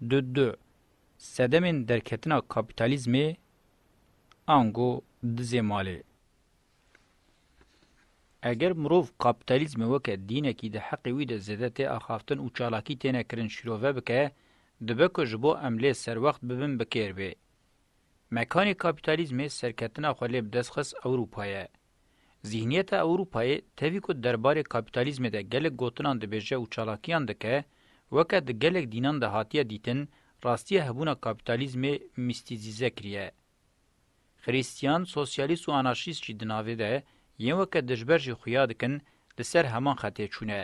Du du sedemên derketina kapîtalîzmê ango dizê malê. Eger mirov kapîtalîzmê weke dînekî di heqê wî de zêde tê axaftin û çalakî têne kirin şîrove bike, dibe ku ji bo em lê serwext bibin bi kêr bê. Mekanê kapîtalîzmê serketina xwe lê bi dest xist Ewropa ye. Zîhniyeta Ewropayê tevî ku derbarê kapîtalîzmê de gelek gotinan dibêje û çalakiyan dike, weke di gelek dînan de hatiye dîtin, rastiya hebûna kapîtalîzmê mîstîzîze kiriye. Xrîstîyan, sosyalîst û anarşîst jî di navê de, yên weke dijber jî xuya dikin, li ser heman xetê çûne.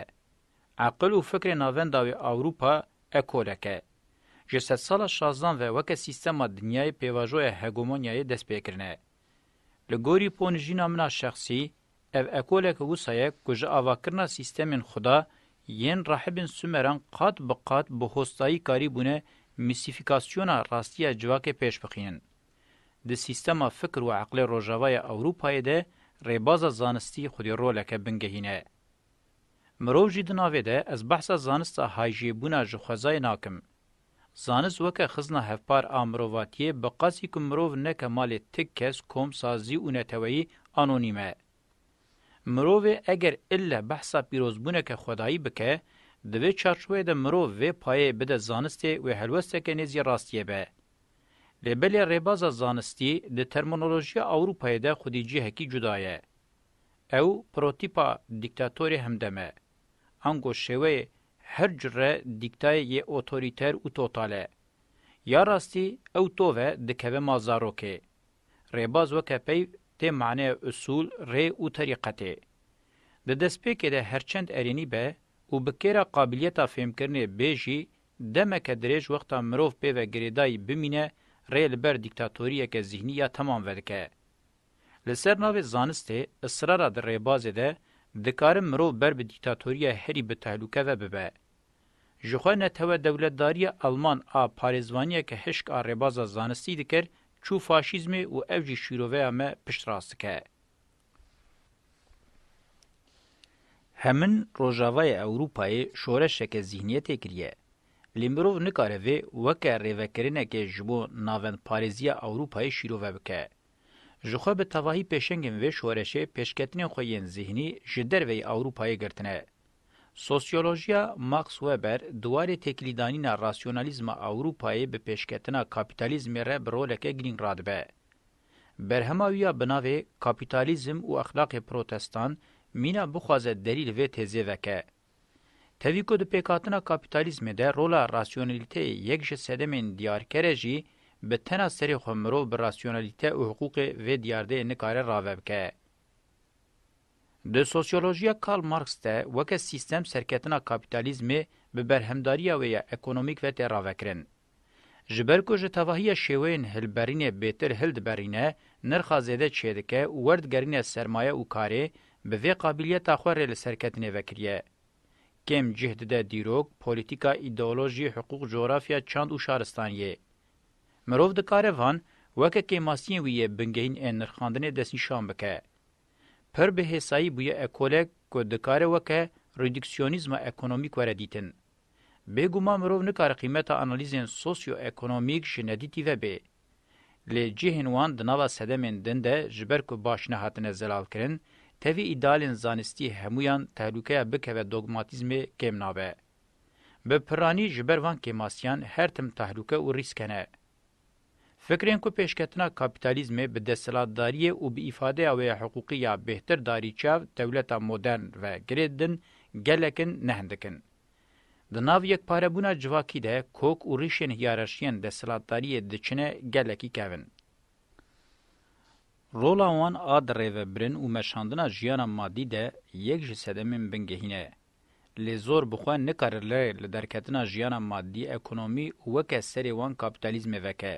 Eqil û fikrê navenda wê Ewropa ekolek e. Ji sedsala şazdan ve weke sîstema dinyayê pêvajoya hegemonyayê dest pê kirine. Li gorî ponijîna min a şexsî, ev ekoleke wisa ye ku ji avakirina sîstemên xwe de yên rahibên Sumeran qat bi qat bi hostayî karî bûne mîstîfîkasyona rastiya civakê pêş bixînin. Di sîstema fikir û eqlê Rojava ya Ewropayê de rêbaza zanistî xwedî roleke bingehîn e. Mirov jî di navê de ez behsa zanista hajiyêbûna ji xwezayê nakim. Zanist weke xizna hevpar a mirovatiyê bi qasî ku mirov neke malê tik kes, kom, sazî û neteweyî anonîm e. Mirovê eger ille behsa pîrozbûneke xwedayî bike, di vê çarçoveyê de mirov vê payeyê bide zanistê wê helwesteke nêzî rastiyê be. Lê belê rêbaza zanistî di termonolojiya Ewropayê de xwedî cihekî cuda ye. Ew protîpa dîktatorê hemdem e. ango şêweyê her cure dîktayê yê otorîter û total e. Ya rastî ew tove dikeve mal zarokê. Rêbaz weke peyv tê maneya usûl, rê û terîqetê. Di destpêkê de her çend erênî be û bi kêra qabiliyeta fêmkirinê bê jî demeke dirêj wexta mirov pêve girêdayî bimîne rê li ber dîktatoriyeke zîhnî ya temam vedike. Li ser navê zanistê israra di rêbazê de dikare mirov ber bi dîktatoriya herî bi tehlûke ve bibe. Ji xwe netewe dewletdariya Elman a parêzvaniyeke hişk a rêbaza zanistî dikir çû faşîzmê û ev jî şîroveya me piştrast dike. Hemin Rojavayê Ewrûpayê şoreşeke zîhniyetê kiriye. Lê mirov nikare vê weke rêvekirinekê ji bo navendparêziya Ewrûpayê şîrove bike. Ji xwe bi tevahî pêşengên vê şoreşê pêşketinên xwe yên zîhnî ji derveyî Ewropayê girtine. Sosyolojiya Max Weber di warê têkilîdanîna rasyonalîzma Ewropayê bi pêşketina kapîtalîzmê re bi roleke girîng radibe. Berhema wî ya bi navê Kapîtalîzm û exlaqê protestan mîna bixwaze derî li vê têzê veke, Tevî ku di pêkhatina kapîtalîzmê de rola rasyonalîteyê yek ji sedemên diyarker e jî, bi tena serê xwe mirov bi rasyonalîte û hiqûqê vê diyardeyê nikare rave bike. Di sosyolojiya Karl Marx de weke sîstem serketina kapîtalîzmê bi berhemdariya wê ya ekonomîk ve tê ravekirin. Ji ber ku ji tevahiya şêweyên hilberînê bêtir hil diberîne, nirxa zêde çêdike û werdigerîne sermaye û karê, bi vê qabîliyeta xwe rê li serketinê vekiriye. Kêm cih dide dîrok, polîtîka, îdeolojî, hiqûq, cografya, çand û şaristaniyê. Mirov dikare van, weke kêmasiyên wî yê bingehîn ên nirxandinê destnîşan bike. Pir bi hêsayî bûye ekolek ku dikare weke redûksiyonîzma ekonomîk were dîtin. Bêguman mirov nikare qîmeta analîzên sosyoekonomîk ji nedîtî ve bê. Lê cihên wan di nava sedemên din de ji ber ku baş nehatine zelalkirin, tevî îdealên zanistî hemûyan tehlukeya bikeve dogmatîzmê kêm nabe. Bi piranî ji ber van kêmasiyan her tim tehluke û rîsk hene. Fikrên ku pêşketina kapîtalîzmê bi desthilatdariyê û bi îfadeya wê ya hiqûqî ya bêhtir darî çav dewleta modern ve girê din gelek in ne hindik in. Di nav yekparebûna civakî de kok û rîşên hiyararşiyên desthilatdariyê diçine gelekî kevin. Rola wan a di rêvebirin û meşandina jiyana madî de yek ji sedemên bingehîn e. Lê zor bi xwe nikare rê li derketina jiyana maddî, ekonomî û weke serê wan kapîtalîzmê veke.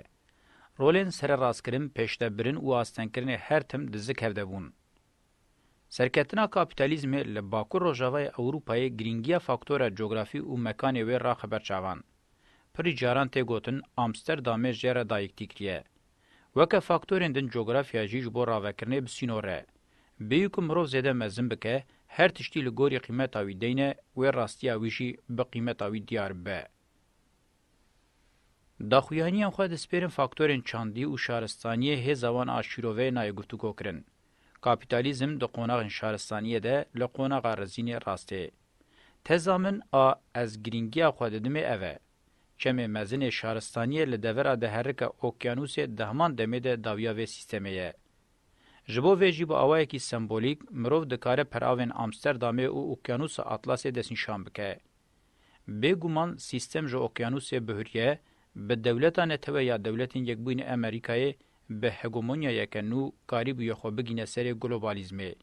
Rolên sererastkirin, pêşdebirin û astengkirinê her tim di zik hev de bûn. Serketina kapîtalîzmê li Bakur Rojavayê Ewrûpayê girîngiya faktora cografî û mekanê wê raxe ber çavan. Pirî caran tê gotin Amsterdamê jê re dayikdîkriye. Weke faktorên din cografya jî ji bo ravekirinê bi sînor e. Bêyî ku mirov zêde mezin bike, her tiştî li gorî qîmeta wî deyne wê rastiya wî jî bi qîmeta wî diyar bibe. Daxuyaniyên xwe dispêrin faktorên çandî û şaristaniyê hêza wan a şîroveyê nayê guftûgokirin. Kapîtalîzm di qonaxên şaristaniyê de li qonaxa rizînê rastê. Teza min a ez girîngiya xwe didimê ev e. Çemê mezinê şaristaniyê li devera diherike okyanûsê di heman demê de dawiya vê sîstemê ye. Ji bo vê jî bi awayekî sembolîk mirov dikare peravên Amsterdamê û Okyanûsa Atlasê destnîşan bike. Bê guman sîstem ji okyanûsê bihurye, bi dewleta netewe ya Dewletên Yekbûyînê Amerîkayê bi hegemonyayeke nû karî bûye xwe bigîne serê globalîzmê.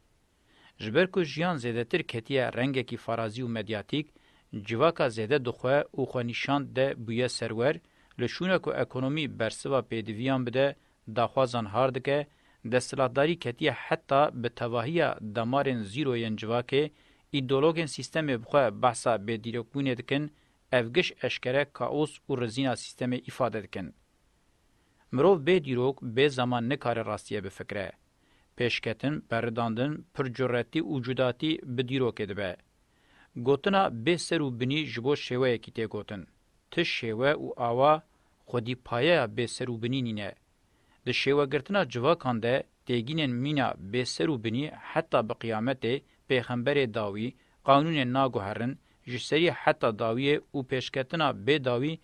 Ji ber ku jiyan zêdetir ketiye rengekî farazî û medyatîk, civaka zêde di xwe û xwenîşand de bûye serwer, li şûna ku ekonomî bersiva pêdiviyan bide, daxwazan har dike, desthilatdarî ketiye heta bi tevahiya damarên zîro yên civakê, îdeologên sîstemê bi xwe behsa bêdîrokbûnê dikin, ev giş eşkere kaos û rizîna sîstemê îfade dikin. Mirov bê dîrok, bê zaman nikare rastiye bifikire. Pêşketin, berridandin, pircuretî û cudatî bi dîrokê dibe. Gotina bê ser û binî ji bo şêweyekî tê gotin. Ti şêwe û awa xwedî payeya bê ser û binî nîne. Di şêwegirtina civakan de têgînên mîna bê ser û binî heta bi qiyametê pêxemberê dawî qanûnê naguherin, ji serî heta dawiyê û pêşketina bê dawî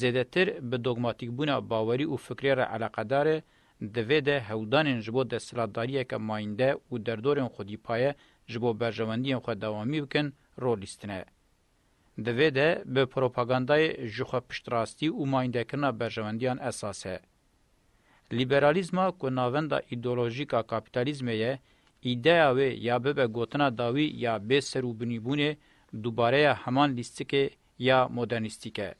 zêdetir bi dogmatîkbûna bawerî û fikrê re eleqedar e Di vê de hewldanên ji bo desthilatdariyeke mayînde û derdorên xwedîpaye ji bo berjewendiyên xwe dewamî bikin rol lîstine. Di vê de bi propagandayê jixwepiştrastî û mayîndekirina berjewendiyan esas e. Lîberalîzma ku navenda îdeolojîk a kapîtalîzmê ye, îdeya wê ya bibe gotina dawî ya bêserûbinîbûnê, dûbareya heman lîstikê ya modernîstîk e.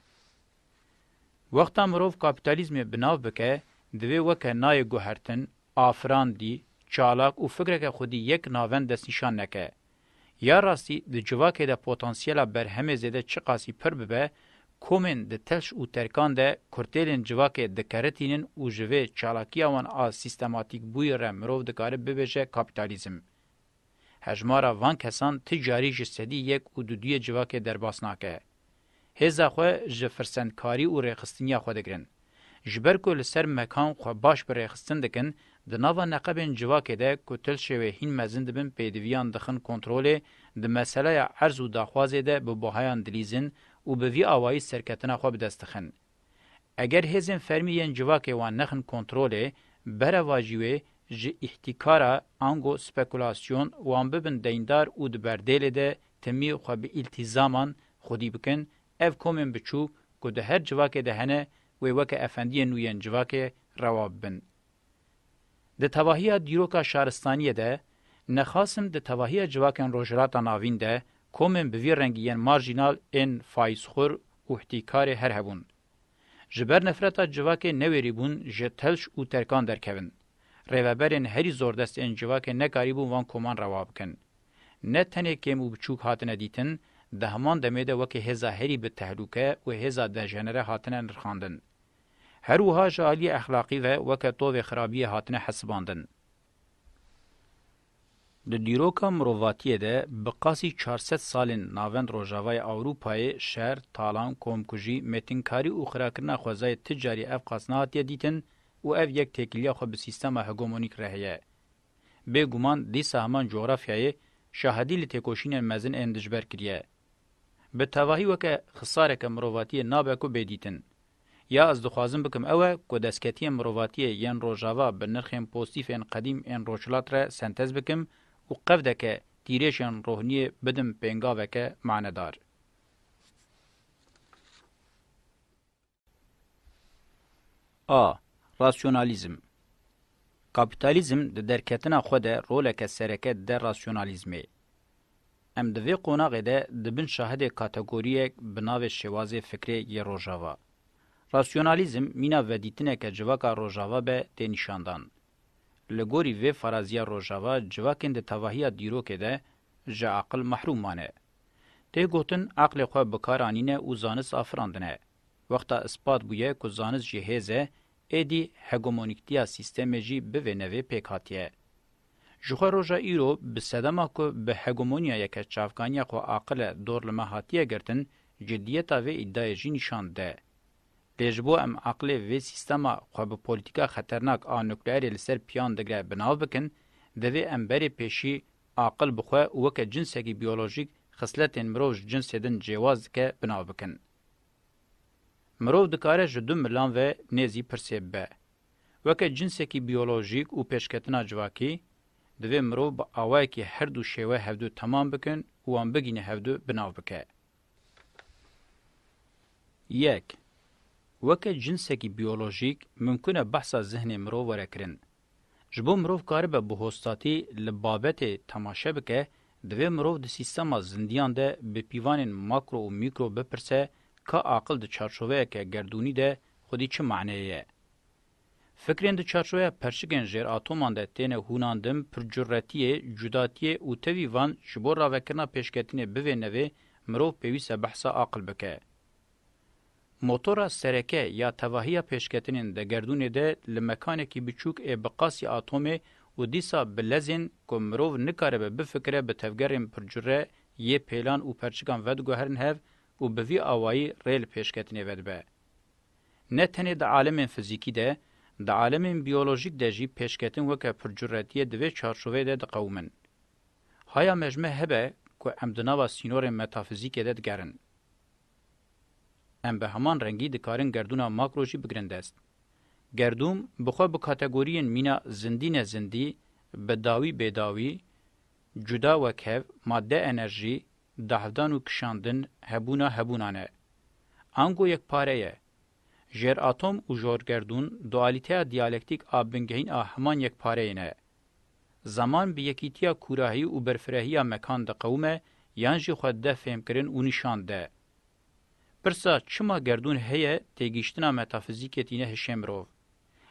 Wexta mirov kapîtalîzmê bi nav bike, divê weke nayê guhertin, afirandî, çalak û fikreke xwedî yek navend destnîşan neke. Ya rastî di civakê de potansiyela berhemê zêde çiqasî pir bibe, komên di telş û terkan de kurtêlên civakê dikeritînin û ji vê çalakiya wan a sîstematîkbûyî re mirov dikare bibêje kapîtalîzm Hejmara van kesan ti carî ji sedî yek û duduyê civakê derbas nake. Hêza xwe ji firsendkarî û rêxistiniya xwe digirin. Ji ber ku li ser mekan xwe baş bi rêxistin dikin, di nava neqebên civakê de ku tilşê wê hîn mezin dibin pêdiviyan dixin kontrolê, di meselaya erz û daxwazê de bi buhayan dilîzin û bi vî awayî serketina xwe bi dest dixin. Eger hêzên fermî yên civakê wan nexin kontrolê, berevajî wê ji îhtîkara ango spekulasyon wan bibin deyndar û di berdêlê de timî xwe bi îltîzaman xwedî bikin, ev komên biçûk ku di her civakê de hene wê weke efendiyên nû yên civakê rewa bibin. Di tevahiya dîroka şaristaniyê de, nexasim di tevahiya civakên Rojhilata Navîn de komên bi vî rengî yên marjînal ên fayizxwir û htîkarê her hebûn. Ji ber nefreta civakê newêrîbûn ji telş û terkan derkevin. Rêveberên herî zordest ên civakê nekarîbûn van koman rewa bikin. Ne tenê kêm û biçûk hatine dîtin, di heman demê de wekî hêza herî bi tehlûke û hêza dejenere hatine nirxandin. Her wiha ji aliyê exlaqî ve weke tovê xirabiyê hatine hesibandin. Di dîroka mirovatiyê de bi qasî çar sed salên navend Rojavayê Ewropayê şer, talan, komkujî, mêtinkarî û xirakirina xwezayê ti carî ev qas nehatiye dîtin û ev yek têkiliya xwe bi sîstema hegemonîk re heye. Bê guman dîsa heman cografyayê şahidî li têkoşînên mezin ên dijber kiriye. Bi tevahî weke xisareke mirovatiyê nabe ku bê dîtin. Ya ez dixwazim bikim ew e ku destketiyên mirovatiyê yên rojava bi nirxên postîfên qedîm ên rojhilat re sentez bikim û qevdeke tîrêşên rohniyê bidim pêngaveke manedar. A. Rasyonalîzm Kapîtalîzm di derketina xwe de roleke sereke di rasyonalîzmê. Em di vê qonaxê de di bin şahidê kategoriyek bi navê şêwazê fikrê yê Rojava. Rasyonalîzm mîna vedîtineke civaka Rojava be tê nîşandan. Li gorî vê faraziya Rojava civakên di tevahiya dîrokê de ji aqil mehrûm mane. Tê gotin aqlê xwe bi kar anîne û zanist afirandine. Wexta ispat bûye ku zanist jî hêz e, êdî hegemonîktiya sîstemê jî bi vê nevê pêk hatiye. Jixwe roja îro bi sedema ku bi hegemoniyayeke çavkaniya xwe aqil e dor li me hatiye girtin, ciddiyeta vê îdayê jî nîşan dide. Lê ji bo em aqilê vê sîstema xwe bi polîtîka xeternak a nukleerê li ser piyan digre bi nav bikin, divê em berê pêşî aqil bi xwe û weke cinsekî biyolojîk xisletên mirov ji cinsê din cêwaz dike bi nav bikin. Mirov dikare ji du milan ve nêzî pirsê bibe. Weke cinsekî biyolojîk û pêşketina civakî, divê mirov bi awayekî her du şêwe hevdu temam bikin û wan bigihîne hevdu bi nav bike. Yek, weke cinsekî biyolojîk mimkun e behsa zihnê mirov were kirin. Ji bo mirov karibe bi hostatî li babetê temaşe bike, divê mirov di sîstema zindiyan de bi pîvanên makro û mîkro bipirse ka aqil di çarçoveyeke gerdûnî de Xwedî çi maneyê ye? Fikrên di çarçoveya perçikên jêratoman de têne hûnandin pircuretiyê, cudatiyê û tevî van ji bo ravekirina pêşketinê bi vê nevê mirov pêwîst e behsa aqil bike. Motora sereke ya tevahiya pêşketinên de gerdûnê de li mekanekî biçûk ê bi qasî atomê û dîsa bi lezên ku mirov nikaribe bifikire bi tevgerên pircure yê pêlan û perçikan vediguherin hev û bi vî awayî rê li pêşketinê vedibe. Ne tenê di alemên fizîkî de, di alemên biyolojîk de jî pêşketin weke pircuretiyê di vê çarçoveyê de diqewimin. Haya mejme hebe ku em di nava sînorên metafizîkê de digerin. Em bi heman rengî dikarin gerdûna makro jî bigirin dest. Gerdûm bi xwe bi kategoriyên mîna zindî-nezindî, bi dawî-bêdawî, cuda-wekhev, madde-enerjî, dahvdan û kişandin hebûna hebûnan e. Ango yekpare ye. Jêratom û jorgerdûn dualîteya diyalektîk a bingehîn a heman yekpareyê ne. Zeman bi yekîtiya kûrahî û berfirehîya mekan diqewime yan jî xwe dide fêhmkirin û nîşan de. Pirsa çima gerdûn heye têgihîştina metafizîkê tîne hişê mirov.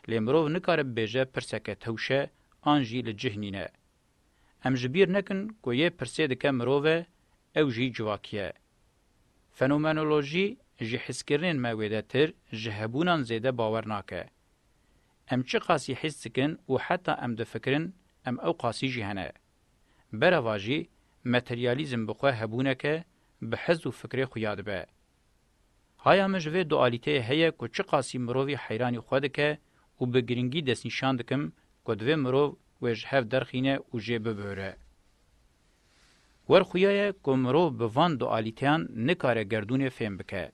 Lê mirov nikare bibêje pirseke tewş e an jî li cih nîne. Em ji bîr nekin ku yê pirsê dike mirov e, ew jî civakî ye. Fenomenolojî ji hîskirinên me wêdetir ji hebûnan zêde bawer nake. Em çiqasî hîs dikin û heta em difikirin em ewqasî jî hene. Berevajî materyalîzm bi xwe hebûneke bi hez û fikrê xuya dibe. Haya min ji vê dualîteyê heye ku çiqasî mirovî heyranî xwe dike û bi girîngî destnîşan dikim ku divê mirov wê ji hev derxîne û jê bibore. Wer xuya ye ku mirov bi van dualîteyan nikare gerdûnê fêm bike.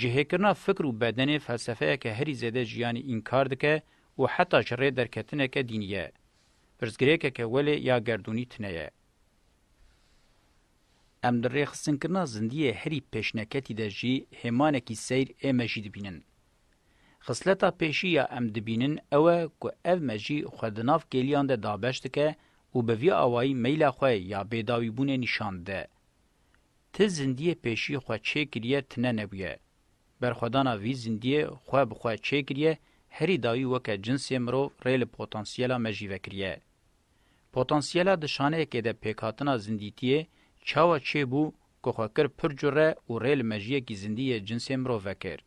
Cihêkirina fikr û bedenê felsefeyeke herî zêde jiyanî înkar dike û heta ji rê derketineke dînî ye. Pirsgirêkeke welê ya gerdûnî tine ye. Em di rêxistinkirina zindiyê herî pêşneketî de jî hêmanekî seyr ê me jî dibînin. Xisleta pêşî ya em dibînin ew e ku ev me jî xwe di nav kêliyan de dabeş dike û bi vî awayî meyla xwe ya bêdawîbûnê nîşan dide. Ti zindiyê pêşî xwe çê kiriye tine nebûye. Berxwedana vî zindiyê xwe bi xwe çê kiriye herî dawî weke cinsê mirov rê li potansiyela me jî vekiriye. Potansiyela di şaneyekê de pêkhatina zindîtiyê çawa çê bû ku xwe kir pir cure û rê li mejiyekî zindî yê cinsê mirov vekir?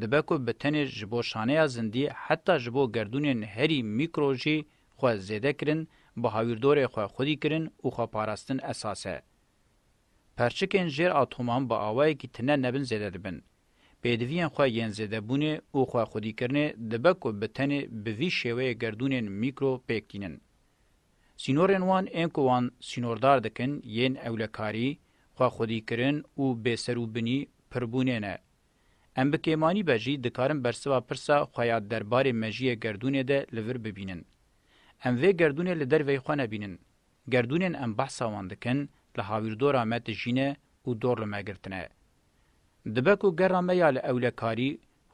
Dibe ku bi tenê ji bo şaneya zindî heta ji bo gerdûnên herî mîkro jî xwe zêde kirin bi hawîrdorê xwe xwedî kirin û xweparastin esas e. Perçikên jêr atoman bi awayekî tine nebin zêde dibin. pêdiviyên xwe yên zêdebûnê û xwexwedîkirinê dibe ku bi tenê bi vî şêweyê gerdûnên mîkro pêk tînin. Sînorên wan ên ku wan sînordar dikin yên ewlekarî, xwexwedîkirin û bêserûbinî pirbûnê ne. Em bi kêmanî be jî dikarin bersiva pirsa xwe ya derbarê mejiyê gerdûnê de li vir bibînin. Em vê gerdûnê li derveyî xwe nebînin. Gerdûnên em behsa wan dikin li hawîrdora me dijîne û dor li me girtine. Dibe ku gera me ya li ewlekarî,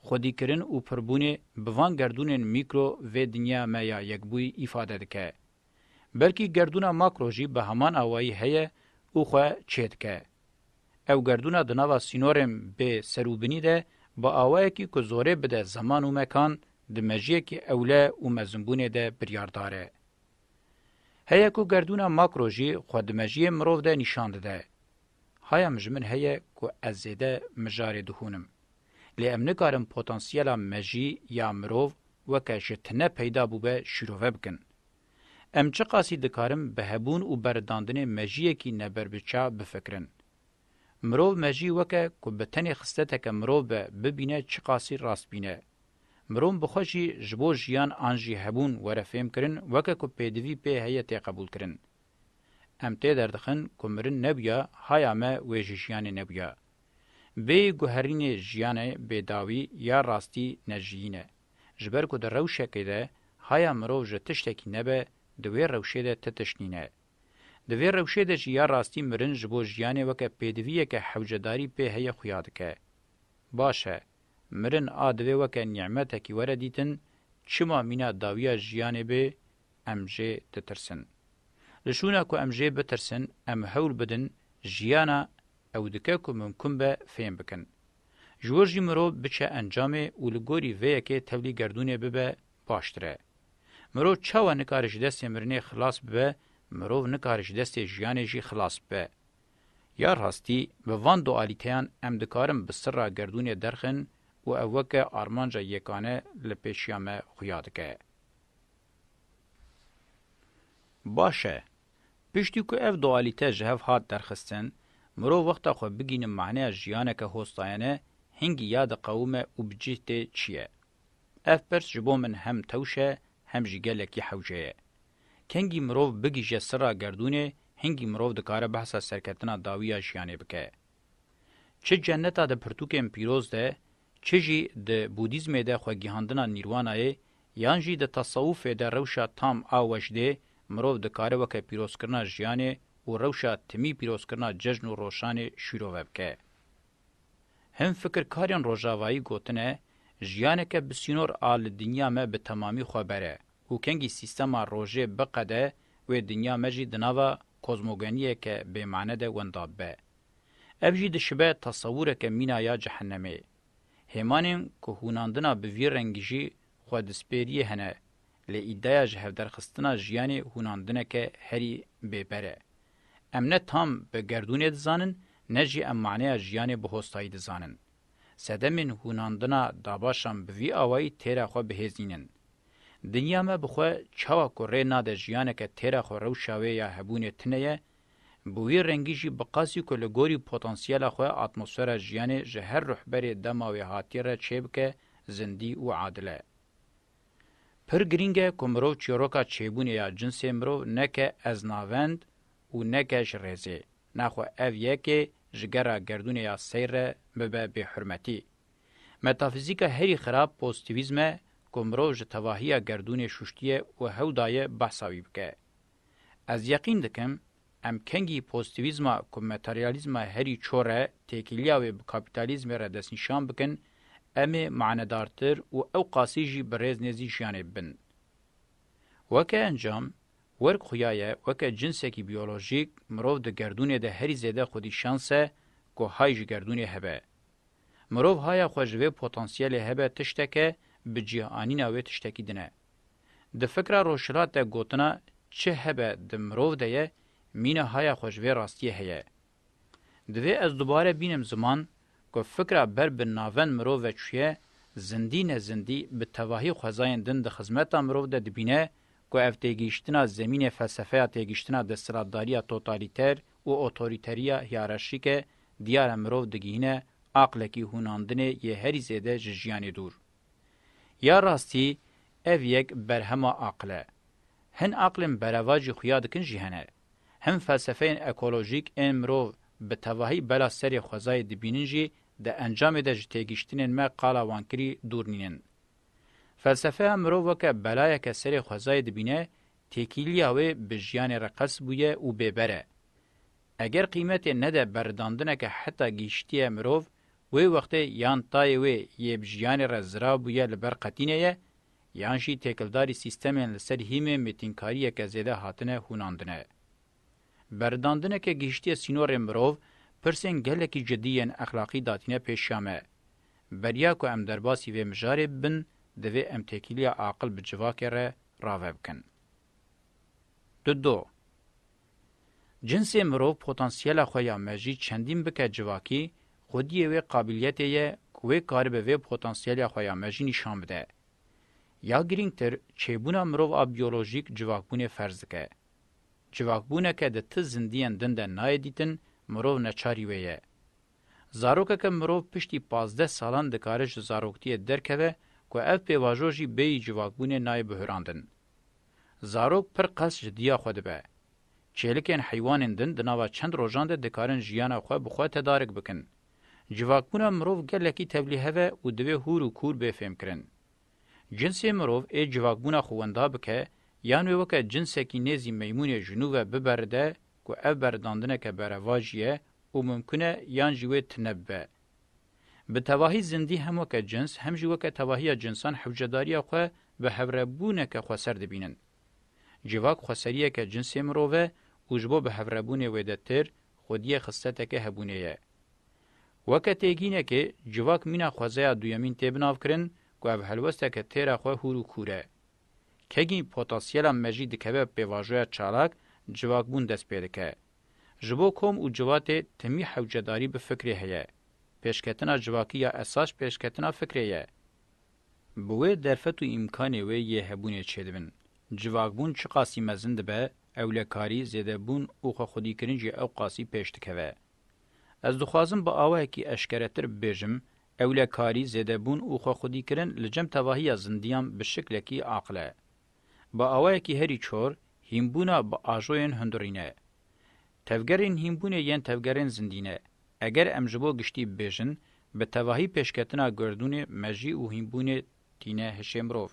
xwedîkirin û pirbûnê bi van gerdûnên mîkro vê dinya me ya yekbûyî îfade dike. Belkî gerdûna makro jî bi heman awayî heye û xwe çêdike. Ew gerdûna di nava sînorên bê ser û binî de bi awayekî ku zorê bide zeman û mekan di mejiyekî ewle û mezinbûnê de biryardar e. Heye ku gerdûna makro jî xwe di mejiyê mirov de nîşan dide. Haya min ji min heye ku ez zêde mijarê dihûnim. Lê em nikarin potansiyela mejî ya mirov weke ji tine peyda bûbe şîrove bikin. Em çiqasî dikarin bi hebûn û beridandinê mejiyekî neberbiça bifikirin? Mirov mejî weke ku bi tenê xisleteke mirov be bibîne çiqasî rastbîne? Mirom bi xwe jî ji bo jiyan an jî hebûn were fêmkirin weke ku pêdivî pê heye tê qebûlkirin. Em tê derdixin ku mirin nebûya haya me wê ji jiyanê nebûya. Bê guherînê jiyanê bê dawî ya rastî ne jiyîn e. Ji ber ku di rewşekê de haya mirov ji tiştekî nebe di wê rewşê de ti tişt nîne. Di vê rewşê de jî ya rastî mirin ji bo jiyanê weke pêdiviyeke hewcedarî pê heye xuya dike. Baş e, mirin a divê weke nîmetekî were dîtin, çima mîna dawiya jiyanê bi em jê ditirsin. Li şûna ku em jê bitirsin, em hewl bidin jiyana ew dike ku mimkun be fêm bikin. Ji wir jî mirov biçe encamê û li gorî vê yekê tevlî gerdûnê bibe baştir e. Mirov çawa nikare ji destê mirinê xilas bibe, mirov nikare ji destê jiyanê jî xilas bibe. Ya rastî bi van dualîteyan em dikarin bi sirra gerdûnê derxin û ev weke armanca yekane li pêşiya me xuya dike. Baş e. Piştî ku ev dualîte ji hev hat derxistin, mirov wexta xwe bigîne maneya jiyaneke hostayene hingî ya diqewime û bi cih tê çi ye? Ev pirs ji bo min hem tewş e hem jî gelekî hewce ye. Kengî mirov bigihje sirra gerdûnê hingî mirov dikare behsa serketina dawî ya jiyanê bike. Çi ceneta di pirtûkên pîroz de Çi jî di Budîzmê de xwegihandina Nîrwanayê yan jî di Tasawufê de rewşa tam a wejdê, mirov dikare weke pîrozkirina jiyanê û rewşa timî pîrozkirina cejn û roşanê şîrove bike. Hin fikirkarên rojavayî gotine, jiyaneke bisînor a li dinya me bi temamî xwe bere û kengî sîstema rojê biqede wê dinya me jî di nava kozmogoniyeke bêmane de wenda bibe. Ev jî dişibe tesewûreke mîna ya cehenemê. Hêmanên ku hûnandina bi vî rengî jî xwe dispêriyê hene, lê îdeya ji hevderxistina jiyanê hûnandineke herî bêper e. Em ne tam bi gerdûnê dizanin, ne jî em maneya jiyanê bi hostayî dizanin. Sedemên hûnandina dabaşan bi vî awayî têra xwe bihêz nînin. Dinya me bi xwe çawa ku rê nade jiyaneke têra xwe rewşa wê ya hebûnê tune ye, Bi wî rengî jî bi qasî ku li gorî potansiyela xwe atmosfera jiyanê ji her ruhberê dema wê hatiyê re çêbike zindî û adil e. Pir girîng e ku mirov çîroka çêbûnê ya cinsê mirov neke ez navend û neke ji rêzê, naxwe ev yekê ji gera gerdûnê ya seyr re bibe bêhurmetî. Metafîzîka herî xirab postivîzm e ku mirov ji tevahiya gerdûnê şûştiye û hew daye behsa wî bike. Ez yeqîn dikim em kengî pozitîvîzma ku materyalîzma herî çor e têkiliya wê bi kapîtalîzmê re destnîşan bikin, em ê manedartir û ewqasî jî bi rêz nêzî jiyanê bin. Weke encam, werk xuya ye weke cinsekî biyolojîk mirov di gerdûnê de herî zêde xwedî şans e ku hay ji gerdûnê hebe. Mirov haya xwe ji vê potansiyelê hebe tişteke bi cih anîna wê tiştekî din e. Di fikra rojhilat de gotina çi hebe di mirov de ye, mîna haya xwe ji vê rastiyê heye. Divê ez dubare bînim ziman ku fikra ber bi navend mirov ve çûye, zindî ne zindî bi tevahî xwezayên din di xizmeta mirov de dibîne ku ev têgihiştina zemînê felsefeya têgihiştina desthilatdariya totalîter û otorîteriya hîyararşîk e, diyar e mirov digihîne aqlekî hûnandinê yê herî zêde ji jiyanê dûr. Ya rastî ev yek berhema aqil e. Hin aqilên berevajî xuya dikin jî hene. Hin felsefeyên ekolojîk ên mirov bi tevahî bela serê xwezayê dibînin jî di encamê de ji têgihiştinên me qala wankirî dûr nînin. Felsefeya mirov weke belayeke serê xwezayê dibîne, têkîliya wê bi jiyanê re qels bûye û bêber e. Eger qîmetê nede berridandineke heta gihiştiye mirov Wê wextê yan tayê wê yê bi jiyanê re zirav bûye li ber qetînê ye yan jî têkildarî sîstemên li ser hîmê mêtînkariyeke zêde hatine hûnandine. Beridandineke gihiştiye sînorê mirov pirsên gelekî cidî yên exlaqî datîne pêşiya me. Beriya ku em derbasî vê mijarê bibin divê em têkiliya aqil bi civakê re rave bikin. Dudu. Cinsê mirov potansiyela xwe ya mejî çendîn bike civakî, xwediyê wê qabîliyetê ye ku wê karibe vê potansiyela xwe ya mejî nîşan bide. Ya girîngtir, çêbûna mirov a biyolojîk civakbûnê ferz dike. Civakbûneke di ti zindiyên din de nayê dîtin, mirov neçarî wê ye. Zarokeke mirov piştî pazdeh salan dikare ji zaroktiyê derkeve ku ev pêvajo jî bêyî civakbûnê nayê bihurandin. Zarok pir qels ji diya xwe dibe. Çêlikên heywanên din di nava çend rojan de dikarin jiyana xwe bi xwe tedarik bikin. Civakbûna mirov gelekî tevlî hev e û divê hûr û kûr bê fêmkirin. Cinsê mirov ê civakbûna xwe wenda bike yan wê weke cinsekî nêzî meymûnê ji nû ve biberide ku ev beredandineke berevajî ye û mimkun e yan jî wê tune bibe. Bi tevahî zindî hem weke cins hem jî weke tevahiya cinsan hewcedariya xwe bi hevrebûneke xweser dibînin. Civak xweseriyeke cinsê mirov e û ji bo bihevrabûnê wê de tir xwediyê xisleteke hebûnê ye. Weke têgînekê, civak mîna xwezeya duyemîn tê binavkirin ku ev helwesteke têra xwe hûr û kûr e. Kegî potasyela mejî dikeve pêvajoya çalak civakbûn dest pê dike. Ji bo kom û civatê timî hewcedarî bi fikrê heye. Pêşketina civakî ya esas pêşketina fikrê ye. Bi wê derfet û îmkanê wê yê hebûnê çêdibin. Civakbûn çiqasî mezin dibe, Ewlekarî, zêdebûn û xwexwedîkirin jî ewqasî pêş dikeve. Ez dixwazim bi awayekî eşkeretir bibêjim, ewlekarî, zêdebûn û xwexwedîkirin li cem tevahiya zindiyan bi şiklekî aqil e. Bi awayekî herî çor, hînbûna bi ajoyên hundirî ne. Tevgerên hînbûnê yên tevgerên zindî ne. Eger em ji bo giştî bibêjin, bi tevahî pêşketina gerdûnê, mejî û hînbûnê tîne hişê mirov.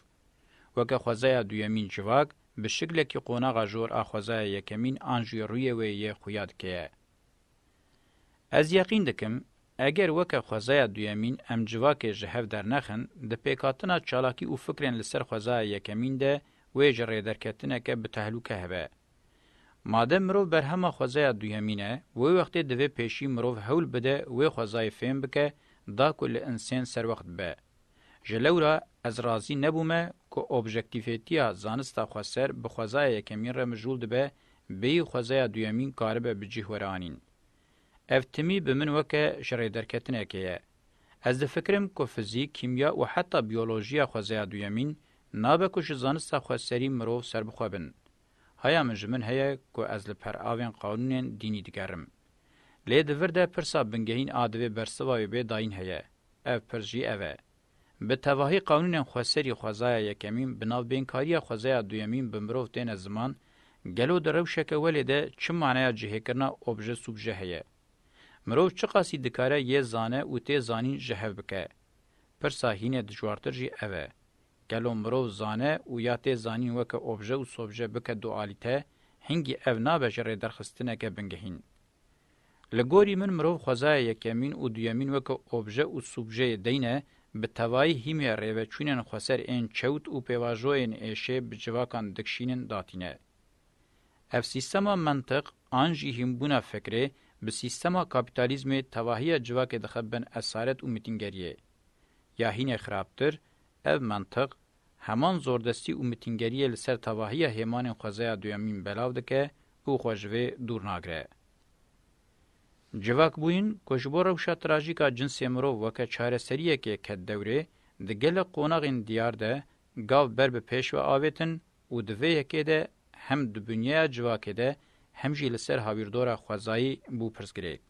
Weke xwezaya duyemîn civak, bi şiklekî qonaxa jor a xwezaya yekemîn an jî rûyê wê yê xuya dikeye. Ez yeqîn dikim, eger weke xwezaya duyemîn em civakê ji hev dernexin, di pêkhatina çalakî û fikrên li ser xwezaya yekemîn de wê ji rêderketineke bi tehlûke hebe. Madem mirov berhema xwezaya duyemîn e, wê wextê divê pêşî mirov hewl bide wê xwezayê fêm bike da ku li insên serwext be. Ji lewra ez razî nebûme ku objektîfêtiya zanista xweser bi xwezaya yekemîn re mijûl dibe, bêyî xwezaya duyemîn karibe bi cîh were anîn. Ev timî bi min weke ji rêderketinekê ye. Ez difikirim ku fizîk, kîmya û heta biyolojiya xwezaya duyemîn nabe ku ji zanista xweserî mirov serbixwe bin. Haya min ji min heye ku ez li peravên qanûnên dînî digerim. Lê di vir de pirsa bingehîn a divê bersiva wê bê dayîn heye. Ev pirs jî ev e. Bi tevahî qanûnên xweserî xwezaya yekemîn bi navbênkariya xwezaya duyemîn bi mirov têne ziman, gelo di rewşeke welê de çi maneya cihêkirina obje-subje heye? Mirov çiqasî dikare yê zane û tê zanîn ji hev bike? Pirsa hînê dijwartir jî ev e. Gelo mirov zane û ya tê zanîn weke obje û sobje bike dualîte, hingî ev nabe ji rêderxistineke bingehîn. Li gorî min mirov xwezaya yekemîn û duyemîn weke obje û subjeyê deyne, bi tevayî hîmya rêveçûnên xweser ên çewt û pêvajoyên êşê bi civakan dikşînin datîne. Ev sîstema mentiq an jî hînbûna fikrê bi sîstema kapîtalîzmê tevahiya civakê dixe bin esaret û mîtîngeriyê. Ya hînê xirabtir, Ev mentiq, heman zordestî û mitîngeriyê li ser tevahiya hêmanên xwezeya duyemîn belav dike û xwe ji vê dûr nagire. Civak bûyîn ku ji bo rewşa trajîk a cinsê mirov weke çareseriyekê ket dewrê, di gelek qonaxên diyar de gav ber bi pêş ve avêtin û di vê yekê de hem di binyeya civakê de hem jî li ser hawîrdora xwezayî bû pirsgirêk.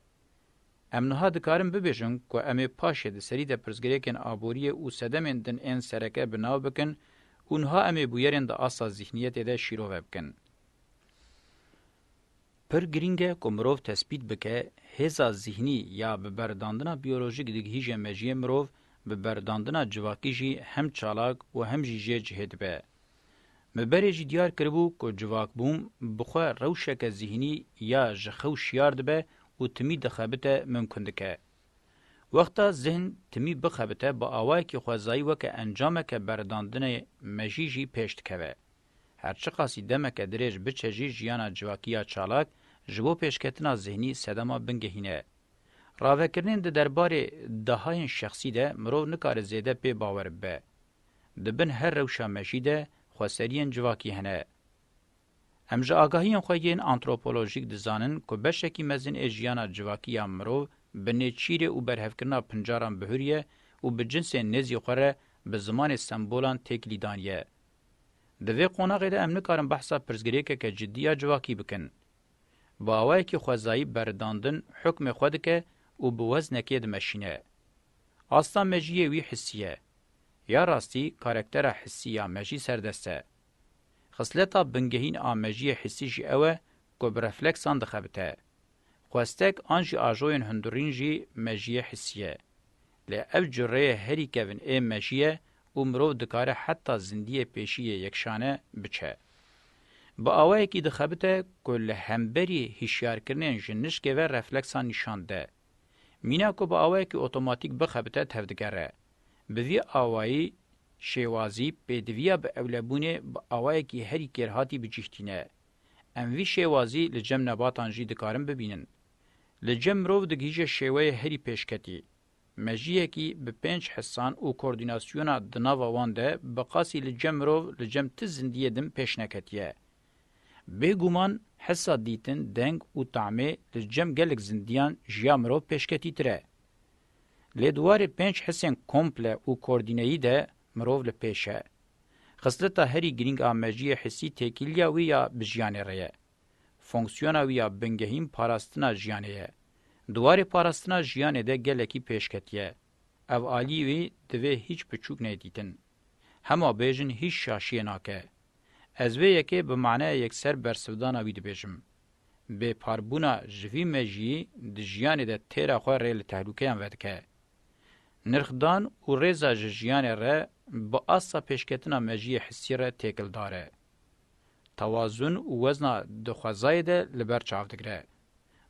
Em niha dikarin bibêjin ku em ê paşê di serî de pirsgirêkên aboriyê û sedemên din ên sereke bi nav bikin û niha em ê bûyerên di asta zîhniyetê de şîrove bikin. Pir girîng e ku mirov tespît bike hêza zîhnî ya bi berdandina biyolojîk digihîje mejiyê mirov, bi berdandina civakî jî hem çalak û hem jî jê cihê dibe. Me berê jî diyar kiribû ku civakbûm bi xwe rewşeke zîhnî ya ji xew şiyar dibe û timî dixebite mimkun dike. Wexta zihn timî bixebite bi awayekî xwezayî weke encameke beredandinê mejî jî pêş dikeve. Her çiqasî demeke dirêj biçe jî jiyana civakî ya çalak ji bo pêşketina zihnî sedema bingehîn e. Ravekirinên di derbarê dahayên şexsî de mirov nikare zêde pê bawer bibe. Di bin her rewşa mejî de xweseriyên civakî hene. Em ji agahiyên xwe yên antropolojîk dizanin ku beşekî mezin ê jiyana civakî ya mirov bi nêçîrê û berhevkirina pincaran bihuriye û bi cinsên nêzî xwe re bi zimanê sembolan têkilî daniye. Di vê qonaxê de em nikarin behsa pirsgirêkeke cidî ya civakî bikin. Bi awayekî xwezayî beridandin hukmê xwe dike û bi weznekê dimeşîne. Asta meciyê wî hissî ye. Ya rastî karektera hissî ya mecî serdest e. Xisleta bingehîn a meciyê hissî jî ew e ku bi refleksan dixebite. Xwestek an jî ajoyên hundurîn jî meciyê hissî ye. Lê ev cureyê herî kevn ê mecî ye û mirov dikare heta zindiyê pêşî yê yekşane biçe. Bi awayekî dixebite ku li hemberî hişyarkirinên ji nişkê ve refleksan nîşan de. Mîna ku bi awayekî otomatîk bixebite tevdigere. Bi vî awayî şêwazî pêdiviya bi ewlebûnê bi awayekî herî kêrhatî bi cîh tîne. Em vî şêwazî li cem nebatan jî dikarin bibînin. Li cem mirov digihîje şêweyê herî pêşketî. Mejiyekî bi pênc hissan û koordînasyona di nava wan de bi qasî li cem mirov li cem ti zindiyê din pêş neketiye. Bêguman hisa dîtin, deng û tamê li cem gelek zindiyan ji ya mirov pêşketîtir e. Lê di warê pênc hisên komple û kordîneyî de mirov li pêş e. Xisleta herî girîng a mejiyê hisî têkiliya wî ya bi jiyanê re ye. Fonksiyona wî ya bingehîn parastina jiyanê ye. Di warê parastina jiyanê de gelekî pêşketiye. Ev aliyê wê divê hîç biçûk ney dîtin. Hema bêjin hîç şaşiyê nake. Ez vê yekê bi maneya yekser bersivdana wî dibêjim. Bêparbûna ji vî mejiyî di jiyanê de têra xwe rê li tehlukeyan vedike. Nirxdan û rêza ji jiyanê re bi asta pêşketina mejiyê hisî re têkildar e. Tewazun û wezna di xwezayê de li ber çav digire.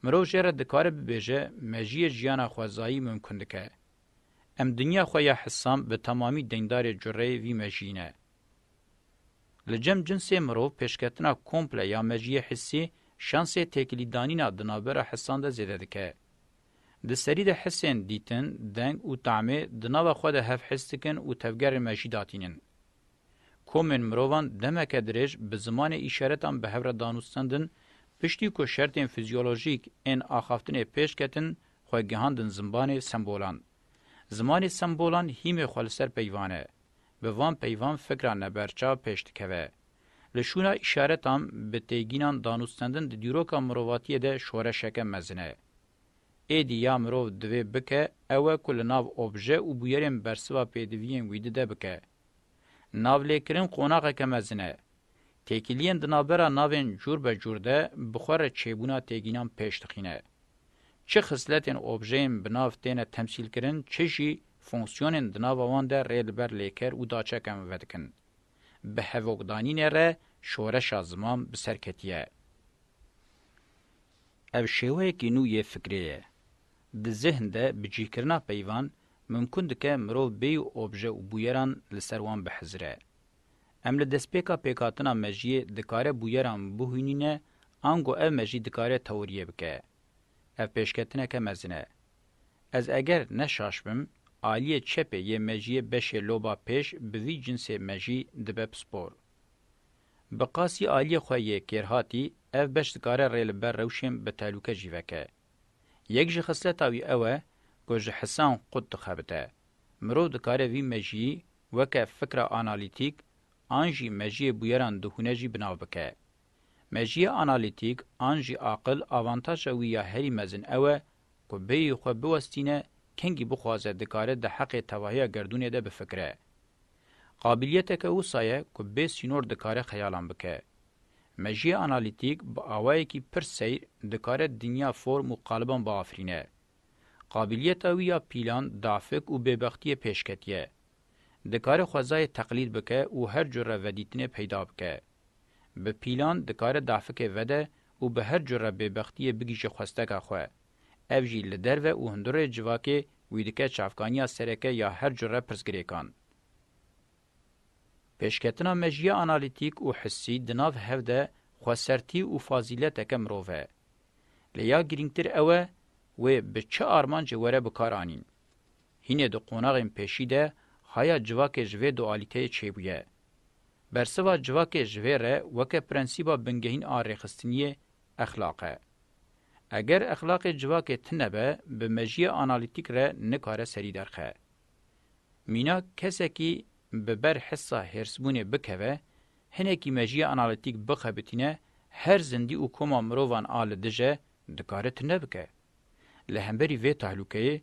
Mirov jê re dikare bibêje mejiyê jiyana xwezayî mimkun dike. Em dinya xwe ya hisan bi temamî deyndarê cureyê vî mejiyî ne. Li cem cinsê mirov pêşketina komple ya mejiyê hisî şansê têkilîdanîna di navbera hisan de zêde dike. Di serî de hisên dîtin, deng û tamê di nava xwe de hevhis dikin û tevgerên mejî datînin. Komên mirovan demeke dirêj bi zimanê îşaretan bi hev re danûstendin, piştî ku şertên fîzyolojîk ên axaftinê pêş ketin, xwe gihandin zimbanê sembolan. Zimanê sembolan hîmê xwe li ser peyvan e. Bi van peyvan fikra neberçav pêş dikeve. Li şûna îşaretan bi têgînan danûstendin di dîroka mirovatiyê de şoreşeke mezin e. Êdî ya mirov divê bike ew e ku li nav obje û bûyerên bersiva pêdiviyên wî di de bike. Navlêkirin qonaxeke mezin e. Têkiliyên di navbera navên cûr be cûr de bi xwe re çêbûna têgînan pêş dixîne. Çi xisletên objeyên bi nav têne temsîlkirin çi jî fonksiyonên di nava wan de rê li ber lêker û daçeken vedikin. Bi hevokdanînê re şoreşa ziman bi ser ketiye. Ev şêweyekî nû yê fikrê ye. Di zihn de bi cîkirina peyvan Mimkun dike mirov bê û obje û bûyeran li ser wan bihizire. Em li destpêka pêkhatina mejiyê dikare bûyeran bihûnîne ango ev mejî dikare tewiriyê bike. Ev pêşketineke mezin e. Ez eger ne şaş bim, aliyê çepê yê mejiyê beşê loba pêş bi vî cinsê mejî dibe pispor. Bi qasî aliyê xwe yê kêrhatî ev beş dikare rê li ber rewşên bi tehlûke jî veke. Yek ji xisleta wî ew e ku ji hisan qut dixebite. Mirov dikare vî mejiyî weke fikra analîtîk an jî mejiyê bûyeran dihûne jî bi nav bike. Mejiyê analîtîk an jî aqil avantaja wî ya herî mezin ew e ku bêyî xwe biwestîne kengî bixwaze dikare di heqê tevahiya gerdûnê de bifikire. Qabîliyeteke wisa ye ku bê sînor dikare xeyalan bike. Mejiyê analîtîk bi awayekî pir seyr dikare dinya form û qaliban biafirîne. Qabîliyeta wî ya pîlan, dafik û bêbextiyê pêşketiye. Dikare xwezayê teqlîd bike û her cure vedîtinê peyda bike. Bi pîlan dikare dafikê vede û bi her cure bêbextiyê bigihîje xwesteka xwe. Ev jî li derve û hundirê civakê wî dike çavkaniya sereke ya her cure pirsgirêkan. Pêşketina mejîya analîtîk û hissî di nav hev de xwesertî û fazîleteke mirov e. Lê ya girîngtir ew e wê bi çi armancê were bikar anîn. Hînê di qonaxên pêşî de haya civakê ji vê dualîteyê çêbûye. Bersiva civakê ji vê re weke prensîba bingehîn a rêxistiniyê exlaq e. Eger exlaqê civakê tune be bi mejîya analîtîk re nikare serî derxe. Mîna kesekî bi ber hisa hêrsbûnê bikeve, hinekî mejîya analîtîk bixebitîne her zindî û koma mirovan a li dij e dikare tune bike. Li hemberî vê tehlûkeyê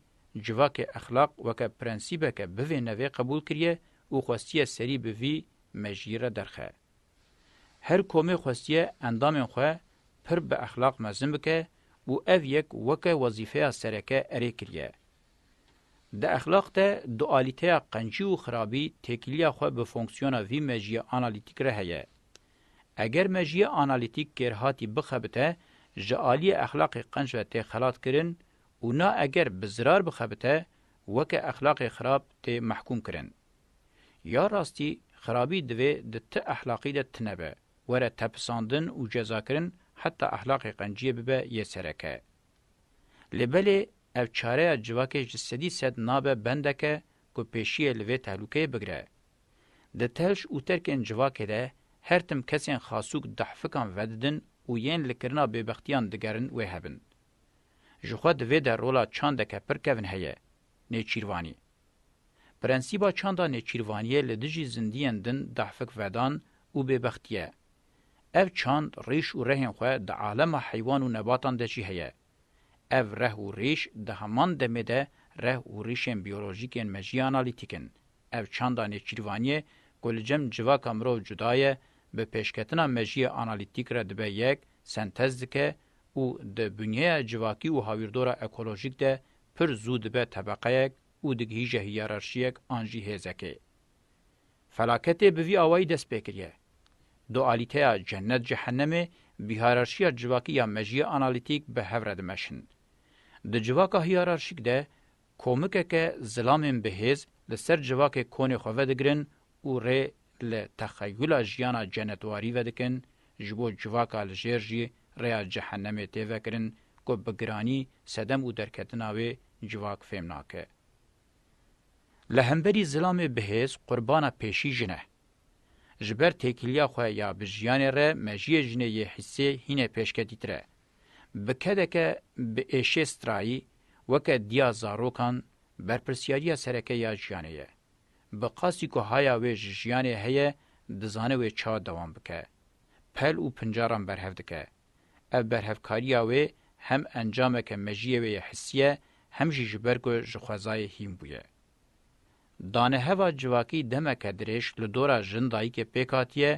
civakê exlaq weke prensîbeke bi vê nevê qebûl kiriye û xwestiye serî bi vî mejîyê re derxe. Her komê xwestiye endamên xwe pir bi exlaq mezin bike û ev yek weke wezîfeya sereke erê kiriye. Di exlaq de dualîteya qencî û xirabî têkiliya xwe bi fonksiyona vî mejîya analîtîk re heye. Eger mejîya analîtîk kêrhatî bixebite, ji aliyê exlaqê qenc ve tê xelatkirin û na eger bi zirar bixebite, weke exlaqê xirab tê mehkûmkirin. Ya rastî xirabî divê di ti exlaqî de tunebe, were tepisandin û cezakirin heta exlaqê qenciyê bibe yê sereke. Lê belê Ev çareya civakê ji sedî sed nabe bendeke ku pêşiyê li vê tehlûkeyê bigire. Di telş û terkên civakê de her tim kesên xasûk dehfikan vedidin û yên li kirina bêbextiyan digerin wê hebin. Ji xwe di vê de rola çandeke pir kevn heye, nêçîrvanî. Prensîba çanda nêçîrvaniyê li dijî zindiyên din dehfik vedan û bêbextiye. Ev çand rîş û rehên xwe di alema heywan û nebatan de jî heye. Ev reh û rîş di heman demê de reh û rîşên biyolojîk yên mejiyê analîtîk in. Ev çanda nêçîrvaniyê ku li cem civaka mirov cuda ye, bi pêşketina mejiyê analîtîk re dibe yek, sentez dike û di binyeya civakî û hawîrdora ekolojîk de pir zû dibe tebeqeyek û digihîje hiyararşiyek an jî hêzekê. Felaketê bi vî awayî dest pê kiriye. Dualîteya cenet cehenemê bi hîyararşîya civakî ya mejîya analîtîk bi hev re dimeşin. Di civaka hîyararşîk de komikeke zilamên bihêz li ser civakê konê xwe vedigirin û rê li texeyûla jiyana cenetwarî vedikin, ji bo civaka li jêr jî rêya cehenemê tê vekirin ku bi giranî sedem û derketina wê civak fêm nake. Li hemberî zilamê bihêz qurbana pêşî jin e. Ji ber têkiliya xwe ya bi jiyanê re mejiyê jinê yê hîsê hînê pêşketîtir e. Bi kedeke bi êşê strayî weke diya zarokan berpirsyariya sereke ya jiyanê ye. Bi qasî ku haya wê ji jiyanê heye dizane wê çawa dewam bike. Pel û pincaran berhev dike. Ev berhevkariya wê hem encameke mejiyê wê yê hisî ye hem jî ji ber ku ji xwezayê hîn bûye. Daneheva civakî demeke dirêj li dora jin dayikê pêk hatiye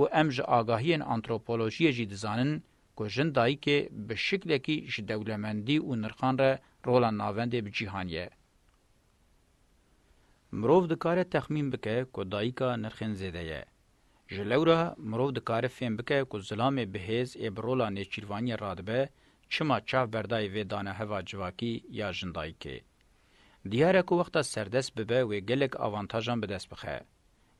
û em ji agahiyên antropolojiyê jî dizanin ku jin dayikê bi şiklekî ji dewlemendî û nirxan re rola navendê bi cîhan ye. Mirov dikare texmîn bike ku dayika nirxên zêde ye. Ji lewra mirov dikare fêm bike ku zilamê bihêz ê bi rola nêçîrvaniyê radibe çima çav berdayî vê dane heva civakî ya jindayikê. Diyar e ku wexta serdest bibe wê gelek avantajan bi dest bixe.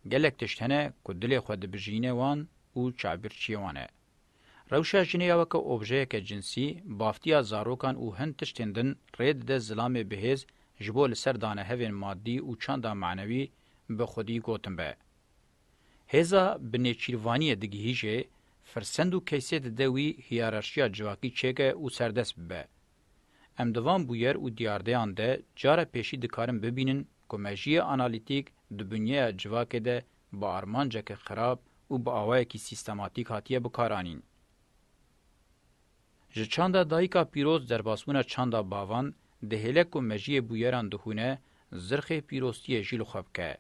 Gelek tişt hene ku dilê xwe dibijiyîne wan û çavbîrçiyê wan e. Rewşa jinê ya weke objeyeke cinsî, baftiya zarokan û hin tiştên din rê dide zilamê bihêz ji bo li ser danehevên madî û çanda manewî bi xwedî gotin be. Hêza bi nêçîrvaniyê digihîje firsend û keysê dide wî hîyararşiya civakî çêke û serdest bibe. Em di van bûyer û diyardeyan de care pêşî dikarin bibînin ku mejiyê analîtîk di binyeya civakê de bi armanceke xirab û bi awayekî sîstematîk hatiye bikaranîn. Ji çanda Dayika Pîroz derbasbûna çanda bavan dihêle ku mejiyê bûyeran dihûne zirxê pîroztiyê jî li xwe bike.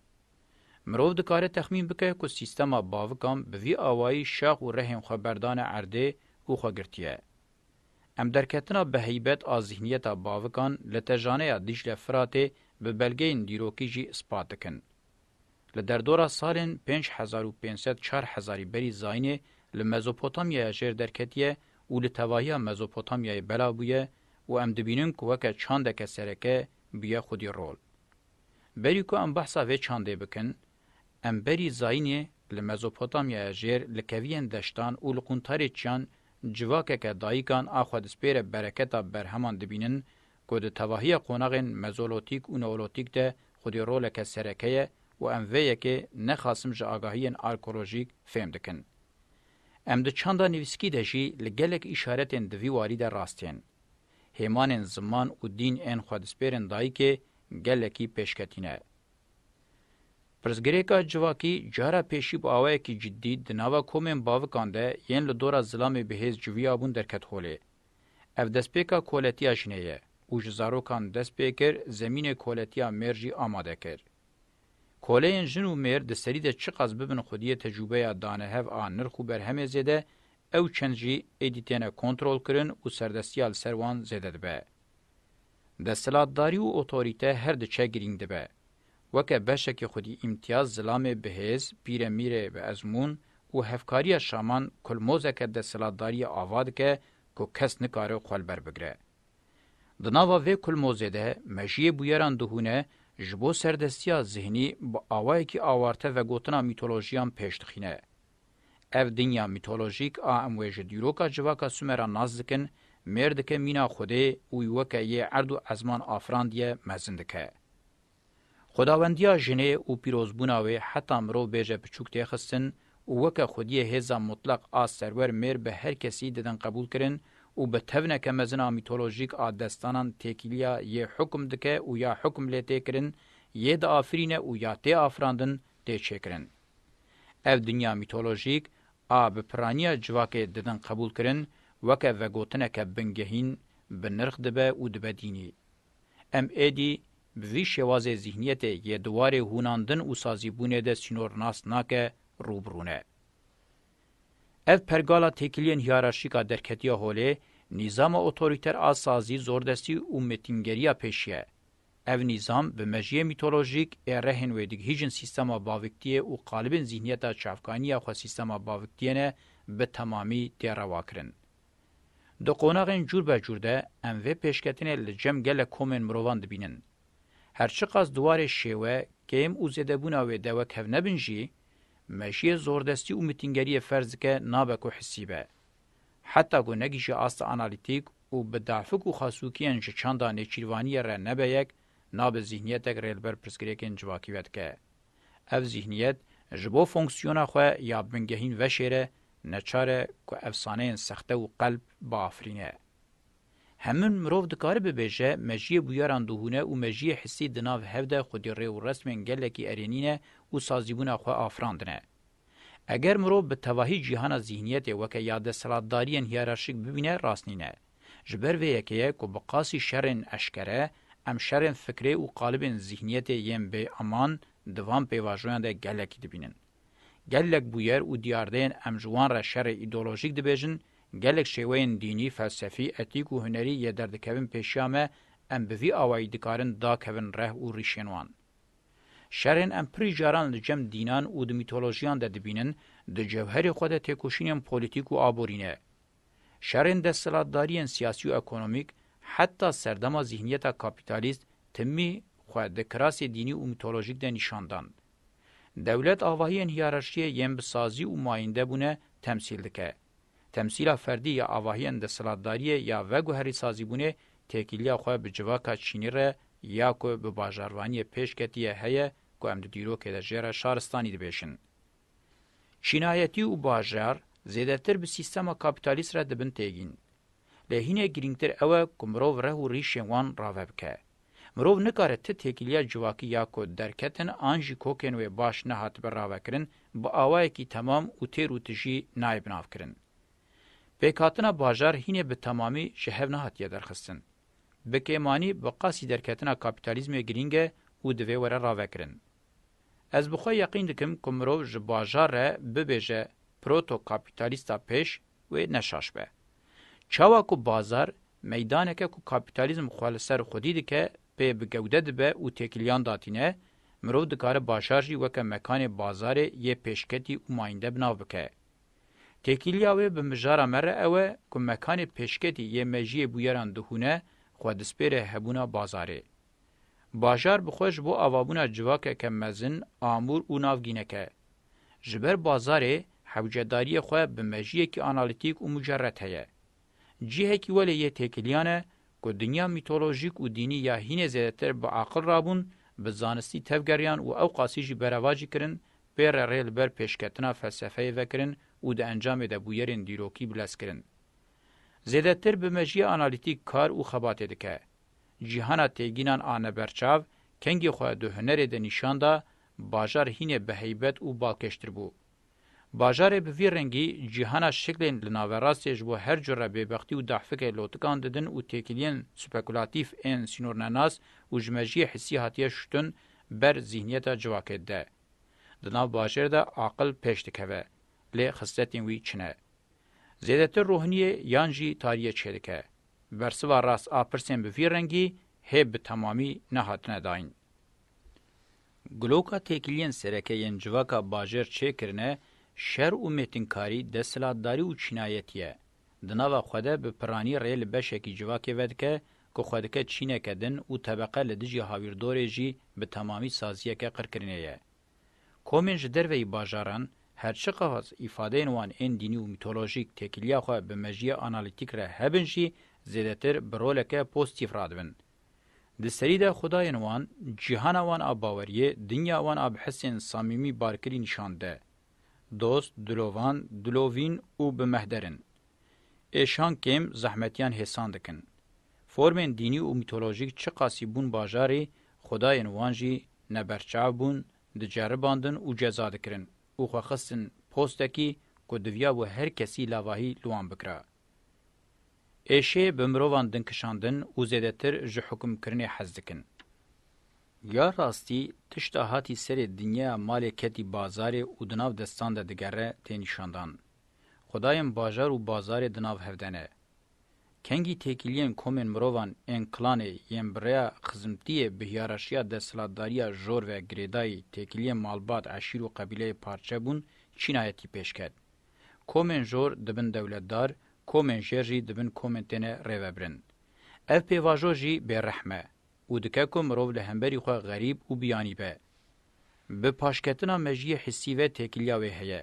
Mirov dikare texmîn bike ku sîstema bavikan bi vî awayî şax û rehên xwe berdane erdê û xwe girtiye. Em derketina biheybet a zîhniyeta bavikan li tejaneya Dîcle Firatê bi belgeyên dîrokî jî ispat dikin. Li derdora salên pênc hezar û pênc sed çar hezarî berî Zayînê li Mezopotamyaya jêr derketiye û li tevahiya Mezopotamyayê belav bûye û em dibînin ku weke çandeke sereke bûye xwedî rol. Berî ku em behsa vê çandê bikin, em berî zayînê li Mezopotamyaya jêr li keviyên deştan û li qûntarê çiyan civakeke dayikan a xwedispêre bereketa berheman dibînin ku di tevahiya qonaxên Mezolotîk û Neolotîk de xwedî roleke sereke ye û em vê yekê ne xasim ji agahiyên arkeolojîk fêm dikin. Em di çanda nivîskî de jî li gelek îşaretên di vî warî de rast tên. Hêmanên ziman û dîn ên xwedispêrên dayikê gelekî pêşketîne. Pirsgirêka civakî cara pêşî bi awayekî cidî di nava komên bavikan de yên li dora zilamê bi hêz civiya bûn derket holê. Ev destpêka koletiya jinê ye û ji zarokan dest pê kir zemînê koletiya mêr jî amade kir. Koleyên jin û mêr di serî de çiqas bibin xwediyê tecrûbeya dane hev a nirx û berhemê zêde ew çend jî êdî têne kontrolkirin û serdestiya li ser wan zêde dibe. Desthilatdarî û otorîte her diçe girîng dibe. Weke beşekî xwedî îmtîyaz zilamê bi hêz, pîre mîrê bi ezmûn û hevkarîya şaman kulmozeke desthilatdarîyê ava dike ku kes nikare xwe li ber bigire. Di nava vê kulmozê de mejîyê bûyeran dihûne ji bo serdestîya zihnî bi awayekî awarte vegotina mîtolojîyan pêş dixîne. Ev dinya mîtolojîk a em wê ji dîroka civaka Sumeran nas dikin, mêr dike mîna Xwedê û wî weke yê erd û ezman afirandiye mezin dike. Xwedawendiya jinê û pîrozbûna wê heta mirov bêje piçûk tê xistin û weke xwediyê hêza mutleq a serwer mêr bi her kesî didin qebûlkirin û bi tevneke mezin a mîtolojîk a destanan têkiliya yê hukm dike û ya hukm lê tê kirin, yê diafirîne û ya tê afirandin tê çêkirin. Ev dinya mîtolojîk a bi piraniya civakê didin qebûlkirin weke vegotineke bingehîn bi nirx dibe û dibe dînî. Em êdî bi vî şêwazê zîhniyetê yê di warê hûnandin û sazîbûnê de sînor nas nake rû bi rû ne. Ev pergala têkiliyên hiyararşîka derketiya holê, nîzama otorîter a sazî, zordestî û mêtingeriya pêşiye, Ev nîzam bi mejiyê mîtolojîk ê rehên wê digihîjin sîstema baviktiyê û qalibên zîhniyeta çavkaniya xwe sîstema baviktiyê ne bi temamî tê rewakirin. Di qonaxên cûr be cûr de em vê pêşketinê li cem gelek komên mirovan dibînin. Her çiqas di warê şêwe, kêm û zêdebûna wê de wek hev nebin jî, mejiyê zordestî û mitîngeriyê ferz dike nabe ku hisî be. Heta ku negihîşe asta analîtîk û bi dafik û xasûkiyên ji çanda nêçîrvaniyê re nebe yek, nabe zîhniyetek rê li ber pirsgirêkên civakî vedike. Ev zîhniyet ji bo fonksiyona xwe ya bingehîn veşêre, neçar e ku efsaneyên sexte û qelp biafirîne. Hemin mirov dikare bibêje mejiyê bûyeran dihûne û mejiyê hissî di nav hev de xwedî rê û resmên gelekî erênîne û sazîbûna xwe afirandine. Eger mirov bi tevahî cîhana zîhniyetê weke ya desthilatdariyên hiyerarşîk bibîne rast nîne. Ji ber vê yekê ye ku bi qasî şerên eşkere, em şerên fikrê û qalibên zîhniyetê yên bê aman di van pêvajoyan de gelekî dibînin. Gelek bûyer û diyardeyên em ji wan re şerê îdeolojîk dibêjin, gelek şêweyên dînî, felsefî, etîk û hunerî yê derdikevin pêşiya me, em bi vî awayî dikarin dakevin reh û rîşên wan. Şerên em pirî caran li cem dînan û di mîtolojiyan de dibînin, di cewherê xwe de têkoşînên polîtîk û aborî ne. Şerên desthilatdariyên siyasî û ekonomîk, heta serdema zîhniyeta kapîtalîst, timî xwe di kirasê dînî û mîtolojîk de nîşan dan. Dewlet avahiyên hiyararşiyê yên bi sazî û mayînde bûne temsîl dike. Temsîla ferdî ya avahiyên desthilatdariyê ya veguherî sazîbûnê têkiliya xwe bi civaka çînî re ya ku bi bajarvaniyê pêş ketiye heye ku em di dîrokê de jê re şaristanî dibêjin. Çînayetî û bajar zêdetir bi sîstema kapîtalîst re dibin têgîn. Lê hînê girîngtir ew e ku mirov reh û rîşên wan rave bike. Mirov nikare ti têkiliya civakî ya ku derketin an jî kokên wê baş nehatibe ravekirin bi awayekî temam û têr û tijî nayê binavkirin. Pêkhatina bajar hînê bi temamî ji hev nehatiye derxistin. Bi kêmanî bi qasî derketina kapîtalîzmê girîng e û divê were ravekirin. Ez bi xwe yeqîn dikim ku mirov ji bajar re bibêje proto-kapîtalîsta pêş wê ne şaş be. Çawa ku bazar Meydaneke ku kapîtalîzm xwe li ser xwedî dike, pê bi gewde dibe û têkiliyan datîne, mirov dikare bajar jî weke mekanê bazarê yê pêşketî û mayînde bi nav bike. Têkiliya wê bi mijara me re ew e ku mekanê pêşketî yê mejiyê bûyeran dihûne xwe dispêre hebûna bazarê. Bajar bi xwe ji bo avabûna civakeke mezin, amûr û navgîn e ke. Ji ber bazarê, hewcedariyê xwe bi mejiyekî analîtîk û mucerred heye. Cihekî welê yê têkiliyan e ku dinya mîtolojîk û dînî ya hînê zêdetir bi aqil rabûn, bi zanistî tevgeriyan û ewqasî jî berevacî kirin, pê re rê li ber pêşketina felsefeyê vekirin û di encamê de bûyerên dîrokî bi lez kirin. Zêdetir bi mejiyê analîtîk kar û xebatê dike. Cîhana têgînan a neberçav kengê xwe di hunerê de nîşan da, bajar hînê biheybet û balkêştir bû. Bajarê bi vî rengî, cîhana şiklên li naverastê ji bo her cure bêbextî û dahfikê lotikan didin û têkiliyên spekulatîf ên sînornenas û ji mejiyê hisî hatiye şûtin ber zîhniyeta civakê dide. Di nav bajêr de aqil pêş dikeve. Lê xisletên wî çi ne? Zêdetir rohiniyê yan jî tariyê çêdike. Bersiva rast a pirsên bi vî rengî hê bi temamî nehatine dayîn. Gloka têkiliyên sereke yên civaka bajêr çêkirine, şer û mêtinkarî, desthilatdarî û çînayetî ye. Di nava xwe de bi piranî rê li beşekî civakê vedike ku xwe dike çîneke din û tebeqe li dijî hawîrdorê jî bi temamî saziyeke qirkirinê ye. Komên ji derveyî bajaran, her çiqas îfadeyên wan ên dînî û mîtolojîk têkiliya xwe bi mejiyê analîtîk re hebin jî zêdetir bi roleke pozitîf radibin. Di serî de xwedayên wan, cîhana wan a baweriyê, dinya wan a bi hisên samîmî barkirî nîşan de. Dost, dilovan, dilovîn û bi mehder in. Êşan kêm, zehmetiyan hêsan dikin. Formên dînî û mîtolojîk çiqasî bûn bajarê, xwedayên wan jî neberçav bûn, diceribandin û ceza dikirin û xwe xistin postekî ku diviyabû her kesî lavahî li wan bikira. Êşê bi mirovan din kişandin û zêdetir ji hukimkirinê hez dikin. Ya rastî tişta hatî serê dinyeya malê ketî bazarê û di nav destan de digere tê nîşandan. Xwedayên bajar û bazarê di nav hev de ne. Kengî têkiliyên komên mirovan ên klanê yên bi rêya xizmtiyê bi hiyaraşiya desthilatdariya jor ve girêdayî têkiliyên malbat, eşîr û qebîleyê parçe bûn çînayetî pêş ket. Komên jor dibin dewletdar, komên şêr jî dibin komên têne rêvebirin. Ev pêvajo jî bêrehm e û dike ku mirov li hemberî xwe xerîb û biyanî be. Bi paşketina mejiyê hissî ve têkiliya wê heye.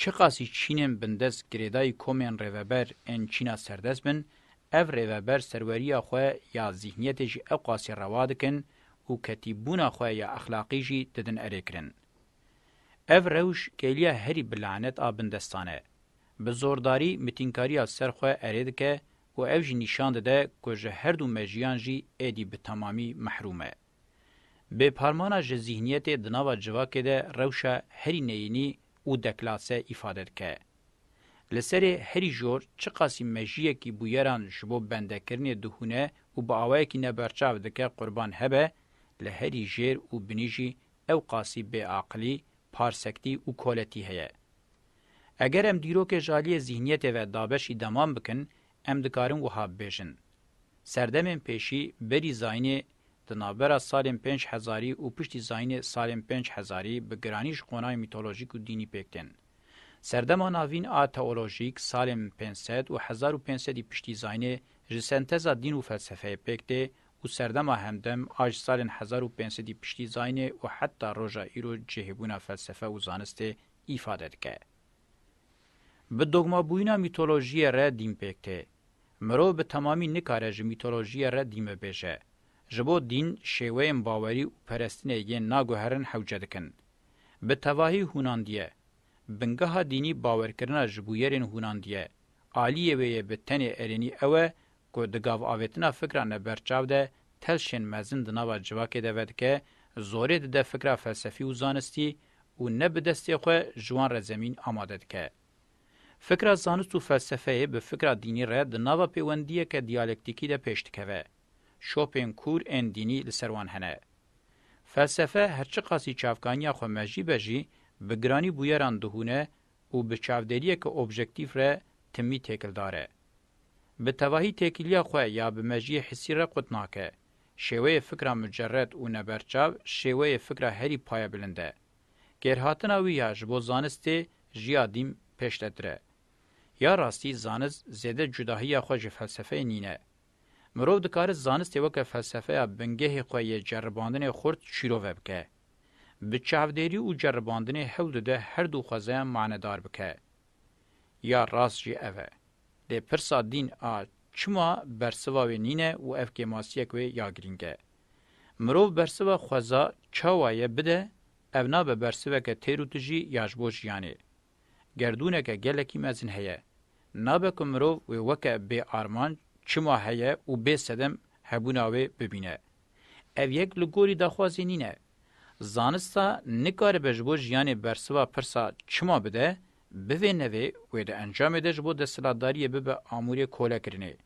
Çiqasî çînên bindest girêdayî komên rêveber ên Çîna serdest bin, ev rêveber serweriya xwe ya zîhniyetê jî ewqasî rewa dikin û ketîbûna xwe ya exlaqî jî didin erêkirin. Ev rewş kêliya herî bi lanet a bindestan e. Bi zordarî mitînkariya ser xwe erê dike û ev jî nîşan dide ku ji herdû mejiyan jî êdî bi temamî mehrûm e. Bêparmana ji zîhniyetê di nava civakê de rewşa herî neyînî û deklase îfade dike. Li serê herî jor çiqasî mejiyekî bûyeran ji bo bendekirinê dihûne û bi awayekî neberçav dike qurban hebe, li herî jêr û binî jî ewqasî bêaqilî, parsektî û koletî heye. Eger em dîrokê ji aliyê zîhniyetê ve dabeşî deman bikin, em dikarin wiha bibêjin, Serdemên pêşî berî zayînê di navbera salên pênc hezarî û piştî zayînê salên pênc hezarî bi giranî ji qonayê mîtolojîk û dînî pêk tên. Serdema navîn a teolojîk salên pênc sed û hezar û pênc sedî piştî zayînê ji senteza dîn û felsefeyê pêk tê û serdema hemdem a ji salên hezar û pênc sedî piştî zayne û heta roja îro cihêbûna felsefe û zanistê îfade dike. Bi dogmabûyîna mîtolojiyê re dîn pêk tê. Mirov bi temamî nikare ji mîtolojiyê re dîn bibêje. Ji bo dîn şêweyên bawerî û perestinê yên naguherin hewce dikin. Bi tevahî hûnandî ye. Bingeha dînî bawerkirina ji bûyerên hûnandî ye. Aliyê wê yê bi tenê erênî ew e Ku di gavavêtina fikra ne ber çav de telşên mezin di nava civakê de vedike, zorê dide fikra felsefî û zanistî û ne bi destê xwe ji wan re zemîn amade dike. Fikra zanist û felsefeyê bi fikra dînî re di nava pêwendiyeke diyalektîkî de pêş dikeve. Şopên kûr ên dînî li ser wan hene. Felsefe her çiqasî çavkaniya xwe mejî be jî bi giranî bûyeran dihûne û bi çavdêriyeke objektîf re timî têkildar e. Bi tevahî têkiliya xwe ya bi mejiyê hisî re qut nake. Şêweyê fikra mucerred û neberçav şêweyê fikra herî payebilind e. Kêrhatina wî ya ji bo zanistê ji ya dîm pêştetir e. Ya rastî zanist zêde cudahiya xwe ji felsefeyê nîne. Mirov dikare zanistê weke felsefeya bingehê xwe yê ceribandinê xurt şîrove bike. Bi çavdêrî û ceribandinê hewl dide her du xwezeyan manedar bike. Ya rast jî ev e. Lê pirsa dîn a çima bersiva wê nîne û ev kêmasiyek wê ya girîng e. Mirov bersiva xweza çawa ye bide, ev nabe bersiveke têr û tijî ya ji bo jiyanê. Gerdûneke gelekî mezin heye. Nabe ku mirov wê weke bêarmanc çima heye û bê sedem hebûna wê bibîne. Ev yek li gorî daxwazê nîne. Zanista nikaribe ji bo jiyanê bersiva pirsa çima bide, bivê nevê wê di encamê de ji bo desthilatdariyê bibe amûrê kolekirinê.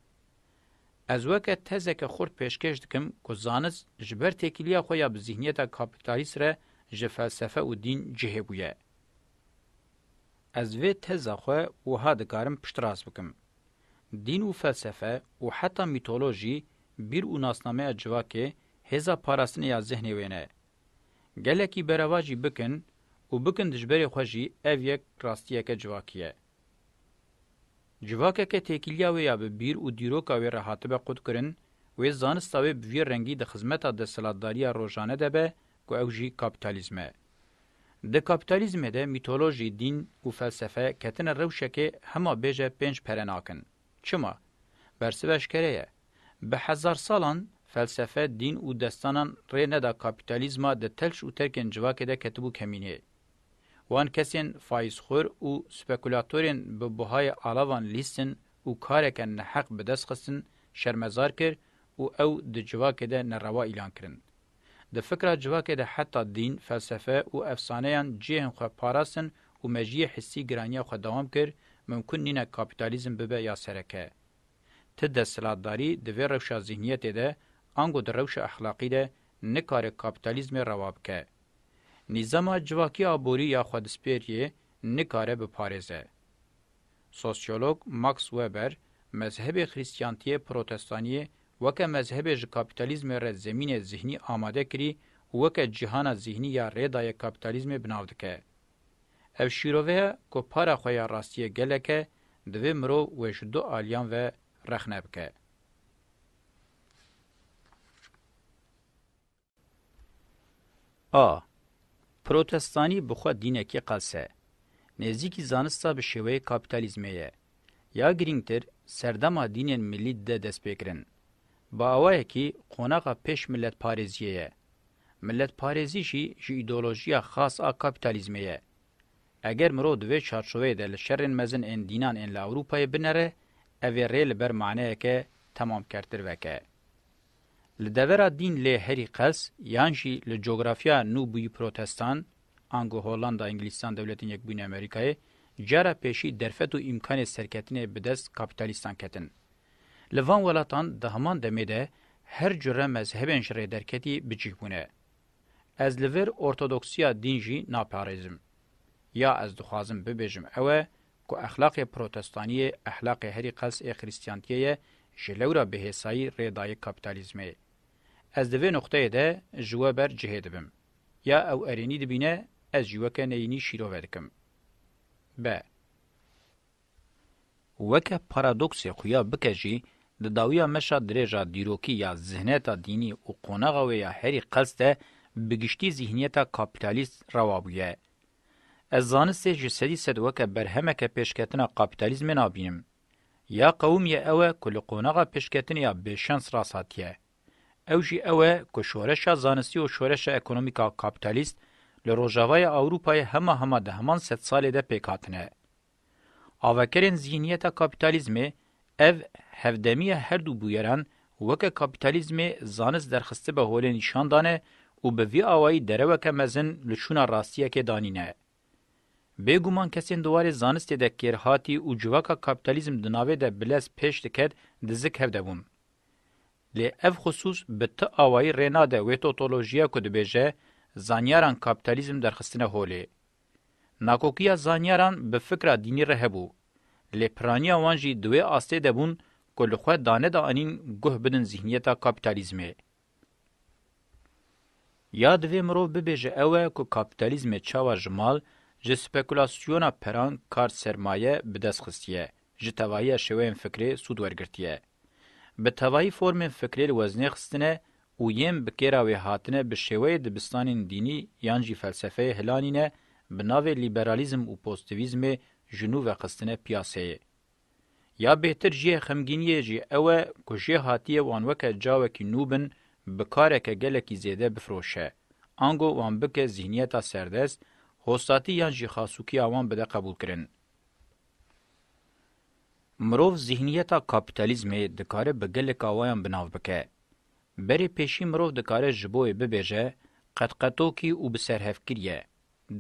Ez weke tezeke xurt pêşkêş dikim ku zanist ji ber têkiliya xwe ya bi zîhniyeta kapîtalîst re ji felsefe û dîn cihê bûye. Ez vê teza xwe wiha dikarim piştrast bikim. Dîn û felsefe û heta mîtolojî, bîr û nasnameya civakê hêza parastinê ya zihnê wê ne. Gelekî bereva jî bikin û bikin dijberê xwe jî ev yek rastiyeke civakî ye. Civakeke têkiliya wê ya bi bîr û dîroka wê re hatibe qutkirin, wê zanista wê bi vî rengî di xizmeta desthilatdariya rojane de be ku ew jî kapîtalîzm e. Di kapîtalîzmê de mîtolojî, dîn û felsefe ketine rewşekê hema bêje pênc pere nakin. Çima? Bersiv eşkere ye. Bi hezar salan felsefe, dîn û destanan rê neda kapîtalîzma di telş û terkên civakê de ketibû kemînê. Wan kesên faîzxwir û spekulatorên bi buhayê alavan lîstin û kareke neheq bi dest xistin şermezar kir û ew di civakê de nerewa îlan kirin. Di fikra civakê de heta dîn, felsefe û efsaneyan cihên xwe parastin û mejiyê hissî giraniya xwe dewam kir, mimkun nîne kapîtalîzm bibe ya sereke. Ti desthilatdarî di vê rewşa zîhniyetê de ango di rewşa exlaqî de nikare kapîtalîzmê rewa bike. Nîzama civakî aborî ya xwedispêriyê nikare biparêze. Sosyolog Max Weber mezhebê xrîstiyantiyê protestaniyê Weke mezhebê ji kapîtalîzmê re zemînê zihnî amade kirî û weke cîhana zihnî ya rê dayê kapîtalîzmê binav dike. Ev şîroveya ku para xwe ya rastiyê gelek e, divê mirov wê ji du aliyan ve rexne bike. A. Protestanî bi xwe dînekî qelse, nêzîkî zanista bi şêweyê kapîtalîzmê ye. Ya girîngtir, serdema dînên milî dide destpêkirin. Bi awayekî qonaxa pêş milletparêziyê ye. Milletparêzî jî ji îdeolojiya xas a kapîtalîzmê ye. Eger mirov di vê çarçoveyê de li şerên mezin ên dînan ên li Ewropayê binere, ev ê rê li ber maneyeke temamkertir veke. Li devera dîn lê herî qels yan jî li cografya nû bûyî protestan, ango Hollanda, Îngilîstan, Dewletên Yekbûyînê Amerîkayê, cara pêşî derfet û îmkanê serketinê bi dest kapîtalîstan ketin. Li van welatan di heman demê de her cure mezhebên ji rê derketî bi cih bûne. Ez li vir ortodoksiya dîn jî naparêzim. Ya ez dixwazim bibêjim ew e Ku exlaqê protestaniyê, exlaqê herî qels ê xirîstiyantiyê ye, ji lewra bi hêsayî rê dayê kapîtalîzmê. Ez di vê nuqteyê de ji we ber cihê dibim. Ya ew erênî dibîne, ez jî weke neyînî şîrove dikim. Be. Weke paradoksê xuya bike jî, di dawiya meşa dirêj a dîrokî ya zihneta dînî û qonaxa wê ya herî qels de bi giştî zîhniyeta kapîtalîst rewa bûye. Ez zanistê ji sedî sed weke berhemeke pêşketina kapîtalîzmê nabînim. Ya qewim yê ew e ku li qonaxa pêşketinê ya bêşans rast hatiye. Ew jî ew e ku şoreşa zanistî û şoreşa ekonomîk a kapîtalîst li rojavayê Ewropayê hema hema di heman sedsalê de pêk hatine. Avakirên zîhniyeta kapîtalîzmê, ev hevdemiya her du bûyeran weke kapîtalîzmê zanist derxistibe holê nîşan dane û bi vî awayî dereweke mezin li çûna rastiyekê danîne. Bê guman kesên di warê zanistê de kêrhatî û civaka kapîtalîzm di navê de bilez pêş diket di zik hev de bûn. Lê ev xisûs bi ti awayî rê nade wê totolojiya ku dibêje zanyaran kapîtalîzm derxistine holê. Nakokiya zanyaran bi fikra dînî re hebû, lê piraniya wan jî di wê astê de bûn ku li xwe daneda anîn guh bidin zîhniyeta kapîtalîzmê. Ya divê mirov bibêje ew e ku kapîtalîzmê çawa ji mal, ji spekulasyona peran, kar, sermaye, bi dest xistiye. ji tevahiya şêweyên fikrê sûd wergirtiye. Bi tevahî formên fikrê li weznê xistine û yên bi kêra wê hatine bi şêweyê dibistanên dînî yan jî felsefeyê hilanîne bi navê lîberalîzm û postivîzmê ji nû ve xistine piyaseyê. Ya bêhtir jiyê xemgîniyê jî ew e ku jê hatiye wan weke cawekî nû bin bi kareke gelekî zêde bifiroşe, ango wan bike zîhniyeta serdest, hostatî yan jî xasûkiya wan bide qebûlkirin. Mirov zîhniyeta kapîtalîzmê dikare bi geleka wayan bi nav bike. Berê pêşî mirov dikare ji bo wê bibêje qetqetokî û bi serhevkirî ye.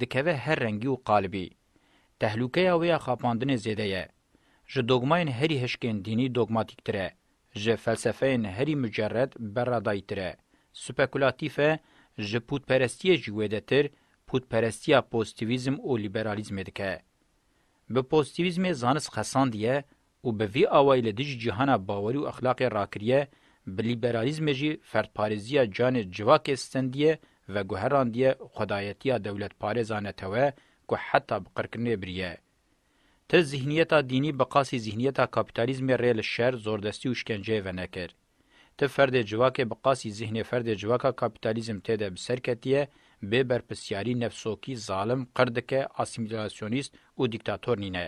Dikeve her rengî û qalibî. Tehlûkeya wê ya xapandinê zêde ye. Ji dogmayên herî hişkên dînî dogmatîktir e. Ji felsefeyên herî mucerred berradayîtir e. Spekûlatîf e, ji pûtperestiyê jî wêdetir pûtperestiya pozitîvîzm û lîberalîzmê dike. Bi pozîtîvîzmê zanist xesandiye û bi vî awayî li dijî cîhana bawerî û exlaqê rakiriye, bi lîberalîzmê jî ferdparêziya canê civakê stendiye, veguherandiye xwedayetiya dewletparêza netewe ku heta bi qirkirinê biriye. Ti zîhniyeta dînî bi qasî zîhniyeta kapîtalîzmê rê li şer, zordestî û şkenceyê venekir. Ti ferdê civakê bi qasî zîhnê ferdê civaka kapîtalîzm tê de bi ser ketiye, bê berpirsiyarî, nefsokî, zalim, qirdike, asîmîlasyonîst û dîktator nîne.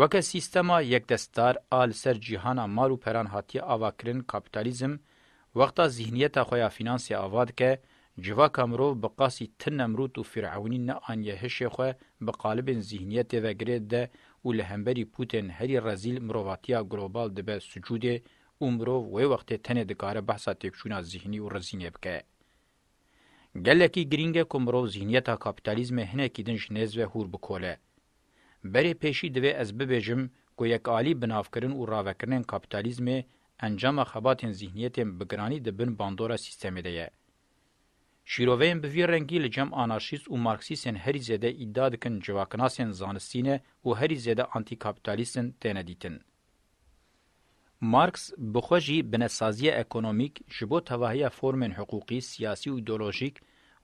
Weke sîstema yekdestdar a li ser cîhana mal û peran hatiye avakirin kapîtalîzm, wexta zîhniyeta xwe ya fînansê ava dike, Civaka mirov bi qasî ti Nemrût û Fîr'ewnî neaniye hişê xwe bi qalibên zîhniyetê ve girê de û li hemberî pûtên herî rezîl mirovatiya global dibe sucûdê û mirov wê wextê tenê dikare behsa têkçûna zîhnî û rizînê bike. Gelekî girîng e ku mirov zîhniyeta kapîtalîzmê hinekî din ji nêz ve hûr bikole. Berê pêşî divê ez bibêjim ku yekalî binavkirin û ravekirinên kapîtalîzmê Encama xebatên zîhniyetên bi giranî di bin bandora sîstemê de ye. Şîroveyên bi vî rengî li cem anarşîst û marksîsên herî zêde îdia dikin civakinasên zanistî ne û herî zêde antîkapitalîst in têne dîtin. Marks bi xwe jî binesaziya ekonomîk ji bo tevahiya formên hiqûqî, siyasî û îdeolojîk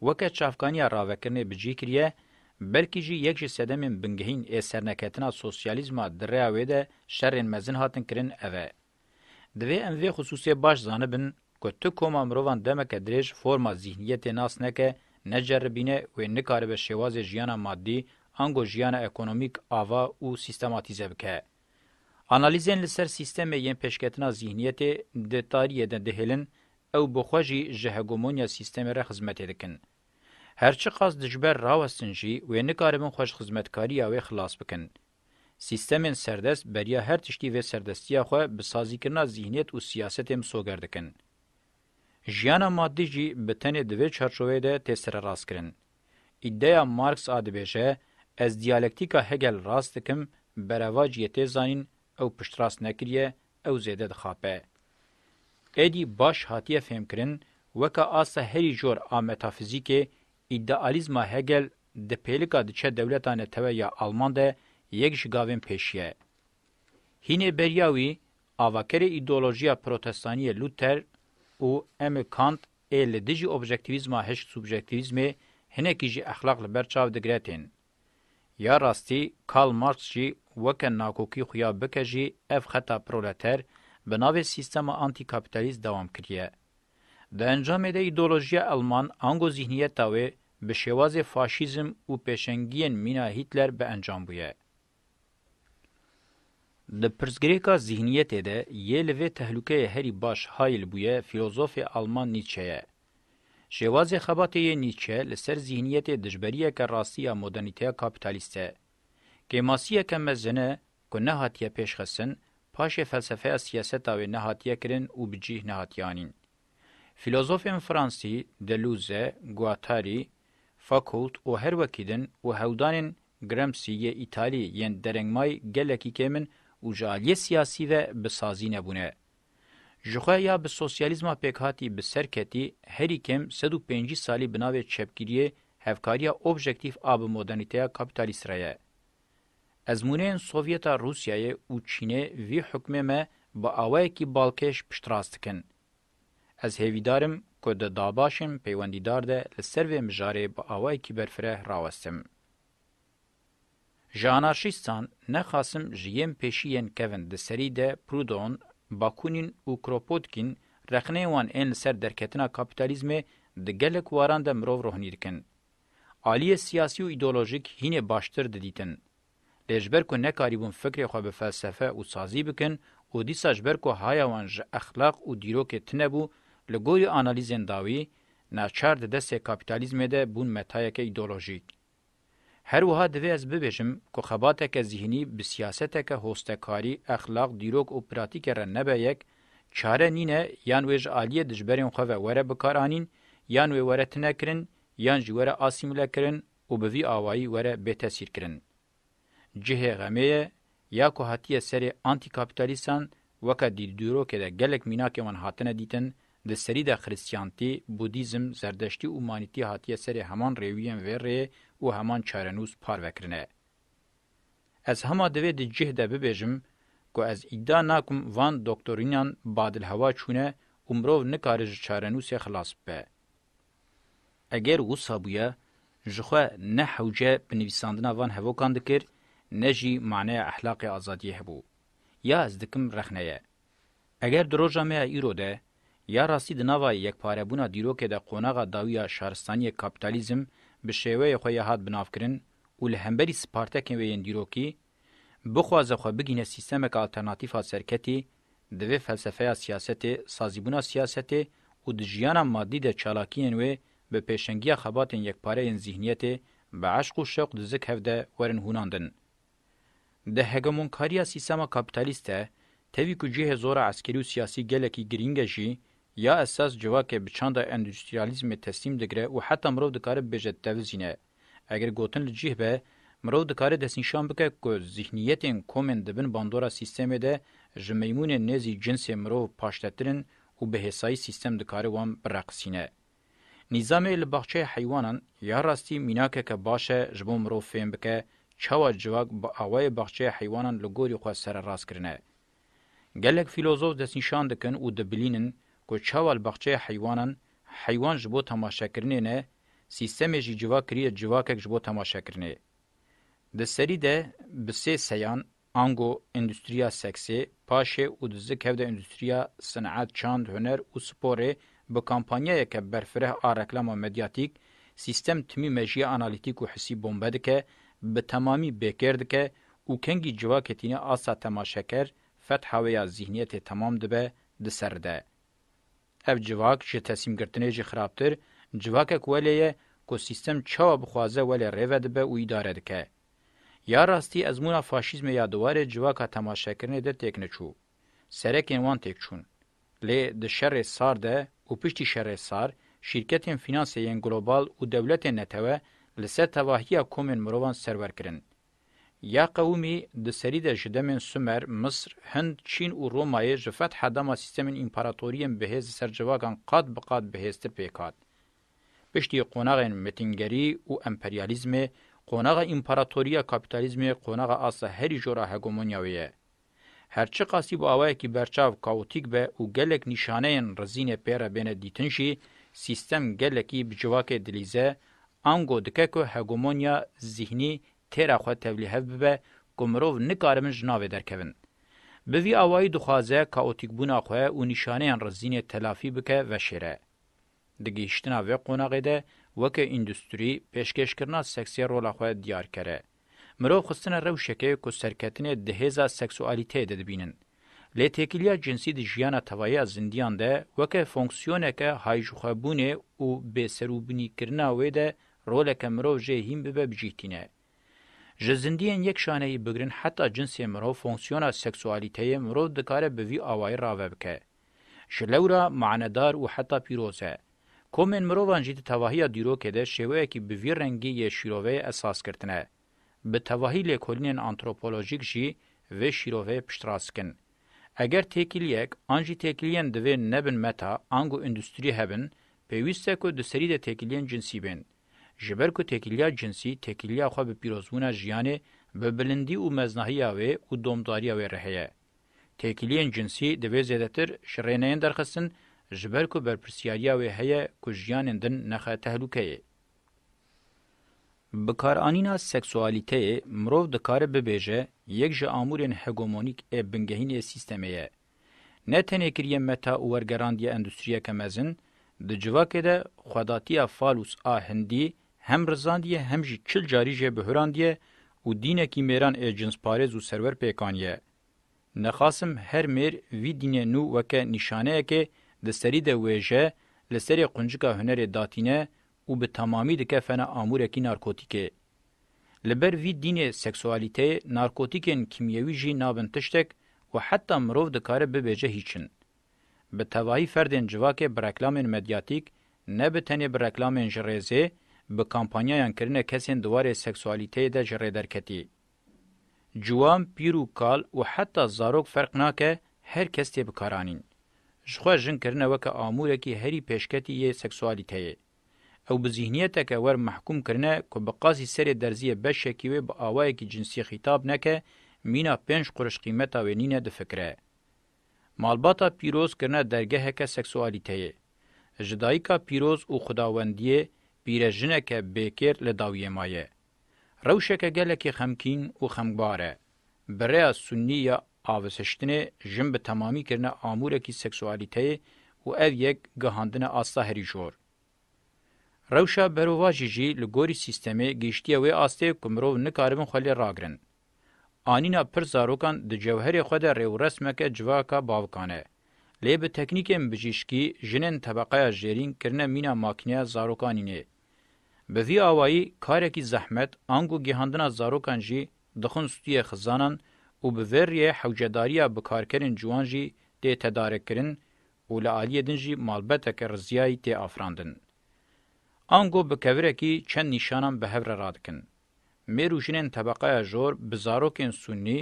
weke çavkaniya ravekirinê bi cî kiriye, Belkî jî yek ji sedemên bingehîn ê serneketina sosyalîzma di rêya wê de şerên mezin hatin kirin ev e. Divê em vê xisûsê baş zanibin ku tu koma mirovan demeke dirêj forma zîhniyetê nas neke, neceribîne wê nikaribe şêwazê jiyana madî ango jiyana ekonomîk ava û sîstematîze bike. Analîzên li ser sîstemê yên pêşketina zîhniyetê di tariyê de dihêlin, ew bi xwe jî ji hegemonya sîstemê re xizmetê dikin. Her çiqas dijber rawestin jî wê nikaribin xwe ji xizmetkariya wê xilas bikin. Sîstemên serdest beriya her tiştî vê serdestiya xwe bi sazîkirina zîhniyet û siyasetê misoger dikin. Jiyana maddî jî bi tenê di vê çarçoveyê de tê sererastkirin. Îdeya Marx a dibêje, Ez diyalektîka Hegel rast dikim, berevaciyê tê zanîn, ew piştrast nekiriye, ew zêde dixape. Êdî baş hatiye fêmkirin weke asta herî jor a metafizîkê, îdealîzma Hegel di pêlika diçe dewleta netewe ya Alman de yek ji gavên pêşî ye. Hînê beriya wî, avakerê îdeolojiya protestanî ye Luther û Emil Kant ê li dijî objektîvîzma hişk-subjektîvîzmê hinekî jî exlaq li ber çav digire tên. Ya rastî Karl Marx jî weke nakokî xuya bike jî ev xeta proleter bi navê sîstema antîkapîtalîst dewam kiriye. Di encamê de îdeolojiya elman ango zîhniyeta wê bi şêwazê faşîzm û pêşengiyên mîna Hitler bi encam bûye. Di pirsgirêka zîhniyetê de yê li vê tehlûkeyê herî baş hayl bûye fîlozofê elman Nîtşe ye. Şêwazê xebatê yê Nîtşe li ser zîhniyetê dijberiyeke rastî ya modernîteya kapîtalîst e. Kêmasiyeke mezin e ku nehatiye pêşxistin, paşê felsefeya siyaseta wê nehatiye kirin û bi cîh nehatiye anîn. Fîlozofên fransî, Deleuze, Guattari, Fakoult û her wekî din û hewldanên Gramsci yê Îtalî yên derengmayî gelekî kêm in û ji aliyê siyasî ve bi sazî nebûne. Jixwe ya bi sosyalîzma pêkhatî bi ser ketî, herî kêm sed û pêncî salî bi navê çepgiriyê hevkariya objektîf a bi modernîteya kapîtalîst re ye. Ezmûnên Sovyeta Rûsyayê û Çînê vî hukmê me bi awayekî balkêş piştrast dikin. Ez hêvîdar im ku di dabaşên peywendîdar de li ser vê mijarê bi awayekî berfireh rawestim. Ji anarşîstan ne Qasim ji yên pêşî yên kevin di serî de Proudhon, Bakunin û Kropotkin rexneyên wan ên li ser derketina kapîtalîzmê di gelek waran de mirov rohnî dikin. Aliyê siyasî û îdeolojîk hînê baştir didîtin. Lê ji ber ku nekarîbûn fikrê xwe bi felsefe û sazî bikin û dîsa ji ber ku haya wan ji exlaq û dîrokê tine bû li gorî analîzên dawî, naçar di destê kapîtalîzmê de bûn metayeke îdeolojîk. Her wiha divê ez bibêjim ku xebateke zîhnî bi siyaseteke hostekarî, exlaq, dîrok û pratîke re nebe yek, çare nîne yan wê ji aliyê dijberên xwe ve were bikaranîn, yan wê were tinekirin, yan jî were asîmîlekirin û bi vî awayî were bêtesîrkirin. Cihê xemê ye, ya ku hatiye serê antîkapîtalîstan weke dîldîrokê de gelek mînakên wan hatine dîtin, di serî de xirîstîyantî, budîzm, zerdeştî û manîtî hatiye serê heman rêwîyên vê rê û heman çarenûs parve kirine. Ez hema divê di cih de bibêjim ku ez îdia nakim van doktorînan badilhewa çûne û mirov nikare ji çarenûsê xilas bibe. Eger wisa bûye, ji xwe ne hewce bi nivîsandina van hevokan dikir, ne jî maneya ehlaqê azadiyê hebû. Ya ez dikim rexneye. Eger di roja me ya îro de, ya rastî di nava yekparebûna dîrokê de qonaxa dawî ya şaristaniyê kapîtalîzm bi şêweyê xwe ya hat binavkirin û li hemberî spartekên wê yên dîrokî, bixwaze xwe bigihîne sîstemeke alternatîf a serketî, divê felsefeya siyasetê, sazîbûna siyasetê û di jiyana madî de çalakiyên wê bi pêşengiya xebatên yekpare yên zîhniyetê bi eşq û şewq di zik hev de werin hûnandin. Di hegemonkariya sîstema kapîtalîst de, tevî ku cihê zora eskerî û siyasî gelekî girîng e jî, ya esas civakê bi çanda endûstrîalîzmê teslîm digire û heta mirov dikare bibêje tevizîne. Eger gotin li cih be, mirov dikare destnîşan bike ku zîhniyetên komên di bin bandora sîstemê de ji meymûnên nêzî cinsê mirov paştetir in û bi hêsayî sîstem dikare wan bireqisîne. Nîzamê li baxçeyê heywanan ya rastî mînakeke baş e ji bo mirov fêm bike çawa civak bi awayê baxçeyê heywanan li gorî xwe sererast kirine Gelek fîlozof destnîşan dikin û dibilînin ku çawa li baxçeya heywanan heywan ji bo temaşekirinê ne, sîstemê jî civa kiriye civakek ji bo temaşekirinê. Di serî de bi sê seyan, ango, îndustriya seksê, paşê û di zikev de îndustriya sineet, çand, huner û sporê bi kampanyayeke berfireh a reklama medyatîk, sîstem timî mejiyê analîtîk û hisî bombe dike, bi temamî bêkêr dike Û kengî civa ketîne asta temaşeker, fetha wê ya zîhniyetê temam dibe, diseride. Ev civak ji tesîmgirtinê jî xirabtir, civakek welê ye ku sîstem çawa bixwaze welê rê vedibe û îdare dike. Ya rastî ezmûna faşîzmê ya di warê civaka temaşekirinê de têk niçû. Serekên wan têk çûn. Lê di şerê sar de û piştî şerê sar, şîrketên fînansê yên global û dewletên netewe li ser tevahiya komên mirovan serwer kirin. Ya qewimî di serî de ji demên Sumer, Misr, Hind, Çîn û Romayê ji fetha dama sîstemên împaratoriyên bihêz li ser civakan qat bi qat bihêztir pêk hat. Piştî qonaxên mitîngerî û emperyalîzmê, qonaxa împaratoriya kapîtalîzmê qonaxa asta herî jor a hegemonya wê ye. Her çiqasî bi awayekî berçav kaotîk be û gelek nîşaneyên rizînê pê re bêne dîtin jî, sîstem gelekî bi civakê dilîze, ango dike ku hegemonya zîhnî têra xwe tevlî hev bibe ku mirov nikaribin ji navê derkevin. Bi vî awayî dixwaze kaotîkbûna xwe û nîşaneyên rizînê telafî bike veşêre. Di gihîştina vê qonaxê de weke îndustrî, pêşkêşkirina seksê rola xwe diyar kere. Mirov xistine rewşekê ku serketinê di hêza seksualîteyê de dibînin. Lê têkiliya cinsî di jiyana tevaya zindiyan de weke fonksiyoneke hayjixwebûnê û bêserûbûnîkirina wê de roleke mirov jê hîn bibe bi cîh tîne. Ji zindiyên yek şaneyî bigirin heta cinsê mirov fonksiyona seksualîteyê mirov dikare bi vî awayî ravebike. Ji lewra manedar û heta pîroz e. Komên mirovan jî di tevahiya dîrokê de şêweyekî bi vî rengî yê şîroveyê esas girtine. Bi tevahî lêkolînên antropolojîk jî vê şîroveyê piştrast dikin. Eger têkiliyek an jî têkiliyên divê nebin meta ango îndustrî hebin, pêwîst e ku di serî de têkiliyên cinsî bên. Ji ber ku têkiliya cinsî têkiliya xwe bi pîrozbûna jiyanê, bi bilindî û meznahiya wê û domdariya wê re heye. Têkiliyên cinsî divê zêdetir ji rê neyin derxistin ji ber ku berpirsyariya wê heye ku jiyanên din nexe tehlûkeyê. Bikaranîna seksualîteyê mirov dikare bibêje yek ji amûrên hegemonîk ê bingehîn ê sîstemê ye. Ne tenê kiriye meta û wergerandiye endustriyeke mezin, di civakê de xwedatiya falûs a hindî hem rizandiye hem jî çil carî jê bihurandiye û dînekî mêran ê cinsparêz û serwer pêk aniye. Nexasim her mêr vî dînê nû weke nîşaneyekê di serî de wêje, li serê quncika hunerê datîne û bi temamî dike fena amûrekî narkotîkê. Li ber vî dînê seksualîteyê narkotîkên kîmyewî jî nabin tiştek û heta mirov dikare bibêje hîçin. Bi tevahî ferdên civakê bi reklamên medyatîk, ne bi tenê bi reklamên ji rêzê, bi kampanyayan kirine kesên di warê seksualîteyê de ji rê derketî. Ciwan, pîr û kal û heta zarok ferq nake, her kes tê bikaranîn. Ji xwe jin kirine weke amûrekî herî pêşketî yê seksualîteyê. Ew bi zîhniyeteke wer mehkûm kirine ku bi qasî serê derziyê beşekî wê bi awayekî cinsî xîtab neke, mîna pênc qurij qîmeta wê nîne difikire. Malbata pîroz kirine dergeheke seksualîteyê. Ji dayika pîroz û xwedawendiyê pîrejineke bêkêr li dawiyê maye. Rewşeke gelekî xemkîn û xemgbar e. Bi rêya sunnî ya avisiştinê jin bi temamî kirine amûrekî seksualîteyê û ev yek gihandine asta herî jor. Rewşa berovajî jî li gorî sîstemê gihiştiye wê astê ku mirov nikaribin xwe lê ragirin. Anîna pir zarokan di cewherê xwe de rêwresmeke civaka bavikan e. Lê bi teknîkên bijîşkî jinên tebeqeya jêrîn kirine mîna makîneya zarokanînê. Bi vî awayî karekî zehmet ango gihandina zarokan jî dixin stûyê xizanan û bi vê riyê hewcedarîya bikarkerên ciwan jî tê tedarikkirin û li aliyê din jî malbeteke riziyayî tê afirandin. Ango bi kevirekî çend nîşanan bi hev re radikin. mêr û jinên tebeqaya jor bi zarokên sunnî,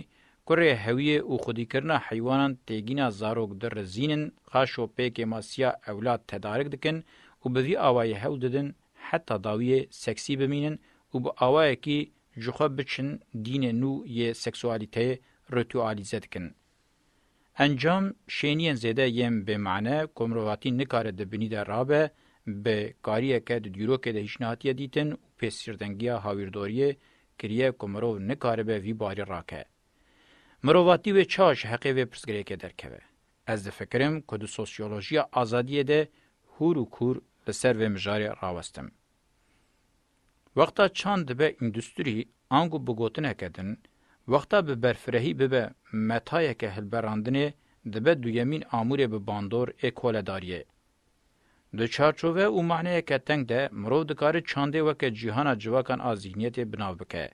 kurê hewiyê û xwedîkirina heywanan têgîna zarok dirizîn in, qaşo pêkê masiya ewlad tedarik dikin û bi vî awayî hewl didin heta dawiyê seksî bimînin û bi awayekî ji xwe biçin dînê nû yê seksualîteyê ritualîze dikin. Encam, Şêniyên zêde yên bêmane ku mirovatî nikare di binî de rabe, bi kariyeke di dîrokê de hîş nehatiye dîtin û pêsîrdengiya hawîrdoriyê kiriye ku mirov nikaribe vî barî rake. Mirovatî wê çawa ji heqê vê pirsgirêkê derkeve? Ez difikirim ku di sosyolojiya azadiyê de hûr û kûr li ser vê mijarê rawestim. Wexta çand dibe îndustrî ango bi gotineke din, wexta bi berfirehî bibe metayeke hilberandinê dibe duyemîn amûrê bi bandor ê koledariyê. Di çarçove û maneyeke teng de mirov dikare çandê weke cîhana civakan a zîhniyetê bi nav bike.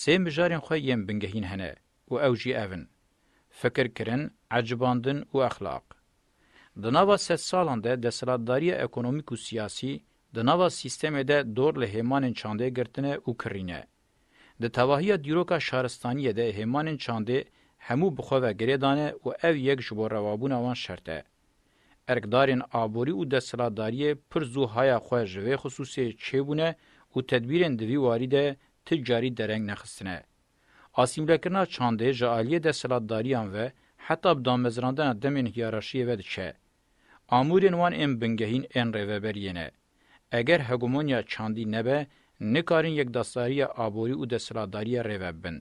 Sê mijarên xwe yên bingehîn hene û ew jî ev in, fikirkirin, ecibandin û exlaq. Di nava sed salan de desthilatdariya ekonomîk û siyasî di nava sîstemê de dor li hêmanên çandê girtine û kirîne. Di tevahiya dîroka şaristaniyê de hêmanên çandê hemû bi xwe ve girê dane û ev yek ji bo rewabûna wan şert e. Erkdarên aborî û desthilatdariyê pir zû haya xwe ji vê xisûsê çêbûne û tedbîrên di vî warî de ti carî dereng nexistine. Asîmlekirina çandê ji aliyê desthilatdariyan ve heta bi damezrandina demên hiyaraşiyê ve diçe. Amûrên wan ên bingehîn ên rêveberiyê ne. Eger hegemonya çandî nebe, nikarin yekdasariya aborî û desthilatdariyê rêve bibin.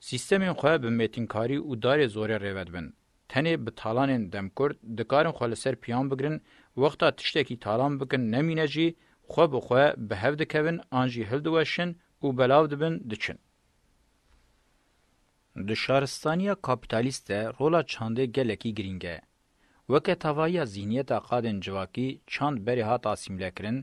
Sîstemên xwe bi mêtinkarî û darê zorê rêve dibin. Tenê bi talanên demkurt dikarin xwe li ser piyan bigirin, wexta tiştekî talan bikin nemîne jî xwe bi xwe bi hev dikevin an jî hildiweşin û belav dibin diçin. Di şaristaniya kapîtalîst de rola çandê gelekî girîng e. Weke tavayiya zîhniyeta qadên civakî çand berê hat asîmlekirin,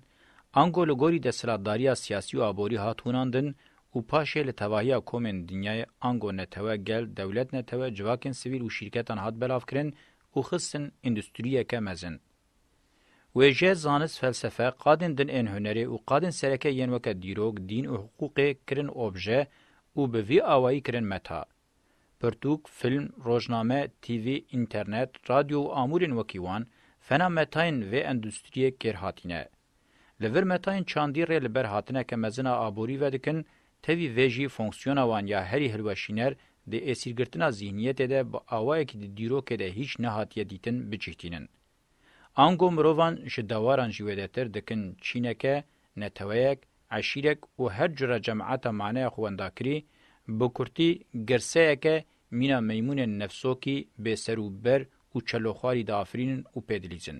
ango li gorî desthilatdariya siyasî û aborî hat hûnandin û paşê li tevahiya komên dinyayê ango netewe, gel, dewlet, netewe, civakên sivîl û şîrketan hat belavkirin û xistin îndustriyeke mezin. Wê je zanist, felsefe, qadên din ên hunerê û qadên sereke yên weke dîrok, dîn û hiqûqê kirin obje û bi vî awayî kirin meta. Pirtûk, fîlm, rojname, tîvî, înternet, radyo û amûrên wekî wan, fena metayên vê endustriyê kêr hatîne. Li vir metayên çandî rê li ber hatineke mezin a aborî vedikin, tevî vê jî fonksiyona wan ya herî hilweşîner di êsîrgirtina zîhniyetê de bi awayekî di dîrokê de hîç nehatiye dîtin bicîhtînin. Ango mirovan ji dewaran jî wêdetir dikin çîneke, neteweyek, eşîrek û her cure cemaeta maneya xwe wendakirî, bi kurtî girseyeke mîna meymûnên nefsokî bê ser û ber û çeloxwarî diafirînin û pê dilîzin.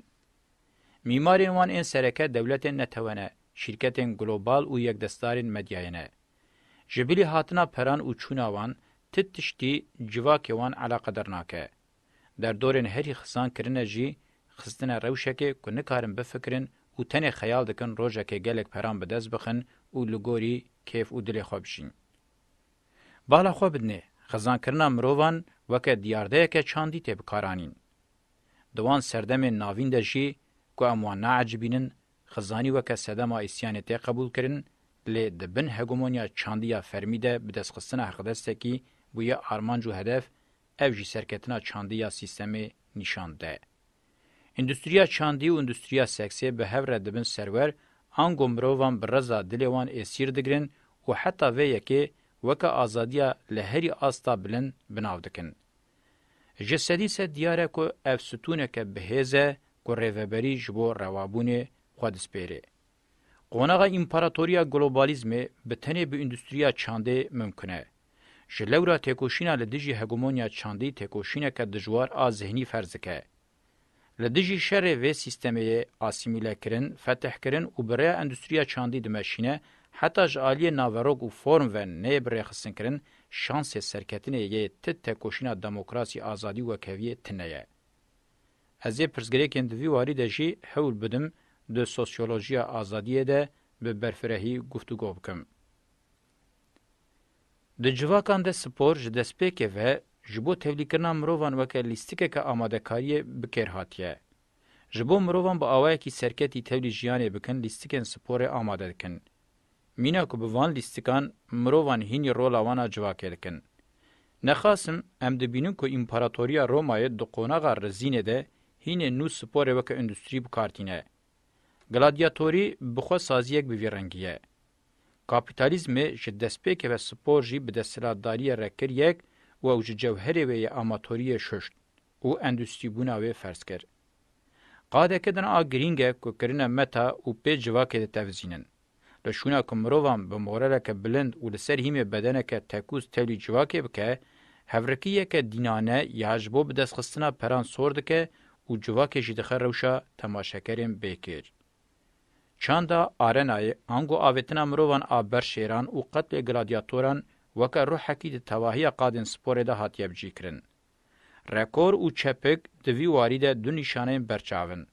Mîmarên wan ên sereke dewletên netewe ne, şîrketên global û yekdestdarên medyayê ne. Ji bilî hatina peran û çûna wan ti tiştî civakê wan eleqedar nake. Derdorên herî xisan kirine jî xistine rewşekê ku nikarin bifikirin û tenê xeyal dikin rojekê gelek peran bi dest bixin û li gorî kêf û dilê xwe bijîn. Bala xwe bidinê, xizankirina mirovan weke diyardeyeke çandî tê bikaranîn. Di wan serdemên navîn de jî ku em wan naecibînin, xizanî weke sedema îsyanê tê qebûlkirin, lê di bin hegemonya çandî ya fermî de bidestxistina heqdestekî bûye armanc û hedef Ev jî serketina çandî ya sîstemê nîşan dide. Îndustriya çandî û îndustriya seksê bi hev re dibin serwer, ango mirovan bi reza dilê wan êsîr digirin û heta vê yekê weke azadiya li herî asta bilind bi nav dikin. Ji sedî sed diyar e ku ev stûneke bi hêz e ku rêveberî ji bo rewabûnê xwe dispêrê. Qonaxa împaratoriya globalîzmê bi tenê bi îndustriya çandê mimkun e. Ji lewra têkoşîna li dijî hegemonya çandî têkoşîneke dijwar a zihnî ferz dike. Li dijî şerê vê sîstemê yê asîmîlekirin, fetihkirin û bi rêya endustriya çandî dimeşîne, heta ji aliyê naverok û form ve neyê birêxistinkirin, şansê serketinê yê ti tekoşîna demokrasî, azadî û wekheviyê tune ye. Ez ê pirsgirêkên di vî warî de jî hewl bidim di sosyolojiya azadiyê de bi berfirehî guftûgo bikim. Di civakan de spor ji destpêkê ve ji bo tevlîkirina mirovan weke lîstikeke amadekariyê bi kêr hatiye. Ji bo mirovan bi awayekî serketî tevlî jiyanê bikin lîstikên sporê amade dikin Mîna ku bi van lîstikan mirovan hînî rola wan a civakê dikin. Nexasim em dibînin ku Împaratoriya Romayê di qonaxa rizînê de hînê nû sporê weke îndustrî bi kar tîne. Gladyatorî bi xwe saziyek bi vî rengî ye. Kapîtalîzmê ji destpêkê ve spor jî bi desthilatdariyê re kir yek û ew ji cewherê wê yê amatoriyê şuşt û endustrîbûna wê ferz kir. Qadeke din a girîng e ku kirina meta û pê civakê ditevizînin. Li şûna ku mirovan bi moraleke bilind û li ser hîmê bedeneke tekûz tevlî civakê bike, hevrikiyeke dînane ya ji bo bidestxistina peran sor dike û civakê jî dixe rewşa temaşekerên bêkêr. Çanda Arenayê ango avêtina mirovan a ber şêran û qetlê gladyatoran weke ruhekî di tevahiya qadên sporê de hatiye bicîkirin. Rekor û çepik di vî warî de du nîşaneyên berçav in.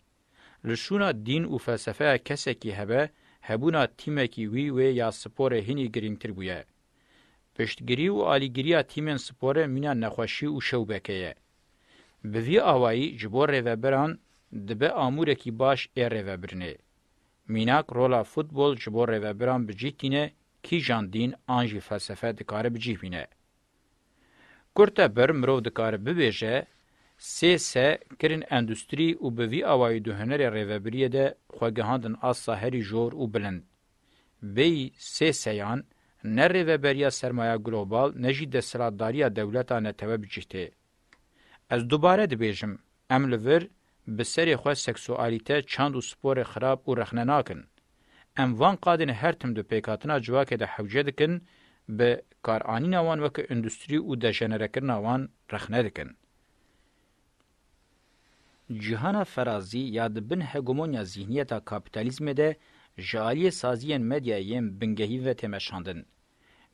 Li şûna dîn û felsefeya kesekî hebe, hebûna tîmekî wî wê ya sporê hînî girîngtir bûye. Piştgirî û alîgiriya tîmên sporê mîna nexweşî û şewbeke ye. Bi vî awayî ji bo rêvebiran dibe amûrekî baş ê rêvebirinê. Mînak rola futbol ji bo rêvebiran bi cîh tîne, kîjan dîn an jî felsefe dikare bi cîh bîne. Kurte bir mirov dikare bibêje, sê se kirin endustrî û bi vî awayî di hunerê rêvebiriyê de xwe gihandin asta herî jor û bilind. Bêyî sê seyan, ne rêveberiya sermaya global ne jî desthilatdariya dewleta netewe bi cih tê. Ez dubare dibêjim, em li vir bi serê xwe seksualîte, çand û sporê xirab û rexne nakin. Em van qadên her tim di pêkhatina civakê de hewce dikin, bi karanîna wan weke îndustrî û dejenerekirina wan rexne dikin. Cîhana ferazî ya di bin hegemonya zîhniyeta kapîtalîzmê de ji aliyê saziyên medyayê yên bingehî ve tê meşandin.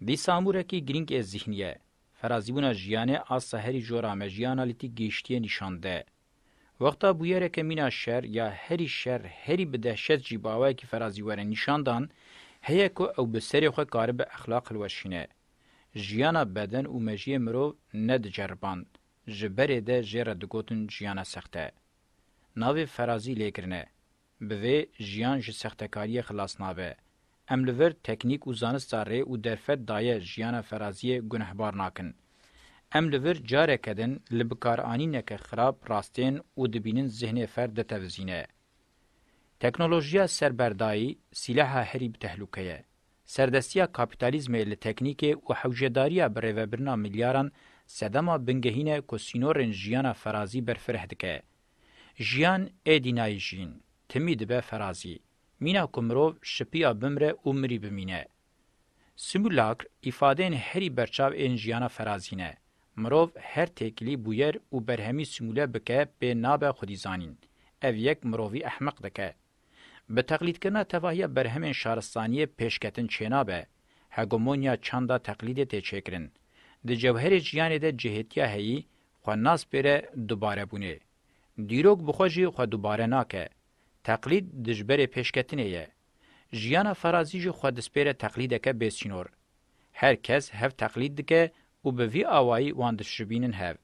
Dîsa mûrekî girîng ê zîhnîye, Ferazîbûna jiyanê a seherî jora me jiyana li tî gihîştiyê nîşan de. Wexta bûyereke mîna şer ya herî şer herî bi dehşet jî bawayekî ferazî were nîşandan heye ku ew bi serê xwe karibe exlaq hilweşîne. Jiyana beden û mejiyê mirov ne diceriband, ji berê de jê re digotin jiyana sext e. Navê ferazî lê kirine. Bi vê jiyan ji sextekariyê xilas nabe. Em li vir teknîk û zanista rê û derfet daye jiyana feraziyê gunehbar nakin. Em li vir careke din li bikaranîneke xirab rastên û dibînin zihnê ferd ditevizîne. Teknolojiya serberdayî sîleha herî bi tehlûke ye. Serdestiya kapîtalîzmê li teknîkê û hewcedariya bi rêvebirina milyaran sedema bingehîn e ku sînorên jiyana ferazî berfireh dike. Jiyan êdî nayê jîn, timî dibe ferazî. Mîna ku mirov şipiya bimire û mirî bimîne. Simulakr îfadeyên herî berçav ên jiyana ferazî ne. Mirov her têkilî bûyer û berhemî simule bike pê nabe xwedîzanîn. Ev yek mirovî ehmeq dike. Bi teqlîdkirina tevahiya berhemên şaristaniyê pêşketin çênabe. Hegemoniya çanda teqlîdê tê çêkirin. Di cewherê jiyanê de cihêtiya heyî Xwe nas pêre dubarebûnê. Dîrok bi xwe jî xwe dubare nake. Teqlîd dijberê pêşketinê ye. Jiyana ferazî jî xwe dispêre teqlîdeke bêsînor. Her kes hev teqlîd dike û bi vî awayî wan dişibînin hev.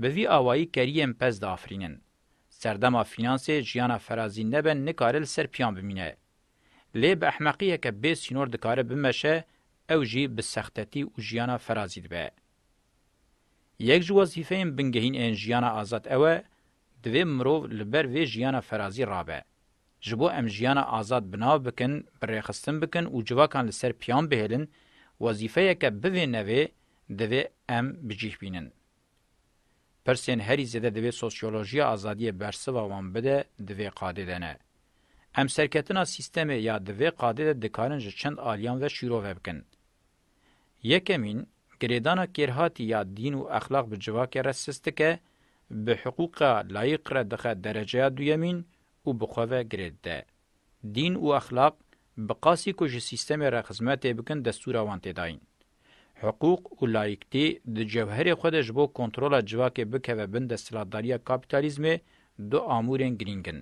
Bi vî awayî keriyên pez diafirînin. Serdema fînansê jiyana ferazî nebe nikare li ser piyan bimîne. Lê bi ehmeqiyeke bêsînor dikare bimeşe, ew jî bi sextetî û jiyana ferazî dibe. Yek ji wezîfeyên bingehîn ên jiyana azad ew e, divê mirov li ber vê jiyana ferazî rabe. Ji bo em jiyana azad bi nav bikin, bi rêxistin bikin û civakan li ser piyan bihêlin, wezîfeyeke bi vê nevê divê em bi cîh bînin. Pirsên herî zêde divê sosyolojiya azadiyê bersiva wan bide di vê qadê de ne. Em serketina sîstemê ya di vê qadê de dikarin ji çend aliyan ve şîrove bikin. Yekemîn, girêdana kêrhatî ya dîn û exlaq bi civakê re siz dike, bi hiqûqa layîq re dixe dereceya duyemîn û bi xwe ve girê dide. Dîn û exlaq bi qasî ku ji sîstemê re xizmetê bikin destûra wan tê dayîn. Hiqûq û layîktî di cewherê xwe de ji bo kontrola civakê bikeve bin desthilatdariya kapîtalîzmê du amûrên girîng in.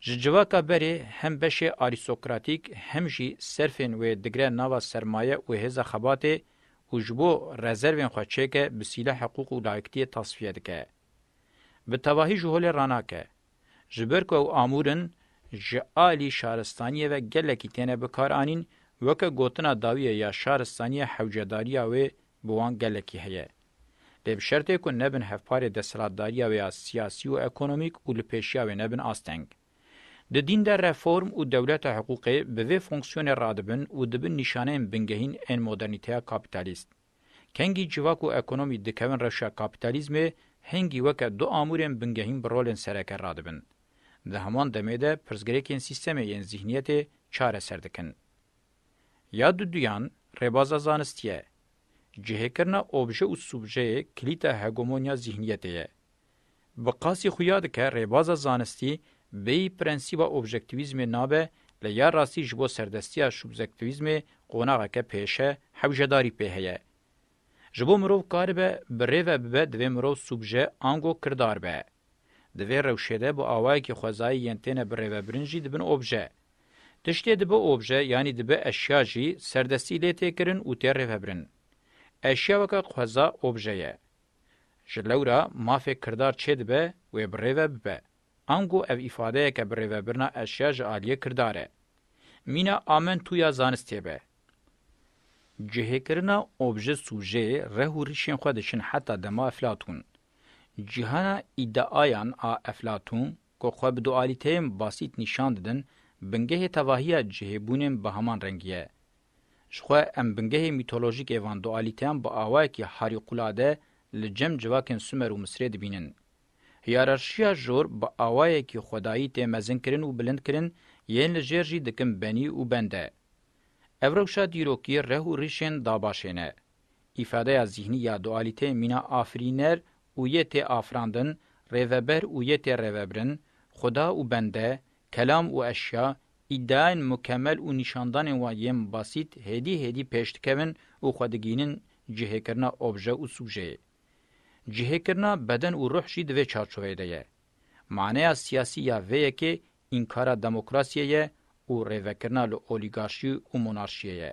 Ji civaka berê hem beşê arîstokratîk hem jî serfên wê digre nava sermaye û hêza xebatê û ji bo rezervên xwe çêke bi sîle hiqûq û layiktiyê tasfiye dike. Bi tevahî ji holê ranake. Ji ber ku ew amûr in, ji alî şaristaniyê ve gelekî têne bikaranîn, weke gotina dawiyê ya şaristaniyê hewcedariya wê bi wan gelekî heye. Lê bi şertê ku nebin hevparê desthilatdariya wê ya siyasî û ekonomîk û li pêşiya wê nebin asteng. Di dîn de reform û dewleta hiqûqê bi vê fonksiyonê radibin û dibin nîşaneyên bingehîn ên modernîteya kapîtalîst. Kengî civak û ekonomî dikevin rewşa kapîtalîzmê, hingî weke du amûrên bingehîn bi rolên sereke radibin. Di heman demê de pirsgirêkên sîstemê yên zîhniyetê çareser dikin. Ya du duyan, rêbaza zanistî ye. Cihêkirina obje û subjeyê kilîta hegemonya zîhniyetê ye. Bi qasî xuya dike rêbaza zanistî bêyî prensîba objektîvîzmê nabe lê ya rastî ji bo serdestiya subjektîvîzmê qonaxeke pêşe, hewcedarî pê heye. Ji bo mirov karibe bi rê ve bibe divê mirov subje ango kirdar be. Di vê rewşê de bi awayekî xwezayî yên têne birêvebirin jî dibin obje. Tiştê dibe obje yanî dibe eşya jî serdestî lê tê kirin û tê rêvebirin. Eşya weke xweza obje ye. Ji lewra mafê kirdar çêdibe wê bi rêve bibe. Ango ev îfadeyeke bi rêvebirina eşya ji aliyê kirdar e. Mîna amentu ya zanistê be. Cihêkirina obje sûjê reh û rîşên xwe diçin heta dema Eflatûn. Cîhana îdeayan a Eflatûn Ku xwe bi dualîteyên basît nîşan didin, bingehê tevahiya cihêbûnên bi heman rengî ye. Ji xwe em bingehê mîtolojîk ê van dualîteyan bi awayekî harîqulade li cem civakên Sumer û Misrê dibînin. Hiyararşiya jor bi awayekî xwedayî tê mezinkirin û bilindkirin, yên li jêr jî dikin benî û bende. Ev rewşa dîrokî reh û rîşên dabaşê ne. Îfadeya zîhnî ya dualîteyên mîna afirîner û yê tê afirandin, rêveber û yê tê rêvebrin, xuda û bende, kelam û eşya, îdiayên mukemel û nîşandanên wan yên basît hêdî hêdî pêş dikevin û xwe digihînin cihêkirina obje û subjeyê. Cihêkirina beden û ruh jî di vê çarçoveyê de ye. Maneya siyasî ya vê yekê înkara demokrasiyê ye û rêvekirina li olîgarşî û monarşiyê ye.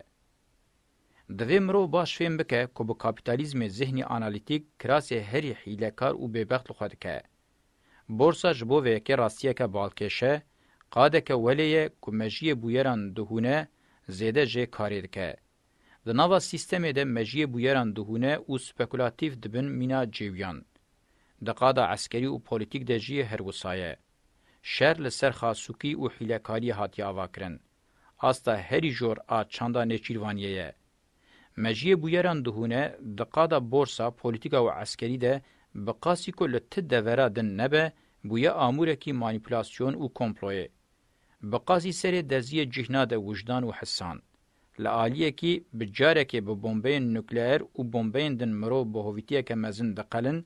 Divê mirov baş fêm bike ku bi kapîtalîzmê zihnî analîtîk kirasê herî hîlekar û bêbext li xwe dike. Borsa ji bo vê yekê rastiyeke balkêş e, qadeke welê ye ku mejiyê bûyeran dihûne zêde jê karê dike. Di nava sîstemê de mejiyê bûyeran dihûne û spekulatîf dibin mîna cêwiyan. Di qada eskerî û polîtîk de jî her wisa ye. Şer li ser xasûkî û hîlekariyê hatiye avakirin. Asta herî jor a çanda Nêçîrvaniyê ye. Mejiyê bûyeran dihûne di qada borsa, polîtîka û eskerî de bi qasî ku li ti devera din nebe bûye amûrekî manîpûlasyon û komployê. Bi qasî serê derziyê cih nade wijdan û hisan. Li aliyekî bi carekê bi bombeyên nukleer û bombeyên din mirov bi hovîtiyeke mezin diqelin,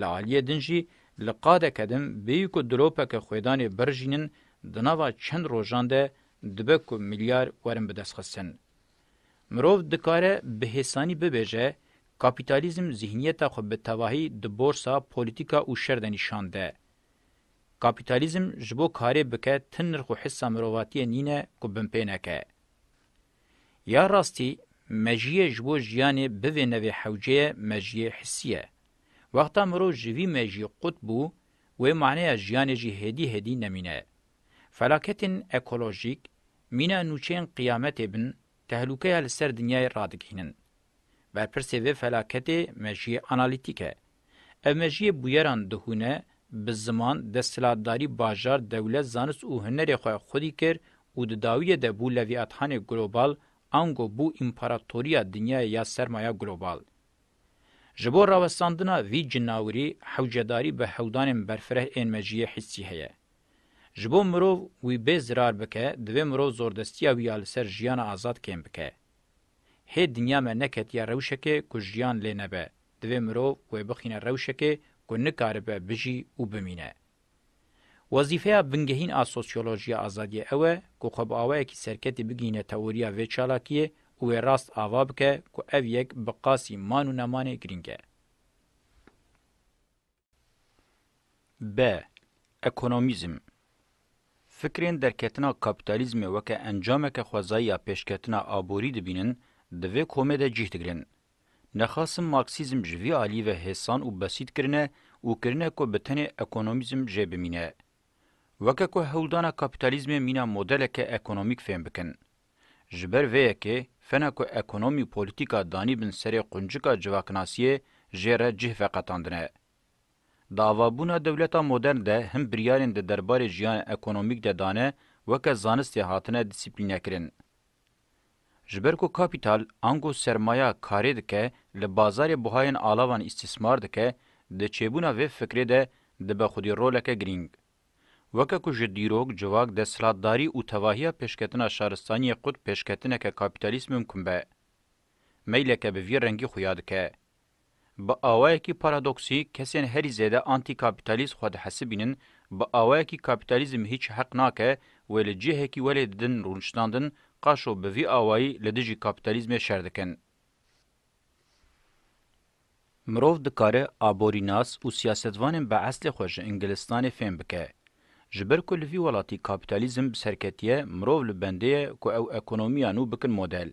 li aliyê din jî li qadeke din bêyî ku dilopeke xwêdanê birijînin Di nava çend rojan de dibe ku milyar werin bidestxistin. Mirov dikare bi hêsanî bibêje kapîtalîzm zîhniyeta xwe bi tevahî di borsa, polîtîka û şer de nîşan de. Kapîtalîzm ji bo karê bike ti nirx û hisa mirovatiyê nîne ku binpê neke. Ya rastî mejiyê ji bo jiyanê bivêne vê hewceyê mejiyê hisî ye. Wexta mirov ji vî mejiyê qut bû wê maneya jiyanê jî hêdî hêdî nemîne. Felaketên ekolojîk mîna nûçeyên qiyametê bin, tehlûkeya li ser dinyayê radigihînin. Berpirsê vê felaketê mejiyê analîtîk e. Ev mejiyê bûyeran dihûne, bi ziman, desthilatdarî, bajar, dewlet, zanist û hunerê xwe xwedî kir û di dawiyê de bû levîathanê global, ango bû împaratoriya dinyayê ya sermaya global. Ji bo rawestandina vî cinawirî hewcedarî bi hewdanên berfireh ên meciyê hîssî heye. Ji bo mirov wî bê zirar bike divê mirov zordestiya wî ya li ser jiyana azad kêm bike. Hê dinya me neketiye rewşekê ku jiyan lê nebe, divê mirov wê bixîne rewşekê ku nikaribe bijî û bimîne. Wezîfeya bingehîn a sosyolojiya azadiyê ew e ku xwe bi awayekî serketî bigihîne teworiya vê çalakiyê û wê rast ava bike ku ev yek bi qasî man û nemanê girîng e. Bi, Ekonomîzm, Fikrên derketina kapîtalîzmê weke encameke xwezayî ya pêşketina aborî dibînin, di vê komê de cîh digirin. Nexasim Marksîzm ji vî alî ve hêsan û besît kirine û kirine ku bi tenê ekonomîzm jê bimîne. Weke ku hewldana kapîtalîzmê mîna modeleke ekonomîk fêm bikin. Ji ber vê yekê fena ku ekonomî û polîtîka danî bin serê quncika civaknasîyê jê re cih veqetandine. Di avabûna dewleta modern de him biryarên di derbarê jîyana ekonomîk de dane weke zanistê hatine disîplînekirin. Ji ber ku kapîtal ango sermaya karê dike, li bazarê buhayên alavan îstîsmar dike, di çêbûna vê fikrê de dibe xwedî roleke girîng. Weke ku ji dîrok, civak, desthilatdarî û tevahiya pêşketina şaristaniyê qut pêşketineke kapîtalîsmimkun be. Meyleke bi vî rengî xuya dike, Bi awayekî paradoksî kesên herî zêde antî-kapîtalîst xwe dihesibînin, bi awayekî kapîtalîzm hîç heq nake, wê li cihekî welê didin rûniştandin, qaşo bi vî awayî li dijî kapîtalîzmê şer dikin. Mirov dikare aborînas û siyasetvanên bi eslê xwe ji Ingilistanê fêm bike. Ji ber ku li vî welatî kapîtalîzm bi ser ketiye, mirov li bendê ye ku ew ekonomiya nû bikin model.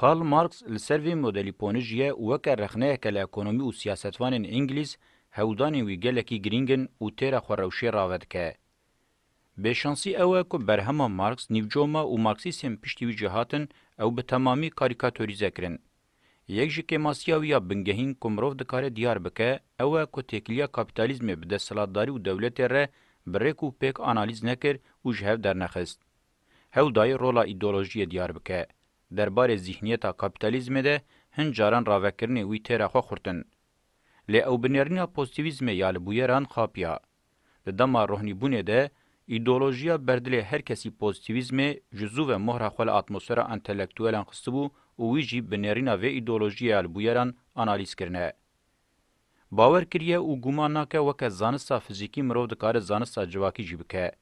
Karl Marx li ser vê modelî ponijîye û weke rexneyeke li ekonomî û siyasetvanên Îngilîz hewdanên wî gelekî girîng in û tê re xwe rewşê rave dike. Bêşansî ew e ku berhema Marx nîvcoma û Marxîsên piştî wî jî hatin ew bi temamî karîkatorîze kirin. Yek ji kêmasîya wî ya bingehîn ku mirov dikare diyar bike ew e ku têkiliya kapîtalîzmê bi desthilatdarî û dewletê re bi rêk û pêk analîz nekir û ji hev dernexist. Hewl dayê rola îdeolojiyê diyar bike. Derbarê zîhniyeta kapîtalîzmê de hin caran ravekirinê wî têra xwe xurtin. Lê ew bi nêrîna pozîtîvîzmê ya li bûyeran xapiya. Di dema rohnîbûnê de îdeolojiya ber dilê her kesî pozîtîvîzmê ji zû ve mohra xwe li atmosfera entelektuelan xistibû û wî jî bi nêrîna vê îdeolojiyê ya li bûyeran analîz kirine. Bawer kiriye û gûman nake weke zanista fizîkî mirov dikare zanista civakî jî bike.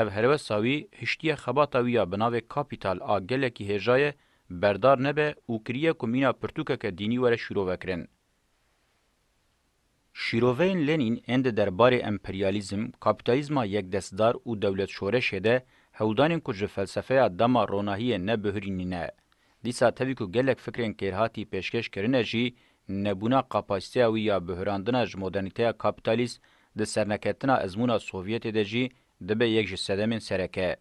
Ev herewesa wî hiştiye xebata wî ya bi navê Kapital a gelekî hêjaye berdar nebe û kiriye ku mîna pirtûkeke dînî were şîrovekirin. Şîroveyên Lenîn ên di derbarê emperyalîzm, kapîtalîzma yekdestdar û dewletşoreşê de hewldanên ku ji felsefeya dema ronahiyê ne bihurînîne, Dîsa tevî ku gelek fikrên kêrhatî pêşkêş kirine jî, nebûna kapasîteya wî ya bihurandina ji modernîteya kapîtalîst, di serneketina ezmûna Sovyetê de jî dibe yek ji sedemên sereke.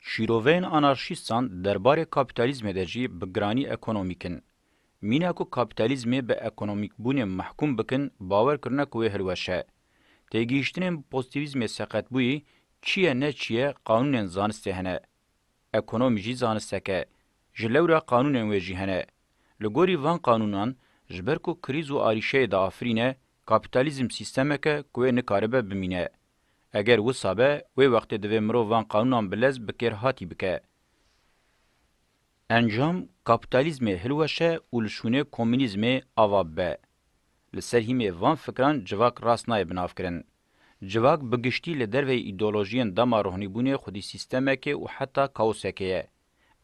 Şîroveyên anarşîstan derbarê kapîtalîzmê de jî bi giranî ekonomîk in. Mîna ku kapîtalîzmê bi ekonomîkbûnê mehkûm bikin, bawer kirine ku wê hilweş e. Têgihîştinên bi pozîtîvîzmê seqetbûyî, çi ye ne çi ye, qanûnên zanistê hene. Ekonomî jî zanistek e. Ji lewra qanûnên wê jî hene. Li gorî van qanûnan, ji ber ku krîz û arîşeyê diafirîne, kapîtalîzm sîstemek e ku wê nikaribe bimîne. Eger wisa be, wê wextê divê mirov van qanûnan bi lez bi kêrhatî bike. Encam, kapîtalîzmê hilweşe û li şûnê komînîzmê ava bibe. Li ser hîmê van fikran civak rast nayê binavkirin. Civak bi giştî li derveyî îdeolojiyên dema ruhnîbûnê xwedî sîstemekê û heta kaosekê ye.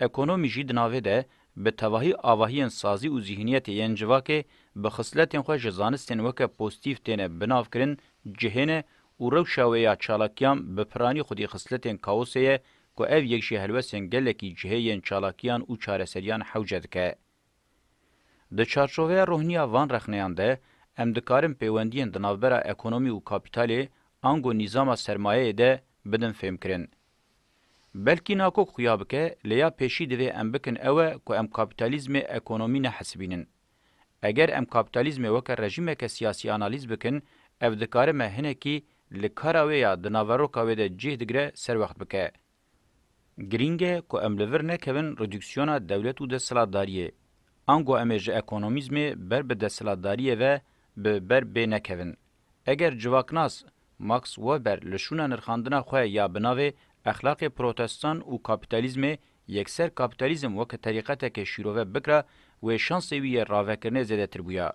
Ekonomî jî di navê de bi tevahî avahiyên sazî û zîhniyetê yên civakê bi xisletên xwe ji zanistên weke poztîf têne binavkirin cihêne û rewşa wê ya çalakiyan bi piranî xwedî xisletên kaosê ye ku ev yek ji helwestên gelekî cihê yên çalakiyan û çareseriyan hewce dike. Di çarçoveya rûhniya van rexneyan de, em dikarin pêwendiyên di navbera ekonomî û kapîtalê ango nîzama sermayeyê de bidin fêmkirin. Belkî nakok xuya bike lê ya pêşî divê em bikin ew e ku em kapîtalîzmê ekonomî nehesibînin. Eger em kapîtalîzmê weke rejîmeke siyasî analîz bikin, ev dikare me hinekî li kara wê ya di naveroka wê de cih digre serwext bike. Girîng e ku em li vir nekevin redûksiyona dewlet û desthilatdariyê. Ango em ê ji ekonomîzmê ber bi desthilatdariyê ve bi ber bê nekevin. Eger civaknas Max Weber li şûna nirxandina xwe ya bi navê Exlaqê Protestan û Kapîtalîzmê yekser kapîtalîzm weke terîqetekê şîrove bikira wê şansê wî yê ravekirinê zêdetir bûya.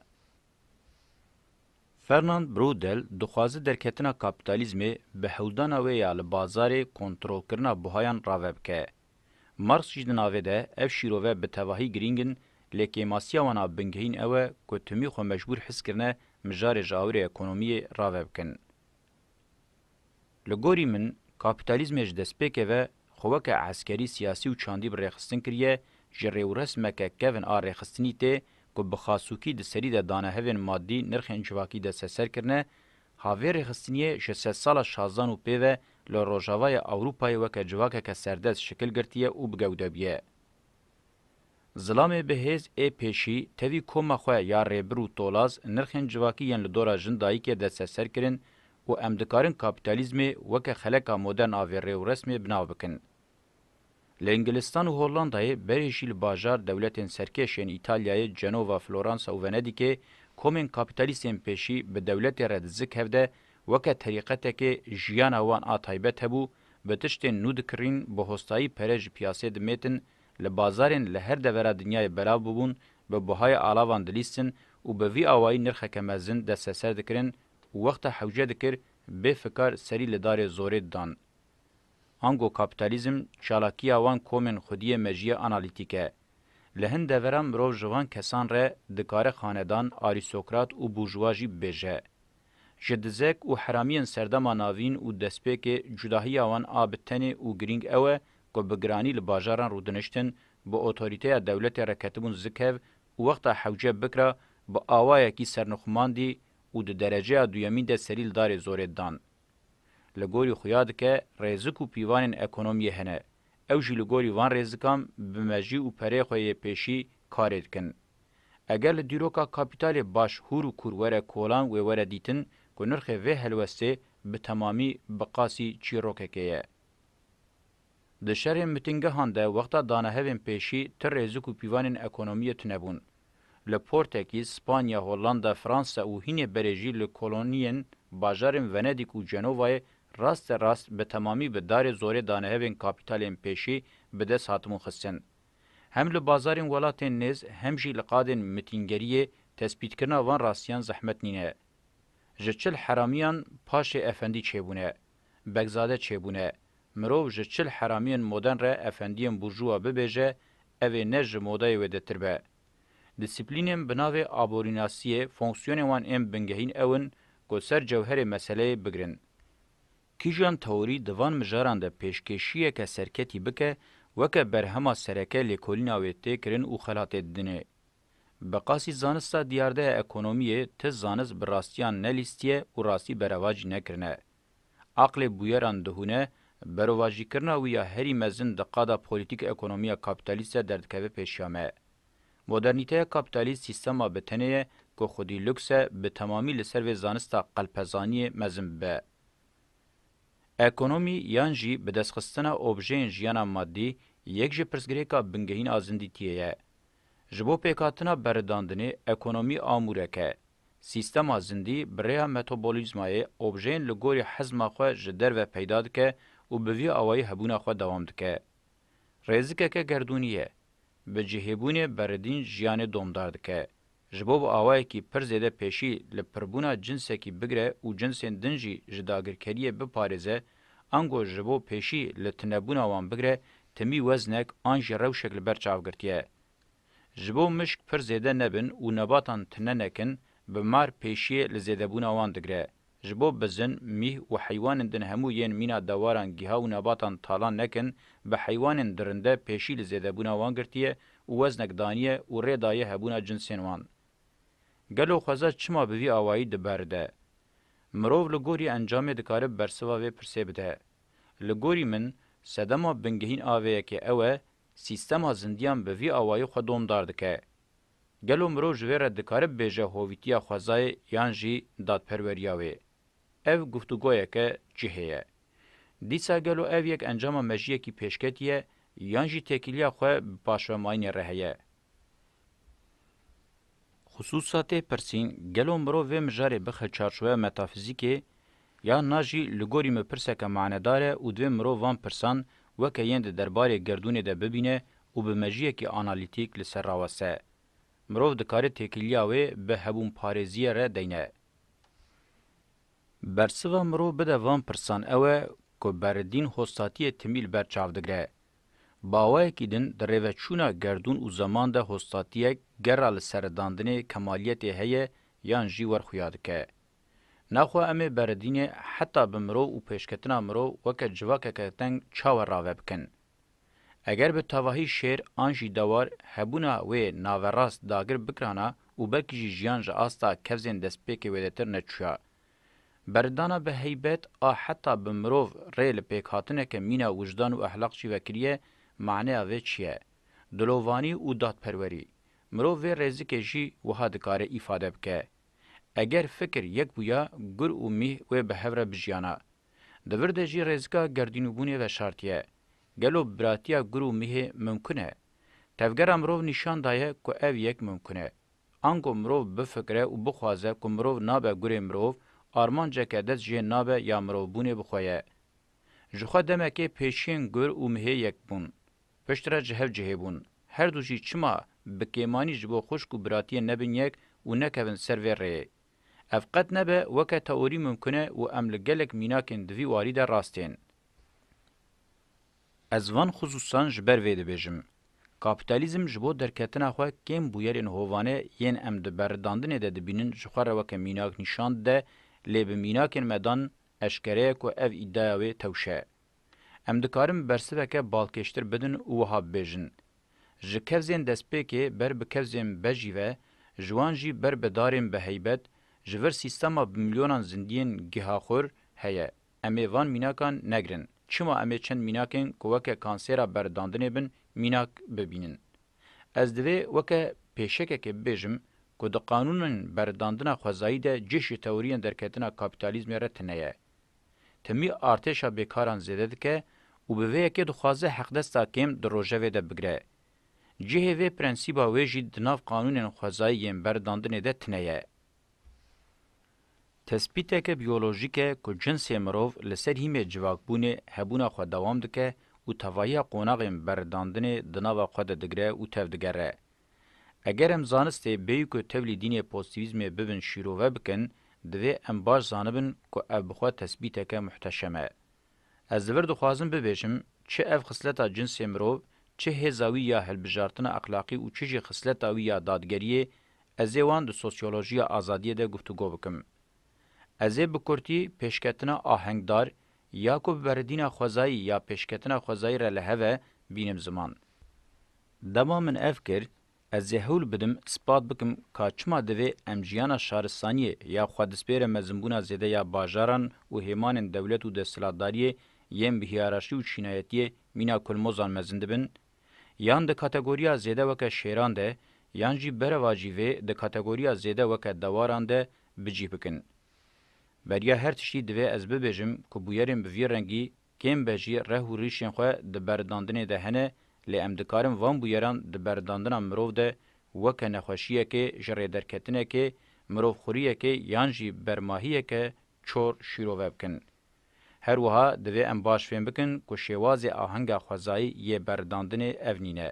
Fernand Braudel dixwaze derketina kapîtalîzmê bi hewldana wê ya li bazarê kontrolkirina buhayan rave bike. Marx jî di navê de ev şîrove bi tevahî girîng in, lê kêmasiya wan a bingehîn ew e ku timî xwe mecbûr his kirine mijarê ji awirê ekonomiyê rave bikin. Li gorî min, kapîtalîzmê ji destpêkê ve xwe weke eskerî, siyasî û çandî bi rêxistin kiriye, ji rêwresmeke kevn a rêxistinî tê ku bi xasûkî di serî de dane hevên maddî nirxên civakî desteser kirine, ha vê rêxistiniyê ji sedsala şazdan û pê ve li Rojavayê Ewropayê weke civakeke serdest şikil girtiye û bi gewde bûye. Zilamê bi hêz ê pêşî tevî koma xwe ya Rêbir û Tolaz nirxên civakî yên li dora jin dayikê de seser kirin û em dikarin kapîtalîzmê weke xeleka modern a vê rê û resmê bi nav bikin. Li Ingilîstan û Hollandayê berê jî li bajar dewletên serkêş ên Îtalyayê, Cenova, Floransa û Venedîkê komên kapîtalîst ên pêşî bi dewletê re di zik hev de weke terîqetekê jiyana wan a taybet hebû bi tiştên nû dikirîn bi hostayî pere ji piyasê dimêtin Li bazarên li her devera dinyayê belav bûbûn, bi buhaya alavan dilîstin û bi vî awayî nirxeke mezin desteser dikirin û wexta hewce dikir bê fikar serî li darê zorê didan. Ango kapîtalîzm çalakiya wan komên xwediyê mejiyê analîtîk e. Li hin deveran mirov ji van kesan re dikare xanedan, arîstokrat û bûrjuwa jî bibêje. Ji dizek û heramiyên Serdema Navîn û destpêkê cudahiya wan a bi tenê û girîng ew e ku bi giranî li bajaran rûdiniştin, bi otorîteya dewletê re ketibûn zikev û wexta hewce bikira bi awayekî sernixumandî û di dereceya duyemîn de serî li darê zorê dan. Li gorî xuya dike rêzik û pîvanên ekonomiyê hene. Ew jî li gorî van rêzikan bi mejî û pereyê xwe yê pêşî karê dikin. Eger li dîroka kapîtalê baş hûr û kûr were kolan wê were dîtin ku nirxê vê helwestê bi temamî bi qasî çîrokekê ye. Di şerên mitîngehan de wexta danehevên pêşî ti rêzik û pîvanên ekonomiyê tune bûn. Li Portekîz, Spanya, Hollanda, Fransa û hînê berê jî li koloniyên bajarên Venedîk û Cenovayê raste rast bi temamî bi darê zorê danehevên kapîtalên pêşî bi dest hatibûn xistin. Hem li bazarên welatên nêz hem jî li qadên mitîngeriyê tespîtkirina van rastiyan zehmet nîne. Ji çil heramiyan paşê efendî çêbûne, begzade çêbûne. Mirov ji çil heramiyên modern re efendiyên burjuwa bibêje ev ê ne ji modayê wêdetir be. Dîsiplînên bi navê aborînasiyê fonksiyonên wan ên bingehîn ew in ku ser cewherê meseleyê bigirin. Kîjan Taûrî di van mijaran de pêşkêşiyeke serketî bike, weke berhema sereke lêkolîna wê tê kirin û xela tê didine. Bi qasî zanista diyardeya ekonomiyê ti zanist bi rastiyan nelîstiye û rastî berevacî nekirine. Aqlê bûyeran dihûne, berovajîkirina wî ya herî mezin di qada polîtîk-ekonomiya kapîtalîst de derdikeve pêşiya me. Modernîteya kapîtalîst sîstema bi tenê ye ku xwedî luks e bi temamî li ser vê zanista qelpezaniyê mezin bibe. Ekonomî yan jî bidestxistina objeyên jiyana maddî yek ji pirsgirêka bingehîn a zindîtiyê ye. Ji bo pêkhatina berridandinê ekonomî amûrek e. Sîstema zindî bi rêya metabolîzmayê objeyên li gorî hezma xwe ji derve peyda dike û bi vî awayî hebûna xwe dewam dike. Rêzikeke gerdûnî ye. Bi cihêbûnê berridîn jiyanê domdar dike. Ji bo bi awayekî pir zêde pêşî li pirbûna cinsekî bigire û cinsên din jî ji dagirkeriyê biparêze, ango ji bo pêşî li tunebûna wan bigire timî weznek an jî rewşek li ber çav girtiye. Ji bo mişk pir zêde nebin û nebatan tune nekin, bi mar pêşiyê li zêdebûna wan digire. Ji bo bizin, mîh û heywanên din hemû yên mîna dewaran, giha û nebatan talan nekin, bi heywanên dirinde pêşî li zêdebûna wan girtiye û weznek daniye û rê daye hebûna cinsên wan. Gelo xweza çima bi vî awayî di ber de? Mirov li gorî encamê dikare bersiva vê pirsê bide. Li gorî min, sedema bingehîn a vê yekê ew e, sîstema zindiyan bi vî awayî xwe domdar dike. Gelo mirov ji vê re dikare bibêje hovîtiya xwezayê yan jî dadperweriya wê? Ev guftûgoyeke cihê ye. Dîsa gelo ev yek encama mejiyekî pêşketî ye yan jî têkiliya xwe bi paşvemayînê re heye? Xisûsa tê pirsîn gelo mirov vê mijarê bixe çarçoweya metafîzîkê Ya na jî li gorî min pirseke manedar e û divê mirov van pirsan weke yên di derbarê gerdûnê de bibîne û bi mejiyekî analîtîk li ser raweste. Mirov dikare têkiliya wê bi hebûnparêziyê re deyne. Bersiva mirov bide van pirsan ew e ku Beridîn hostatiyê timî li ber çav digire. Bi awayekî din di rêveçûna gerdûn û zeman de hostatiyek gerra li seredandinê kemaliyetê heye yan jî wer xuya dike. Naxwe em ê beredînê heta bi mirov û pêşketina mirov weke civakeke teng çawa rave bikin. Eger bi tevahî şêr an jî dewar hebûna wê naverast dagir bikirana û belkî jî jiyan ji asta kevzên destpêkê wêdetir neçûya. Beredana bi heybet a heta bi mirov rê li pêkhatineke mîna wijdan û ehlaq jî vekiriye, maneya vê çi ye? Dilovanî û dadperwerî. Mirov vê rêzikê jî wiha dikare îfade bike, Eger fikir yek bûya, gur û mîh wê bi hev re bijiyana. Di vir de jî rêzika gerdînûbûnê veşartiye. Gelo biratiya gur û mîhê mimkun e? Tevgera mirov nîşan daye ku ev yek mimkun e. Ango mirov bifikire û bixwaze ku mirov nabe gurê mirov, armanceke dest jê nabe ya mirovbûnê bi xwe ye. Ji xwe demekê pêşiyên gur û mîhê yek bûn. Piştre ji hev cihê bûn. Her du jî çima bi kêmanî ji bo xwişk û biratiyên nebin yek û nekevin ser vê rêyê. Ev qet nebe weke teorî mimkun e û em li gelek mînakên di vî warî de rast tên. Ez van xusûsan ji ber vê dibêjim. Kapîtalîzm ji bo derketina xwe kêm bûyerên hovane yên em di berridandinê de dibînin ji xwe re weke mînak nîşan dide lê bi mînakên me dan eşkere ye ku ev îdaya wê tewşe. Em dikarin bi bersiveke balkêştir bidin û wiha bibêjin, Ji kevzên destpêkê ber bi kevzên bejî ve, ji wan jî ber bi darên biheybet, ji vir sîstema bi milyonan zindiyên gihaxur heye. Em ê van mînakan negirin. Çima em ê çend mînakên ku weke kansêra berdandinê bin mînak bibînin? Ez divê weke pêşekekê bibêjim ku di qanûnên berdandina xwezayî de cih ji tewriyên derketina kapîtalîzmê re tine ye. Timî artêşa bêkaran zêde dike û bi vê yekê dixwaze heqdesta kêm di rojevê de bigire. Cihê vê prensîba wê jî di nav qanûnên xwezayî yên berdandinê de tine ye. Tespîteke biyolojîk e ku cinsê mirov li ser hîmê civakbûnê hebûna xwe dewam dike û tevahiya qonaxên berdandinê di nava xwe de digire û tevdigere. Eger em zanistê bêyî ku tevlî dînê poztîvîzmê bibin şîrove bikin, divê em baş zanibin ku ev bi xwe tesbîteke muhteşem e. Ez li vir dixwazim bibêjim, çi ev xisleta cinsê mirov, çi hêza wî ya hilbijartina exlaqî û çi jî xisleta wî ya dadgeriyê, ez ê wan di sosyolojiya azadiyê de guftûgo bikim. Ez ê bi kurtî pêşketina ahengdar, ya ku bi beredîna xwezayî ya pêşketina xwezayî re li hev e, bînim ziman. Dema min ev kir, ez ê hewl bidim spat bikim ka çima divê em jiyana şaristaniyê ya xwedespêre mezinbûna zêde ya bajaran û hêmanên dewlet û desthilatdariyê yên bi hiyaraşî û çînayetiyê mîna kulmozan mezin dibin yan di kategoriya zêde weke şêran de yan jî berevajî vê di kategoriya zêde weke dewaran de bicîh bikin. Beriya her tiştî divê ez bibêjim ku bûyerên bi vî rengî Kêm be jî reh û rîşên xwe di berdandinê de hene, lê em dikarin van bûyeran di berdandina mirov de weke nexweşiyekê, ji rêderketinekê, mirovxwiriyekê yan jî bermahiyeke çor şîrove bikin. Her wiha divê em baş fêm bikin ku şêwazê ahenga xwezayî yê berdandinê ev nîne.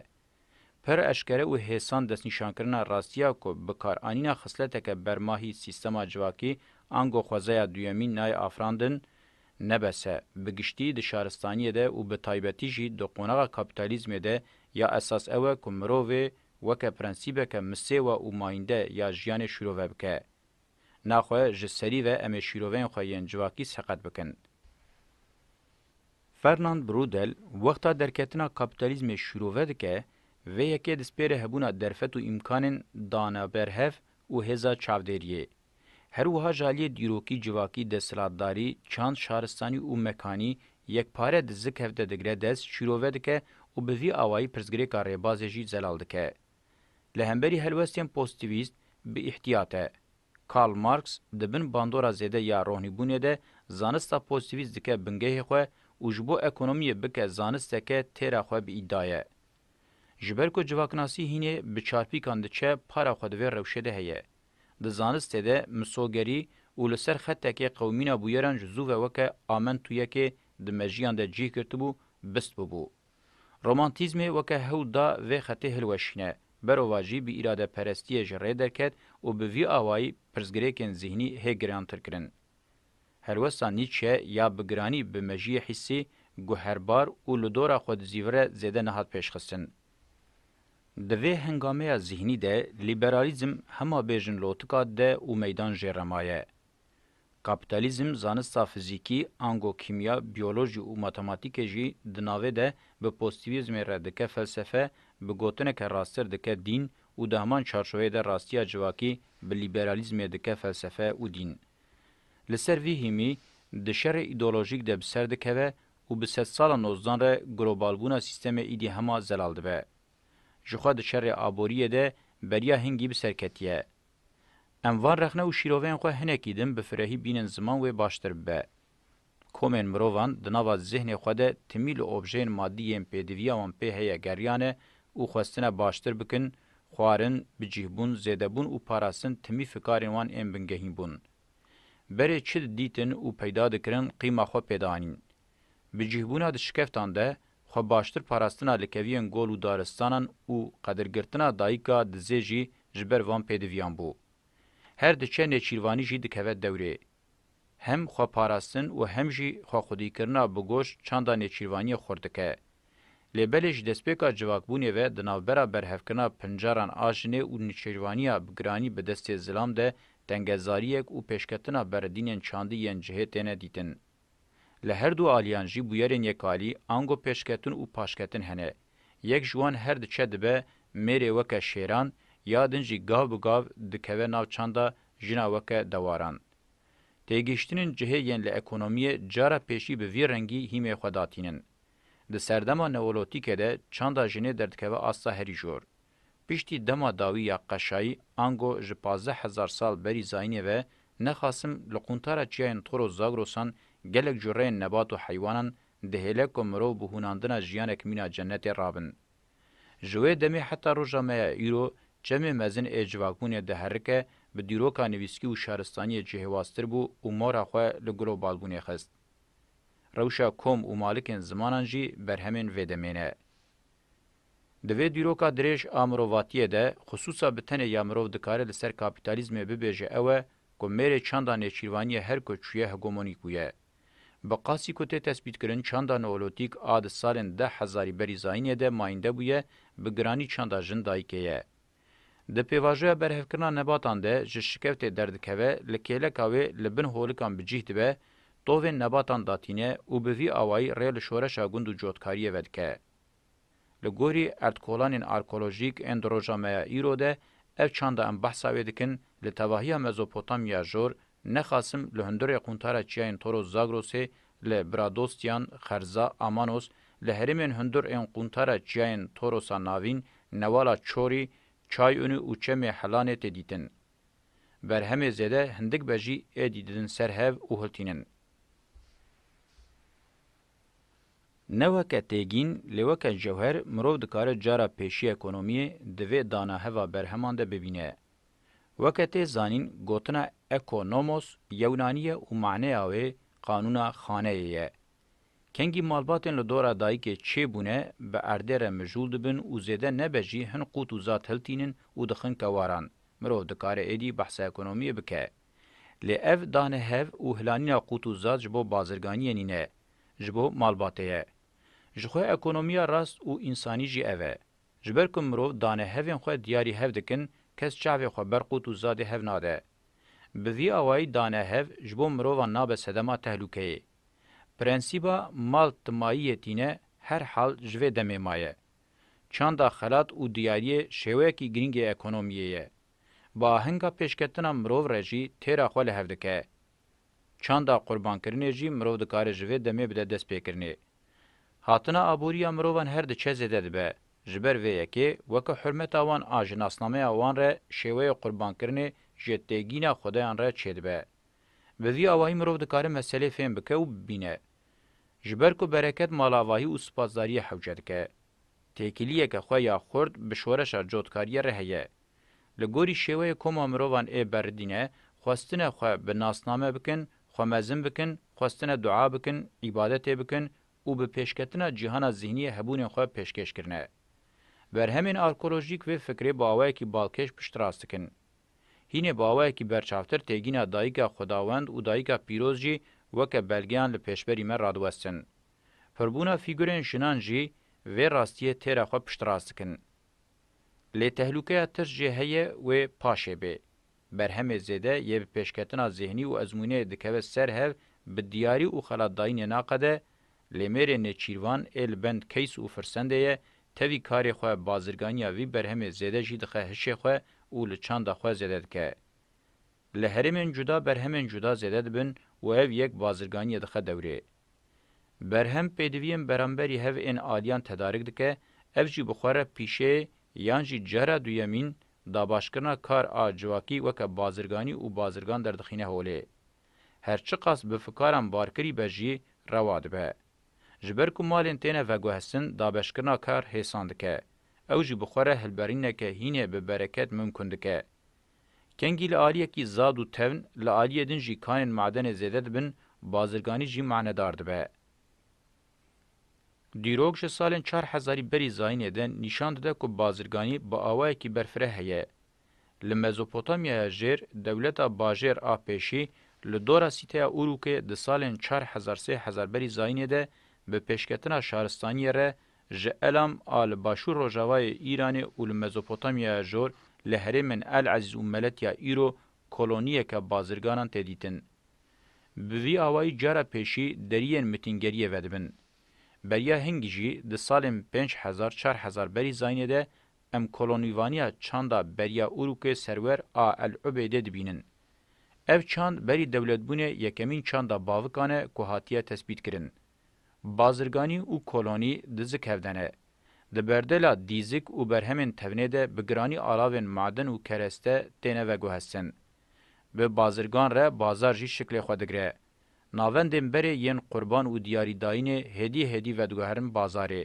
Pir eşkere û hêsan destnîşankirina rastiya ku bikaranîna xisleteke bermahî sîstema civakî ango xwezeya duyemîn nayê afirandin, ne bese, bi giştî di şaristaniyê de û bi taybetî jî di qonaxa kapîtalîzmê de ya esas ew e ku mirovê weke prensîbeke misêwa û mayînde ya jiyanê şurove bike. Naxwe ji serî ve em ê şîroveyên xwe yên civakî seqet bikin. Fernand Braudel, wexta derketina kapîtalîzmê şîrove dike, vê yekê dispêre hebûna derfet û îmkanên dana ber hev û hêza çavdêriyê. Her wiha ji aliyê dîrokî, civakî, desthilatdarî, çand, şaristanî û mekanî yekpare di zik hev de digire dest, şîrove dike û bi vî awayî pirsgirêka rêbazê jî zelal dike. Li hemberî helwestên postivîst bi îhtiyat e. Karl Marx di bin bandora zêde ya rohnîbûnê de zanista postivîst dike bingehê xwe û ji bo ekonomiyê bike zanisteke têra xwe bi îdaye. Ji ber ku civaknasî hînê bi çarpîkan diçe para xwe di vê rewşê de heye. Di zanistê de misogerî û li ser xetekê qewimîna bûyeran ji zû ve weke amentûyekê di mejîyan de cîh girtibû, bist bûbû. Romantîzmê weke hewl da vê xetê hilweşîne. Berova jî bi îradeperestiyê ji rê derket û bi vî awayî pirsgirêkên zîhnî hê girantir kirin. Helwesta Nîçe ya bi giranî bi mejiyê hîsî, guherbar û li dora xwedizîvir re zêde nehat pêşxistin. Di vê hengameya zîhnî de lîberalîzm hema bêjin lotika de û meydan jê re maye. Kapîtalîzm zanista fizîkî ango kîmya, biyolojî û matematîkê jî di navê de bi pozîtîvîzmê re dike felsefe, bi gotineke rasttir dike dîn û di heman çarçoveyê de rastiya civakî bi lîberalîzmê dike felsefe û dîn. Li ser vî hîmî di şerê îdeolojîk de bi ser dikeve û bi sedsala nozdan re globalbûna sîstemê îdî hema zelal dibe. Jixwe di şerê aboriyê de beriya hingî bi ser ketiye. Em van rexne û şîroveyên xwe hinekî din bi firehî bînin ziman wê baştir bibe. Komên mirovan di nava zihnê xwe de timî li objeyên madî yên pêdiviya wan pê heye geriyane û xwestine baştir bikin, xwarin, bicîhbûn, zêdebûn û parastin timî fikarên wan ên bingehîn bûn. Berê çi didîtin û peyda dikirin qîma xwe pê dianîn. Bi cihbûna di şikeftan de, xwe baştir parastina likeviyên gol û daristanan û qedirgirtina dayika dizê jî ji ber van pêdiviyan bû. Her diçe nêçîrvanî jî dikeve dewrê. Hem xwe parastin û hem jî xwexwedîkirina bi goş çanda nêçîrvaniyê xurt dike. Lê belê ji destpêka civakbûnê ve di navbera berhevkirina pincaran a jinê û niçîrvaniya bi giranî bi destê zilam de tengezariyek û pêşketina beredînên çandî yên cihê têne dîtin. Li her du aliyan jî bûyerên yekalî ango pêşketin û paşketin hene. Yek ji wan her diçe dibe mêrê weke şêran ya din jî gav bi gav dikeve nav çanda jina weke dewaran. Têgihiştinên cihê yên li ekonomiyê cara pêşî bi vî rengî hîmê xwe datînin. Di serdema neolotîke de çanda jinê derdikeve asta herî jor. Piştî dema dawî ya qeşayî, ango ji pazdeh hezar sal berî zayînê ve, ne Xasim li quntara çiyayên Toros Zagrosan gelek cureyên nebat û heywanan dihêle ku mirov bi hûnandina jiyanek mîna cennetê rabin. Ji wê demê heta roja me ya îro çemê mezin ê civakbûnê diherike, bi dîroka nivîskî û şaristaniyê cihêwaztir bû û mora xwe li globalbûnê xist. Rewşa kom û malikên zimanan jî berhemên vê demê ne. Di vê dîroka dirêj a mirovatiyê de xisûsa bi tenê ya mirov dikare li ser kapîtalîzmê bibêje ew e ku mêrê çanda nêçîrvaniyê her ku çûye hegemonîk bûye. Bi qasî ku tê tesbîtkirin çanda neolotîk a di salên deh hezarî berî zayînê de mayînde bûye bi giranî çanda jin dayikê ye. Di pêvajoya berhevkirina nebatan de ji şikevtê derdikeve li kêleka wê li bin holikan bi cîh dibe, tovên nebatan datîne û bi vî awayî rê li şoreşa gund û cotkariyê vedike. Li gorî erdkolanên arkeolojîk ên di roja me ya îro de ev çanda em behsa wê dikin li tevahiya Mezopotamya Jor, ne xasim li hundirê quntara çiyayên Toros Zagrosê, li Biradostiyan, Xerza, Amanos, li herêmên hundir ên quntara çiyayên Torosa Navîn, Newala Çorî, Çayunî û Çemê Helanê tê dîtin. Berhemê zêde hindik be jî êdî didin ser hev û hiltînin. Ne weke têgîn lê weke jewher mirov dikare cara pêşî ekonomiyê di vê dana heva berheman de bibîne. Weke tê zanîn gotina eko nomos yewnanî ye û maneya wê qanûna xaneyê ye. Kengî malbatên li dora dayikê çê bûne bi erdê re mijûl dibin û zêde nebe jî hin qût û zat hiltînin û dixin kewaran. Mirov dikare êdî behsa ekonomiyê bike. Lê ev danê hev û hilanîna qût û zad ji bo bazirganiyê nîne, ji bo malbatê ye. Ji xwe ekonomiya rast û însanî jî ev e. Ji ber ku mirov danê hevên xwe diyarî hev dikin, kes çavê xwe ber qût û zadê hev nade. Bi vî awayî danê hev ji bo mirovan nabe sedema tehlûkeyê. Prensîba mal timayiyê tîne her hal ji vê demê maye. Çanda xelat û diyariyê şêweyekî girîng ê ekonomiyê ye. bi ahenga pêşketina mirov re jî têra xwe li hev dike. Çanda qurbankirinê jî mirov dikare ji vê demê bide destpêkirinê. Hatina aboriya mirovan her diçe zêde dibe, ji ber vê yekê weke hurmeta wan a ji nasnameya wan re şêweyê qurbankirinê jê têgîna xwedeyan re çêdibe. Bi vî awayî mirov dikare meselê fêm bike û bibîne. Ji ber ku bereket malavahi û sipasdariyê hewce dike. Têkiliyeke xwe ya xurt bi şoreşa cotkariyê re heye. Li gorî şêweyê koma mirovan ê beridîne, xwestine xwe bi nasname bikin, xwe mezin bikin, xwestine dua bikin, îbadetê bikin û bi pêşketina cîhana zîhniyê hebûnên xwe pêşkêş kirine. Berhemên arkolojîk vê fikirê bi awayekî balkêş piştrast dikin. Hînê bi awayekî berçavtir têgîna Dayika Xwedawend û Dayika Pîroz jî weke belgeyan li pêşberî me radiwestin. Pirbûna fîgurên jinan jî vê rastiyê tê re xwe piştrast dikin. Lê tehlûkeya tirs jê heye wê paşê bê. Berhemê zêde yê bi pêşketina zêhnî û ezmûnê dikeve ser hev bi diyarî û xelatdayînê naqede, lê mêrê nêçîrvan ê li bend keys û firsendê ye, tevî karê xwe bazirganiya vî berhemê zêde jî dixe hişê xwe û li çanda xwe zêde dike. Li herêmên cuda berhemên cuda zêde dibin û ev yek bazirganiyê dixe dewrê. Berhem pêdiviyên beramberî hev ên aliyan tedarik dike, ev jî bi xwe re pîşê yan jî cara duyemîn dabaşkirina kar a civakî weke bazirganî û bazirgan derdixîne holê. Her çiqas bi fikaran barkirî be jî rewa dibe. Ji ber ku malên têne veguhestin dabeşkirina kar hêsan dike. Ew jî bi xwe re hilberîneke hînê bi bereket mimkun dike. Kengî li aliyekî zad û tevn, li aliyê din jî kanên madenê zêde dibin, bazirganî jî manedar dibe. Dîrok ji salên çar hezarî berî zayînê de nîşan dide ku bazirganî bi awayekî berfireh heye. Li Mezopotamyaya Jêr, dewleta bajêr a pêşî, li dora sîteya Urûkê di salên çar hezar sê hezar berî zayînê de bi pêşketina şaristaniyê re Ji Elam a li başûr rojavayê Îranê û li Mezopotamyaya Jor li herêmên El Ezîz û Melet ya îro koloniyeke bazirganan tê dîtin. Bi vî awayî cara pêşî deriyên mitîngeriyê vedibin. Beriya hingî jî di salên pênc hezar çar hezar berî zayînê de em kolonîvaniya çanda Beriya Urûkê serwer a El Ubeydê dibînin. Ev çand berî dewletbûnê yekemîn çanda bavikan e ku hatiye tesbîtkirin. Bazirganî û kolonî di zik hev de ne. Di berdela dîzik û berhemên tevinê de bi giranî alavên maden û kereste têne veguhestin. Bi bazirgan re bazar jî şiklê xwe digire. Navendên berê yên qurban û diyarîdayînê hêdî hêdî vediguherin bazarê.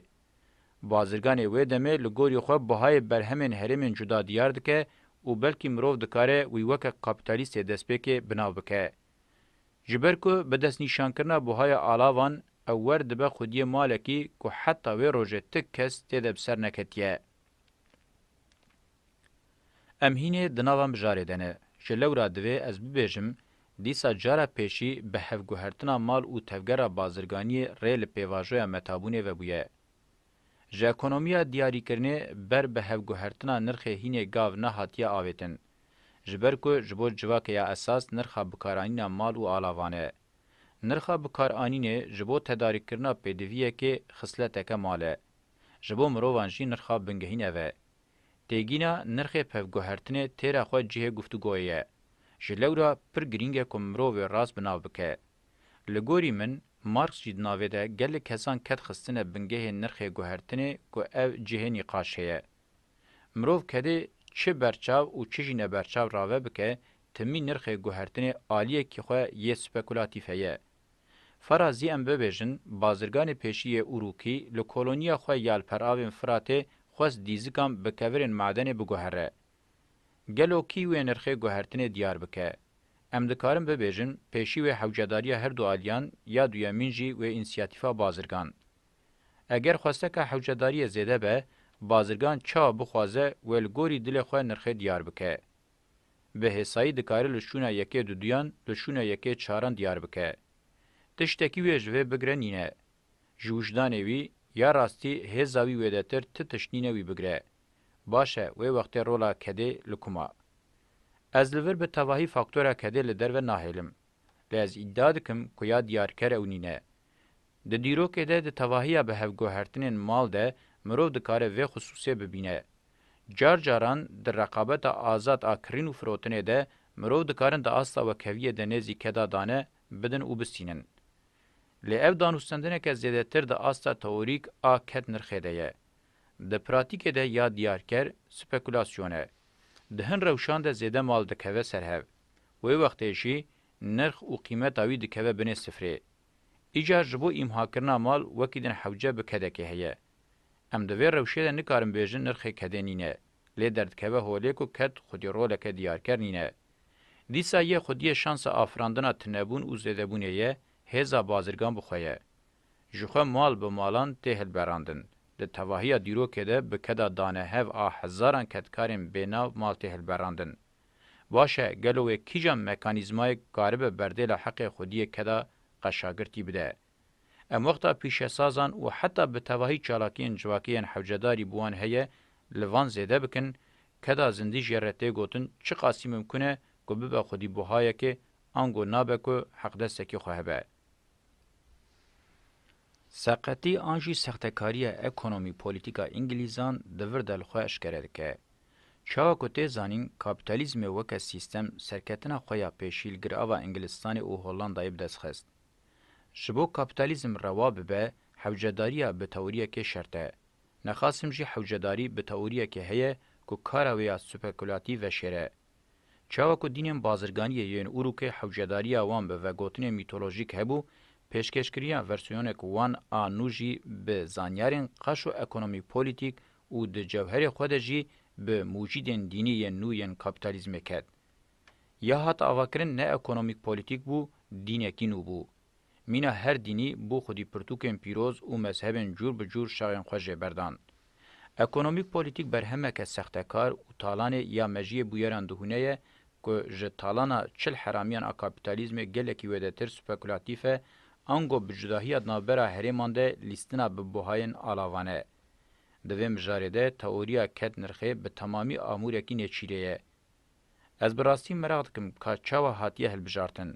Bazirganê wê demê li gorî xwe bihayê berhemên herêmên cuda diyar dike û belkî mirov dikare wî weke kapîtalîstê destpêkê binav bike. Ji ber ku bi destnîşankirina buhaya alavan ew wer dibe xwediyê malekî ku heta wê rojê tik kes tê de bi ser neketiye. Em hînê di nava mijarê de ne. Ji lewra divê ez bibêjim, dîsa cara pêşî bi hevguhertina mal û tevgera bazirganiyê rê li pêvajoya metabûnê vebûye. Ji ekonomiya diyarîkirinê ber bi hevguhertina nirxê hînê gav ne hatiye avêtin. Ji ber ku ji bo civakê ya esas nirxa bikaranîna mal û alavan e. Nirxa bikaranînê ji bo tedarîkkirina pêdiviyekê xisleteke mal e. Ji bo mirovan jî nirxa bingehîn ev e. Têgîna nirxê pevguhertinê têra xwe cihê guftugoyê ye. Ji lewra pir girîng e ku mirov wê rast bi nav bike. Li gorî min, Marx jî di navê de gelek kesan ked xistine bingehê nirxê guhertinê ku ev cihê nîqaşê ye. Mirov kedê çi berçav û çi jî neberçav rave bike, timî nirxê guhertinê aliyekî xwe yê spekulatîfe ye. Fara zî em bibêjin, bazirganê pêşî yê Urûkî li kolonîya xwe ya li peravên Firatê xwest dîzikan bi kevirên madenê biguhere. Gelo kî wê nirxê guhertinê diyar bike? Em dikarin bibêjin pêşî wê hewcedariya her du aliyan ya duyemîn jî wê însiyatîfa bazirgan. Eger xwesteka hewcedariyê zêde be, bazirgan çawa bixwaze wê li gorî dilê xwe nirxê diyar bike. Bi hêsayî dikare li şûna yekê du duyan li şûna yekê çaran diyar bike. Tiştekî wê ji vê bigre nîne. Ji wijdanê wî ya rastî hêza wî wêdetir ti tişt nîne wî bigre. Baş e, wê wextê rola kedê li ku ma? Ez li vir bi tevahî faktora kedê li derve nahêlim. Lê ez îdia dikim ku ya diyarker ew nîne. Di dîrokê de di tevahiya bi hevguhertinên mal de mirov dikare vê xisûsê bibîne. Car caran di reqabeta azad a kirîn û firotinê de mirov dikarin di asta wekheviyê de nêzî keda dane bidin û bistînin. Lê ev danûstendineke zêdetir di asta teorîk a ked nirxê de ye. Di pratîkê de ya diyarker spekulasyon e. Di hin rewşan de zêde mal dikeve ser hev. Wê wextê jî nirx û qîmeta wî dikeve binê sifrê. Îcar ji bo îmhakirina mal wekî din hewce bi kedekê heye. Em di vê rewşê de nikarin bêjin nirxê kedê nîne, lê derdikeve holê ku ked xwedî roleke diyarker nîne. Dîsa yê xwediyê şansa afirandina tinebûn û zêdebûnê ye hêza bazirgan bi xwe ye. ji xwe mal bi malan tê hilberandin. Di tevahiya dîrokê de bi keda dane hev a hezaran kedkarên bênav mal tê hilberandin. Baş e, gelo wê kîjan mekanîzmayek karibe berdêla heqê xwediyê keda qeşagirtî bide? Em wexta pîşesazan û heta bi tevahî çalakiyên civakê yên hewcedarî bi wan heye li van zêde bikin, keda zindî jê re tê gotin çiqasî mimkun e ku bibe xwedîbuhayekê ango nabe ku heqdestekî xwe hebe. Seqetî an jî sextekariya ekonomî polîtîka Îngilîzan di vir de li xwe eşkere dike. Çawa ku tê zanîn kapîtalîzmê weke sîstem serketina xwe ya pêşî li gir ava Îngilistanê û Hollandayê bi dest xist. Ji bo kapîtalîzm rewa bibe hewcedariya bi teoriyekê şert e. Nexasim jî hewcedarî bi teoriyekê heye ku kara wê ya spekûlatî veşêre. Çawa ku dînên bazirganiyê yên Urûkê hewcedariya wan bi vegotinên mîtolojîk hebû, pêşkêşkiriya versiyonek wan a nû jî bi zanyarên qaş û ekonomî-polîtîk û di cewherê xwe de jî bi mûcîdên dînî yên nû yên kapîtalîzmê ket. Ya hat avakirin ne ekonomîk-polîtîk bû, dînekî nû bû. Mîna her dînî bû xwedî pirtûkên pîroz û mezhebên cûr bi cûr şaxên xwe jê berdan. Ekonomîk polîtîk berhemeke sextekar û talanê ya mejiyê bûyeran dihûne ye ku ji talana çil heramîyan a kapîtalîzmê gelekî wedetir spekulatîf e, ango bi cudahiya di navbera herêman de lîstina bi buhayên alavan e. Di vê mijarê de teorîya kednirxê bi temamî amûrekî nêçîrê ye. Ez bi rastî meraq dikim ka çawa hatiye hilbijartin.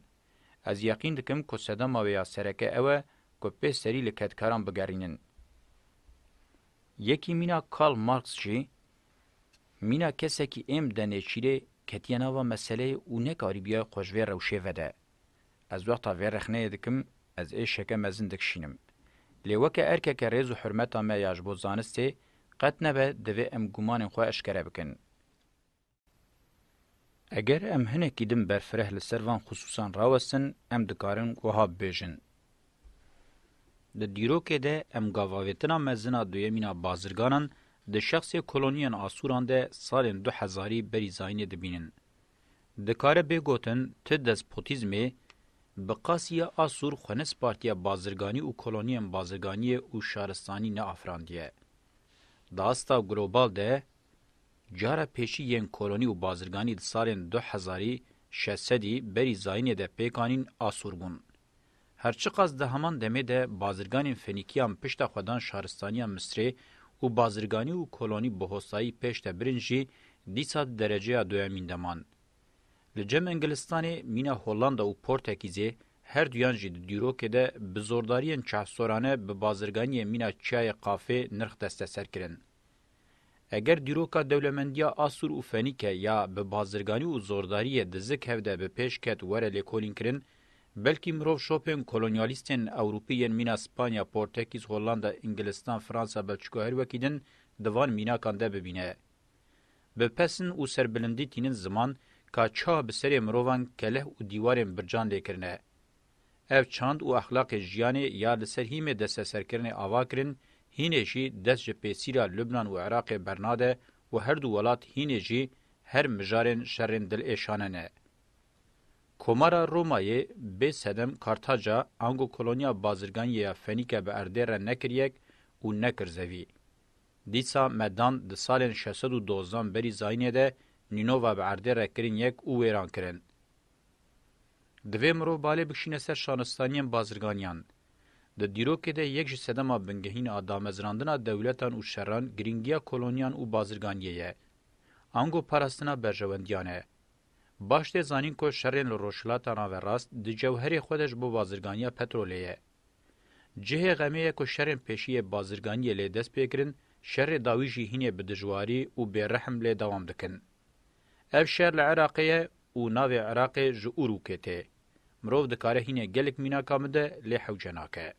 Ez yeqîn dikim ku sedema wê ya sereke ew e ku pê serî li kedkaran bigerînin. Yekî mîna Karl Marx jî, mîna kesekî êm de nêçîrê ketiye nava meseleyê û nekarîbûye xwe ji vê rewşê vede. Ez wexta vê rexneyê dikim, ez êşeke mezin dikişînim. Lê weke erkeke rêz û hurmeta me ya ji bo zanistê qet nebe divê em gumanên xwe eşkere bikin. Eger em hinekî din berfireh li ser van xisûsan rawestin, em dikarin wiha bibêjin, Di dîrokê de em gavavêtina mezin a duyemîn a bazirganan di şexsê koloniyên Asûran de salên du hezarî berî zayînê dibînin. Dikare bê gotin ti despotîzmê bi qasî ya Asûr xwe nespartiye bazirganî û koloniyên bazirganiyê û şaristanî neafirandiye. Di asta global de Cara pêşî yên kolonî û bazirganî di salên du hezarî şeş sedî berî zayînê de pêk anîn Asûr bûn. Her çiqas di heman demê de bazirganên Fenîkîyan pişta xwe dan şaristaniya Misirê û bazirganî û kolonî bi hosayî pêş de birin jî dîsa di dereceya doyemîn de man. Li cem Ingilistanê, mîna Hollanda û Portekîzê her duyan jî di dîrokê de bi zordariyên çavsorane bi bazirganiyê mîna Çiyayê Qafê nirx desteser kirin. Eger dîroka dewlemendiya Asûr û Fenîke ya bi bazirganî û zordariyê di zik hev de bi pêş ket were lêkolînkirin, belkî mirov şopên kolonyalîstên Ewrûpî yên mîna Spanya, Portekîz, Hollanda, Îngilistan, Fransa, Belçîk û her wekî din di van mînakan de bibîne. Bi pesn û serbilindî tînin ziman ka çawa bi serê mirovan keleh û dîwarên bircan lê kirine. Ev çand û exlaqê jiyanê ya li ser hîmê desteserkirinê ava kirin, hînê jî dest ji pêsîra Lubnan û Iraqê bernade û her du welat hînê jî her mijarên şerên dilêşane ne. Komara Romayê bê sedem Kartaca ango koloniya bazirganyê ya Fenîke bi erdê re nekir yek û nekir zevî. Dîsa me dan di salên şeş sed û dozdan berî zayînê de Nînova bi erdê re kirin yek û wêran kirin. Divê mirov balê bikişîne ser şaristaniyên bazirganiyan. Di dîrokê de yek ji sedema bingehîn a damezrandina dewletan û şeran girîngiya koloniyan û bazirganiyê ye. Ango parastina berjewendiyan e. Baş tê zanîn ku şerên li Rojhilata Naverast di cewherê xwe de ji bo bazirganiya petrolê ye. Cihê xemê ye ku şerên pêşî yê bazirganiyê lê dest pê kirin, şerê dawî jî hînê bi dijwarî û bêrehm lê dewam dikin. Ev şer li Iraqê ye û navê Iraqê ji Urûkê tê. Mirov dikare hînê gelek mînaka bide lê hewce nake.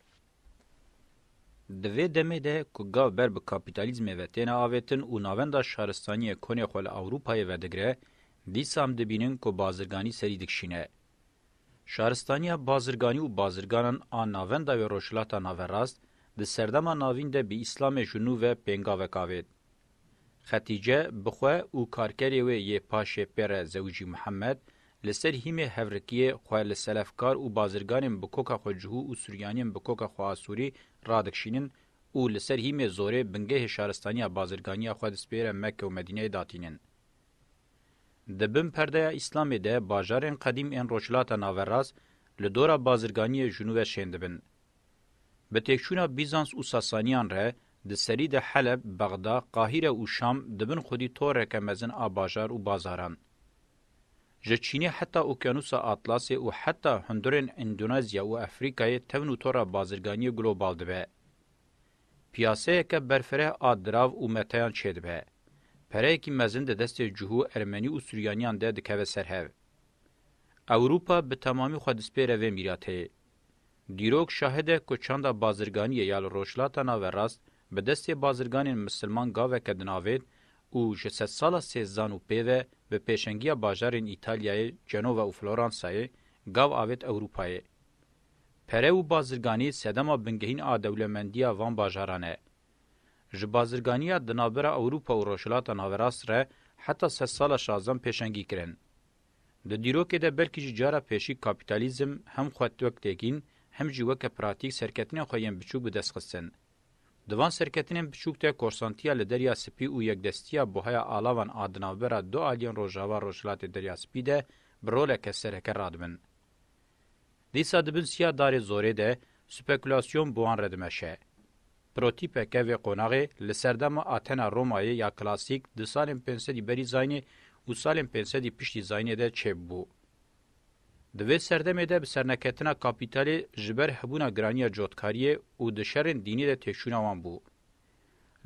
Di vê demê de ku gav ber bi kapîtalîzmê ve têne avêtin û navenda şaristaniyê konê xwe li Ewropayê vedigre, dîsa em dibînin ku bazirganî serî dikişîne. Şaristaniya bazirganî û bazirganan a navenda wê Rojhilata Naverast di serdema navîn de bi Îslamê ji nû ve pêngavek avêt. Xetîce bi xwe û karkerê wê yê paşê pêre Zewîcî Mihemed li ser hîmê hevrikiyê xwe li selef kar û bazirganên bi koka xwe cihû û Suryaniyên bi koka xwe asûrî radikşînin û li ser hîmê zorê bingehê şaristaniya bazirganiya xwe dispêre Mekke û Medîneyê datînin. Di bin perdeya Îslamê de bajarên qedîm ên Rojhilata Naverast li dora bazirganiyê ji nû ve şên dibin. Bi têkçûna Bîzans û Sasaniyan re, di serî de Heleb, Bexda, Qahîre û Şam di bin xwedî toreke mezin a bajar û bazaran. Ji Çînê heta Okyanûsa Atlasê û heta hundirên Îndonezya û Efrîkayê tevn û tora bazirganiyê global dibe. Piyaseyeke berfireh a dirav û metayan çêdibe. Pereyekî mezin di destê cihû Ermenî û Sûryaniyan de dikeve ser hev. Ewropa bi temamî xwe dispêre vê mîrateyê. Dîrok şahid e ku çanda bazirganiyê ya li Rojhilata Naverast bi destê bazirganên misilman gaveke din avêt û ji sedsala sêzdan û pê ve bi pêşengiya bajarên Îtalyayê, Genova û Floransayê gav avêt Ewrûpayê. Pere û bazirganî sedema bingehîn a dewlemendiya van bajaran e. Ji bazirganiya di navbera Ewrûpa û Rojhilata Naverast re heta sedsala şazdem pêşengî kirin. Di dîrokê de belkî ji cara pêşî kapîtalîzm hem xwe wek têkîn hem jî weke pratîk serketinên xwe yên biçûk bi dest xistin. Di van serketinên biçûk de korsantiya li Derya Spî û yekdestiya buhaya alavan a di navbera du aliyên rojava-rojhilatê Derya Spî de bi roleke sereke radibin. Dîsa di bin siya darê zorê de spekulasyon bi wan re dimeşe. Protîpeke vê qonaxê li serdema Athena Romayê ya klasîk di salên pênc sedî berî Zaynê û salên pênc sedî piştî Zaynê de çêbû. Di vê serdemê de bi serneketina kapîtalê ji ber hebûna giraniya cotkariyê û di şerên dînî de têçûna wan bû.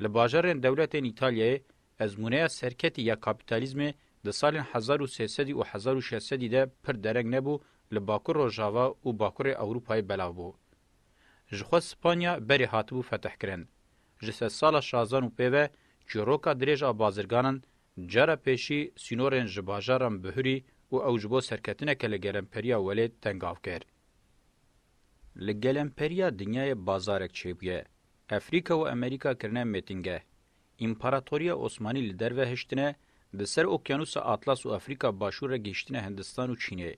Li bajarên dewletên Îtalyayê Ezmûneya serketî ya kapîtalîzmê di salên hezar û sê sedî û hezar û şeş sedî de pir dereng nebû, li Bakur Rojava û Bakurê Ewropayê belav bû. Ji xwe Spanya berê hatibû fetihkirin. Ji sedsala şazan û pê ve çîroka dirêj a bazirganan cara pêşî sînorên ji bajaran bihurî û ew ji bo serketineke li gelemperiya welê tengav kir. Li gelemperiya dinyayê bazarek çêbûye. Efrîka û Emerîka kirine mêtingeh. Împaratoriya Osmanî li derve hiştine, di ser Okyanûsa Atlas û Afrîka Başûr re gihîştine Hindistan û Çînê.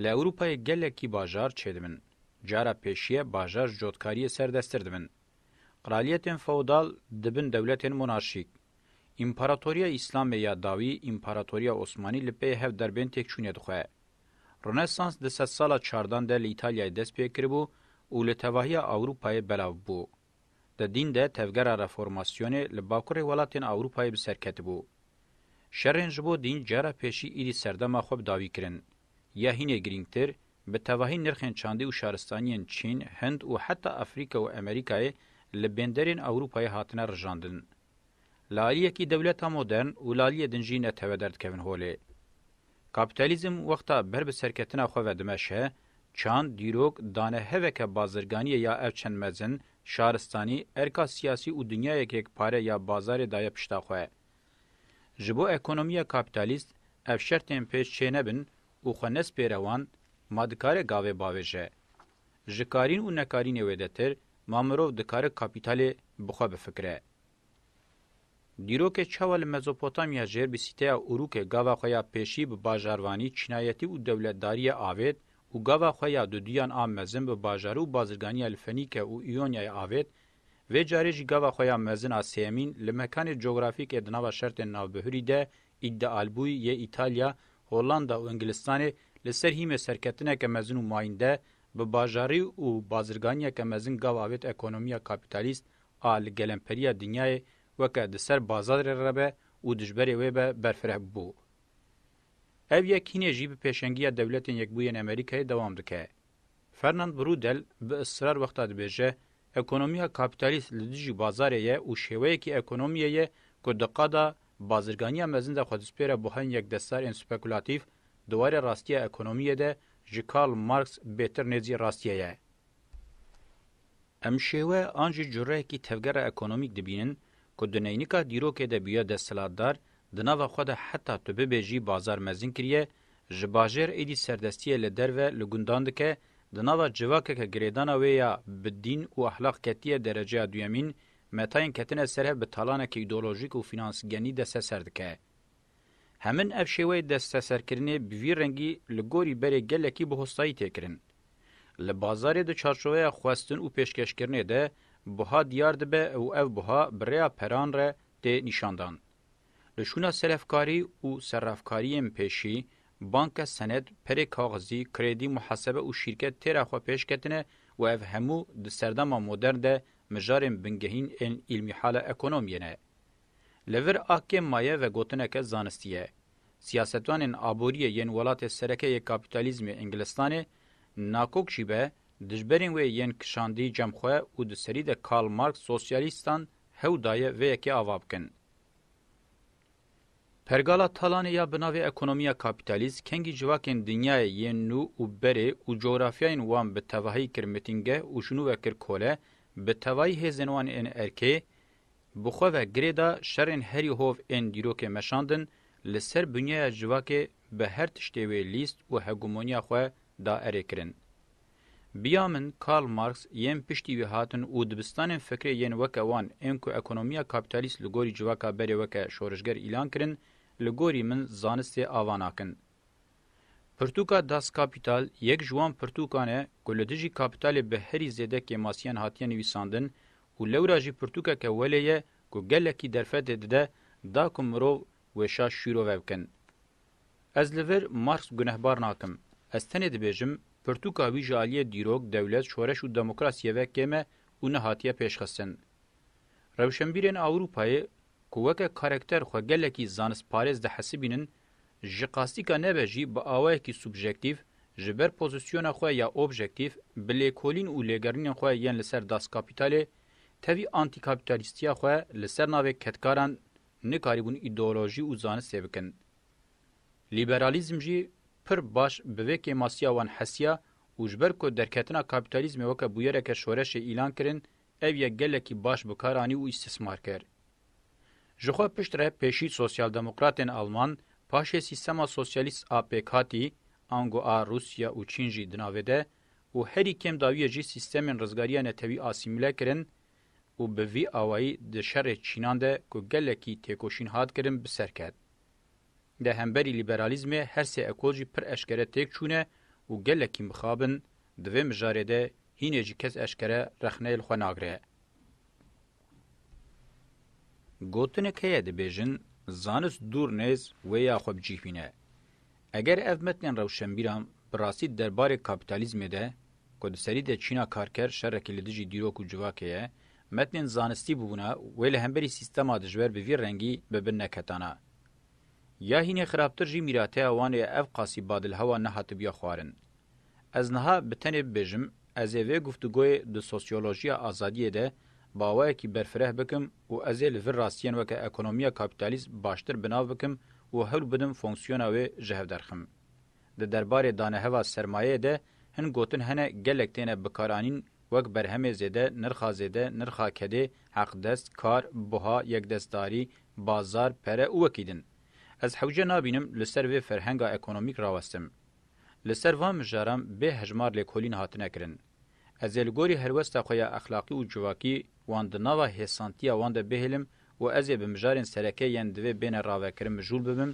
Li Ewrûpayê gelekî bajar çêdibin. Cara pêşiye bajar ji cotkariyê serdesttir dibin. Qraliyetên feodal dibin dewletên monarşîk. Împaratoriya Îslamê ya dawî Împaratoriya Osmanî li pê hev derbên têkçûnê dixwe. Rönesans di sedsala çardan de li Îtalyayê dest pê kiribû û li tevahiya Ewrûpayê belav bû. Di dîn de tevgera reformasyonê li bakurê welatên Ewropayê bi ser ketibû. Şerên ji bo dîn cara pêşî îdî serdema xwe bi dawî kirin. Ya hînê girîngtir, bi tevahî nirxên çandî û şaristaniyên Çîn, Hind û heta Afrîka û Emerîkayê li bênderên Ewropayê hatine rijandin. Laliyekî dewleta modern û laliyê din jî ne teve derdikevin holê. Kapîtalîzm wexta ber bi serketina xwe ve dimeşe, çand, dîrok, dane heveke bazirganiyê ya ev çend mezin, şaristanî, erka siyasî û dinyayekek pare ya bazarê daye pişta xwe. Ji bo ekonomiya kapîtalîst ev şertên pêş çê nebin û xwe nespêre wan, ma dikare gavê bavêje. Ji karîn û nekarînê wêdetir, ma mirov dikare kapîtalê bi xwe bifikire. Dîrokê çawa li Mezopotamya jêr bi sîteya Urûkê gava xwe ya pêşî bi bajarvanî, çînayetî û dewletdariyê avêt û gava xwe ya duduyan a mezin bi bajarî û bazirganiya li Fenîke û Îonyayê avêt, vê carê jî gava xwe ya mezin a sêyemîn li mekanê cografîk ê di nava şertên navbihurî de îdeal bûyî yê Îtalya, Hollanda û Ingilistanê li ser hîmê serketineke mezin û mayînde bi bajarî û bazirganiyeke mezin gav avêt ekonomiya kapîtalîst a li gelemperiya dinyayê weke di ser bazarê re be û dijberê wê be berfireh bû. Ev yek hînê jî bi pêşengiya Dewletên Yekbûyên Amerîkayê dewam dike. Fernand Brudel bi israr wexta dibêje, ekonomiya kapîtalîst li dijî bazarê ye û şêweyekî ekonomiyê ye ku di qada bazirganiya mezin de xwe dispêre bo hin yekdestar ên spekulatîf, di warê rastiya ekonomiyê de ji Karl Marx bêtir nêzî rastiye ye. Em şêwe an jî cureyekî tevgera ekonomîk dibînin ku di neynika dîrokê de bûye desthilatdar, di nava xwe de heta tu bibêjî bazar mezin kiriye, ji bajêr êdî serdestiyê li derve li gundan dike, di nava civakeke girêdana wê ya bi dîn û ahlaq ketiye dereceya duyemîn, metayên ketine ser hev bi talanekî îdeolojîk û finansgenî desteser dike. Hemin ev şêweyê desteserkirinê bi vî rengî li gorî berê gelekî bi hostayî tê kirin. Li bazarê di çarçoveya xwestin û pêşkeşkirinê de buha diyar dibe û ev buha bi rêya peran re tê nîşandan. Li şûna selefkarî û serrafkariyên pêşî, banke sened, perê kaxizî, krêdî, muhasebe û şîrket têra xwe pêş ketine û ev hemû di serdema modern de mijarên bingehîn ên îlmîhala ekonomiyê ne. Li vir a kêm maye vegotineke zanistî ye. Siyasetwanên aboriyê yên welatê sereke yê kapîtalîzmê Îngilistanê, nakok jî be, dijberên wê yên kişandî cem xwe û di serî de Karl Marx sosyalîstan hew daye vê yekê ava bikin. Pergala talanê ya bi navê ekonomiya kapîtalîst kengî civakên dinyayê yên nû û berê û cografyayên wan bi tevahî kir mitîngeh û jinû ve kir kole, bi tevahî hêzên wan ên erkê, Bi xwe ve girê da şerên herî hov ên dîrokê meşandin, li ser binyeya civakê bi her tiştê wê lîst û hegemoniya xwe da erê kirin. Biya min Karl Marx yên piştî wî hatin û dibistanên fikrê yên weke wan ên ku ekonomiya kapîtalîst li gorî civaka berê weke şoreşger îlan kirin, li gorî min zanistê ava nakin. Pirtûka Das Kapital yek ji wan pirtûkan e ku li dijî kapîtalê bi herî zêde kêmasiyan hatiye nivîsandin û lewra jî pirtûkeke welê ye ku gelekî derfetê dide da ku mirov wêşa şîrove bikin. Ez li vir Marx gunehbar nakim. Ez tenê dibêjim pirtûka wî ji aliyê dîrok, dewlet, şoreş û demokrasiyê ve kêm e û nehatiye pêşxistin. Rewşenbîrên Ewropayê ku weke karekter xwe gelekî zanistparêz dihesibînin, Ji qastika nebe jî bi awayekî subjektîv, ji ber pozîsyona xwe ya objektîv, bi lêkolîn û lêgerînên xwe yên li ser daskapîtalê, tevî antîkapîtalîstiya xwe li ser navê kedkaran nikarîbûn îdeolojî û zanistê bikin. Lîberalîzm jî pir baş bi vê kêmasiya wan hesiya û ji ber ku derketina kapîtalîzmê weke bûyereke şoreşê îlan kirin, ev yek gelekî baş bi kar anî û îstismar kir. Jixwe pişt re pêşî sosyaldemokratên Alman, paşê sîstema sosyalîst a pêk hatî, ango a Rûsya û Çîn jî di navê de û herî kêm dawiyê jî sîstemên rizgariya netewî asîmîle kirin û bi vî awayî di şerê Çînan de ku gelekî têkoşîn hat kirin bi ser ket. De hemberî lîberalîzmê her sê ekol jî pir eşkere têk çûne û gelekî mixab in, di vê mijarê de hînê jî kes eşkere rexneyê li xwe nagre. Gotinek heye dibêjin, zanist dûr nêz wê ya xwe bi cîh bîne. Eger ev metnên rewşenbîran bi rastî derbarê kapîtalîzmê de, ku di serî de çîna karker şerekî li dijî dîrok û civakê ye, metnên zanistî bûbûna, wê li hemberî sîstema dijber bi vî rengî bi bin neketana. Ya hînê xirabtir jî mîrateya wan ê ev qasî badilhewa nehatibûya xwarin. Ez niha bi tenê bibêjim, ez ê vê guftûgoyê di sosyolojiya azadiyê de bawayekî berfireh bikim û ez ê li vir rastiyên weke ekonomiya kapîtalîst baştir bi nav bikim û hewl bidim fonksiyona wê ji hev derxim. Di derbarê daneheva sermayeyê de hin gotin hene gelek têne bikaranîn wek berhemê zêde, nirxa zêde, nirxa kedê, heqdest, kar, buha, yekdestdarî, bazar, pere û wekî din. Ez hewce nabînim li ser vê ferhenga ekonomîk rawestim. Li ser van mijaran bê hejmar lêkolîn hatine kirin. Ez ê li gorî helwesta xwe ya exlaqî û civakî wan di nava hêsantiya wan de bihêlim û ez ê bi mijarên sereke yên divê bêne ravekirin mijûl bibim,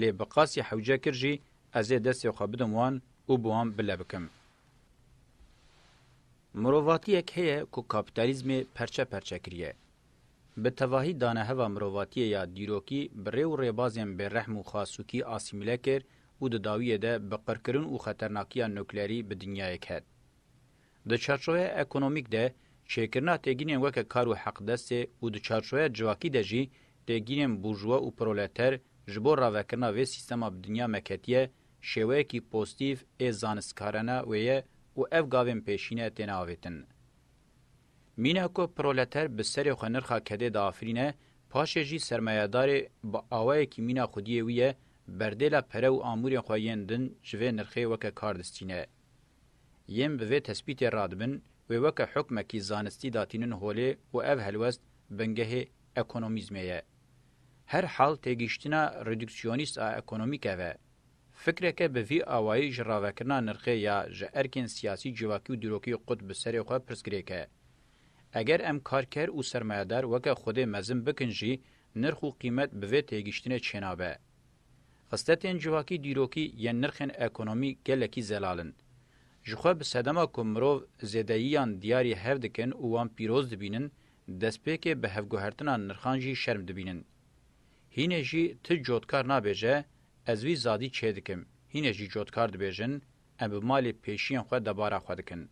lê bi qasî hewce kir jî ez ê destê xwe bidim wan û bi wan bile bikim. Mirovatiyek heye ku kapîtalîzmê perçe perçe kiriye. Bi tevahî daneheva mirovatiyê ya dîrokî bi rê û rêbazên bêrehm û xwe sûkî asîmîle kir û di dawiyê de bi qirkirin û xeternakiya nuklerî bi dinyayê ket. Di çarçoveya ekonomîk de çêkirina têgînên weke kar û heqdestê û di çarçoveya civakî de jî têgînên bûrjwa û proleter ji bo ravekirina vê sîstema bi dinya me ketiye şêweyekî poztîf ê zanistkarane wê ye û ev gavên pêşîne têne avêtin. Mîna ku proleter bi serê xwe nirxa kedê diafirîne, paşê jî sermayedarê bi awayekî mîna xwediyê wî ye berdêla pere û amûrên xwe yên din ji vê nirxê weke kar distîne. Yên bi vê tespîtê radibin, wê weke hukmekî zanistî datînin holê û ev helwest bingehê ekonomîzmê ye. Her hal têgihiştina reduksyonîst a ekonomîk ev e. Fikreke bi vî awayî ji ravekirina nirxê ya ji erkên siyasî, civakî û dîrokî qut bi serê xwe pirsgirêk e. Eger em karker û sermayedar weke xwedê mezin bikin jî nirx û qîmet bi vê têgihiştinê çênabe. Xisletên civakî dîrokî yên nirxên ekonomî gelekî zelal in. Jixwe bi sedema ku mirov zêdeyiyan diyarî hev dikin û wan pîroz dibînin, destpêkê bi hevguhertina nirxan jî şerm dibînin. Hînê jî ti cotkar nabêje Ez vî zadî çêdikim, hîne jî cotkar dibêjin, em bi malê pêşiyên xwe debara xwe dikin.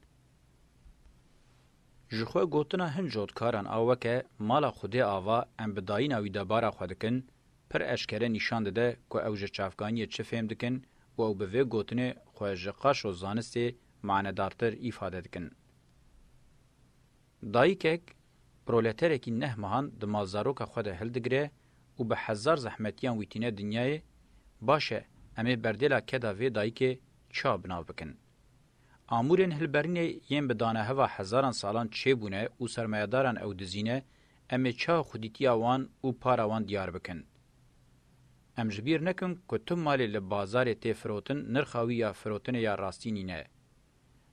Ji xwe gotina hin cotkaran a weke mala Xwedê ava em bi dayîna wî debara xwe dikin, pir eşkere nîşan dide ku ew ji çavkaniyê çi fêm dikin û ew bi vê gotinê xwe ji qaşo zanistê manedartir îfade dikin. Dayikek, proleterekî neh mehan di malzaroka xwe de hildigire û bi hezar zehmetiyan wî tîne dinyayê, baş e em ê berdêla keda vê dayikê çiya bi nav bikin? Amûrên hilberînê yên bi daneheva hezaran salan çêbûne û sermayedaran ew dizîne, em ê çiya xwedîtiya wan û para wan diyar bikin? Em ji bîr nekin ku tu malê li bazarê tê firotin nirxa wî ya firotinê ya rastî nîne.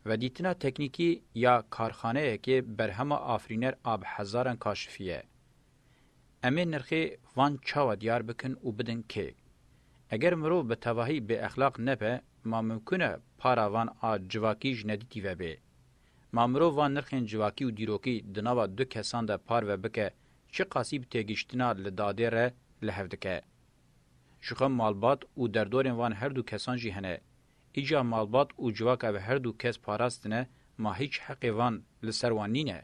Vedîtina teknîkî ya karxaneyekê berhema afirîner a bi hezaran kaşifî ye. Em ê nirxê van çawa diyar bikin û bidin kê? Eger mirov bi tevahî bêexlaq nebe, ma mimkun e para van a civakî ji nedîtî ve bê? Ma mirov van nirxên civakî û dîrokî di nava du kesan de par ve bike, çiqasî bi têgihiştina li dadê re li hev dike? Jixwe malbat û derdorên van her du kesan jî hene. Îcar malbat û civak ev her du kes parastine, ma hîç heqê van li ser wan nîne.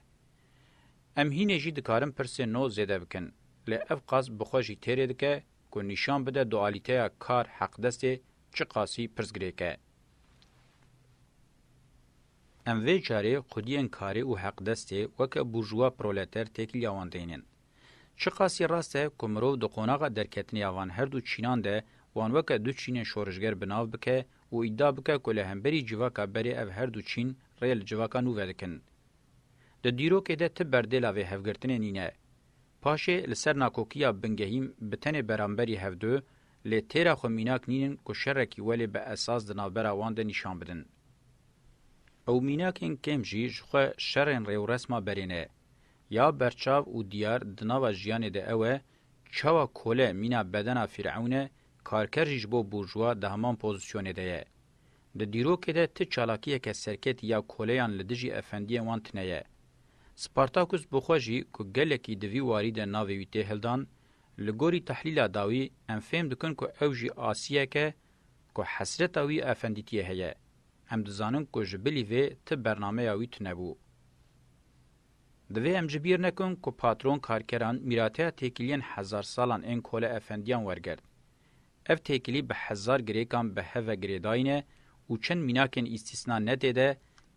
Em hînê jî dikarin pirsên no zêde bikin. Lê ev qas bi xwe jî têrê dike ku nîşan bide dualîteya kar heqdestê çi qasî pirsgirêk e. Em vê carê xwediyên karê û heqdestê weke burjuwa proleter têkiliya wan deynên. Çiqasî rast e ku mirov di qonaxa derketinê ya van her du çînan de wan weke du çînên şorişger bi nav bike û îdia bike ku li hemberî civaka berê ev her du çîn rê li civaka nû ve dikin. Di dîrokê de ti berdêla vê hevgirtinê nîne. Paşê li ser nakokiya bingehî bi tenê beramberî hev du lê têra xwe mînak nînin ku şerekî welê bi esas di navbera wan de nîşan bidin. Ew mînakên kêm jî ji xwe şerên rêwresma berê ne. Ya berçav û diyar di nava jiyanê de ew e, çawa kole mîna bedena Fîr'ewn e, karker jî ji bo burjwa di heman pozîsyonê de ye. Di dîrokê de ti çalakiyeke serketî ya koleyan li dijî efendiyên wan tine ye. Spartakus bi xwe jî ku gelekî di vî warî de navê wî tê hildan, li gorî tehlîla dawî em fêm dikin ku ew jî asiyek e ku hesreta wî efendîtiyê heye. Em dizanin ku ji bilî vê ti bernameya wî tunebû. Divê em ji bîr nekin ku patron karkeran mîrateya têkiliyên hezar salan ên kole efendiyan wergirt. Ev têkilî bi hezar girêkan bi hev ve girêdayîne û çend mînakên îstîsna ne tê de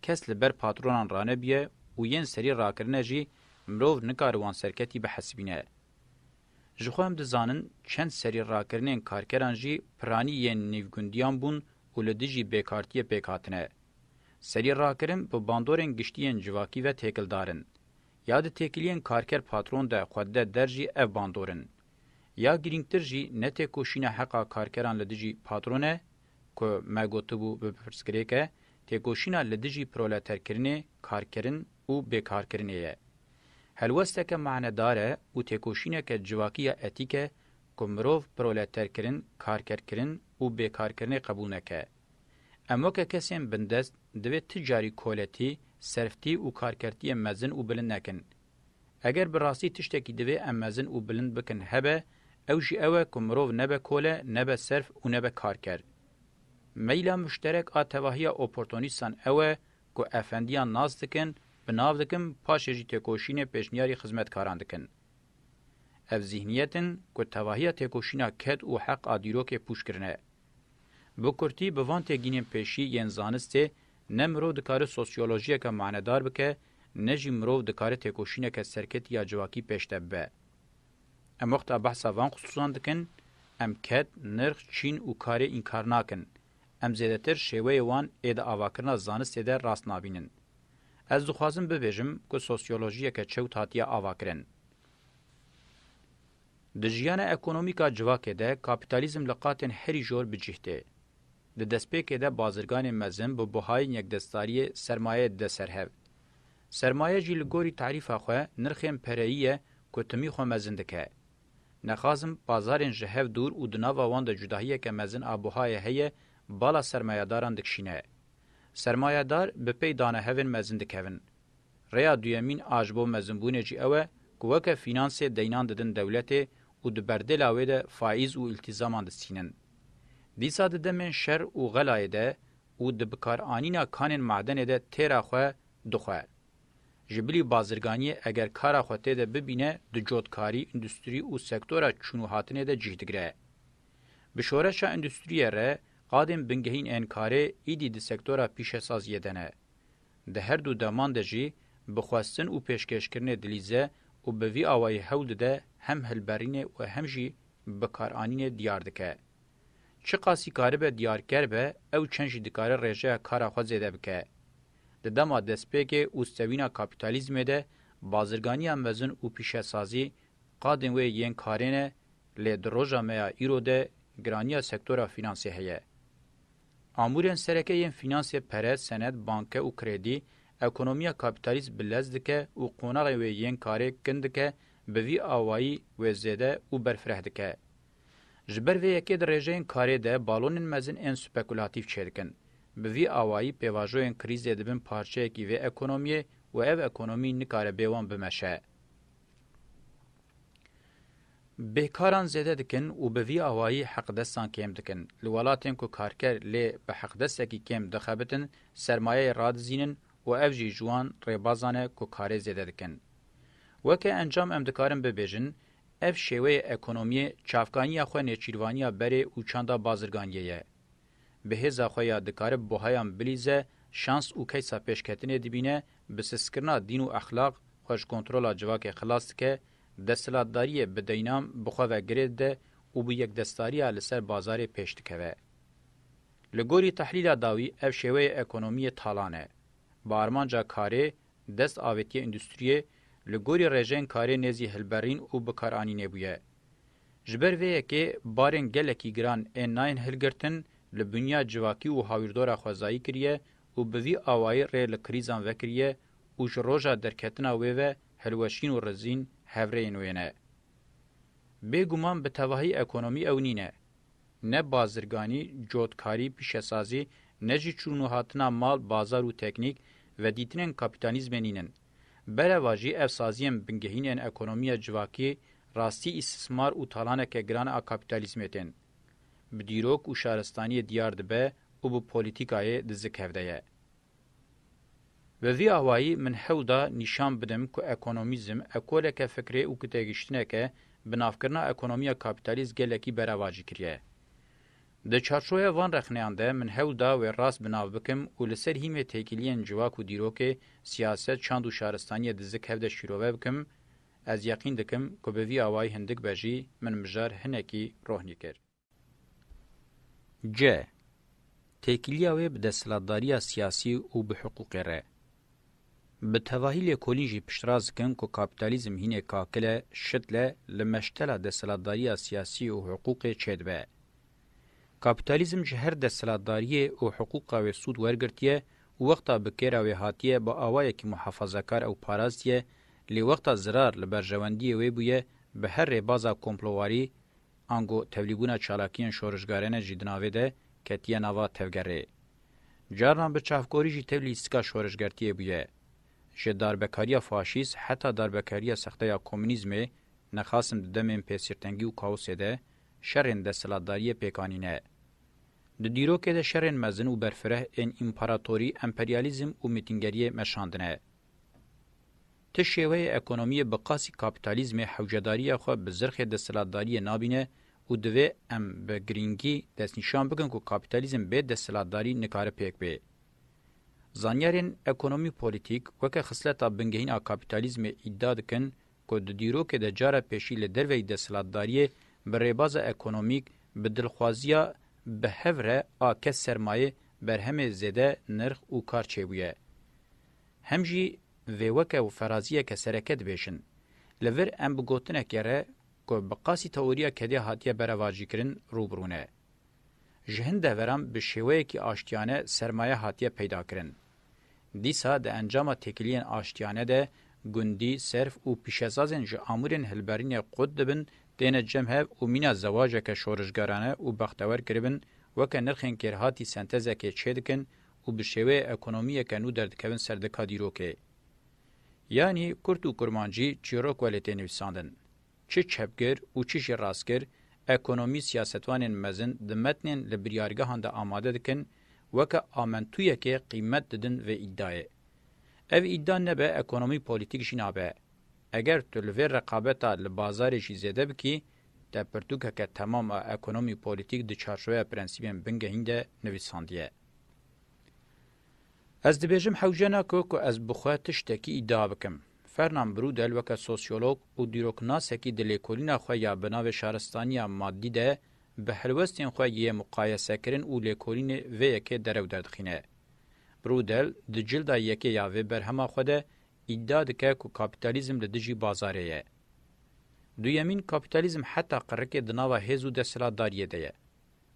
kes li ber patronan ranebûye û yên serî rakirine jî mirov nikare wan serketî bihesibîne. Ji xwe em dizanin çend serî rakirinên karkeran jî piranî yên nîvgundiyan bûn û li dijî bêkartiyê pêk hatine. Serî rakirin bi bandorên giştî yên civakî ve têkildar in. Ya di têkiliyên karker-patron de xwe dide der jî ev bandor in. Ya girîngtir jî ne têkoşîna heqa karkeran li dijî patron e, ku me gotibû bi pirsgirêk e, têkoşîna li dijî proleterkirinê, karkerin û bêkarkirinê ye. Helwesteke manedar e û têkoşîneke civakî ya etîk e ku mirov proleterkirin, karkerkirin û bêkarkirinê qebûl neke. Em weke kesên bindest divê ti carî koletî, serftî û karkertiyê mezin û bilind nekin. Eger bi rastî tiştekî divê em mezin û bilind bikin hebe, ew jî ew e ku mirov nebe kole, nebe serf û nebe karker. Meyla muşterek a tevahiya oportonîstan ew e Ku efendiyan nas dikin, bi nav dikin, paşê jî têkoşînê pêşniyarî xizmetkaran dikin. Ev zîhniyet in ku tevahiya têkoşîna ked û heq a dîrokê pûç kirine. Bi kurtî bi van têgînên pêşî yên zanistê ne mirov dikare sosyolojiyeke manedar bike ne jî mirov dikare têkoşîneke serketî ya civakî pêş de bibe. Em wexta behsa van xisûsan dikin, em ked, nirx, çîn û karê înkar nakin, Em zêdetir şêweyê wan ê di avakirina zanistê de rast nabînin. Ez dixwazim bibêjim ku sosyolojiyeke çewt hatiye avakirin. Di jiyana ekonomîk a civakê de kapîtalîzm li qatên herî jor bi cih tê. Di destpêkê de bazirganê mezin bi buhayên yekdestariyê sermayeyê dide ser hev. Sermaye jî li gorî tarîfa xwe nirxên pereyî ye ku timî xwe mezin dike. Nexazim pazarên ji hev dûr û di nava wan de cudahiyeke mezin a buhayê heye bala sermayedaran dikişîne. Sermayedar bi pey danehevên mezin dikevin. Rêya duyemîn a ji bo mezinbûnê jî ew e ku weke fînansê deynan didin dewletê û di berdêla wê de faîz û îltîzaman distînin. Dîsa di demên şer û xelayê de û di bikaranîna kanên madenê de têra xwe dixwe. Ji bilî bazirganiyê eger kara xwe tê de bibîne di cotkarî, îndustrî û sektora çûn û hatinê de cih digre. Bi şoreşa îndustriyê re qadên bingehîn ên karê îdî di sektora pîşesaziyê de ne. Di her du deman de jî bi xwestin û pêşkêşkirinê dilîze û bi vî awayî hewl dide hem hilberînê û hem jî bikaranînê diyar dike. Çiqasî karibe diyarker be ew çend jî dikare rêjeya kara xwe zêde bike. Di dema destpêkê û stewîna kapîtalîzmê de bazirganiya mezin û pîşesazî qadên wê yên karê ne lê di roja me ya îro de giraniya sektora fînansê heye. Amûrên sereke yên fînansê pere, senet, banke û krêdî ekonomiya kapîtalîst bi lez dike û qonaxê wê yên karê kin dike bi vî awayî wê zêde û berfireh dike. Ji ber vê yekê di rêjeyên karê de balonên mezin ên spekûlatîf çêdikin. Bi vî awayî pêvajoyên krîzê dibin parçeyekî vê ekonomiyê û ev ekonomî nikare bê wan bimeşe. Bêkaran zêde dikin û bi vî awayî heqdestan kêm dikin. Li welatên ku karker lê bi heqdestekî kêm dixebitin, sermayeyê radizînin û ev jî ji wan rêbazan e ku karê zêde dikin. Weke encam em dikarin bibêjin, Ev şêweyê ekonomiyê çavkaniya xwe nêçîrvaniya berê û çanda bazirganiyê ye. Bi hêza xwe ya dikare buhayan bilîze, şans û keysa pêşketinê dibîne, bi siskirina dîn û exlaq xwe ji kontrola civakê xilas dike, desthilatdariyê bi deynan bi xwe ve girê dide û bi yekdestdariya li ser bazarê pêş dikeve. Li gorî tehlîla dawî ev şêweyê ekonomiyê talan e. Bi armanca karê, Dest avêtiye îndustriyê li gorî rejeyên karê nêzî hilberîn û bikaranînê bûye. Ji ber vê yekê barên gelekî giran ên nayên hilgirtin li binya civakî û hawîrdora xwezayî kiriye û bi vî awayî rê li krîzan vekiriye û ji roja derketina wê ve hilweşîn û rizîn hevrêyên wê ne. Bê guman bi tevahî ekonomî ew nîne. Ne bazirganî, cotkarî, pîşesazî, ne jî çûn û hatina mal, bazar û teknîk, vedîtinên kapîtalîzmê nînin. Bereva jî ev saziyên bingehîn ên ekonomiya civakî rastî îstismar û talaneke giran a kapîtalîzmê tên. Bi dîrok û şaristaniyê diyar dibe û bi polîtîkayê di zikevde ye. Bi vî awayî min hewl da nîşan bidim ku ekonomîzm ekoleke fikrê û ku têgihiştineke bi navkirina ekonomiya kapîtalîst gelekî berevajî kiriye. Di çarçoya van rexneyan de min hewl da wê rast bi nav bikim û li ser hîmê têkiliyên civak û dîrokê, siyaset, çand û şaristaniyê di zik hev de şîrove bikim, ez yeqîn dikim ku bi vî awayî hindik be jî min mijar hinekî rohnî kir. C. Têkiliya wê bi desthilatdariya siyasî û bi hiqûqê re. Bi tevahî lêkolîn jî piştrast dikin ku kapîtalîzm hînê kakil e, şit le li meştela desthilatdariya siyasî û hiqûqê çêdibe. Kapîtalîzm ji her desthilatdariyê û hiqûqa wê sûd wergirtiye û wexta bi kêra wê hatiye bi awayekî muhafazakar ew parastiye lê wexta zirar li berjewendiyê wê bûye bi her rêbaza komplowarî ango tevlîbûna çalakiyên şoreşgarene jî di navê de ketiye nava tevgerê. Carinan bi çavkorî jî tevlî îstika şoreşgertiyê bûye. Ji darbekariya faşîst heta darbekariya sexte ya komûnîzmê nexasim di demên pêsîrtengî û kaosê de şerên desthilatdariyê pêk anîne. Di dîrokê de şerên mezin û berfireh ên împaratorî, emperyalîzm û mîtîngeriyê meşandine. Ti şêweyê ekonomiyê bi qasî kapîtalîzmê hewcedarîya xwe bi zirxê desthilatdarîyê nabîne û divê em bi girîngî destnîşan bikin ku kapîtalîzm bê desthilatdarî nikare pêk bê. Zanyarên ekonomî-polîtîk weke xisleta bingehîn a kapîtalîzmê îdia dikin ku di dîrokê de cara pêşî li derveyî desthilatdarîyê bi rêbaza ekonomîk bi dilxwazîya bi hev re a kes-sermayê berhemê zêde nirx û kar çêbûye hem jî Vêweke û feraziyeke sereke dibêjin. Li vir em bi gotinekê re ku bi qasî teoriya kedê hatiye berevajîkirin rû bi rû ne. Ji hin deveran bi şêweyekî aştiyane sermaye hatiye peydakirin. Dîsa di encama têkiliyên aştiyane de gundî, serf û pîşesazên ji amûrên hilberînê qut dibin têne cem hev û mîna zewajeke şorijgerane û bextewer kiribin weke nirxên kêrhatî sentezekê çêdikin û bi şêweyê ekonomiyeke nû derdikevin ser dika dîrokê. Yanî kurd û kurmancî çîrok welê tê nivîsandin. Çi çepgir û çi jî rastgir, ekonomî siyasetvanên mezin di metnên li biryargehan de amade dikin, weke amentûyekê qîmet didin vê îdayê. Ev îda nebe ekonomî polîtîk jî nabe. Eger tu li vê reqabeta li bazarê jî zêde bikî, te pirtûkeke temam a ekonomî polîtîk di çarçoveya prensîbên bingehîn de nivîsandiye. Ez dibêjim hewce nake ku ez bi xwe tiştekî îdia bikim. Fernand Brudel weke sosyolog û dîroknasekî di lêkolîna xwe ya bi navê Şaristaniya Maddî de bi helwestên xwe yê muqayesekirin û lêkolînê vê yekê derew derdixîne. Brudel di cilda yekê ya vê berhema xwe de îdia dike ku kapîtalîzm li dijî bazarê ye. Duyemîn, kapîtalîzm heta qirikê di nava hêz û desthilatdariyê de ye.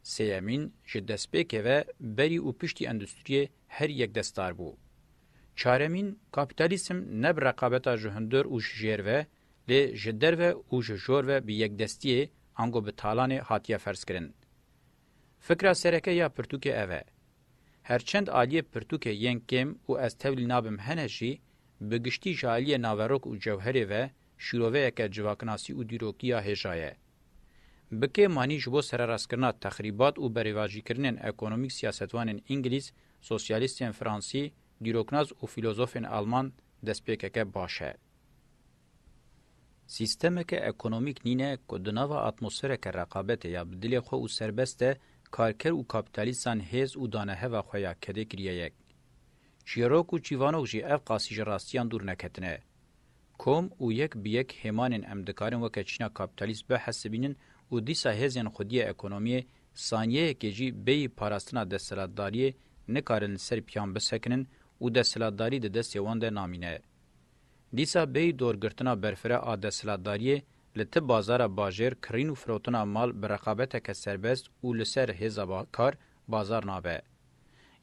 Sêyemîn ji destpêkê ve berî û piştî endustriyê herî yekdestar bû. Çaremîn, kapîtalîsm ne bi reqabeta ji hundir û ji jêr ve, lê ji derve û ji jor ve bi yekdestiyê ango bi talanê hatiye ferzkirin. Fikra sereke ya pirtûkê ev e. Her çend aliyê pirtûkê yên kêm û ez tevlî nabim hene jî, bi giştî ji aliyê naverok û cewherê ve, Şîroveyeke civaknasî û dîrokî ya hêja ye. Bi kêm anî ji bo sererestkirina texrîbat û berêvajîkirinên ekonomîk siyasetvanên Îngilîz, sosyalîstên Fransî, dîroknas û fîlozofên Alman destpêkeke baş e. Sîstemeke ekonomîk nîne ku di nava atmosfereke reqabetê ya bi dilê xwe û serbest de karker û kapîtalîstan hêz û daneheva xwe ya kedê kiriye yek. Çîrok û çîvanok jî ev qasî ji rastiyan dûr neketine. Kom û yek bi yek hêmanên em dikarin weke çîna kapîtalîst bihesibînin û dîsa hêzên xwediyê ekonomiyê, saniyeyekê jî bêyî parastina desthilatdariyê nikarin li ser piyan bisekinin û desthilatdarî di destê wan de namîne. Dîsa bêyî dorgirtina berfire a desthilatdariyê li ti bazara bajêr kirîn û firotina mal bi reqabeteke serbest û li ser hêza kar bazar nabe.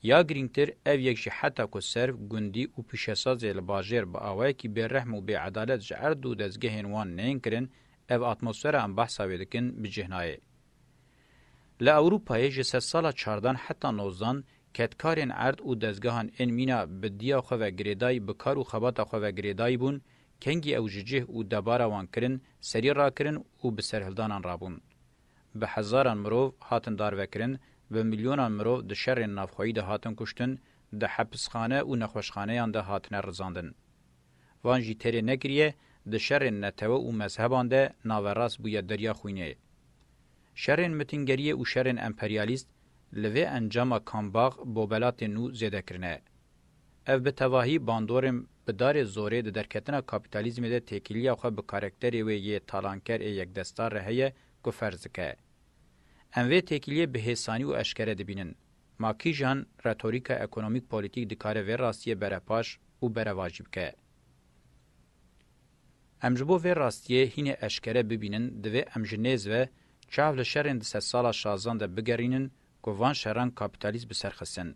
Ya girîngtir, ev yek jî heta ku serv, gundî û pîşesazê li bajêr bi awayekî bêrehm û bêedalet ji erd û dezgehên wan neyên kirin, ev atmosfera em behsa wê dikin bi cih nayê. Li Ewrûpayê ji sedsala çardan heta nozdan, kedkarên erd û dezgehan ên mîna bi diya xwe ve girêdayî bi kar û xebata xwe ve girêdayî bûn, kengî ew ji cih û debara wan kirin, serî rakirin û bi serhildanan rabûn. Bi hezaran mirov hatin darvekirin, bi milyonan mirov di şerên navxweyî de hatin kuştin, di hepisxane û nexweşxaneyan de hatine rizandin. Van jî têrê nekiriye, di şerên netewe û mezheban de naverast bûye derya xwînê. Şerên mitingeriyê û şerên emperyalîst li vê encama Kambax bobelatên nû zêde kirine. Ev bi tevahî bandorên bi darê zorê di derketina kapîtalîzmê de têkiliya xwe bi karekterê wê yê talanker ê yekdestar re heye ku ferz dike. Em vê têkiliyê bi hêsanî û eşkere dibînin. Ma kîjan retorîka ekonomîk-polîtîk dikare vê rastiyê bere paş û berevajî bike? Em ji bo vê rastiyê hînê eşkere bibînin divê em ji nêz ve çav li şerên di sedsala şazan de bigerînin ku van şeran kapîtalîst bi ser xistin.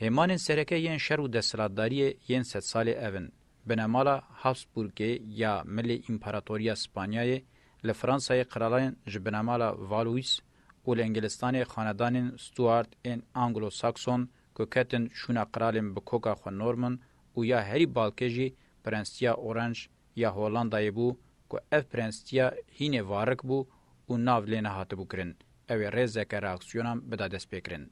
Hêmanên sereke yên şer û desthilatdariyê yên sedsalê ev in, Binemala Habsburgê ya milê Împaratoriya Spanyayê, li Fransayê Kralanên ji Binemala Valois û li Ingilistanê xanedanên Stuart ên Anglo-Sakson ku ketin şûna kralên bi koka xwe Norman û ya herî balkê jî Prenstiya Orange ya Hollandayê bû ku ev prensîtiya hînê varik bû û nav lê nehatibû kirin, ew ê rêzeke reaksiyonan bida destpêkirin.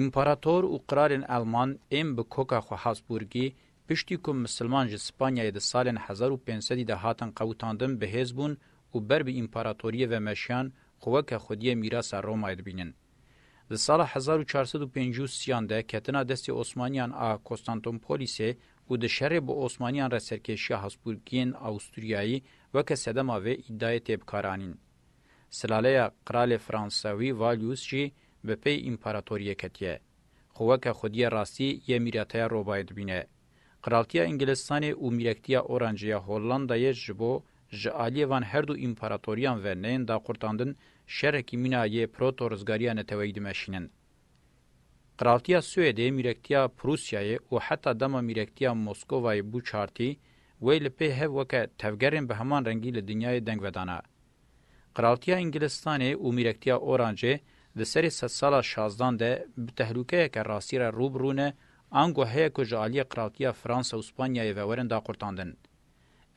Împarator û qralên Elman ên bi koka xwe Habsburgî, piştî ku misilman ji Spanyayê di salên hezar û pênc sedî de hatin qewitandin bihêz bûn û ber bi împaratoriyê ve meşiyan ku weke xwediyê mîrasa Romayê dibînin. Di sala hezar û çar sed û pêncî û sî-yan de ketina destê Osmanîyan a Kostantonpolîsê û di şerê bo Osmanîyan re serkêşîya Hasbûrgîyên Awûstûryayî weke sedema vê îdayê tê bikaranîn. Silaleya Qralê Fransewî Valius jî bi pey împaratorîyê ketîye. Xwe weke xwedîyê rastî yê mîreteya Robayê dibîne. Qraltîya Îngilistanê û mîrektîya Orancê ya Hollandayê ji bo Ji aliyê van her du împaratoriyan ve neyên daqurtandin şerekî mîna yê proto-rizgariya neteweyî dimeşînin. Qiraltiya Swêdê mîrektiya Prûsyayê û heta dema mîrektiya Moskovayê bû çartî, wey li pê hev weke tevgerên bi heman rengî li dinyayê deng vedana. Qiraltiya Îngilistanê û mîrektiya Orancê di serê sedsala şazdan de bi tehlûkeyeke rastî re rû bi rû ne, ango heye ku ji aliyê qiraltiya Fransa û Spanyayê ve werin daqurtandin.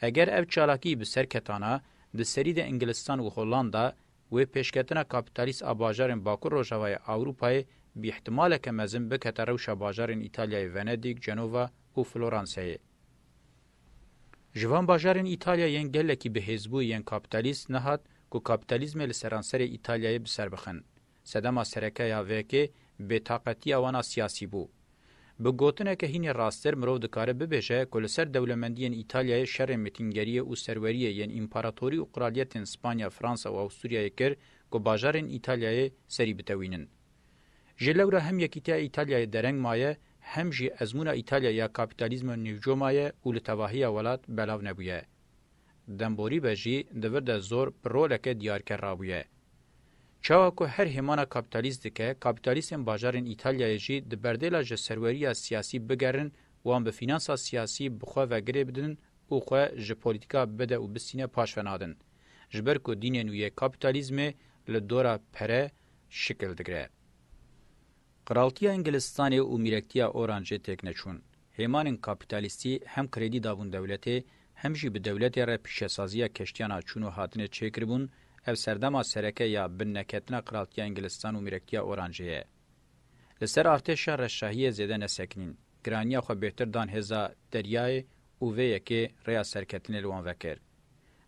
Eger ev çalakî bi ser ketana, di serî de Ingilstan û Hollanda, wê pêşketina kapîtalîst a bajarên Bakur Rojavayê Ewropayê bi îhtimaleke mezin bikete rewşa bajarên Îtalyayê Venedîg, Cenova û Floranseyê. Ji van bajarên Îtalya yên gelekî bi hêzbûyî yên kapîtalîst nehat ku kapîtalîzmê li seranserê Îtalyayê bi ser bixin. Sedema sereke ya VK bêtaqetiya wan a siyasî bû. Bi gotineke hînê rasttir mirov dikare bibêje ku li ser dewlemendiyên Îtalyayê şerê mitîngeriyê û serweriyê yên împaratorî û qraliyetên Spanya, Fransa û Awsturyayê kir ku bajarên Îtalyayê serî bitewînin. Ji lewra hem yekîtiya Îtalyayê dereng maye hem jî ezmûna Îtalyayê ya kapîtalîzma nêwco maye û li tevahiya welat belav nebûye. Demborî be jî di vir de zor bi roleke diyarker rabûye. Çawa ku her hêmana kapîtalîst dike, kapîtalîstên bajarên Îtalyayê jî di berdêla ji serweriya siyasî bigerin, wan bi fînansa siyasî bi xwe ve girê bidin û xwe ji polîtîka bide û bistîne paş ve nadin. Ji ber ku dînên wî yê kapîtalîzmê li dora pere şikil digire. Qiraltiya Îngilizstanê û Mîrektiya Oran jê têk neçûn. Hêmanên kapîtalîstî hem kredî dabûn dewletê, hem jî bi dewletê re pîşesaziya keştiyan a çûn û hatinê çêkiribûn, ev serdema sereke ya bin neketina Qiraltiya Îngilizstan û Mîrektiya Oran jê ye. Li ser artêşa reşahiyê zêde nesekinîn, giraniya xwe bêtir dan hêza deryayê û vê yekê rêya serketinê li wan vekir.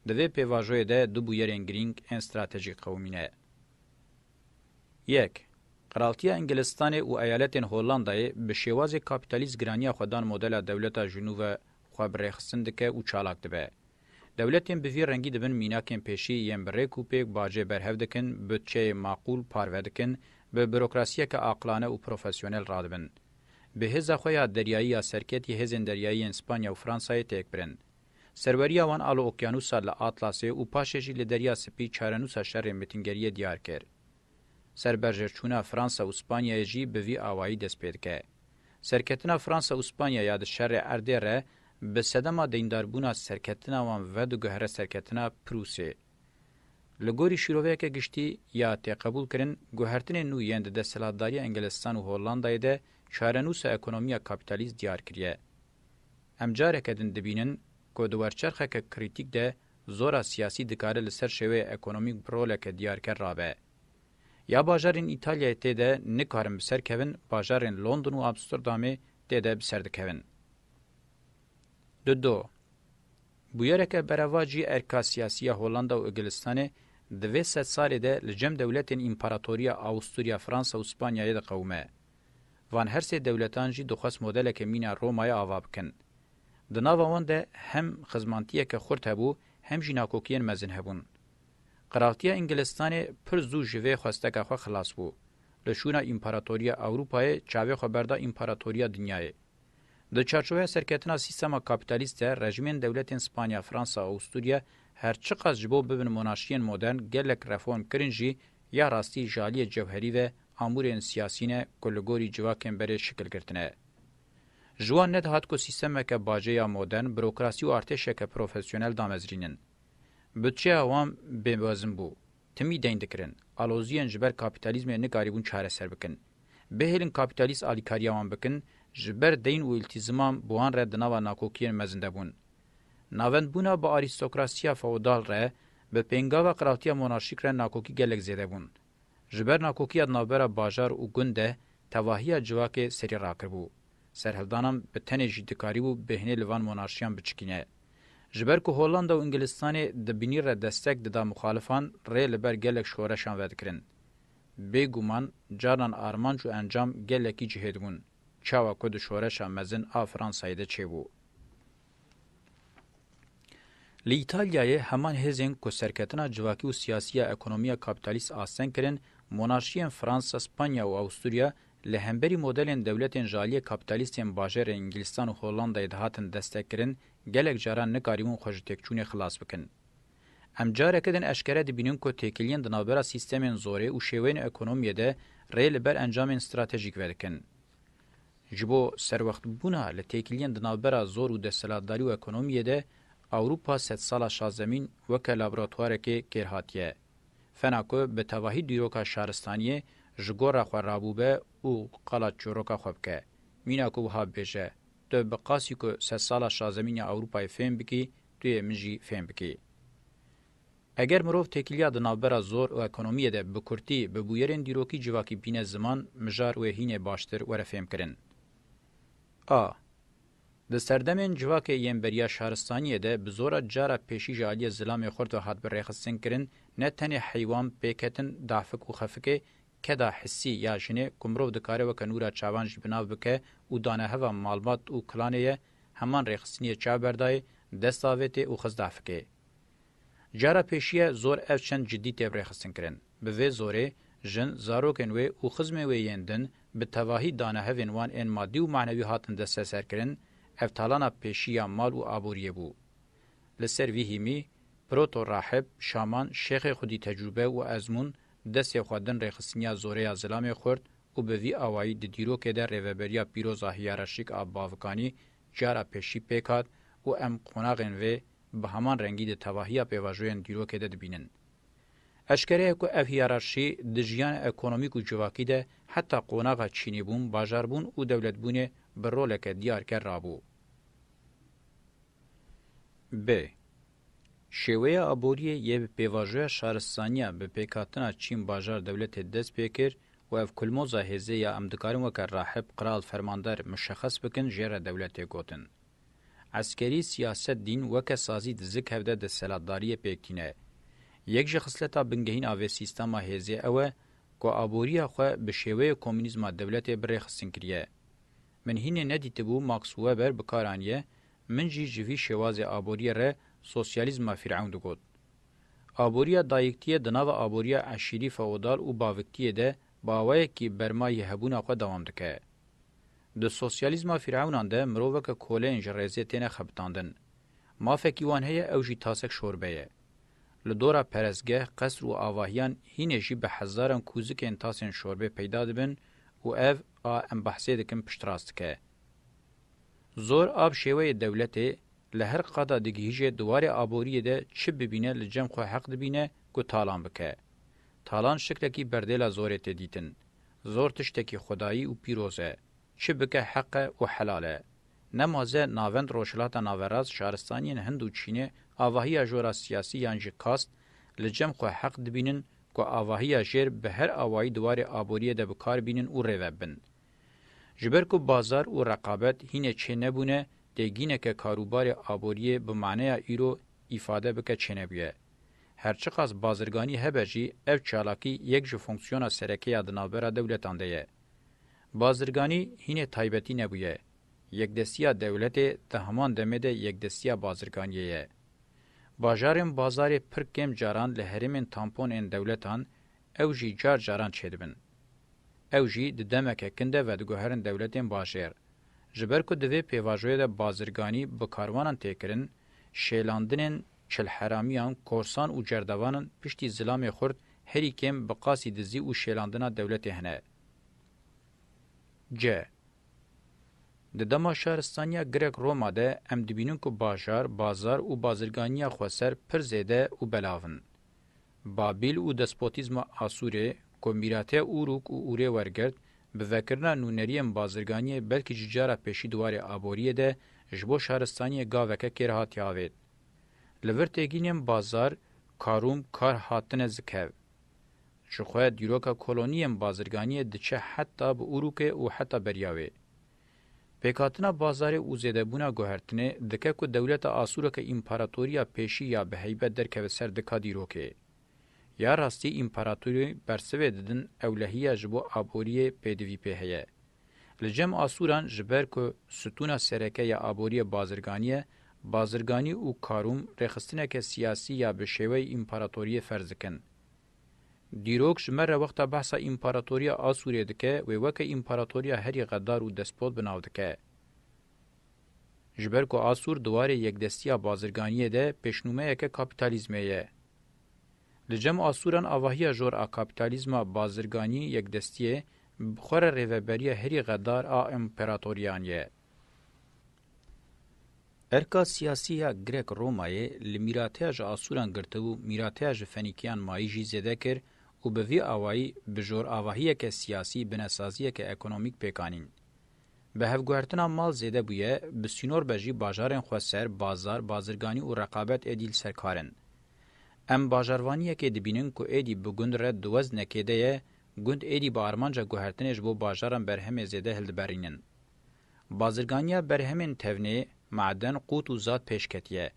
Di vê pêvajoyê de du bûyerên girîng ên stratejîk qewimîne. Yek, Qiraltiya Îngilistanê û eyaletên Hollandayê bi şêwazê kapîtalîst giraniya xwe dan modela dewleta ji nû ve xwe bi rêxistin dike û çalak dibe. Dewletên bi vî rengî dibin mînakên pêşî yên bi rêk û pêk bajê berhev dikin, butçeyê maqûl parve dikin, bi burokrasiyeke aqilane û profesyonel radibin. Bi hêza xwe ya deryayî ya serketî hêzên deryayî yên Spanya û Fransayê têk birin. Serweriya wan a li okyanûsa li Atlasê û paşê jî li Derya Spî çarenûsa şerê mîtingeriyê diyar kir. Serberjêrçûna Fransa û Spanyayê jî bi vî awayî dest pê dike. Serketina Fransa û Spanya ya di şerê erdê re bi sedema deyndarbûna serketina wan vediguhere serketina Prûsê. Li gorî şîroveyeke giştî ya têqebûlkirin, guhertinên nû yên di desthilatdariya Ingilizistan û Hollandayê de çarenûsa ekonomiya kapîtalîst diyar kiriye. Em careke din dibînin ku di werçerxeke krîtîk de zora siyasî dikare li ser şêweyê ekonomîk bi roleke diyarker rabe. Ya bajarên Îtalyayê tê de nikarin bi ser kevin bajarên London û Absturdamê tê de bi ser dikevin. Du du. Bûyereke berevacî erka siyasî ya Hollanda û Igilistanê di vê sed salê de li cem dewletên Împaratoriya Awusturya, Fransa û Spanyayê de qewime. Van her sê dewletan jî dixwest modeleke mîna Romayê ava bikin. Di nava wan de hem xizmantiyeke xurt hebû hem jî nakokiyên mezin hebûn. Qiraltiya Îngilistanê pir zû ji vê xwesteka xwe xilas bû. Li şûna Împaratoriya Ewropayê çavê xwe berda Împaratoriya Dinyayê. Di çarçoveya serketina sîstema kapîtalîst de rejimên dewletên Spanya, Fransa, Owusturya her çiqas ji bo bibin monarşiyên modern gelek reform kirin jî ya rastî ji aliyê cewherî ve amûrên siyasî ne ku li gorî civakên berê şikil girtine. Ji wan nedihat ku sîstemeke bacê ya modern, bürokrasî û artêşeke profesyonel damezrînin. Budçeya wan bê wezin bû. Timî deyn dikirin. Aloziyên ji ber kapîtalîzmê nikarîbûn çareser bikin. Bihêlin kapîtalîst alîkariya wan bikin, ji ber deyn û îltîziman bi wan re di nava nakokiyên mezin de bûn. Navendbûna bi arîstokrasiya feodal re, bi pêngava qiraltiya monarşîk re nakokî gelek zêde bûn. Ji ber nakokiya di navbera bajar û gund de tevahiya civakê serî rakiribû. Serhildanan bi tenê jî dikarîbû bêhnê li van monarşiyan biçikîne. Ji ber ku Hollanda û Ingilistanê di binî re destek dida muxalifan rê li ber gelek şoreşan vedikirin. Bê guman carinan armanc û encam gelekî cihêd bûn. Çawa ku di şoreşa mezin a Fransayê de çêbû. Li Îtalyayê heman hêzên ku serketina civakî û siyasî ya ekonomiya kapîtalîst asteng kirin, monaşiyên Fransa, Spanya û Awusturya li hemberî modelên dewletên ji aliyê kapîtalîstên bajarê Îngilstan û Hollandayê dihatin destekkirin, gelek caran nikarîbûn xwe ji têkçûnê xilas bikin. Em careke din eşkere dibînin ku têkiliyên di navbera sîstemên zorê û şêweyên ekonomiyê de rê li ber encamên stratejîk vedikin. Ji bo serwextbûna li têkiliyên di navbera zor û desthilatdarî û ekonomiyê de, Ewropa sedsala şazemîn weke laboratwarekê kêr hatiye. Fena ku bi tevahî dîroka şaristaniyê ji gora xwe rabûbe û qala çîroka xwe bike, mîna ku wiha bibêje, Tu bi qasî ku sedsala şazemîn ya Ewropayê fêm bikî, tu yê min jî fêm bikî. Eger mirov têkiliya di navbera zor û ekonomiyê de bi kurtî bi bûyerên dîrokî civakî bîne ziman, mijar wê hînê baştir were fêmkirin. A. Di serdemên civakê yên beriya şaristaniyê de bi zora cara pêşî ji aliyê zilamê xurt ve hat bi rêxistinkirin ne tenê heywan, pêketin, dafik û xefikê, keda hissî ya jinê ku mirov dikare weke nûra çavan jî bi nav bike û daneheva malbat û kilanê ye, heman rêxistiniyê çav berdayê, dest avêtê û xist dafikê. Cara pêşiye zor ev çend cidî tê rêxistin kirin. Bi vê zorê, jin, zarokên wê û xizmên wê yên din bi tevahî dane hevên wan ên madî û manewî hatin desteserkirin, ev talana pêşî ya mal û aboriyê bû. Li ser vî hîmî, Piroto Rahib, Şaman, Şêxê Xwedî Tecrûbe û Ezmûn destê xwe din rêxistiniya zorê ya zilamê xurt û bi vî awayî di dîrokê de rêveberiya pîroz a hiyaraşîk a bavikanî cara pêşî pêk hat û em qonaxên vê bi heman rengî di tevahiya pêvajoyên dîrokê de dibînin. Eşkere ye ku ev hiyararşî di jiyana ekonomîk û civakî de heta qonaxa çînîbûn, bajarbûn û dewletbûnê bi roleke diyarker rabû. Bi Şêweya aboriyê yê bi pêvajoya şaristaniya bi pêkhatina çîn bajar dewletê dest pê kir û ev kulmoza hêzê ya em dikarin weke rahib, qral, fermandar, muşexes bikin jê re dewletê gotin. Eskerî siyaset dîn weke sazî dizik hevde destselatdariyê pêk tîne. Yek ji xisleta bingehîn a vê sîstema hêzê ew e ku aboriya xwe bi şêweyê komûnîzma dewletê bi rêxistin kiriye. Min hînê nedîtibû Max Weber bi kar aniye, min jî ji vî şêwazê aboriyê re sosyalîzma fîr'ewn digot. Aboriya dayiktiyê di nava aboriya eşîrî-feodal û baviktiyê de Baweyekî berma yê hebûna xwe dewam dike. Di sosyalîzma fîrewnan de mirov weke koleyên ji rêzê têne xebitandin. Mafekî wan heye ew jî tasek şorbe ye. Li dora perestgeh, qesr û avahiyan hînê jî bi hezaran kûzikên tasên şorbê peyda dibin û ev, a em behsê dikin, piştrast dike. Zor a bi şêweyê dewletê, li her qada digihîje di warê aboriyê de çi bibîne li cem xwe heq dibîne ku talan bike. Talan şiklekî berdêla zorê tê dîtin. Zor tiştekî xwedayî û pîroz e. Çi bike heq e û helal e. Ne maze navend Rojhilata Naverast şaristaniyên Hind û Çînê avahiya jora siyasî yan jî kast li cem xwe heq dibînin ku avahiya jêr bi her awayî di warê aboriyê de bi kar bînin û rêve bin. Ji ber ku bazar û reqabet hînê çênebûne dê gîneke karûbarê aboriyê bi maneya îro îfade bike çênebûye. Her çiqas bazirganî hebe jî ev çalakî yek ji fonksiyona sereke ya di navbera dewletan de ye. Bazirganî hînê taybetî nebûye. Yekdestiya dewletê di heman demê de yekdestiya bazirganiyê ye. Bajarên bazarê pir kêm caran li herêmên tampon ên dewletan ew jî car caran çêdibin. Ew jî di demeke kin de vediguherin dewletên bajêr. Ji ber ku di vê pêvajoyê de bazirganî bi karwanan tê kirin, şêlandinên çilheramiyan, korsan û cerdevan in, piştî zilamê xurt herî kêm bi qasî dizî û şêlandina dewletê hene. Ci. Di dema şaristaniya Grek Roma de em dibînin ku bajar, bazar û bazirganiya xweser pir zêde û belav in. Babîl û despotîzma Asûrê ku mîrateya Urûk û Urê wergirt, bi vekirina nûneriyên bazirganiyê belkî ji cara pêşî di warê aboriyê de ji bo şaristaniyê gaveke kêr hatiye avêt. Li vir têgînên bazar, karûm, kar hatine zikev. Jixwe dîroka koloniyên bazirganiyê diçe heta bi Urûkê û heta beriya wê. Pêkhatina bazarê û zêdebûna guhertinê dike ku dewleta Asûro ke împaratoriya pêşî ya bi heybet derkeve ser dika dîrokê. Ya rastî împaratorî bersivê didin ewlehiya ji bo aboriyê pêdivî pê heye. Li cem Asûran ji ber ku stûna sereke ya aboriyê bazirganî ye, bazirganî û karûm rêxistineke siyasî ya bi şêweyê împaratoriyê ferz dikin. Dîrok ji me re wexta behsa Împaratoriya Asûrê dike, wê weke împaratoriya herî xedar û despot bi nav dike. Ji ber ku Asûr di warê yekdestiya bazirganiyê de pêşnûmeyeke kapîtalîzmê ye. Li cem Asûran avahiya jor a kapîtalîzma bazirganî yekdestiyê bi xwe re rêveberiya herî xedar a împaratoriyan ye. Erka siyasî ya Grek-Romayê li mîrateya ji Asûran girtibû mîrateya ji Fenîkiyan mayî jî zêde kir û bi vî awayî bi joravahiyeke siyasî binesaziyeke ekonomîk pêk anîn. Bi hevguhertina mal zêde bûye, bi sînor be jî bajarên xweser, bazar, bazirganî û reqabet êdî li ser kar in. Em bajarvaniyekê dibînin ku êdî bi gund re di weznekê de ye, gund êdî bi armanca guhertinê ji bo bajaran berhemê zêde hildiberînin. Bazirganiya berhemên tevnê, maden, qût û zat pêş ketiye.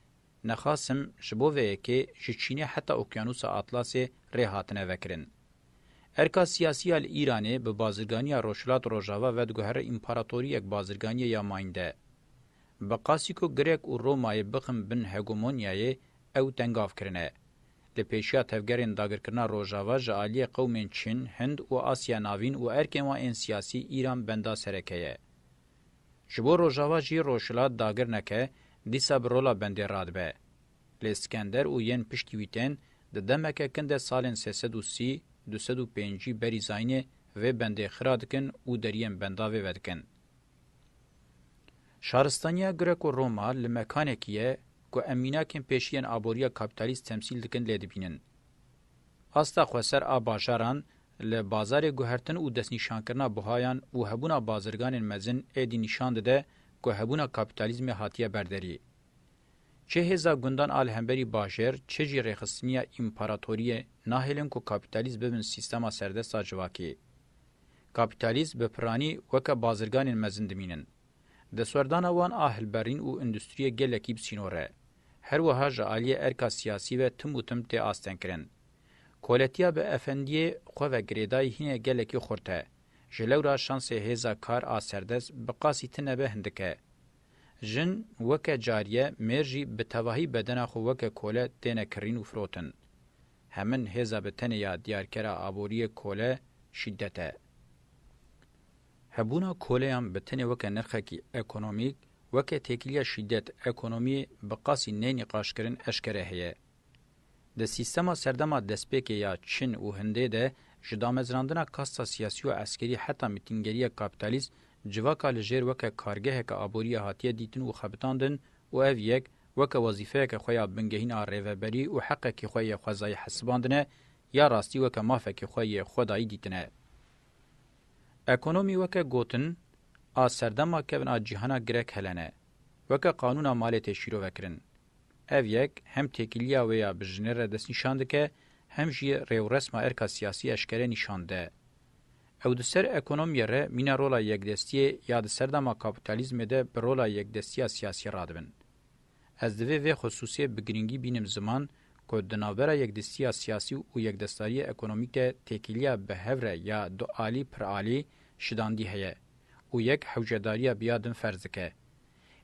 Nexasim, ji bo vê yekê ji Çînê heta Okyanusa Atlasê rê hatine vekirin. Erka siyasî ya li Îranê bi bazirganiya Rojhilat Rojava vediguhere împaratoriyek bazirganiyê ya mayinde. Bi qasî ku Grek û Romayê bixin bin hegemonyayê ew tengav kirine. Li pêşiya tevgerên dagirkirina Rojava ji aliyê qewmên Çin, Hind û Asya Navîn û erkên wan ên siyasî Îran benda sereke ye. Ji bo Rojava jî Rojhilat dagir neke dîsa bi rola bendê radibe. Lê Skender û yên piştî wî tên di demeke kin de salên sê sed û sî, du sed û pêncî berî zayînê vê bendê xira dikin û deriyên benda vê vedikin. Şaristaniya Greco-Roma li mekanekî ye ku em mînakên pêşî yên aboriya kapîtalîst temsîl dikin lê dibînin. Asta xwe ser a bajaran li bazarê guhertin û destnîşankirina buhayan û hebûna bazirganên mezin êdî nîşan dide ku hebûna kapîtalîzmê hatiye ber derî. Çi hêza gundan a li hemberî bajêr çi jî rêxistiniya împaratoriyê nahêlin ku kapîtalîst bibin sîstema serdest a civakî. Kapîtalîst bi piranî weke bazirganên mezin dimînin. Destwerdana wan a hilberîn û îndustrîyê gelekî bi sînor e. Her wiha ji alîyê erka sîyasî ve tim û tim tê astengkirin. Koletîya bi efendîyê xwe ve girêdayî hînê gelekî xurt e. Ji lewra şansê hêza kar a serdest bi qasî tinebe hindik e. Jin weke carîye mêr jî bi tevahî bedena xwe weke kole têne kirîn û firotin. Hemin hêza bi tenê ya diyarkera aboriyê kole şîdet e. Hebûna koleyan bi tenê weke nirxekî ekonomîk, weke têkiliya şîdet ekonomiyê bi qasî ney nîqaşkirin eşkere heye. Di sîstema serdema destpêkê ya Çin û Hindê de ji damezrandina kasta siyasî û eskerî heta mîtîngeriya kapîtalîst civaka li jêr weke kargeheke aboriyê hatiye dîtin û xebitandin û ev yek weke wezîfeyeke xwe ya bingehîna rêveberî û heqekî xwe yê xwezayî hesibandine ya rastî weke mafekî xwe yê xwedayî dîtine. Ekonomî weke gotin a serdema kevn a cîhana girek helene, weke qanûna malê tê şîrovekirin. Ev yek hem têkilîya wê ya bi jinê re destnîşan dike hem jî rêwresma erka siyasî eşkere nîşan dide. Ew di ser ekonomiyê re mîna rola yekdestiyê ya di serdama kapîtalîzmê de bi rola yekdestiya siyasî radibin. Ez divê vê xusûsê bi girîngî bînim ziman ku di navbera yekdestiya siyasî û yekdestariyê ekonomîk de têkiliya bi hev re ya du alî pir alî şidandî heye û yek hewcedariya biya din ferz dike.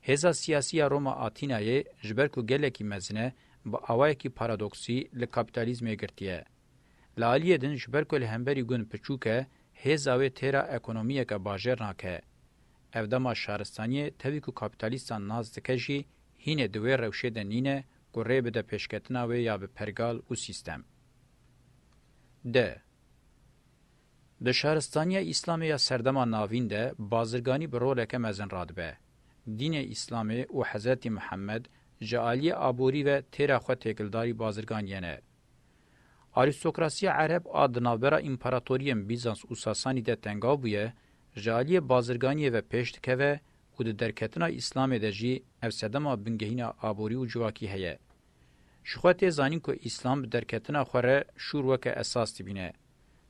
Hêza siyasî ya Roma Atînayê ji ber ku gelekî mezin e, bi awayekî paradoksî li kapîtalîzmê girtiye. Li aliyê din ji ber ku li hemberî gund piçûk e, hêza wê têra ekonomiyeke bajêr nake. Ev dema şaristaniyê tevî ku kapîtalîstan nas dike jî hînê di wê rewşê de nîne ku rê bide pêşketina wê ya bi pergal û sîstem. D. Di şaristaniya îslamê ya serdema navîn de bazirganî bi roleke mezin radibe. Dînê îslamê û Hezretî Mihemed ji aliyê aborî ve têra xwe têkildarî bazirgan yene Arîstokrasiya Ereb a di navbera împaratoriyên Bîzans û Sasanî de tengav bûye, ji aliyê bazirganiyê ve pêş dikeve û di derketina Îslamê de jî ev sedema bingehîna aborî û civakî heye. Ji xwe tê zanîn ku Îslam bi derketina xwe re şûr weke esas dibîne.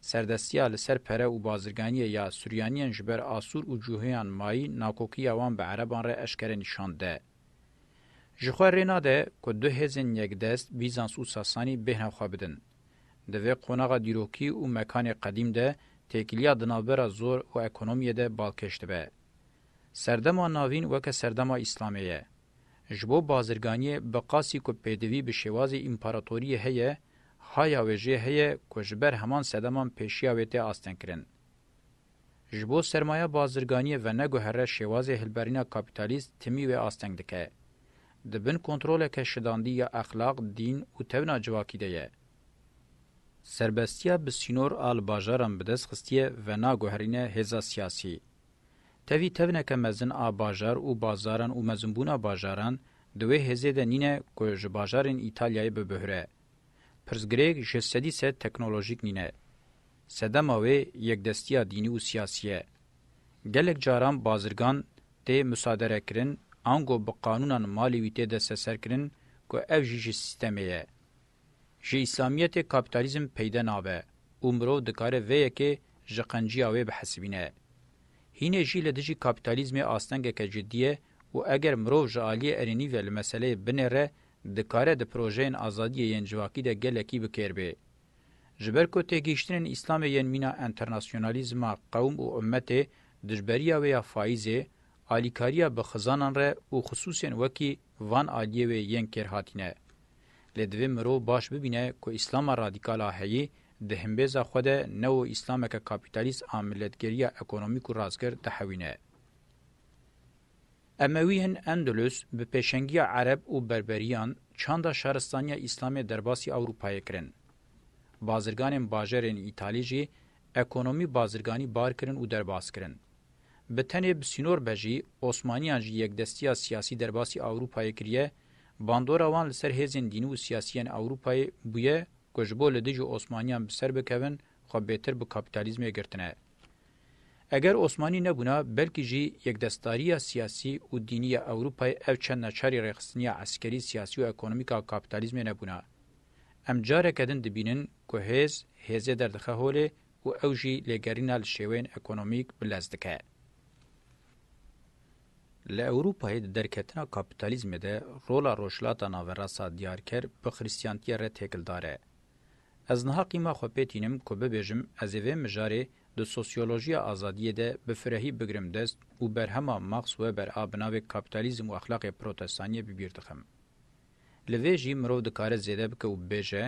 Serdestiya li ser pere û bazirganiyê ya Suryaniyên ji ber Asûr û Cuhêyan mayî nakokiya wan bi Ereban re eşkere nîşan dide. Ji xwe rê nade ku du hêzên yekdest Bîzans û Sasanî bêhna xwe bidin. Di vê qonaxa dîrokî û mekanê qedîm de têkiliya di navbera zor û ekonomiyê de balkêş dibe. Serdema navîn weke serdema Îslamê ye. Ji bo bazirganiyê bi qasî ku pêdivî bi şêwazê împaratoriyê heye, haya wê jê heye ku ji ber heman sedeman pêşiya wê tê astengkirin. Ji bo sermaya bazirganiyê veneguhere şêwazê hilberîna kapîtalîst timî wê asteng dike. Di bin kontroleke şidandî ya exlaq, dîn û tewna civakî de ye. Serbestiya bi sînor a li bajaran bi dest xistiye venaguherîne hêza siyasî. Tevî tevneke mezin a bajar û bazaran û mezinbûna bajaran di wê hêzê de nîne ku ji bajarên Îtalyayê bibihre. Pirsgirêk ji sedî sed teknolojîk nîne. Sedema wê yekdestiya dînî û siyasî ye. Gelek caran bazirgan tê musaderekirin ango bi qanûnan malê wî tê desteserkirin ku ev jî ji sîstemê ye. Ji îslamiyetê kapîtalîzm peyde nabe û mirov dikare vê yekê ji qenciya wê bihesibîne. Hînê jî li dijî kapîtalîzmê astengeke cidî ye û eger mirov ji aliyê erênî ve li meseleyê binêre dikare di projeyên azadiyê yên civakî de gelekî bi kêr bê. Ji ber ku têgihiştinên Îslamê yên mîna enternasyonalîzma qewm û ummetê, dijberiya wê ya faîzê, alîkariya bi xizanan re û xisûsên wekî van aliyê wê yên kêr hatîne. Lê divê mirov baş bibîne ku Îslama radîkal a heyî di himbêza xwe de ne û Îslameke kapîtalîst a milletgeriya ekonomîk û rastgir dihewîne. Emewiyên Endulus bi pêşengiya Ereb û Berberiyan çanda şaristaniya Îslamê derbasî Ewrûpayê kirin. Bazirganên bajarên Îtalî jî ekonomî bazirganî bar kirin û derbas kirin. Bi tenê bi sînor be jî Osmaniyan ji yekdestiya siyasî derbasî Ewrûpayê kiriye, bandora wan li ser hêzên dînî û siyasî yên Ewrûpayê bûye ku ji bo li dijî Osmaniyan bi ser bikevin xwe bêtir bi kapîtalîzmê girtine. Eger Osmanî nebûna belkî jî yekdestdariya siyasî û dînî ya Ewropayê ev çend neçarî rêxistiniya eskerî, siyasî û ekonomîk a kapîtalîzmê nebûna. Em careke din dibînin ku hêz hêzê derdixe holê û ew jî lêgerîna li şêweyên ekonomîk bi lez dike. Li Ewropayê di derketina kapîtalîzmê de rola Rojhilata Naverasta diyarker bi xirîstiyantiyê re têkildar e. Ez niha qîma xwe pê tînim ku bibêjim ez ê vê mijarê di sosyolojiya azadiyê de bi firehî bigirim dest û berhema Marx we ber a bi navê Kapîtalîzm û Exlaqê Protestaniyê bi bîr dixim. Li vê jî mirov dikare zêde bike û bibêje,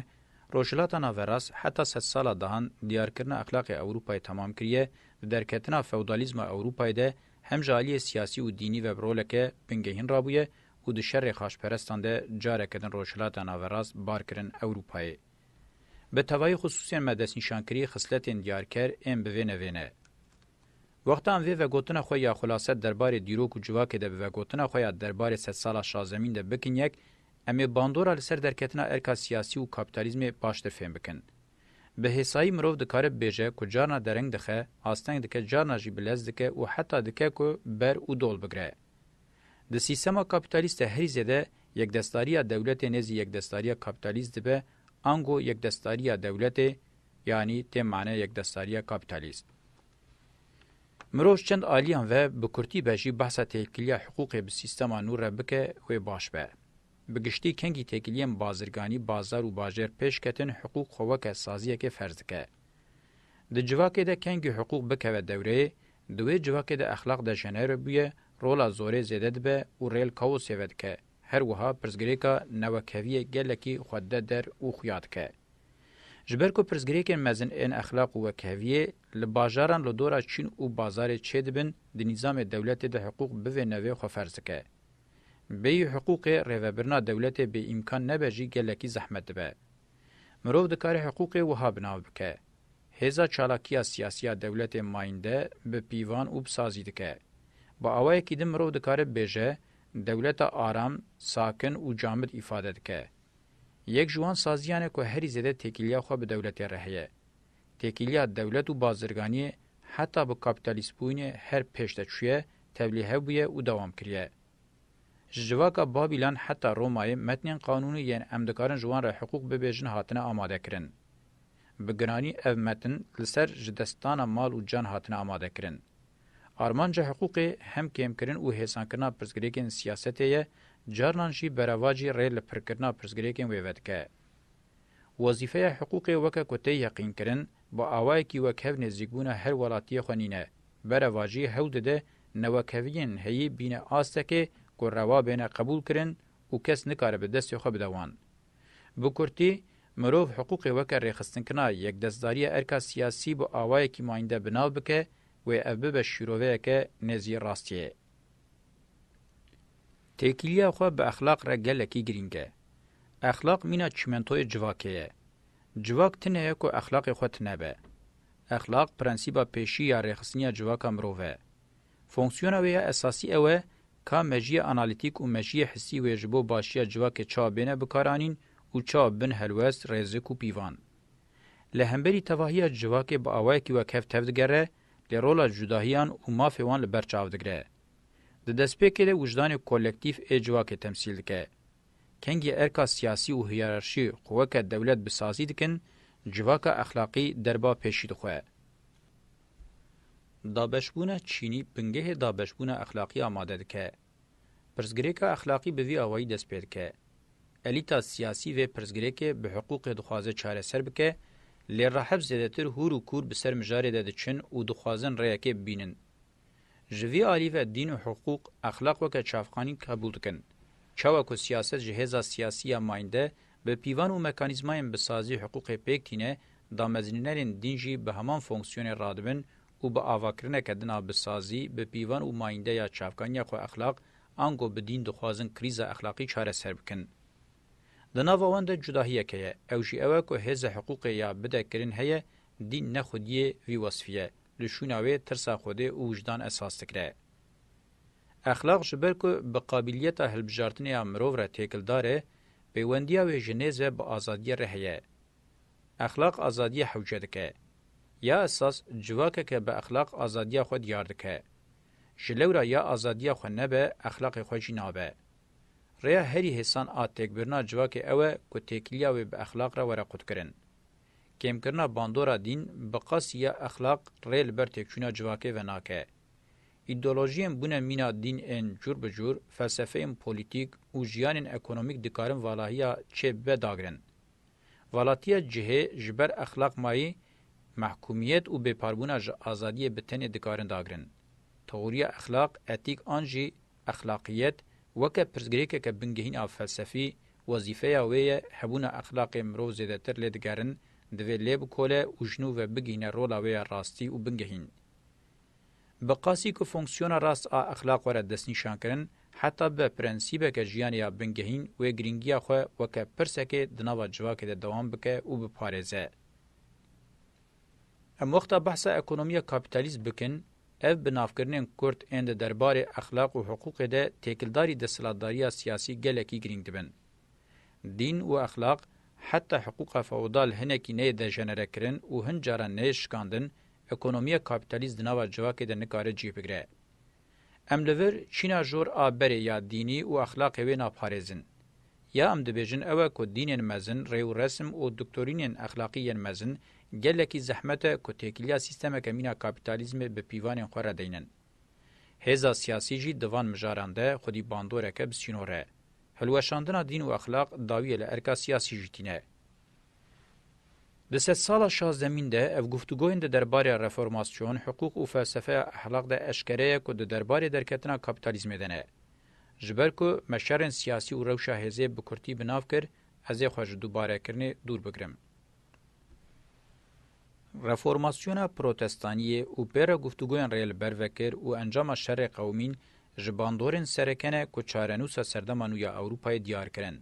Rojhilata Naverast heta sed sala dahan diyarkirina exlaqê Ewropayê temam kiriye, di derketina fewdalîzma Ewropayê de hem ji aliyê siyasî û dînî ve bi roleke bingehîn rabûye û di şerê xaçperestan de careke din Rojhilata Naverast bar kirin Ewrûpayê. Bi tevayî xisûsên me destnîşankirî xisletên diyarker ên bi vê nevê ne. Wexta em vê vegotina xwe ya xulase derbarê dîrok û civakê de bi vegotina xwe ya derbarê sedsala şazemîn de bikin yek, em ê bandora li ser derketina erka siyasî û kapîtalîzmê baştir fêm bikin. Bi hêsayî mirov dikare bibêje ku carna dereng dixe, asteng dike carna jî bi lez dike û heta dike ku ber û dol bigire. Di sîstema kapîtalîst de herî zêde yekdestdariya dewletê nêzî yekdestdariya kapîtalîst dibe, ango yekdestdariya dewletê yanî tê maneya yekdestdariya kapîtalîst. Mirov çend aliyan ve bi kurtî be jî behsa têkiliya hiqûqê bi sîstema nû re bike wê baş be. Bi giştî kengî têkiliyên bazirganî, bazar û bajêr pêş ketin hiqûq xwe weke saziyekê ferz dike. Di civakê de kengî hiqûq bikeve dewreyê, Di wê civakê de exlaq dejenere bûye, rola zorê zêde dibe û rêl kaosê vedike. Her wiha pirsgirêka newekeviyê gelekî xwe dide der û xuya dike. Ji ber ku pirsgirêkên mezin ên exlaq û wekeviyê li bajaran li dora çîn û bazarê çêdibin, di nîzamê dewletê de hiqûq bi vê navê xwe ferz dike. Bêyî hiqûqê rêvebirina dewletê bêîmkan nebe jî gelekî zehmet dibe. Mirov dikare hiqûqê wiha bi nav bike, Hêza çalakiya siyasî ya dewletê mayînde bi pîvan û bi sazî dike. Bi awayekî din mirov dikare bibêje dewleta aram, sakin û camid îfade dike. Yek ji wan saziyan e ku herî zêde têkîliya xwe bi dewletê re heye. Têkîliya dewlet û bazirganiyê heta bi kapîtalîstbûyînê her pêş de çûye, tevlî hev bûye û dewam kiriye. Ji civaka Babîlan heta Romayê metnên qanûnî yên em dikarin ji wan re hiqûq bibêjin hatine amadekirin. Bi giranî ev metin li ser ji dest dana mal û can hatine amadekirin. Armanca hiqûqê hem kêmkirin û hêsankirina pirsgirêkên siyasetê ye, carinan jî beravacî rê li pirkirina pirsgirêkên wê vedike. Wezîfeya hiqûqê weke ku tê yeqînkirin, bi awayekî wekhev nêzîkbûna her welatiyê xwe nîne, beravacî hewl dide Newekeviyên heyî bîne astekê ku rewa bêne qebûlkirin û kes nikaribe destê xwe bide wan. Bi kurtî, mirov hiqûqê weke rêxistinkina yekdestdariya erka siyasî bi awayekî mayînde bi nav bike wê ev bibe şîroveyeke nêzî rastiyê. Têkiliya xwe bi exlaq re gelekî girîng e. Exlaq mîna çîmentoyê civakê ye. Civak tune ye ku exlaqê xwe tune be. Exlaq prensîba pêşî ya rêxistiniya civaka mirov e. Fonksiyona wê ya esasî ew e ka meciyê analîtîk û meciyê hissî wê ji bo başiya civakê çawa bêne bikaranîn û çawa bin helwest, rêzik û pîvan. Li hemberî tevahiya civakê bi awayekî wekhev tev digere lê rola cudahiyan û mafê wan li ber çav digire. Di destpêkê de wijdanê kolektîf ê civakê temsîl dike. Kengî erka siyasî û hîyerarşî xwe weke dewlet bi sazî dikin, civaka exlaqî derba pêşî dixwe. Dabeşbûna çînî bingehê dabeşbûna exlaqî amade dike. Pirsgirêka exlaqî bi vî awayî dest pê dike. Elîta siyasî vê pirsgirêkê bi hiqûqê dixwaze çareser bike, lê rahib zêdetir hûr û kûr bi ser mijarê de diçin û dixwazin rêyekê bibînin. Ji vî alî ve dîn û hiqûq, exlaq weke çavkanî qebûl dikin. Çawa ku siyaset ji hêza siyasî ya mayînde bi pîvan û mekanîzmayên bi sazî hiqûqê pêk tîne, damezinînerên dîn jî bi heman fonksiyonê radibin û bi avakirineke din a bi sazî, bi pîvan û mayînde ya çavkaniya xwe exlaq, ango bi dîn dixwazin krîza exlaqî çareser bikin. Di nava wan de cudahiyeke ye, ew jî ew e ku hêza hiqûqê ya bide kirin heye, dîn ne xwediyê vî wesfî ye. Li şûna wê tirsa Xwedê û wijdan esas dikire. Exlaq ji ber ku bi qabîliyeta hilbijartinê ya mirov re têkildar e, pêwendiya wê ji nêz ve bi azadiyê re heye. Exlaq azadiyê hewce dike. Ya esas, civakeke bi exlaq azadiya xwe diyar dike. Ji lewra ya azadiya xwe nebe, exlaqê xwe jî nabe. Rêya herî hêsan a têkbirina civakê ew e ku têkiliya wê bi exlaq re were qutkirin. Kêmkirina bandora dîn bi qasî ya exlaq rê li ber têkçûna civakê ve nake. Îdeolojiyên bûne mîna dîn ên cûr bi cûr, felsefeyên polîtîk û jiyanên ekonomîk dikarin valahiya çê bibe dagirin. Valatiya cihê ji ber exlaq mayî, mehkûmiyet û bêparbûna ji azadiyê bi tenê dikarin dagirin. Teoriya exlaq, etîk an jî Exlaqiyet, weke pirsgirêkeke bingehîn a felsefî, wezîfeya wê ye hebûna exlaqê mirov zêdetir lê digerin, divê lê bikole û ji nû ve bigihîne rola wê ya rastî û bingehîn. Bi qasî ku fonksiyona rast a exlaq were destnîşankirin, heta bibe prensîbeke jiyanê ya bingehîn wê girîngiya xwe weke pirsekê di nava civakê de dewam bike û biparêze. Em wexta behsa ekonomiya kapîtalîst bikin, ev bi navkirinên kurt ên di derbarê exlaq û hiqûqê de têkildarî desthilatdariya siyasî gelekî girîng dibin. Dîn û exlaq, heta hiqûqa feodal hinekî neyê dejenerekirin û hin caran neyê şikandin, ekonomiya kapîtalîst di nava civakê de nikare cih bigire. Em li vir çîna jor a berê ya dînî û exlaqê wê naparêzin. Ya em dibêjin ew e ku dînên mezin, rê û resim û doktorînên exlaqî yên mezin gelekî zehmet e ku têkiliya sîstemeke mîna kapîtalîzmê bi pîvanên xwe re deynin. Hêza siyasî jî di van mijaran de xwedî bandoreke bi sînor e. Hilweşandina dîn û exlaq dawiyê li erka siyasî jî tîne. Di sedsala şazdemîn de ev guftûgoyên di derbarê reformasyon, hiqûq û felsefeya ehlaq de eşkere ye ku di derbarê derketina kapîtalîzmê de ne. Ji ber ku me şerên siyasî û rewşa hêzê bi kurtî bi nav kir, ez ê xwe ji dûbarekirinê dûr bigirim. Reformasyona protestaniyê û pê re guftûgoyên rê li ber ve kir û encama şerê qewimîn ji bandorên sereke ne ku çarenûsa serdema nû ya Ewropayê diyar kirin.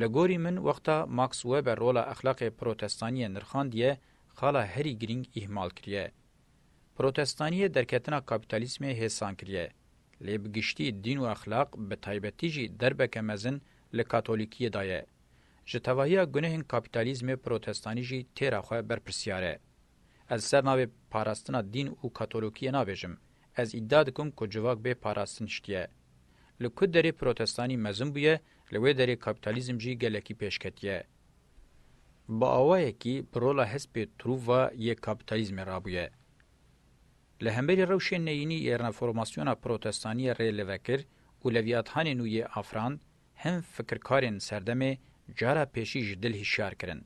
Li gorî min wexta Max Weber rola exlaqê protestaniyê nirxandiye, xala herî girîng îhmal kiriye. Protestaniyê derketina kapîtalîzmê hêsan kiriye. Lê bi giştî dîn û exlaq bi taybetî jî derbeke mezin li katolîkiyê de ye. Ji tevahiya gunehên kapîtalîzmê protestanî jî têra xwe berpirsiyar e. Ez ser navê parastina dîn û katolokiyê nabêjim, Ez îdia dikim ku civak bê parastin hiştiye. Li ku derê protestanî mezin bûye, li wê derê kapîtalîzm jî gelekî pêş ketiye. Bi awayekî bi rola hespê trûva yê kapîtalîzmê rabûye. Li hemberî rewşên neyînî yê reformasyona protestaniyê rê li vekir û levîathanê nû yê afirand, hin fikirkarên serdemê cara pêşî ji dil hişyar kirin.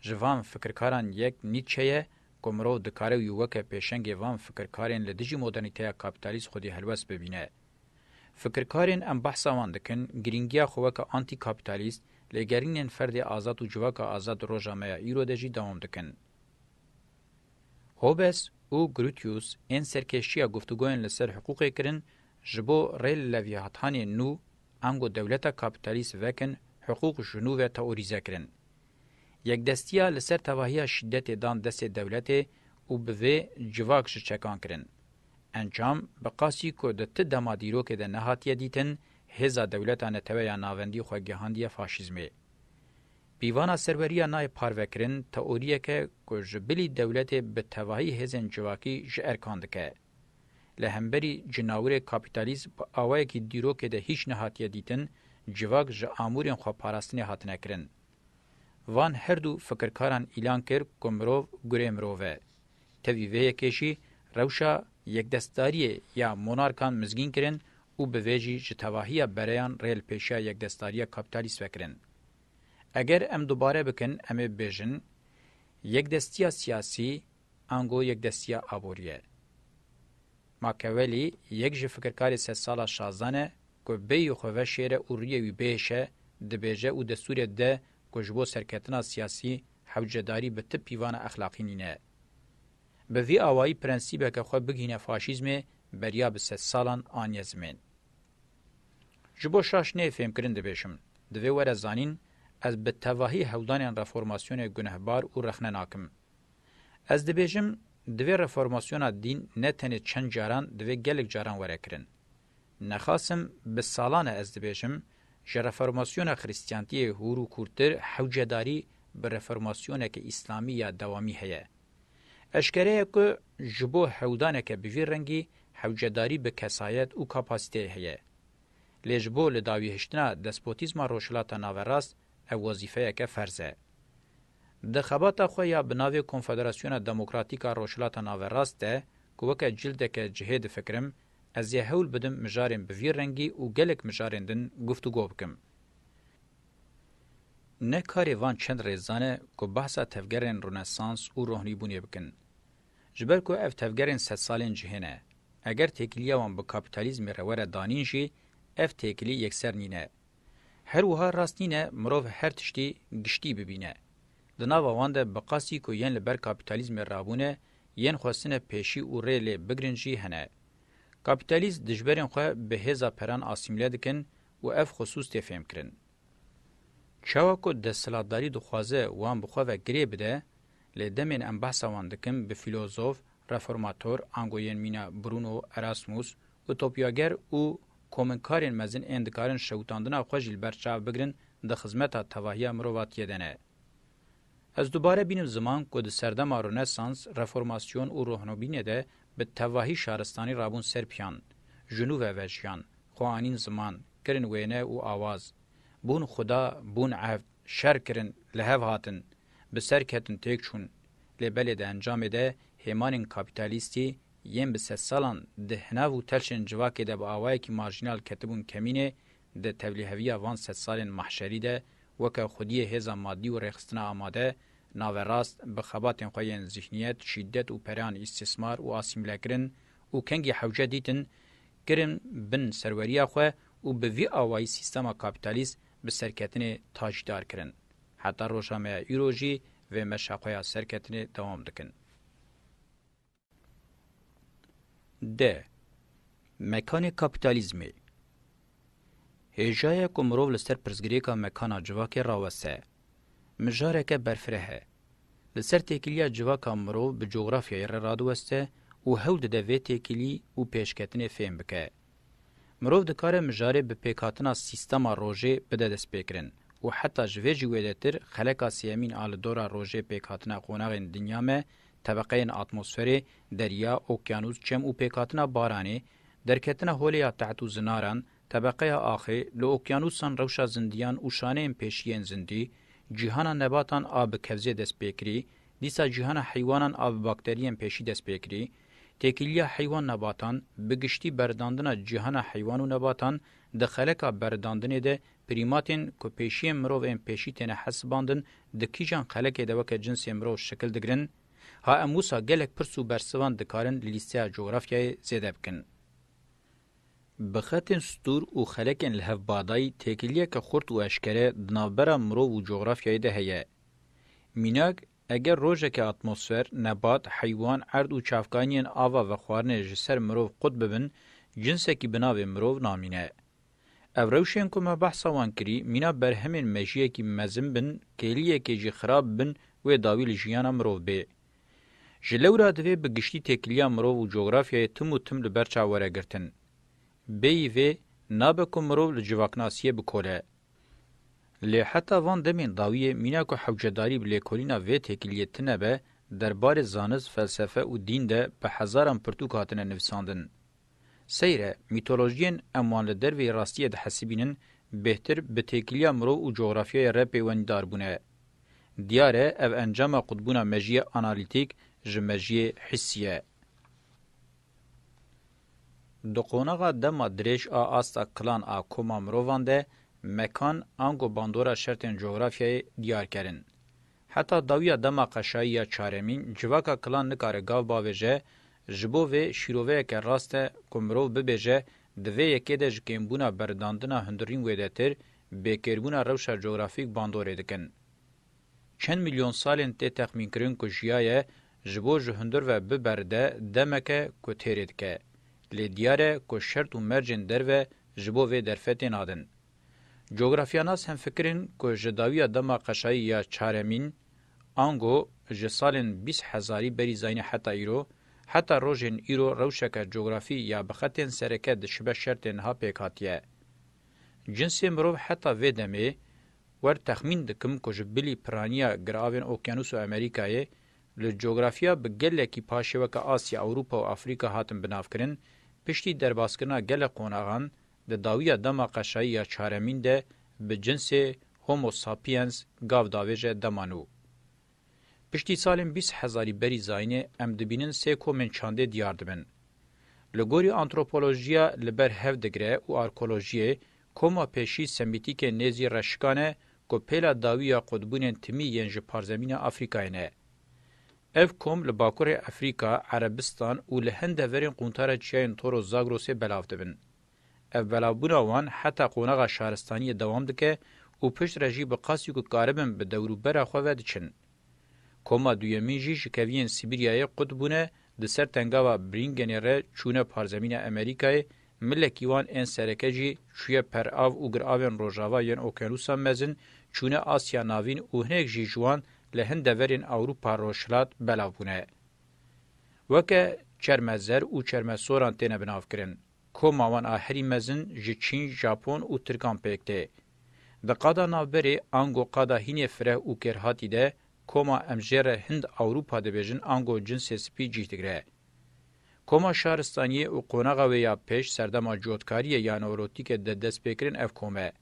Ji van fikirkaran yek Nîtçe ye ku mirov dikare wî weke pêşengê van fikirkarên li dijî modernîteya kapîtalîst xwedî helwest bibîne. Fikirkarên em behsa wan dikin, girîngiya xwe weke antîkapîtalîst, lêgerînên ferdê azad û civaka azad di roja me ya îro de jî dewam dikin. Hobbes û Grotius ên serkêştiya guftugoyên li ser hiqûqê kirin, ji bo rê li Levîhathanê nû, ango dewleta kapîtalîst vekin, hiqûq ji nû ve teorîze kirin. Yekdestiya li ser tevahiya şîdetê dan destê dewletê û bi vê civak ji çekan kirin. Encam bi qasî ku di ti dema dîrokê de nehatiye dîtin, hêza dewleta netewe ya navendî xwe gihandiye faşîzmê. Pîvana serweriya nayê parvekirin teoriyek e ku ji bilî dewletê bi tevahî hêzên civakî ji erkan dike. Li hemberî cinawirê kapîtalîzm bi awayekî dîrokê de hîç nehatiye dîtin, civak ji amûrên xweparastinê hatine kirin. Van her du fikirkaran îlan kir ku mirov gurê mirov e. Tevî vê yekê jî rewşa yekdestdariyê ya monarkan mizgîn kirin û bi vê jî ji tevahiya bereyan rê li pêşiya yekdestdariya kapîtalîst vekirin. Eger em dubare bikin em ê bibêjin, Yekdestiya siyasî ango Yekdestiya Aboriyê. Makewelî yek ji fikirkarê sedsala şazan e ku bêyî xwe veşêre û riyê wî bihêşe, dibêje û destûrê dide ku ji bo serketina siyasî hewcedarî bi ti pîvana exlaqî nîne. Bi vî awayî prensîbeke xwe bigihîne faşîzmê beriya bi sedsalan aniye zimên. Ji bo şaş neyê fêmkirin dibêjim, divê were zanîn ez bi tevahî hewldanên reformasyonê gunehbar û rexne nakim. Ez dibêjim divê reformasyona dîn ne tenê çend caran divê gelek caran were kirin. Nexasim bi salan e ez dibêjim ji reformasyona xirîstiyantiyê hûr û kûrtir hewcedarî bi reformasyoneke îslamî ya dewamî heye. Eşkere ye ku ji bo hewdaneke bi vî rengî hewcedarî bi kesayet û kapasîteyê heye. Lê ji bo lidawîhiştina despotîzma Rojhilata Naverast ev wezîfeyeke ferz e. Di xebata xwe ya bi navê Konfederasyona Demokratîk a Rojhilata Naverast de ku weke cildeke cihê difikirim, ez ê hewl bidim mijarên bi vî rengî û gelek mijarên din guftûgo bikim. Ne karê van çend rêzan e ku behsa tevgerên Rûnesans û Rohnîbûnê bikin. Ji ber ku ev tevgerên sedsalên cihê ne. Eger têkiliya wan bi kapîtalîzmê re were danîn jî, ev têkilî yekser nîne. Her wiha rast nîn e mirov her tiştî giştî bibîne. Di nava wan de bi qasî ku yên li ber kapîtalîzmê rabûne, yên xwestine pêşî û rê lê bigirin jî hene. Kapîtalîst dijberên xwe bi hêza peran asîmîle dikin û ev xusûs tê fêmkirin. Çawa ku desthilatdarî dixwaze wan bi xwe ve girê bide, lê demên em behsa wan dikin bi fîlozof, reformator ango yên mîna Bruno, Erasmus Utopyager û komkarên mezin ên dikarin şewitandina xwe jî li ber çav bigirin di xizmeta tevahiya mirovatiyê de ne. Ez dubare bînim ziman ku di serdema Rönesans, Reformasyon û Rohnobînê de bi tevahî şaristanî rabûn ser piyan, ji nû ve vejiyan, xwe anîn ziman, kirin wêne û awaz, bûn xuda, bûn evd, şer kirin, li hev hatin, bi ser ketin têk çûn, lê belê di encamê de hêmanên kapîtalîstî Yên bi sedsalan di hinav û telşên civakê de bi awayekî marjînal ketibûn kemînê, di tevlîheviya van sedsalên mahşerî de weke xwediyê hêza madî û rêxistina amade, naverast, bi xebatên xwe yên zîhniyet, şîdet û pereyan îstîsmar û asîmlekirin û kengî hewce dîtin, kirin bin serweriya xwe û bi vî awayî sîstema kapîtalîst bi serketinê tajîdar kirin. Heta roja me ya îro jî vê meşa xwe ya serketinê dewam dikin. D. Mekanê kapîtalîzmê Hêjayê ku mirov li ser pirsgirêka mekana civakê rawese, mijareke berfireh e. Li ser têkiliya civaka mirov bi cografyayê re radiweste û hewl dide vê têkilî û pêşketinê fêm bike. Mirov dikare mijarê bi pêkhatina sîstema rojê bide destpêkirin û heta ji vê jî wêdetir xeleka sêyemîn a li dora rojê pêkhatina qonaxên dinya me, tebeqeyên atmosferê, derya, okyanûs, çem û pêkhatina baranê, derketina holê ya teht û zinaran, tebeqeya axê, li okyanûsan rewşa zindiyan û şaneyên pêşî yên zindî, cîhana nebatan a bi kevzê destpêkirî, dîsa cîhana heywanan a bi bakteriyên pêşî destpêkirî. Têkiliya heywan nebatan, bi giştî berdandina cîhana heywan û nebatan, di xeleka berdandinê de prîmatên ku pêşiyên mirov ên pêşî têne hesibandin di kîjan xelekê de weke cinsê mirov şikil digirin? Ha em wisa gelek pirs û bersivan dikarin li lîsteya cografyayê zêde bikin. Bi xetên stûr û xelekên li hev badayî têkiliyeke xurt û eşkere di navbera mirov û cografyayê de heye. Mînak, Eger rojeke atmosfer, nebat, heywan, erd û çavkayên yên ava vexwarinê ji ser mirov qut bibin, cinsekî bi navê mirov namîne. Ev rewşên ku me behsa wan kirî, mîna berhemên mejiyekî mezin bin, kêliyekê jî xirab bin wê dawî li jiyana mirov bê. Ji lewra divê bi giştî têkiliya mirov û cografyayê tim û tim li ber çav were girtin. Bêyî vê, nabe ku mirov li civaknasiyê bi kole. Lê heta van demên dawiyê mîna ku hewcedarî bi lêkolîna vê têkiliyê tine be, der barê zanist, felsefe û dîn de bi hezaran pirtûk hatine nivisandin. Seyr e, mîtolojiyên em wan li derveyî rastiyê dihesibînin, bêhtir bi têkiliya mirov û cografyayê re pêwendîdar bûne. Diyar e ev encama qutbûna mejiyê analîtîk ji mejiyê hîssî ye. Di qonaxa dema dirêj a asta kilan a koma mirovan de mekan ango bandora şertên cografyayê diyar kerin. Heta dawiya dema qeşayî ya çaremîn civaka kilan nikare gav bavêje, ji bo vê şîroveyeke rast e ku mirov bibêje di vê yekê de ji kêmbûna berdandina hundirîn wêdetir bêkêrbûna rewşa cografîk bandorê dikin. Çend milyon salên tê texmînkirin ku jiyaye, ji bo ji hundir ve biberde demek e ku têrê dike. Lê diyar e ku şert û mercên derve ji bo vê derfetê nadin. Cografyanas hemfikir in ku ji dawiya dema qeşayî ya çaremîn, ango ji salên bîst hezarî berî zayînê heta îro, heta rojên îro rewşeke cografî ya bi xetên sereke dişibe şertê niha pêk hatiye. Cinsê mirov heta vê demê Wer texmîn dikim ku ji bilî piraniya giravên Okyanus û Amerîkayê, li cografya bi gelekî paşê weke Asya, Ewropa û Afrika hatin binavkirin, piştî derbaskirina gelek qonaxan, di dawiya dema qeşayî ya çaremîn de bi cinsê Homo sapiens gav davêje dema nû. Piştî salên bîst hezarî berî zayînê em dibînin sê komên çandê diyar dibin. Li gorî antropolojiya li ber hev digire û arkolojiyê, koma pêşî semîtîkên nêzî reşikan e ku pêla dawî ya qutbûnên timî yên ji parzemîna Afrîkayê ne. Ev kom li bakurê Efrîka, Erebistan û li hin deverên quntara çiyayên Toros Zagrosê belav dibin. Ev belavbûna wan heta qonaxa şaristaniyê dewam dike û pişt re jî bi qasî ku karibin bi dewrûbera xwe ve diçin. Koma duyemîn jî ji keviyên Sîbîryayê qut bûne di ser tengava Bringenê re çûne parzemîna Emerîkayê, milekî wan ên sereke jî çûye perav û giravên rojava yên Okyanusa Mezin çûne Asya Navîn û hinek jî ji wan li hin deverên Ewropa Rojhilat belav bûne. Weke çermezer û çermesoran têne binavkirin. Koma wan a herî mezin ji Çîn, Japon û Tirkan pêk tê. Di qada navberê ango qada hînê fireh û kêrhatî de koma em jê re Hind Ewropa dibêjin ango cinsê spî cîh digire. Koma şaristaniyê û qonaxa wê ya pêş serdema cotkariyê ya newrotîke de destpêkirin ev kom e.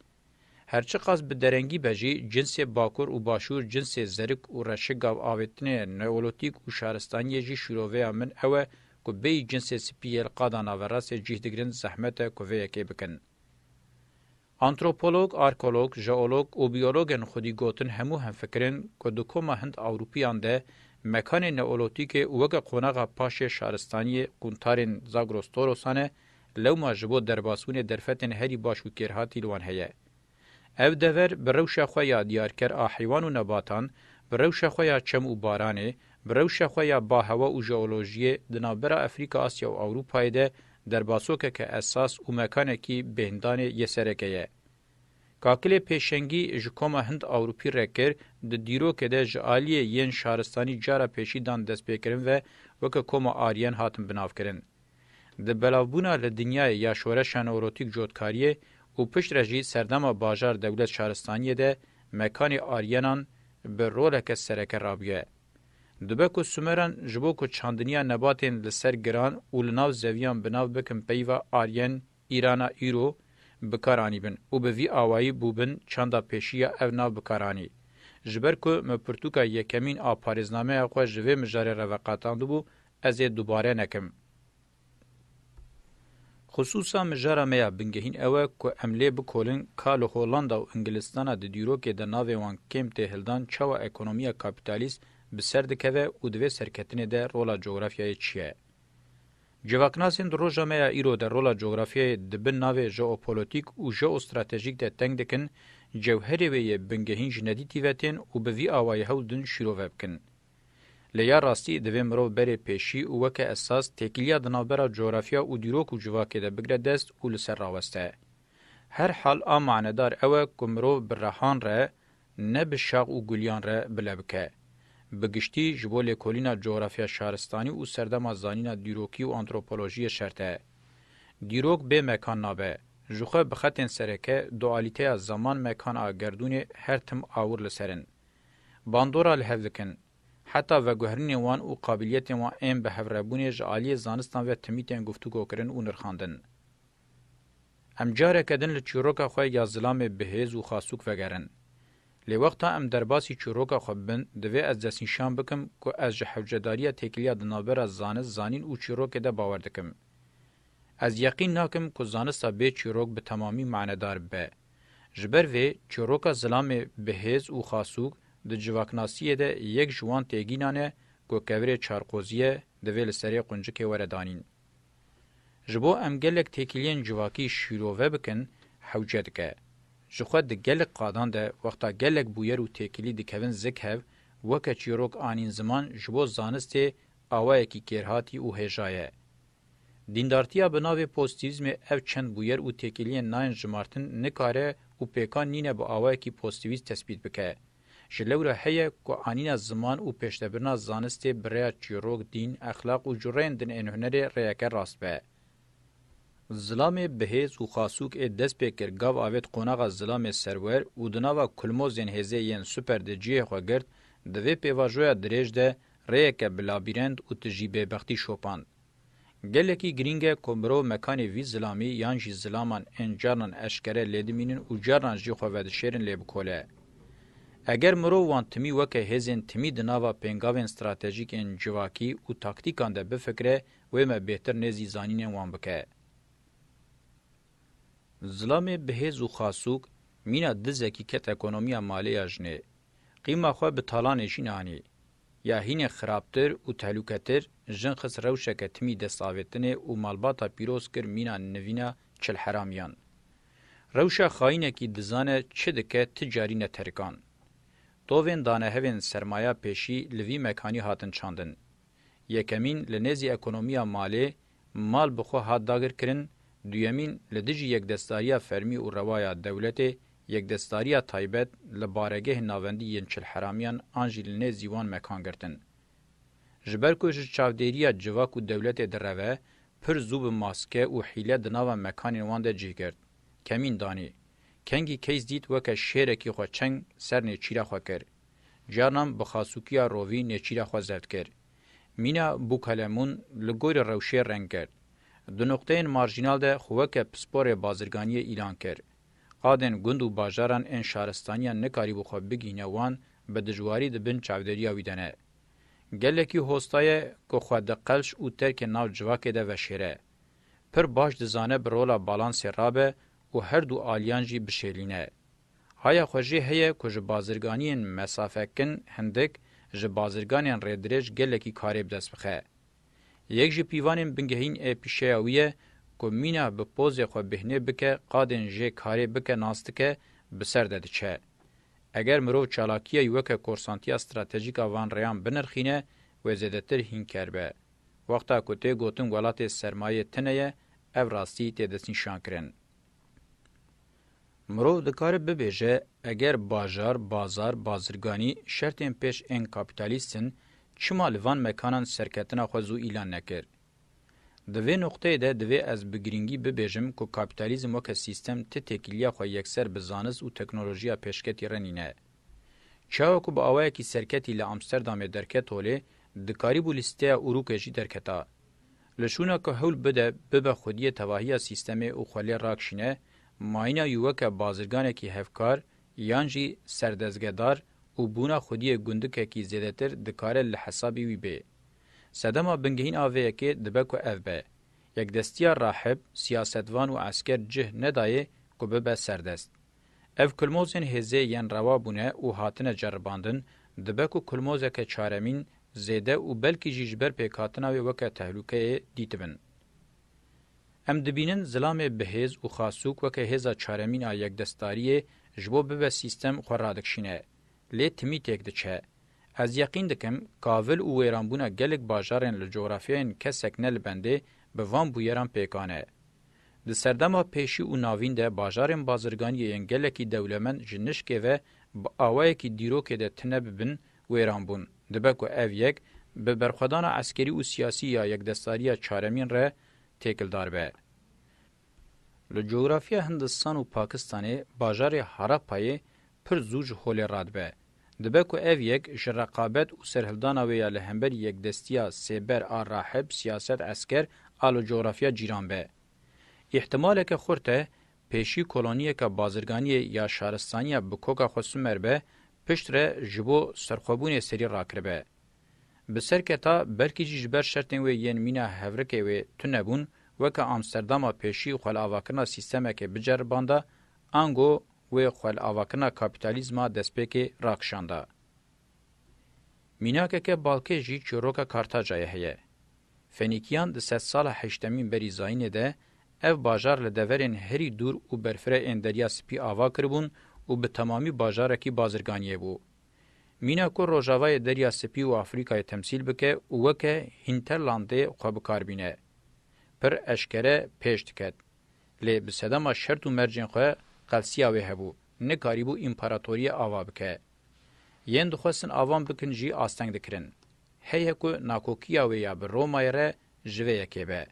Her çiqas bi derengî be jî, cinsê Bakur û Başûr, cinsê Zerik û Reşik gav avêtinê, Neolotîk û Şaristaniyê jî şîroveya min ew e ku bêyî cinsê spî yê li qada naverastê cîh digirin zehmet e ku vê yekê bikin. Antropolog, arkolog, jeolog û biyologên xwedî gotin hemû hemfikir in ku di koma Hind-Ewrûpiyan de mekanê Neolotîkê û weke qonaxa paşê Şaristaniyê qûntarên Zagros-Torosan e Lewma ji bo derbasbûnê derfetên herî baş û kêrhatî li wan heye. Ev dever bi rewşa xwe ya diyarker a heywan û nebatan, bi rewşa xwe ya çem û baranê, bi rewşa xwe ya bahewa û jeolojiyê di navbera Efrîka, Asya û Ewropayê de derbasokeke esas û mekanekî bêhndanê yê sereke ye. Kakilê pêşengî ji koma Hind-Ewropî re kir, di dîrokê de ji aliyê yên şaristanî cara pêşî dan destpêkirin ve weke koma Aryen hatin binavkirin. Di belavbûna li dinyayê ya şoreşa newrotîk cotkariyê û piştre jî serdema bajar dewlet şaristaniyê de mekanê Aryenan bi roleke sereke rabûye. Dibe ku Sumeran ji bo ku çandiniya nebatên li ser giran û li nav zewiyan bi nav bikin peyva Aryen, Îrana Îro, bi kar anîbin û bi vî awayî bûbin çanda pêşî ya ev nav bi kar anî. Ji ber ku me pirtûka yekemîn a parêznameya xwe ji vê mijarê re veqetandibû Ez ê dubare nekim. Xisûsa mijara me ya bingehîn ew e ku em lê bikolin ka li Hollanda û Ingilistana di dîrokê de navê wan kêm tê hildan çawa ekonomiya kapîtalîst bi ser dikeve û di vê serketinê de rola cografyayê çi ye. Civaknasên di roja me ya îro de rola cografyayê di bin navê jeopolotîk û jeostratejîk de teng dikin, cewherê wê yê bingehîn ji nedî tîve tên û bi vî awayî hewl din şîrove bikin. Lê ya rastî divê mirov berê pêşî û weke esas têkiliya di navbera cografya û dîrok û civakê de bigire dest û li ser raweste. Her hal a manedar ew e ku mirov bi rehan re ne bi şax û guliyan re bile bike. Bi giştî ji bo lêkolîna cografya şaristanî û serdema zanîna dîrokî û antropolojiyê şert e. Dîrok bê mekan nabe. Ji xwe bi xetên sereke dualîteya zeman-mekan a gerdûnê her tim awir li ser in. bandora li hev dikin. Heta veguherinên wan û qabîliyetên wan ên bi hevrebûnê ji aliyê zanistan ve timî tên guftûgokirin û nirxandin. Em careke din li çîroka xwe ya zilamê bi hêz û xasûk vegerin. Lê wexta em derbasî çîroka xwe bibin, divê ez destnîşan bikim ku ez ji hewcedariya têkiliya di navbera zanist, zanîn û çîrokê de bawer dikim. Ez yeqîn nakim ku zanista bê çîrok bi temamî manedar bibe. Ji ber vê çîroka zilamê bi hêz û xasûk di civaknasiyê de yek ji wan têgînan e ku kevirê çarqoziye divê li serê quncikê were danîn. Ji bo em gelek têkiliyên civakî şîrove bikin hewce dike. Ji xwe di gelek qadan de wexta gelek bûyer û têkilî dikevin zik hev, weke çîrok anîn ziman ji bo zanistê awayekî kêrhatî û hêja ye. Dîndartiya bi navê pozitîvîzmê ev çend bûyer û têkiliyên nayên jimartin nikare û pêkan nîne bi awayekî pozitîvîst tespît bike. Ji lewra heye ku anîna ziman û pêşdebirina zanistê bi rêya çîrok, dîn, exlaq û cureyên din ên hunerê rêyeke rast be. Zilamê bihêz û xasûk ê dest pê kir gav avêt qonaxa zilamê serwer û di nava kulmozên hêzê yên super de cihê xwe girt, di vê pêvajoya dirêj de Rêyeke bi labîrent û tijî bêbextî şopand. Gelekî girîng e ku mirov mekanê vî zilamî yan jî zilaman ên carnan eşkere lê dimînin û carnan jî xwe vedişêrin lê bikole. Eger mirov wan timî weke hêzên timî di nava pêngavên stratejîk ên civakî û taktîkan de bifikire wê me bêhtir nêzî zanînên wan bike. Zilamê bi hêz û xasûk, mîna dizekî ket ekonomiya malê ya jinê. Qîma xwe bi talanê jîn anî. Ya hînê xirabtir û tehluketir, jin xist rewşeke timî destavêtinê û malbata pîroz kir mîna nivîna çilheramîyan. Rewşa xayînekî dizane çi dike ti carî neterikan. Tovên danehevên sermaya pêşî li vî mekanî hatin çandin. Yekemîn li nêzî ekonomîya malê Mal bi xwe hat dagirkirin, duyemîn li dijî yekdestdariya fermî û rewa ya dewletê, yekdestdariya taybet li baregehên navendî yên çilheramiyan an jî li nêzî wan mekan girtin. Ji ber ku ji çavdêriya civak û dewletê direve, pir zû bi maske û hîle di nava mekanên wan de cih girt. Kemîn danî. Kengî keys dît weke şêrekî xwe çeng ser nêçîra xwe kir. Carnan bi xasûkiya rovî nêçîra xwe zevt kir. Mîna Bûkalemun li gorî rewşê reng girt. Di noqteyên marjînal de xwe weke pisporê bazirganiyê îlan kir. Qadên gund û bajaran ên şaristaniya nikarîbû xwe bigihîne wan bi dijwarî di bin çavdêriya wî de ne. Gelekî hosta ye ku xwe di qelş û terkên nav civakê de veşêre. Pir baş dizane bi rola balansê rabe û her du aliyan jî bişêlîne. Haya xwe jî heye ku ji bazirganiyên mesafekin hindik ji bazirganên rêdirêj gelekî karê bi dest bixe. Yek ji pîvanên bingehîn ê pîşeya wî ye ku mîna bi pozê xwe bêhnê bike qadên jê karê bike nas dike bi ser de diçe. Eger mirov çalakiyayî weke korsantiya stratejîk a van rêyan binirxîne wê zêdetir hîn ker be. Wexta ku tê gotin welatê sermayeyê tune ye ev rastî tê destnîşankirin. Mirov dikare bibêje eger bajar, bazar, bazirganî şertên pêş ên kapîtalîst in çima li van mekanan serketina xwe zû îlan nekir? Di vê noqteyê de divê ez bi girîngî bibêjim ku kapîtalîzm weke sîstem ti têkiliya xwe yekser bi zanist û teknolojiya pêşketî re nîne. Çawa ku bi awayekî serketî li Amsterdamê derket holê, dikarîbû li siteya Urûkê jî derketa. Li şûna ku hewl bide bibe xwediyê tevahiya sîstemê û xwe lê rakişîne, mayîna yû weke bazirganekî hevkar yan jî serdezgedar û bûna xwediyê gundikekî zêdetir dikare li hesabî wî bê. Sedema bingehîn a vê yekê dibe ku ev be, yekdestiya rahib, siyasetvan û esker cih nedayê ku bibe serdest. Ev kulmozên hêzê yên rewa bûne û hatine ceribandin, dibe ku kulmozeke çaremîn zêde û belkî jî ji ber pêkhatina wê weke tehlûkeyê dîtibin. Em dibînin zilamê bihêz û xasûk weke hêza çaremîn a yekdestdariyê ji bo bibe sîstem xwe radikşîne, Lê timî têk diçe. Ez yeqîn dikim kavil û wêranbûna gelek bajarên li cografyayên kesek ne li bendê bi van bûyeran pêkan e. Di serdema pêşî û navîn de bajarên bazirganiyê yên gelekî dewlemend ji nişkê ve bi awayekî dîrokê de tine bibin wêran bûn, dibe ku ev yek bi berxwedana eskerî û siyasî ya yekdestariya çaremîn re têkildar be. Li cografya Hindistan û Pakistanê bajarê Harapayê pir zû ji holê radibe. Dibe ku ev yek ji reqabet û serhildana wê ya li hemberî yekdestiya sêber a rahib, siyaset, esker a li cografya cîran be. Îhtimaleke xurt e pêşî koloniyeke bazirganiyê ya şaristaniya bi koka xwe simer be, piştre ji bo serxwebûnê serî rakiribe. Bi ser keta, belkî jî ji ber şertên wê yên mîna hevrikê wê tune bûn, weke Amsterdama pêşî xwel'avakirina sîstemekê biceribanda, ango wê xwel'avakirina kapîtalîzma destpêkê rakişanda. Mînakeke balkê jî çîroka Kartacayê heye. Fenîkîyan di sedsala heştemîn berî zayînê de ev bajar li deverên herî dûr û berfireh ên Derya Spî ava kiribûn û bi temamî bajarekî bazirganiyê bû. Mîna ku Rojavayê Derya Spî û Afrîkayê temsîl bike û weke hinterlandê xwe bi kar bîne, pir eşkere pêş diket. Lê bi sedema şert û mercên xwe qelsiya wê hebû, nikarîbû împaratoriyê ava bike. Yên dixwestin avan bikin jî asteng dikirin. Heye ku nakokiya wê ya bi Romayê re ji vê yekê be.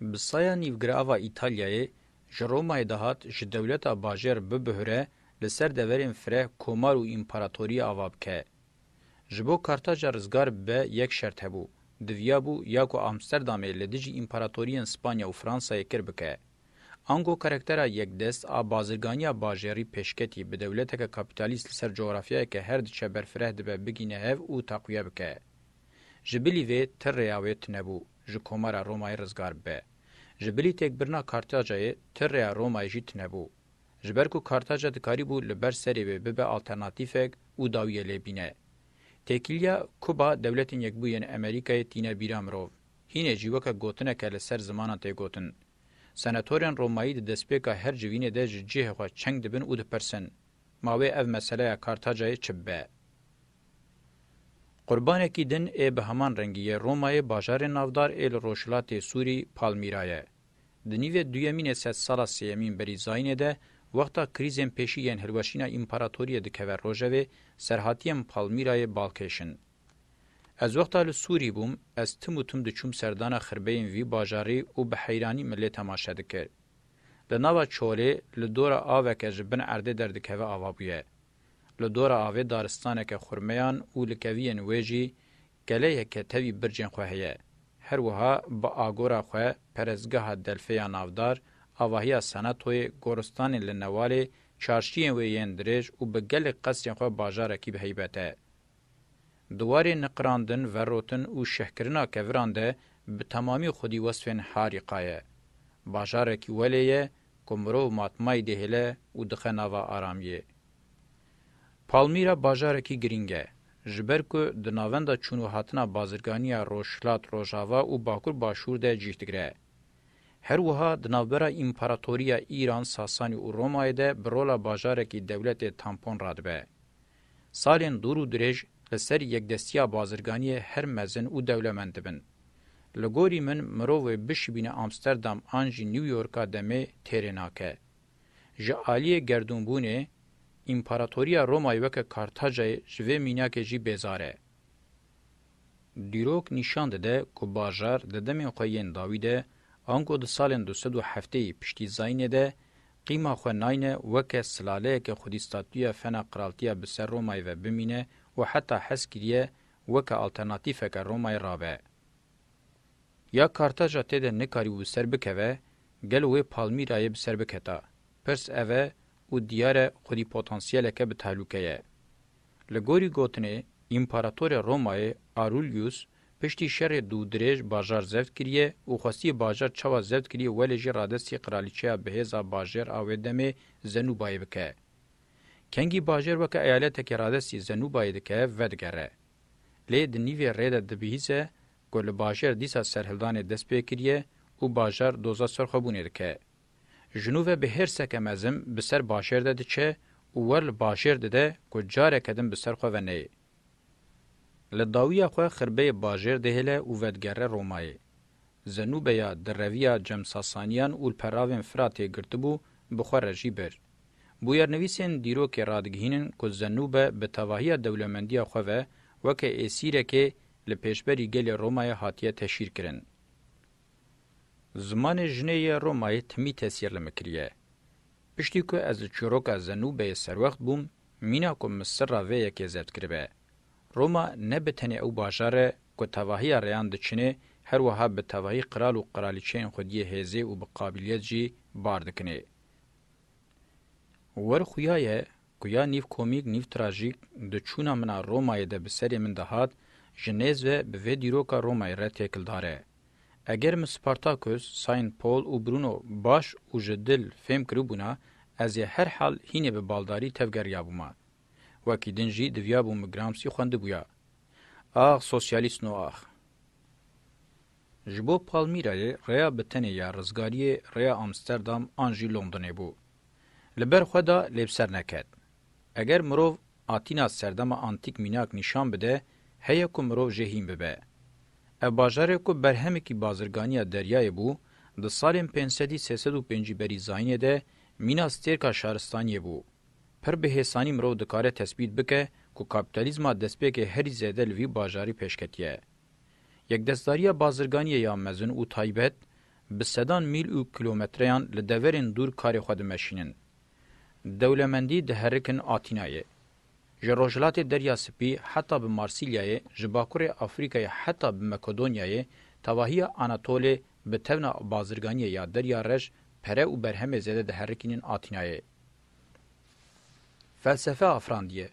Bi saya nîvgirava Îtalyayê Ji Romayê dihat ji dewleta bajêr bibihre li ser deverên fireh komar û împaratoriye ava bike. Ji bo Kartaja rizgar bibe yek şert hebû, diviya bû ya ku Amsterdamê li dijî împaratoriyên Spanya û Fransayê kir bike. Ango karaktera yekdest a bazirganiya bajêrî pêşketî bi dewleteke kapîtalîst li ser cografyayeke her diçe ber fireh dibe bigîne hev û taqwiye bike. Ji bilî vê ti rêya wê tunebû. Ji Komara Romayê rizgar bibe. Ji bilî têkbirina Kartacayê, ti rêya Romayê jî tunebû. Ji ber ku Kartaca dikarîbû li ber serê wê bibe alternatîfek û dawiyê lê bîne. Têkiliya Kuba Dewletên Yekbûyî yên Emerîkayê tîne bîra mirov. Hînê jî weke gotineke li ser zimanan tê gotin. Senatorên Romayî di destpêka her civînê de ji cihê xwe çeng dibin û dipirsin, Ma wê ev meseleya Kartacayê çi bibe? Qurbanekî din ê bi heman rengî yê Romayê bajarê navdar ê li rojhilatê Sûrî Palmîra ye. Di nîvê duyemîn ê sedsala sêyemîn berî zayînê de wexta krîzên pêşî yên hilweşîna împaratoriyê dikeve rojevê ser hatiyên Palmîrayê bal kêşin. Ez wexta li Sûrî bûm ez tim û tim diçûm serdana xirbeyên vî bajarî û bi heyranî min lê temaşe dikir. Li nava çolê li dora aveke ji bin erdê derdikeve ava bûye. Li dora avê daristaneke xurmeyan û li keviyên wê jî keleyeke tevî bircên xwe heye. Her wiha bi agora xwe perestgeha Delfe ya Navdar, avahiya Senatoyê, goristanên li Newalê, çarşiyên wê yên dirêj û bi gelek qesrên xwe bajarekî bi heybet e. Di warê niqirandin, verrotin û şehkirina keviran de bi temamî xwedî wesfên harîka ye. Bajarekî welê ye ku mirov matmayî dihêle û dixe nava aramiyê. Palmîra bajarekî girîng e, ji ber ku di navenda çûn û hatina bazirganiya Rojhilat, Rojava û Bakur Başûr de cîh digire. Her wiha di navbera Împaratoriya Îran, Sasanî û Romayê de bi rola bajarekî dewletê tampon radibe. Salên dûr û dirêj li ser yekdestiya bazirganiyê her mezin û dewlemend dibin. Li gorî min mirovê bişibîne Amsterdam an jî New Yorka demê têrê nake. Ji aliyê gerdûnbûnê, Împaratoriya Romayê weke Kartacayê ji vê mînakê jî bêzar e. Dîrok nîşan dide ku bajar di demên xwe yên dawî de ango di salên du sed û heftê yê piştî Zaînê de qîma xwe nayne weke silaleyeke xwedî statuya fena qiraltiya bi ser Romayê ve bimîne û heta hez kiriye weke alternatîfeke Romayê rabe. Ya Kartaja tê de nikarîbû bi ser bikeve, gelo wê Palmîrayê bi ser biketa? Pirs ev e û diyar e xwedî potansiyeleke bi tehlûke ye. Li gorî gotinê Împaratorê Romayê Arulyûs piştî şerê dû dirêj bajar zeft kiriye û xwestiye bajar çawa zeft kiriye welê jî radestî qiralîçeya bihêza bajêr a wê demê Zenubayê bike. Kengî bajêr weke eyaletekê radestî Zenubayê dike vedigere. Lê di nîvê rê de dibihîse ku li bajêr dîsa serhildanê dest pê kiriye û bajar doza ser xwe bûnê dike. Ji nû ve bi hêrseke mezin bi ser başêr de diçe û wer li başêr dide ku careke din bi ser xwe ve neyê. Li dawiya xwe xirbeyê bajêr dihêle û vedigere Romayê. Zenûbe ya di reviya Cem Sasaniyan û li peravên Firatê girtibû bi xwe re jî bir. Bûyernivîsên dîrokê radigihînin ku Zenûbe bi tevahiya dewlemendiya xwe ve weke êsîrekê li pêşberî gelê Romayê hatiye teşhîrkirin. Zimanê jinê yê Romayê timî tesîr li min kiriye. Piştî ku ez li çîroka Zenûbeyê serwext bûm, mîna ku min sirra vê yekê zeft kiribe. Roma ne bi tenê ew bajar e ku tevahiya rêyan diçinê, her wiha bi tevahî qral û qralîçeyên xwediyê hêzê û bi qabîliyet jî bar dikinê. Wer xuya ye Ku ya nîv komîk nîv trajîk di çûna min a Romayê de bi serê min de hat, ji nêz ve bi vê dîroka Romayê re têkil dare. Eger min Spartakus, Saint Paul û Bruno baş û ji dil fêm kiribûna, ez ê her hal hînê bi baldarî tevgeriyabûma. Wekî din jî diviyabûm Gramsî xwendibûya. Ax sosyalîst no ax! Ji bo Palmîrayê rêya bi tenê ya rizgariyê rêya Amsterdam an jî Londonê bû. Li ber xwe da lê bi ser neket. Eger mirov Atîna serdema antîk mînak nîşan bide heye ku mirov jê hîn bibe. Ev bajarê ku berhemekî bazirganiya deryayê bû, di salên pênc sedî sê sed û pêncî berî zayînê de mîna stêrka şaristaniyê bû. Pir bi hêsanî mirov dikare tesbît bike ku kapîtalîzma destpêkê herî zêde li vî bajarî pêş ketiye. Yekdestdariya Bazirganiyê ya Mezin û Taybet bi sedan mîl û kilometreyan li deverên dûr karê xwe dimeşînin. Dewlemendî diherikin a Tînayê. Ji rojhilatê Derya Spî heta bi Marsîlyayê, ji bakurê Afrîkayê heta bi Makedonyayê, tevahiya Anatolê bi tevna bazirganiyê ya Derya Reş pere û berhemê zêde diherikînin a Tînayê. Felsefe afrandiye.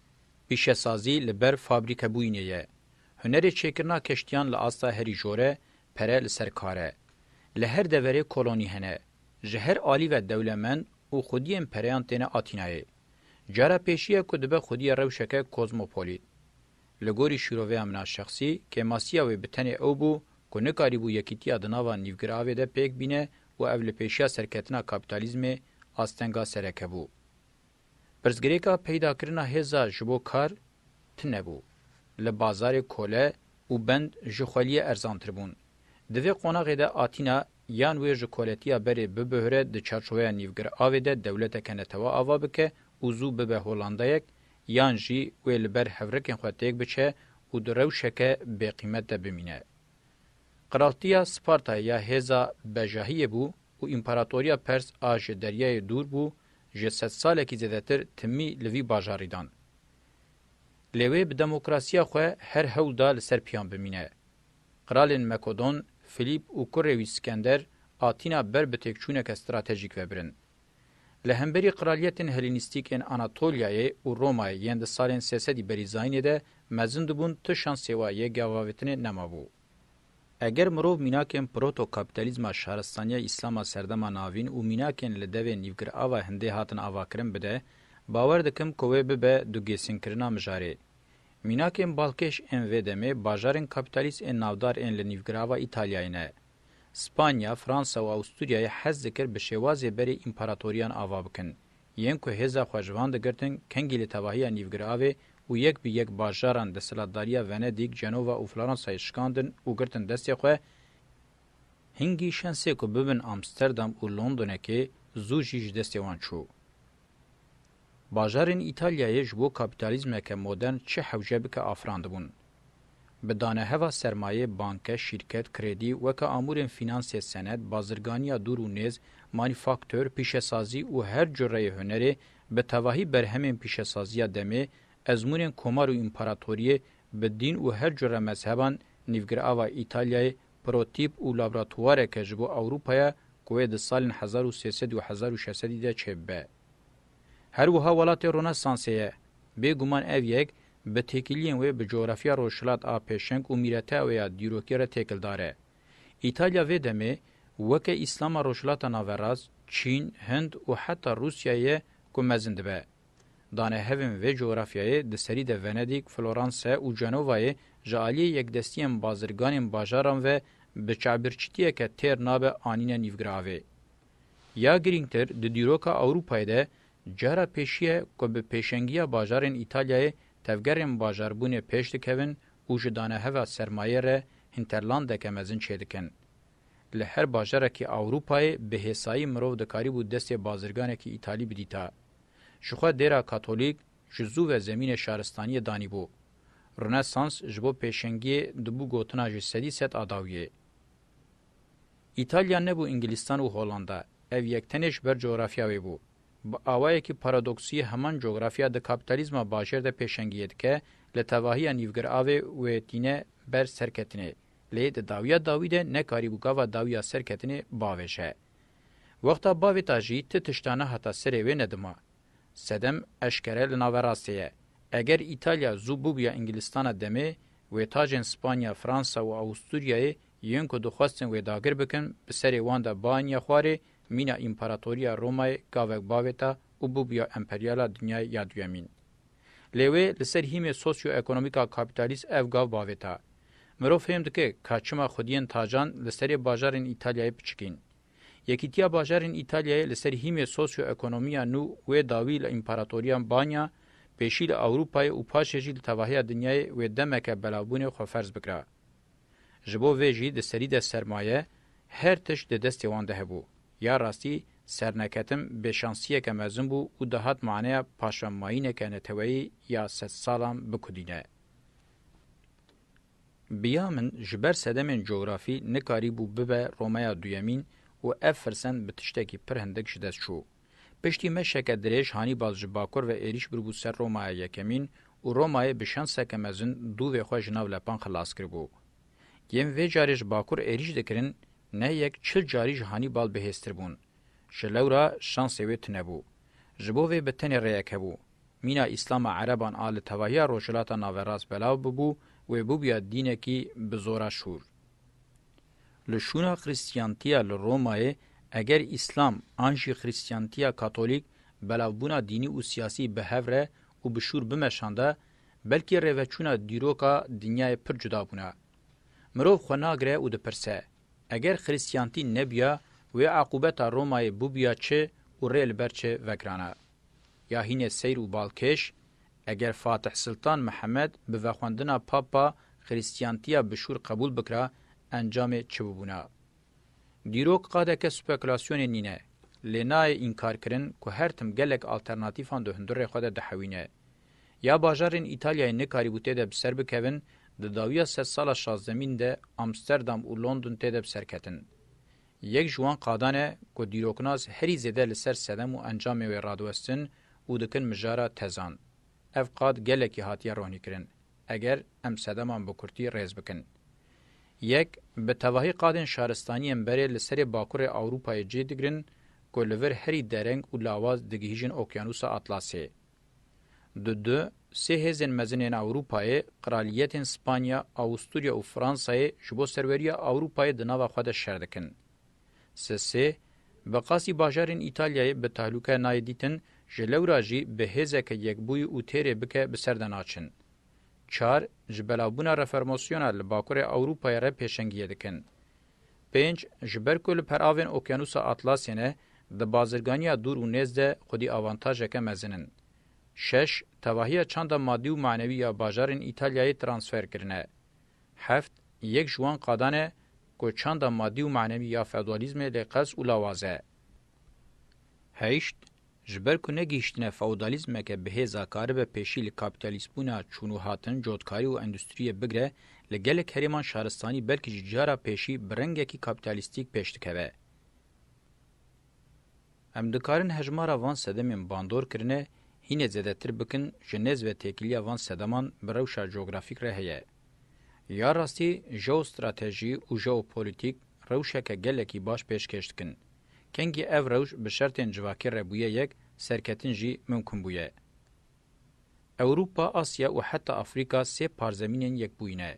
Pîşesazî li ber fabrîkebûyînê ye. Hunerê çêkirina keştiyan li asta herî jore pere li ser kar e. Li her deverê kolonî hene. Ji her alî ve dewlemend û xwediyên pereyan têne Atînayê. Cara pêşî ye ku dibe xwediyê rewşeke kozmopolît. Li gorî şîroveya min a şexsî, kêmasiya wê bi tenê ew bû ku nikarîbû yekîtiya di nava nîvgiravê de pêk bîne û ev li pêşiya serketina kapîtalîzmê astenga sereke bû. Pirsgirêka peydakirina hêza ji bo kar tune bû. Li bazarê kole û bend ji xweliyê erzantir bûn. Di vê qonaxê de Atîna yan wê ji koletiya berê bibihre di çarçoveya nîvgir-avê de dewleteke netewa ava bike û zû bibe Holandayek yan jî wê li ber hevrikên xwe têk biçe û di rewşeke bêqîmet de bimîne. Qiraltiya Spartayê ya hêza bejahiyê bû û Împaratoriya Pers a ji deryayê dûr bû ji sed salekî zêdetir timî li vî bajarî dan. Lê wê bi demokrasiya xwe her hewl da li ser piyan bimîne. Qiralên Mekodon, Filîp û kurê wî Skender a tîna ber bi têkçûneke stratejîk vebirin. Li hemberî qraliyetên Helînîstîk ên Anatolyayê û Romayê yên di salên sê sedî berî zayînê de mezin dibûn tu şan sêwa yê geavavêtinê nemabû. Eger mirov mînakên proto-kapîtalîzma şaristaniya Îslama Serdema Navîn û mînakên li devê nîvgirava hindê hatin avakirin bide, bawer dikim ku wê bibe dugêsînkirina mijarê. Mînakên balkêş ên vê demê bajarên kapîtalîst ên navdar ên li nîvgirava Îtalyayê ne. Spanya, Fransa û Awisturyayê hez dikir bi şêwazê berê împaratoriyan ava bikin. Yên ku hêza xwe ji van digirtin kengî li tevahiya Nîvgiravê û yek bi yek bajaran desthilatdariya Venedîg, Genova û Floransayê şikandin û girtin destê xwe, hingî şensê ku bibin Amsterdam û Londonekê zû jî ji destê wan çû. Bajarên Îtalyayê ji bo kapîtalîzmeke modern çi hewce bike afirandibûn. Bi daneheva sermayê, banke, şîrket, kredî, weke amûrên fînansê, senet, bazirganiya dûr û nêz, manîfaktur, pîşesazî û her cureyê hunerê, bi tevahî berhemên pîşesaziya demê, ezmûnên komar û împaratoriyê, bi dîn û her cure mezheban, nîvgir ava Îtalyayê protîp û labratuwareke ji bo Ewropaya ku wê di salên hezar û sê sed û hezar û şeş sedî de çêbibe. Her wiha welatê Rûnesansê ye. Bê guman ev yek, bi têkiliyên wê bi cografiya rojhilat a pêşeng û mîreteya wê ya dîrokî re têkildar e. Îtalya vê demê, weke Îslama Rojhilata Naverast, Çîn, Hind û heta Rûsyayê ye ku mezin dibe. Dane hevên vê cografyayê di serî de Venedîk, Floranse û Cenovayê ji aliyê yekdestiyên bazirganên bajaran ve bi çavbirçîtiyeke têr nabe anîne nîvgiravê. Ya girîngtir di dîroka Ewropayê de cara pêşî ye ku bi pêşengîya bajarên Îtalyayê tevgerên bajarbûnê pêş dikevin û ji daneheva sermayê re hinterlandeke mezin çêdikin. Li her bajarekî Ewropayê bi hêsayî mirov dikarîbû destê bazirganekî Îtalî bidîta. Jixwe dêra Katolîk ji zû ve zemînê şaristaniyê danîbû. Rûnesans ji bo pêşengiyê dibû gotina ji sedî sed a dawiyê. Îtalya nebû Îngilîstan û Holanda, ev yek tenê ji ber cografya wê bû. Bi awayekî paradoksî heman cografya di kapîtalîzma bajêr de pêşengiyê dike, li tevahiya nîvgir avê wê tîne ber serketinê. Lê di dawiya dawî de nekarîbû gava dawiya serketinê bavêje. Wexta bavê ta jî ti tişta nehata serê wê nedima. Sedem eşkere li naverastê ye. Eger Îtalya zû bûbûya Îngilîstana demê, wê tacên Spanya, Fransa û Awûsturyayê Yên ku dixwestin wê dagir bikin, bi serê wan de bain ya xwarê, mîna Împaratoriya Romayê gavek bavêta û bûbûya emperyala dinyayê ya duyemîn. Lê wê li ser hîmê sosyoekonomîka kapîtalîst ev gav bavêta. Mirov fêm dike ka çima xwediyên tacan li serê bajarên Îtalyayê piçikîn. Yekîtiya bajarên Îtalyayê li ser hîmê sosyoekonomîya nû wê dawî li împaratoriyan banya, pêşî li Ewrûpayê û paşê jî li tevahiya dinyayê wê demeke belavbûnê xweferz bikira. Ji bo vê jî di serî de sermaye, her tişt di destê wan de hebû. Ya rastî serneketim bêşansiyeke mezin bû û dihat maneya paşvemayîneke neteweyî ya sedsalan bikudîne. Biya min ji ber sedemên cografî nikarîbû bibe Romeya Duyemîn û ev firsend bi tiştekî pir hindik ji dest çû. Piştî meşeke dirêj Hanîbal ji bakur ve êrîş biribû ser Romaya Yekemîn û Romayê bi şanseke mezin dûvê xwe ji nav lepan xilas kiribû. Yên vê carê ji bakur êrîş dikirin ne yek çil carî ji Hanîbal bihêztir bûn. Ji lewra şansê wê tune bû. Ji bo vê bi tenê rêyek hebû. Mîna Îslama Ereban a li tevahiya Rojhilata Naverast belav bibû wê bûbûya dînekî bi zora şûr. Li şûna xrîstiyantiya li Romayê eger îslam an jî xrîstiyantiya katolîk belavbûna dînî û siyasî bi hev re û bi şûr bimeşanda, belkî rêveçûna dîroka dinyayê pir cuda bûna. Mirov xwe nagire û dipirse, Eger xrîstiyantî nebûya, wê eqûbeta Romayê bûbûya çi û rê li ber çi vegirana? Ya hînê seyr û balkêş, Eger Fatih Siltan Mihemed bi vexwendina Papa Xirîstiyantiya bişûr qebûl bikira, encamê çi bûbûna? Dîrok qadeke spekulasyonê nîne, lê nayê înkarkirin ku her tim gelek alternatîfan di hundurê xwe de dihewîne. Ya bajarên Îtalyayê nikarîbû tê de bi ser bikevin, di dawiya sedsala şazdemîn de Amsterdam û London tê de bi ser ketin. Yek ji wan qadan e ku dîroknas herî zêde li ser sedem û encamê wê radiwestin û dikin mijara tezan. Ev qad gelekî hatiye ronîkirin, eger em sedeman bi kurtî rêz bikin. Yek, bi tevahî qadên şaristaniyên berê li serê bakurê Ewropayê cih digirin ku li vir herî dereng û lawaz digihîjin Okyanusa Atlasê. Di du, sê hêzên mezin ên Ewropayê, Qraliyetên Spanya, Awusturya û Fransayê ji bo serweriya Ewropayê di nava xwe de şer dikin. Se sê, bi qasî bajarên Îtalyayê bi tehlûke nayê dîtin, ji lewra jî bi hêzeke yekbûyî û têrê bike bi ser de naçin. Çar, ji belavbûna reformasyona li bakurê Ewropayê re pêşengiyê dikin. Pênc, Ji ber ku li peravên Okyanûsa Atlasê ne, di bazirganiya dûr û nêz de xwedî avantajeke mezin in. Şeş, Tevahiya çanda madî û manewî ya bajarên Îtalyayê transfer kirine. Heft, Yek ji wan qadan e ku çanda madî û manewî ya feodalîzmê lê qels û lawaz e. Heşt, Ji ber ku negihîştine feodalîzmeke bi hêza karibe pêşî li kapîtalîstbûna çûn û hatin cotkarî û endustriyê bigire, li gelek herêman şaristanî belkî ji cara pêşî bi rengekî kapîtalîstîk pêş dikeve. Em dikarin hejmara van sedemên bandor kirine hînê zedetir bikin ji nêz ve têkiliya van sedeman bi rewşa cografîk re heye. Ya rastî jeostratejî û jeopolîtîk rewşeke gelekî baş pêşkêş dikin. Kengî ev rewş bi şertên civakî re bûye yek, serketin jî mimkun bûye. Ewropa, Asya û heta Afrîka sê parzemînên yekbûyîn e.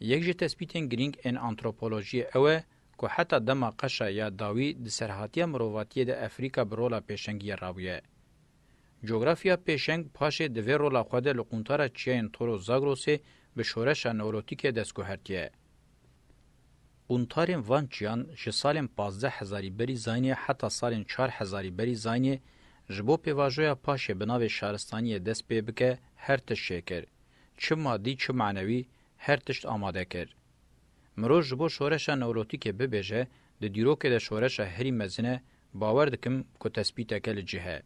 Yek ji tespîtên girîng ên antropolojiyê ew e ku heta dema qeşa ya dawî di serhatiya mirovatiyê de Efrîka bi rola pêşengiyê rabûye. Cografya pêşeng paşê di vê rola xwe de li quntara çiyayên Toros-Zagrosê bi şoreşa Neolotîkê destguhertiye. Qûntarên van çiyan ji salên pazdeh hezarî berî zaynê heta salên çar hezarî berî zaynê ji bo pêvajoya paşê bi navê şaristaniyê dest pê bike her tişt jê kir, çi madî çi manewî her tişt amade kir. Mirov ji bo şoreşa newrotîkê bibêje di dîrokê de şoreşa herî mezin e bawer dikim ku tespîteke li cih e.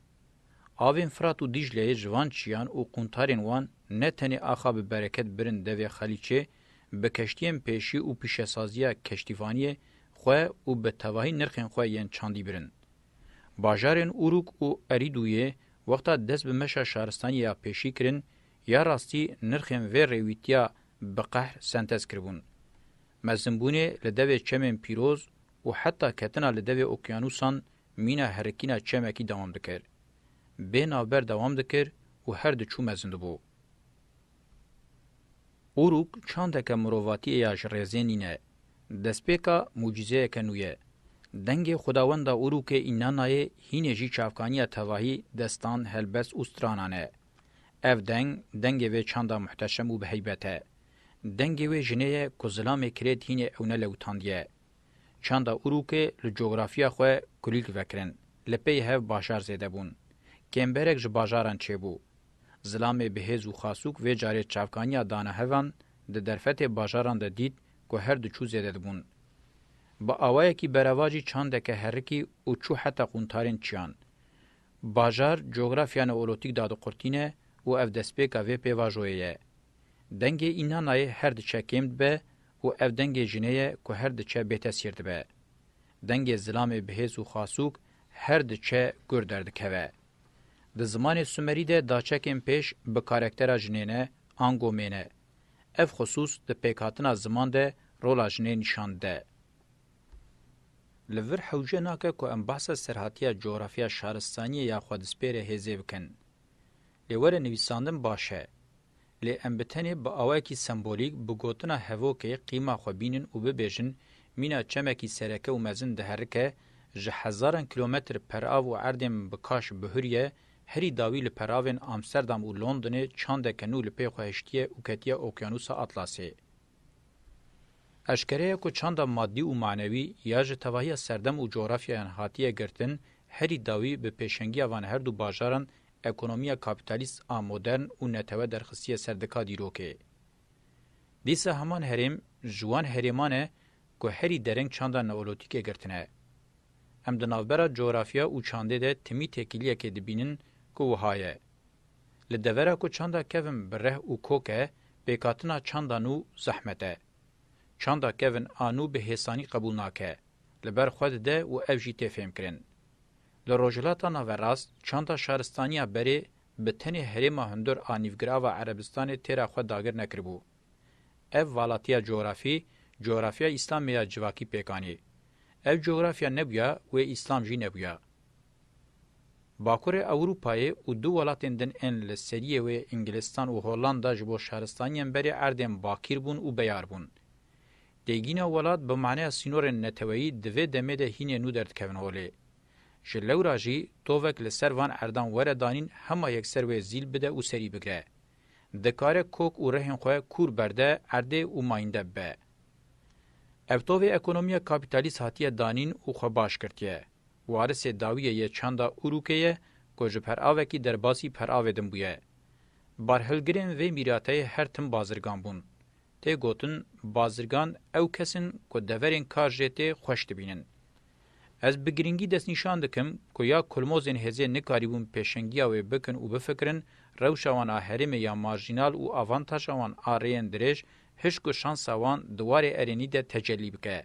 Avên Firat û Dîcleyê ji van çiyan û qûntarên wan ne tenê axa bi bereket birin devê Xalîçê, Bi keştiyên pêşî û pîşesaziya keştîvaniyê xwe û bi tevahî nirxên xwe yên çandî birin. Bajarên Uruk û Eridûyê wexta dest bi meşa şaristaniyê ya pêşî kirin ya rastî nirxên vê rêwîtiya bi qehr sentez kiribûn. Mezinbûnê li devê çemên pîroz û heta ketina li devê okyanûsan mîna herikîna çemekî dewam dikir. Bê navber dewam dikir û her diçû mezindibû. Uruk çandeke mirovatiyê ya ji rêzê nîne. Destpêka mucîzeyeke nû ye. Dengê xwedawenda Urukê Înnanayê hînê jî çavkaniya tevahî destan, helbest û stranan e. Ev deng, dengê vê çanda muhteşem û bi heybet e. Dengê wê jinê ye ku zilamê kirêt hînê ew nelewtandiye. Çanda Urûkê li cografya xwe kulîlk vekirin. Li pey hev başar zêde bûn. Kêmberek ji bajaran çêbû. Zilamê bi hêz û xasûk vê carê çavkaniya dana hevan, di derfetê bajaran de dît ku her diçû zêde dibûn. Bi awayekî berevacî çandeke herikî û çû heta qûntarên çiyan. Bajar cografya neolotîk dadiqurtîne û ev destpêka vê pêvajoyê ye. Dengê Înnanayê her diçe kêm dibe Û ev dengê jinê ye ku her diçe bêtesîr dibe. Dengê zilamê bihêz û xasûk her diçe gur derdikeve. Di zimanê Sumerî de daçekên pêş bi karektera jinê ne, ango mê ne. Ev xusûs di pêkhatina ziman de rola jinê nîşan dide. Li vir hewce nake ku em behsa serhatiya cografya şaristaniyê ya xwedizpêrê hêzê bikin. Lê were nivîsandin baş e. Lê em bi tenê bi awayekî sembolîk bi gotina hevokê qîma xwe bînin û bibêjin mîna çemekî sereke û mezin diherike, ji hezaran kîlometr perav û erdên bi kaş bihurîye, herî dawî li peravên Amsterdam û Londonê çandeke nû li pê xwe hiştîye û ketîye Okyanûsa Atlasê. Eşkereya ku çanda madî û manewî ya ji tevahiya serdem û cografyayan hatiye girtin, herî dawî bi pêşengiya van her du bajaran ekonomiya kapîtalîst a modern û netewe derxistiye ser dika dîrokê. Dîsa heman herêm ji wan herêman e ku herî dereng çanda neolotîkê girtine. Em di navbera cografya û çandê de timî têkiliyekê dibînin ku wiha ye. Li devera ku çanda kevn bi reh û kok e, pêkhatina çanda nû zehmet e. Çanda kevn a nû bi hêsanî qebûl nake, li ber xwe dide û ev jî tê fêmkirin. Li Rojhilata Naverast çanda şaristaniya berê bi tenê herêma hundir a Nîvgirava Erebistanê têra xwe dagir nekiribû. Ev valatiya cografî, cografya Îslamê ya civakî pêk anî. Ew cografya nebûya wê Îslam jî nebûya. Bakurê Ewrûpayê û du welatên din ên li seriyê wê Îngilîstan û Hollanda ji bo şaristaniyên berê erdên bakîr bûn û beyar bûn. Têgîna welat bi maneya sînorên neteweyî di vê demê de hînê nû derdikevin holê. Ji lewra jî tovek li ser van erdan were danîn hema yekser wê zîl bide û serî bigre. Dikare kok û rihên xwe kûr berde erdê û mayînde bibe. Ev tovê ekonomiya kapîtalîst hatiye danîn û xwe baş girtiye. Warisê dawiyê yê çanda Urûkê ye ku ji peravekî derbasî peravê din bûye. Barhilgirên vê mîrateyê her tim bazirgan bûn. Tê gotin bazirgan ew kes in ku deverên kar jê tê xweş dibînin. Ez bi girîngî destnîşan dikim ku ya kulmozên hêzê nikarîbûn pêşengiya wê bikin û bifikirin rewşa wan a herêmê ya marjînal û avantaja wan a rêyên dirêj hişk û şansa wan di warê erênî de tecellî bike.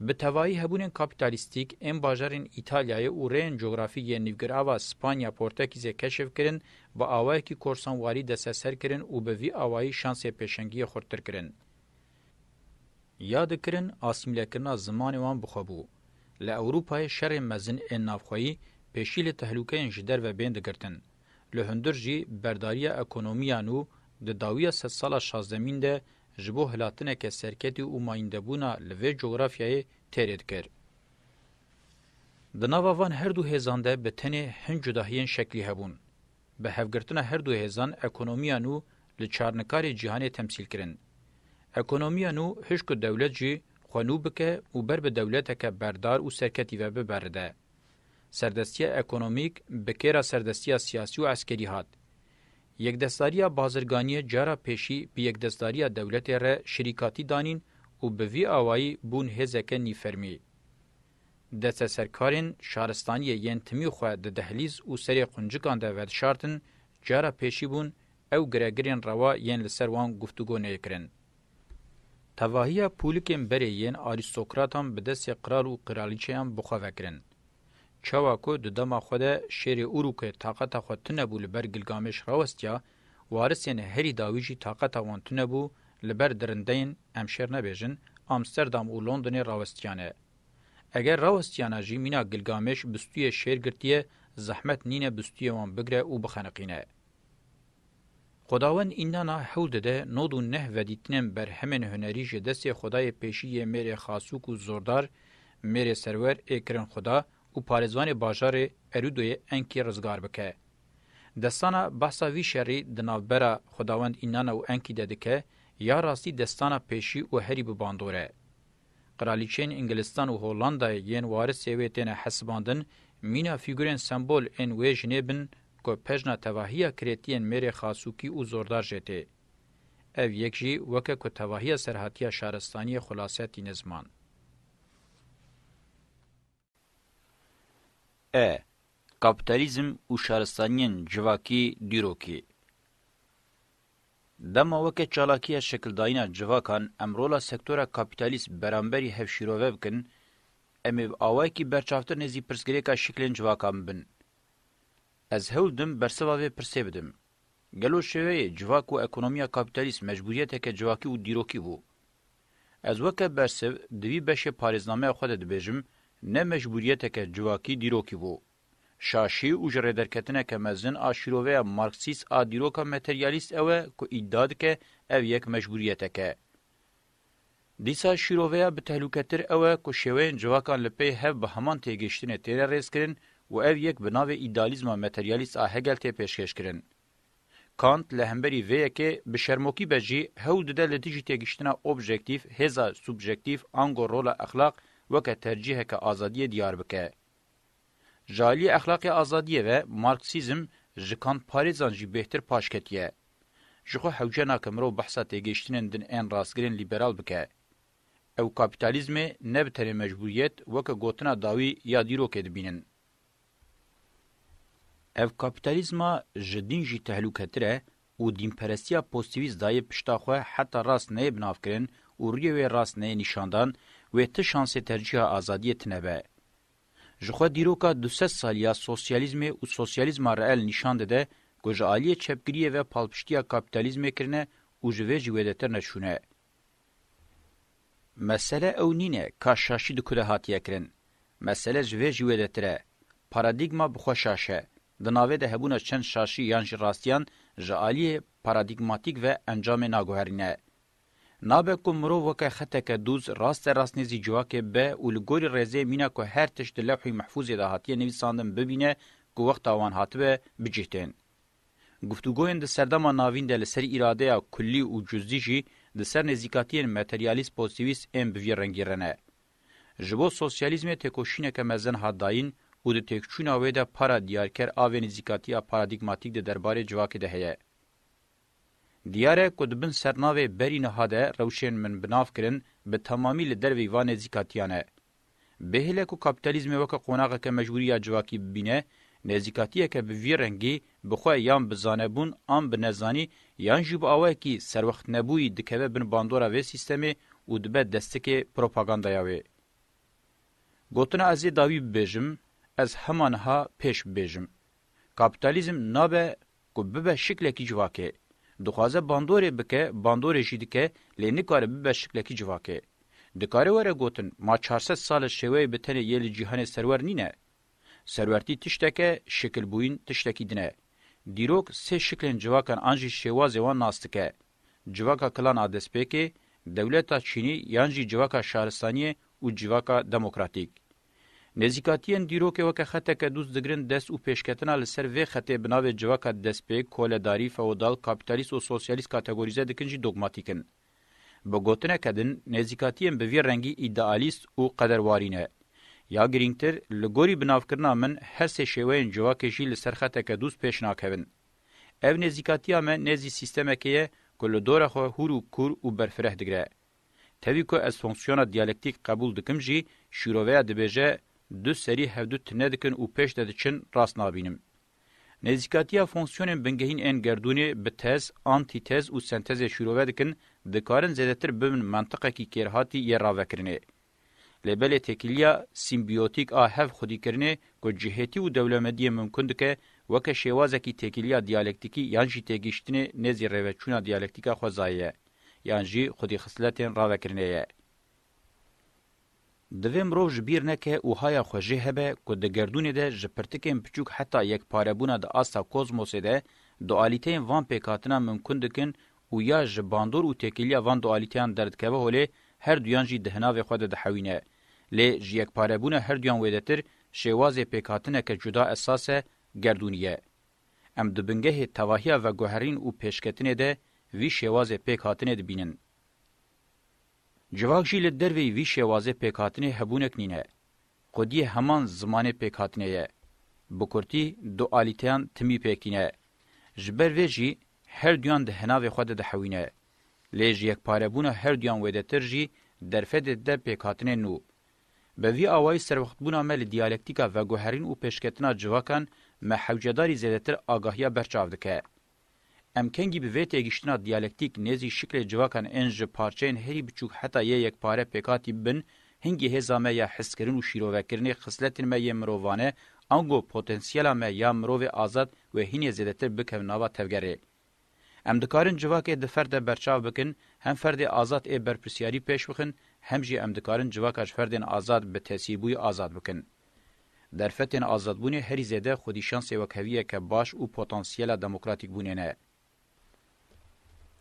Bi tevayî hebûnên kapîtalîstîk ên bajarên Îtalyayê û rêyên cografîk yên nîvgirava Spanya Portekîzê keşf kirin, bi awayekî korsanwarî desteser kirin û bi vî awayî şansê pêşengiyê xurttir kirin. Ya dikirin asîmîlekirina zimanê wan bi xwe bû. Li Ewrûpayê şerên mezin ên navxweyî pêşî li tehlûkeyên ji derve bên digirtin. li hundir jî berdariya ekonomiyan û di dawiya sedsala şazdemîn de ji bo hilatineke serketî û mayîndebûna li vê cografyayê têrê dikir. Di nava van her du hêzan de bi tenê hin cudahiyên şeklî hebûn. Bi hevgirtina her du hêzan ekonomiya nû li çarnikarê cîhanê temsîl kirin. Ekonomiya nû hişk ku dewlet jî xwe nû bike û ber bi dewleteke berdar û serketî ve biberide. Serdestiya ekonomîk bi kêra serdestiya siyasî û eskerî hat. Yekdestdariya bazirganiyê cara pêşî bi yekdestdariya dewletê re şirîkatî danîn û bi vî awayî bûn hêzeke nîfermî. Desteserkarên şaristaniyê yên timî xwe di dehlîz û serê quncikan de vedişartin cara pêşî bûn ew giregirên rewa yên li ser wan guftûgo neyê kirin. Tevahiya pûlikên berê yên arîstokratan bi destê qral û qiralîçeyan bi xwe ve kirin. Çawa ku di dema xwe de şêrê Urûkê taqeta xwe tunebû li ber Gilgamêş rawestiya, warisên herî dawî jî taqeta wan tunebû li ber dirindeyên, em şêr nebêjin, Amsterdam û Londonê rawestiyane. Eger rawestiyana jî mîna Gilgamêş bistûyê şêr girtiye, zehmet nîne bistûyê wan bigire û bixeniqîne. Xwedawend îndana hewl dide nod û neh vedîtinên berhemên hunerî ji destê xwedayê pêşî yê mêrê xasûk û zordar, mêrê serwer ê kirin xweda û parêzvanê bajarê Erûdoyê Enkî rizgar bike. Destana behsa vî şerî di navbera xwedawend îndana û Enkî de dike ya rastî destana pêşî û herî bi bandor e. Qiralîçeyên Ingilizstan û Hollandayê yên warisê wê têne hesibandin mîna fîgurên sembol ên wê jinê bin ku pejna tevahiya kirêtiyên mêrê xasûkî û zordar jê tê. Ev yek jî weke ku tevahiya serhatiya şaristaniyê xulase tîne ziman. E. Kapîtalîzm û şaristaniyên civakî dîrokî. Dema weke çalakiya şekildayîna civakan em rola sektora kapîtalîst beramberî hev şîrove bikin, em ê bi awayekî berçavtir nêzî pirsgirêka şiklên civakan bibin, Ez hewl didim bersiva vê pirsê bidim. Gelo şêweyê civak û ekonomiya kapîtalîst mecbûriyeteke civakî û dîrokî bû? Ez weke bersiv di vî beşê parêznameya xwe de dibêjim ne mecbûriyeteke civakî dîrokî bû. Şaşî û ji rêderketineke mezin a şîroveya marksîst a dîroka materyalîst ew e ku îdia dike ev yek mecbûriyeteke Dîsa şîroveya bi tehluketir ew e ku şêweyên civakan li pey hev bi heman têgihiştinê têne rêzkirin û ev yek bi navê îdealîzma materyalîst a Hegel tê pêşkêşkirin. Kant li hemberî vê yekê bi şermokî be jî hewl dide li dijî têgihiştina objektîf hêza subjektîf ango rola exlaq weke tercîheke azadiyê diyar bike. Ji aliyê exlaqê azadiyê ve Marksîzm ji Kantparêzan jî bêhtir paş ketiye. Ji xwe hewce nake mirov behsa têgêştinên din ên rastgirên lîberal bike. Ew kapîtalîzmê ne bi tenê mecbûriyet weke gotina dawî ya dîrokê dibînin. Ev kapîtalîzma ji dîn jî tehlûketir e û dînperestiya postîvîst dayê pişta xwe heta rast neyê binavkirin û rûyê wê rast neyê nîşandan, wê ti şansê tercîha azadiyê tine be. Ji xwe dîroka du sed salî ya sosyalîzmê û sosyalîzma reel nîşan dide ku ji aliyê çepgiriyê ve palpiştiya kapîtalîzmê kirine û ji vê jî wêdetir neçûne. Mesele ew nîne ka şaşî di ku de hatiye kirin. Mesele ji vê jî wêdetir e. Paradîgma bi xwe şaş e. Di navê de hebûna çend şaşî yan jî rastiyan ji aliyê paradîgmatîk ve encamê naguherîne. Nabe ku mirov weke xeteke dûz raste rastnê zî civakê be û li gorî rêzê mîna ku her tişt di lewhî mehfûzê de hatiye nivîsandin bibîne ku wexta wan hatibe bicih tên. Guftûgoyên di serdema navîn de li ser îradeya kullî û cuzdî jî di ser nêzîkatiyên materyalîst-pozitîvîst ên bi vî rengî re ne. Ji bo sosyalîzmê têkoşîneke mezin hat dayîn û di têkçûna wê de para diyarker a vê nêzîkatiya paradîgmatîk di derbarê civakê de heye. Diyar e ku di bin sernavê Berî niha de rewşên min bi nav kirin bi temamî li dervî van nêzîkatiyan e. Bêhile ku kapîtalîzmê weke qonaxeke mecbûrî ya civakî bibîne, nêzîkatiyeke bi vî rengî bi xwe yan bi zanebûn an bi nezanî yan jî bi awayekî serwextnebûyî dikeve bin bandora vê sîstemê û dibe destikê propagandaya wê. Gotina ez ê dawî bibêjim, ez hema niha pêş bibêjim. Kapîtalîzm nabe ku bibe şiklekî civakê. Dixwaze bandorê bike, bandorê jî dike, lê nikare bibe şiklekî civakê. Dikare were gotin, ma çar sed sal e şêweyê bi tenê yê li cîhanê serwer nîne. Serwertî tiştek e, şikilbûyîn tiştekî din e. Dîrok sê şiklên civakan an jî şêwazê wan nas dike. Civaka klana destpêkê, dewleta çînî yan jî civaka şaristaniyê û civaka demokratîk. Nêzîkatiyên dîrokê weke xeteke dûst digirin dest û pêşketina li ser vê xetê bi navê civaka destpêk, koledarî, feodal, kapîtalîst û sosyalîst kategorîze dikin jî dogmatîk in. Bi gotineke din, nêzîkatiyên bi vî rengî îdealîst û qederwarî ne. Ya girîngtir, li gorî binavkirina min her sê şêweyên civakê jî li ser xeteke dûst pêş nakevin. Ev nêzîkatiya me nêzî sîstemekê ye ku li dora xwe hûr û kûr û berfireh digire. Tevî ku ez fonksiyona diyalektîk qebûl dikim jî, şîroveya dibêje du serî hevdu tine dikin û pêş de diçin rast nabînim. Nêzîkatiya fonksiyonên bingehîn ên gerdûnê bi tez, antîtez û sentezê şîrove dikin, dikarin zêdetir bibin mentiqekî kêrhatî yê ravekirinê. Lê belê têkiliya sîmbiyotîk a hev xwedîkirinê ku cihêtî û dewlemediyê mimkun dike, weke şêwazekî têkiliya diyalektîkî yan jî têgihiştinê nêzî rêveçûna diyalektîka xwezayê ye yan jî xwedîxisletên ravekirinê ye. Divê mirov ji bîr neke û haya xwe jê hebe ku di gerdûnê de ji pirtikên piçûk heta yekparebûna di asta kozmosê de, dualîteyên van pêkhatina mimkun dikin û ya ji bandor û têkiliya van dualîteyan derdikeve holê, her duyan jî di hinavê xwe de dihewîne. Lê ji yekparebûna her duyan wêdetir şêwazê pêkhatineke cuda esas e, gerdûnî ye. Em di bingehê tevahiya veguherîn û pêşketinê de vî şêwazê pêkhatinê dibînin. Civak jî li derveyî vî şêwazê pêkhatinê hebûnek nîne. Xwediyê heman zimanê pêkhatinê ye. Bi kurtî du alîteyan timî pê kîne. Ji ber vê jî her duyan di hinavê xwe de dihewîne. Lê ji yekparebûna her duyan wêdetir jî derfet dê dide pêkhatinê nû. Bi vî awayî serwextbûna me li diyalektîka veguherîn û pêşketina civakan me hewcedarî zêdetir agahiya ber çav dike. Em kengî bi vê têgihiştina diyalektîk nêzî şiklê civakan ên ji parçeyên herî biçûk heta yê yekpare pêkhatî bin, hingî hêza me ya hizkirin û şîrovekirinê xisletên me yê mirovane, ango potensiyela me ya mirovê azad wê hînê zêdetir bikevin nava tevgerê. Em dikarin civak ê di ferde berçav bikin, hem ferdê azad ê berpirsiyarî pêş bixin, hem jî em dikarin civaka ji ferdên azad bi tesîrbûyî azad bikin. Derfetên azadbûnê herî zêde xwedî şansê wekheviyeke baş û potansiyela demokratîkbûnê ne.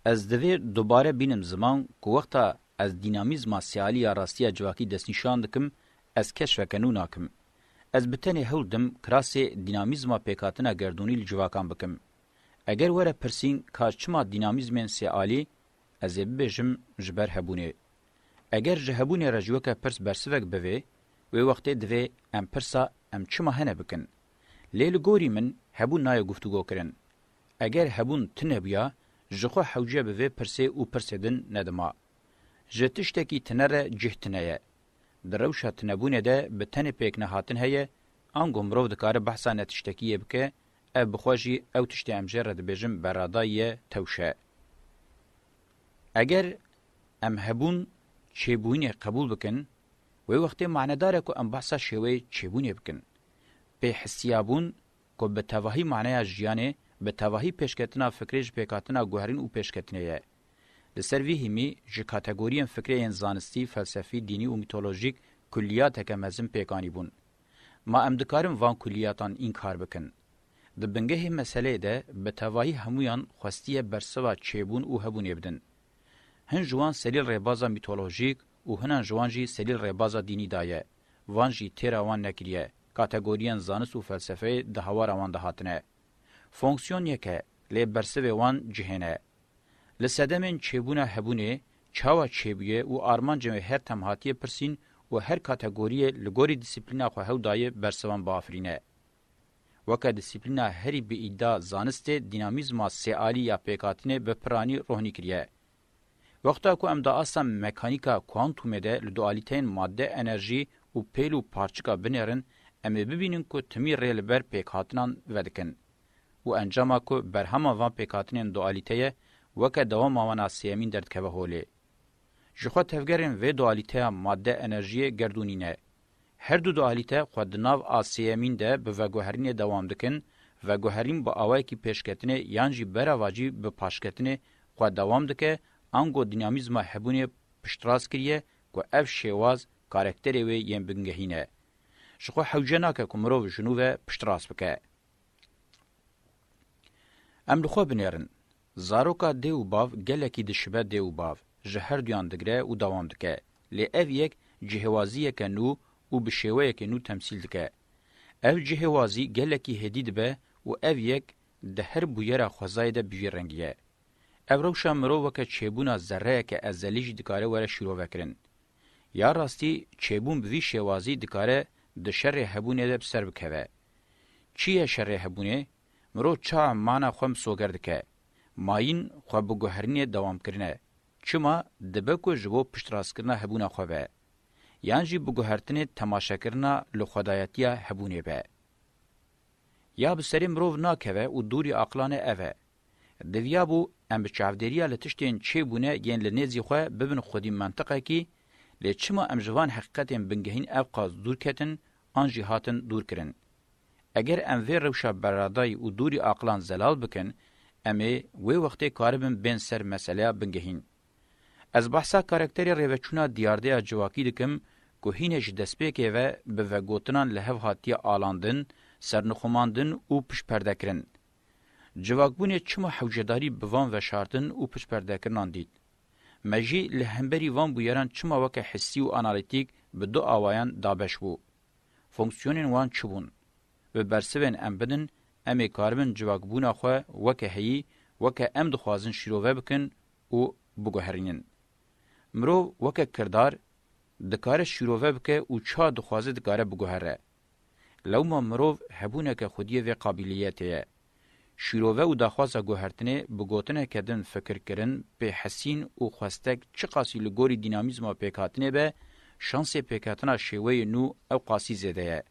Ez divê dubare bînim ziman ku wexta ez dînamîzma sealî ya rastiya civakî destnîşan dikim, ez keşfeke nû nakim. Ez bi tenê hewl dim kirasê dînamîzma pêkhatina gerdûnî li civakan bikim. Eger were pirsîn ka çima dînamîzmên sealî, ez ê bibêjim ji ber hebûnê. Eger ji hebûnê re ji weke pirs bersivek bivê, wê wextê divê em pirsa em çima hene bikin. Lê li gorî min hebûn nayê guftûgokirin. Eger hebûn tunebûya, ji xwe hewce bi vê pirsê û pirsê din nedima. Ji tiştekî tune re cih tune ye. Di rewşa tunebûnê de bi tenê pêknehatin heye, ango mirov dikare behsa netiştekiyê bike, ev bi xwe jî ew tiştê em jê re dibêjim berradayiye tewşe. Eger em hebûn çêbûyînê qebûl bikin, wê wextê manedar e ku em behsa şêweyê çêbûnê bikin. Pê hestiyabûn ku bi tevahî maneya jiyanê, bi tevahî pêşketina fikrê ji pêkhatina guherîn û pêşketinê ye. Li ser vî hîmî ji kategoriyên fikrê yên zanistî, felsefî, dînî û mîtolojîk kulliyateke mezin pêk anîbûn. Ma em dikarin van kulliyatan înkar bikin. Di bingehê meseleyê de bi tevahî hemûyan xwestiye bersiva çêbûn û hebûnê bidin. Hin ji wan selîl rêbaza mîtolojîk û hinan ji wan jî selîl rêbaza dînî da ye. Van jî têra wan nekiriye, kategoriyên zanist û felsefeyê di hawara wan de hatine. Fonksiyon yek e, lê bersivê wan cihê ne. Li sedemên çêbûna hebûnê, çawa çêbûye û armancên wê her tem hatiye pirsîn û her kategoriyê li gorî dîsiplîna xwe hew dayê bersivan biafirîne. Weke dîsîplîna herî bi îdia zanistê dînamîzma sêalî ya pêkhatinê bi piranî rohnî kiriye. Wexta ku em di asta mekanîka kuantumê de li dualîteyên madde, enerjî û pêl û parçika binêrin, em ê bibînin ku timî rê li ber pêkhatinan vedikin. Û encama ku berhema van pêkhatinên dualîteye weke dewama wan a sêyemîn derdikeve holê. Ji xwe tevgerên vê dualîteya madde-enerjiyê gerdûnîne. Her du dualîte xwe di nav a sêyemîn de bi veguherînê dewam dikin, veguherîn bi awayekî pêşketinê yan jî berava jî bi paşketinê xwe dewam dike, ango dinamîzma hebûnê piştrast kiriye ku ev şêwaz karekterê wê yên bingehîn e. Ji xwe hewce nake ku mirov ji nû ve piştrast bike. Em li xwe binêrin. Zaroka dê û bav gelekî dişibe dê û bav, ji her duyan digre û dewam dike. Lê ev yek cihêwaziyeke nû û bi şêweyekê nû temsîl dike. Ev cihêwazî gelekî hêdî dibe û ev yek di her bûyera xwezayê de bi vî rengî ye. Ev rewşa mirov weke çêbûna zereyeke ezelî jî dikare were şîrovekirin. Ya rastî çêbûn bi vî şêwazî dikare di şerê hebûnê de bi ser bikeve. Çi ye şerê hebûnê? Mirov ça mana xwe misoger dike? Mayîn xwe biguherinê dewamkirine çima dibe ku ji bo piştrastkirina hebûna xwe be, yan jî biguhertinê temaşekirina li xwedayetiya hebûnê be. Ya bi serê mirov nakeve û dûrî aqilane ev e. Diviya bû em bi çavdêriya li tiştên çêbûne yên li nêzî xwe bibin xwedî mentiqekî, lê çima em ji van heqîqetên bingehîn evqas dûr ketin an jî hatin dûrkirin? Eger em vê rewşa berradayî û dûrî aqilan zelal bikin, em ê wê wextê karibin bên ser meseleya bingehîn. Ez behsa karakterê rêveçûna diyardeya civakî dikim ku hînê ji destpêkê ve bi vegotinan li hev hatiye alandin, sernixumandin û piştperdekirin. Civakbûnê çima hewcedarî bi van veşartin û piştperdekirinan dît? Me jî li hemberî van bûyeran çima weke hissî û analîtîk bi du awayan dabeş bû? Fonksiyonên wan çi bûn? Bi bersivên em bidin, em ê karibin civakbûna xwe weke heyî, weke em dixwazin şîrove bikin û biguherînin. Mirov weke kirdar, dikare şîrove bike û çiha dixwaze dikare biguhere. Lewma mirov hebûneke xwediyê vê qabîliyetê ye. Şîrove û daxwaza guhertinê bi gotineke din fikirkirin, pêhesîn û xwestek çiqasî li gorî dînamîzma pêkhatinê be, şansê pêkhatina şêweyê nû ewqasî zêde ye.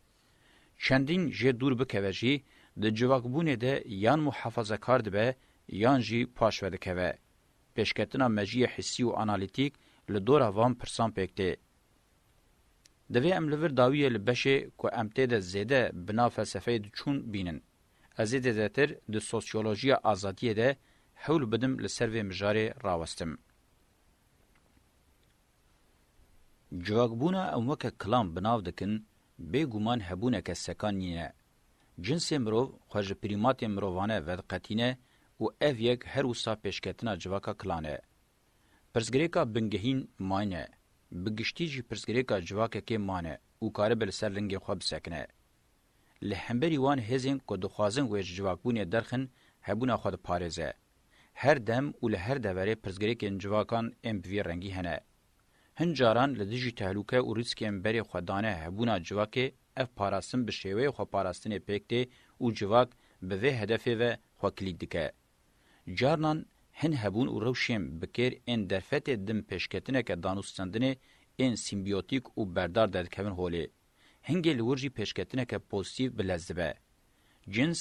Çendîn jê dûr bikeve jî, di civakbûnê de yan muhafazekar dibe yan jî paş vedikeve. Pêşketina mejiyê hissî û analîtîk li dora van pirsan pêk tê. Divê em li vir dawiyê li beşê ku em tê de zêde bi nav felsefeyê diçûn bînin. Ez ê zêdetir di sosyolojiya azadiyê de hewl bidim li ser vê mijarê rawestim. Civagbûna em weke klan bi nav dikin, bê guman hebûneke sekan nîne. Cinsê mirov xwe ji prîmatên mirovane vediqetîne û ev yek her wisa pêşketina civaka klan e. Pirsgirêka bingehîn mayîn e. Bi giştî jî pirsgirêka civakekê mane û karibe li ser lingê xwe bisekine. Li hemberî wan hêzên ku dixwazin wê ji civakbûnê derxin hebûna xwe diparêze. Her dem û li her deverê pirsgirêkên civakan ên bi vî rengî hene. Hin caran li dijî tehluke û rîskên berê xwe dane hebûna civakê ev parastin bi şêweyê xweparastinê pêk tê û civak bi vê hedefê ve xwe kilît dike. Carnan hin hebûn û rewşên bi kêr ên derfetê din pêşketineke danûstendinê ên sîmbiyotîk û berdar derdikevin holê. Hingê li wir jî pêşketineke pozîtîf bi lez dibe. Cins,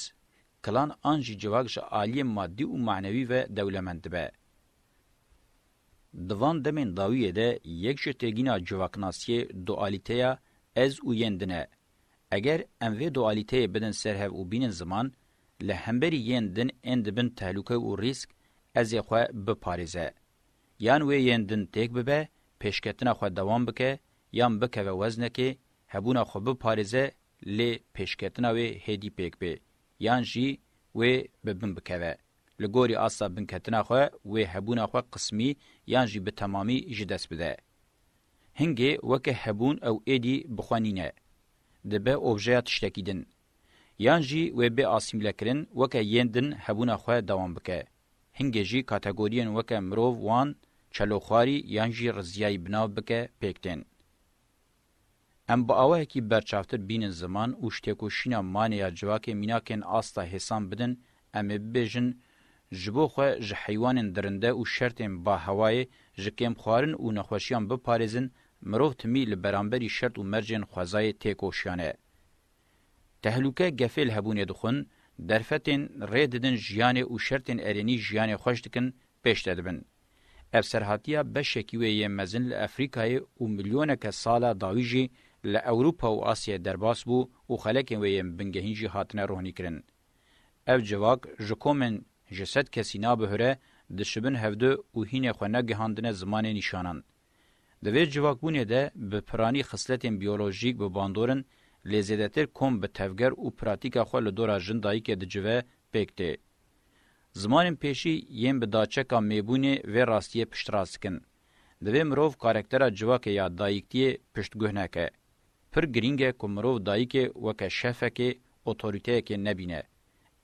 klan an jî civak ji aliyê madî û manewî ve dewlemend dibe. Di van demên dawiyê de yek ji têgîna civaknasiyê dualîteya ez û yên din e. Eger em vê dualîteyê bidin ser hev û bînin ziman, li hemberî yên din ên di bin tehluke û rîsk ezê xwe biparêze. Yan wê yên din têk bibe, pêşketina xwe dewam bike, yan bikeve weznekê hebûna xwe biparêze lê pêşketina wê hêdî pêk bê yan jî wê bi bin bikeve. Li gorî asta binketina xwe wê hebûna xwe qismî yan jî bi temamî ji dest bide. Hingê weke hebûn ew êdî bi xwe nîne. Dibe objeya tiştekî din. Yan jî wê bê asîmlekirin weke yên din hebûna xwe dewam bike. Hingê jî kategoriyên weke mirov wan, çeloxwarî yan jî riziyayî bi nav bike pêk tên. Em bi awahekî berçavtir bînin ziman û ji têkoşîna manê ya civakê mînakên asta hêsan bidin, em ê bibêjin, Ji bo xwe ji heywanên dirinde û şertên ba hewayê, ji kêmxwarin û nexweşiyan biparêzin, mirov timî li beramberî şert û mercên xwezayê têkoşiyane. Tehlûke gefêl hebûnê dixwin, derfetên rê didin jiyanê û şertên erênî jiyanê xweş dikin, pêş de dibin. Ev serhatiya beşekî wê yê mezin li Efrîkayê û milyoneke sala dawî jî li Ewropa û Asyayê derbas bû û xelekên wê yên bingehîn jî hatine ruhnîkirin. Ev civak ji komên ji sed kesî nabihûre, dişibin hevdu û hînê xwe negihandine zimanê nîşanan. Di vê civakbûnê de bi piranî xisletên biyolojîk bi bandor in lê zêdetir kom bi tevger û pratîka xwe li dora jin dayikê dicive pêk tê. Zimanên pêşî yên bi daçeka mêbûnê vê rastiyê piştrast dikin. Divê mirov karektera civakê ya dayiktiyê piştguh neke. Pir girîng e ku mirov dayikê weke şefekê, otoriteyekê nebîne.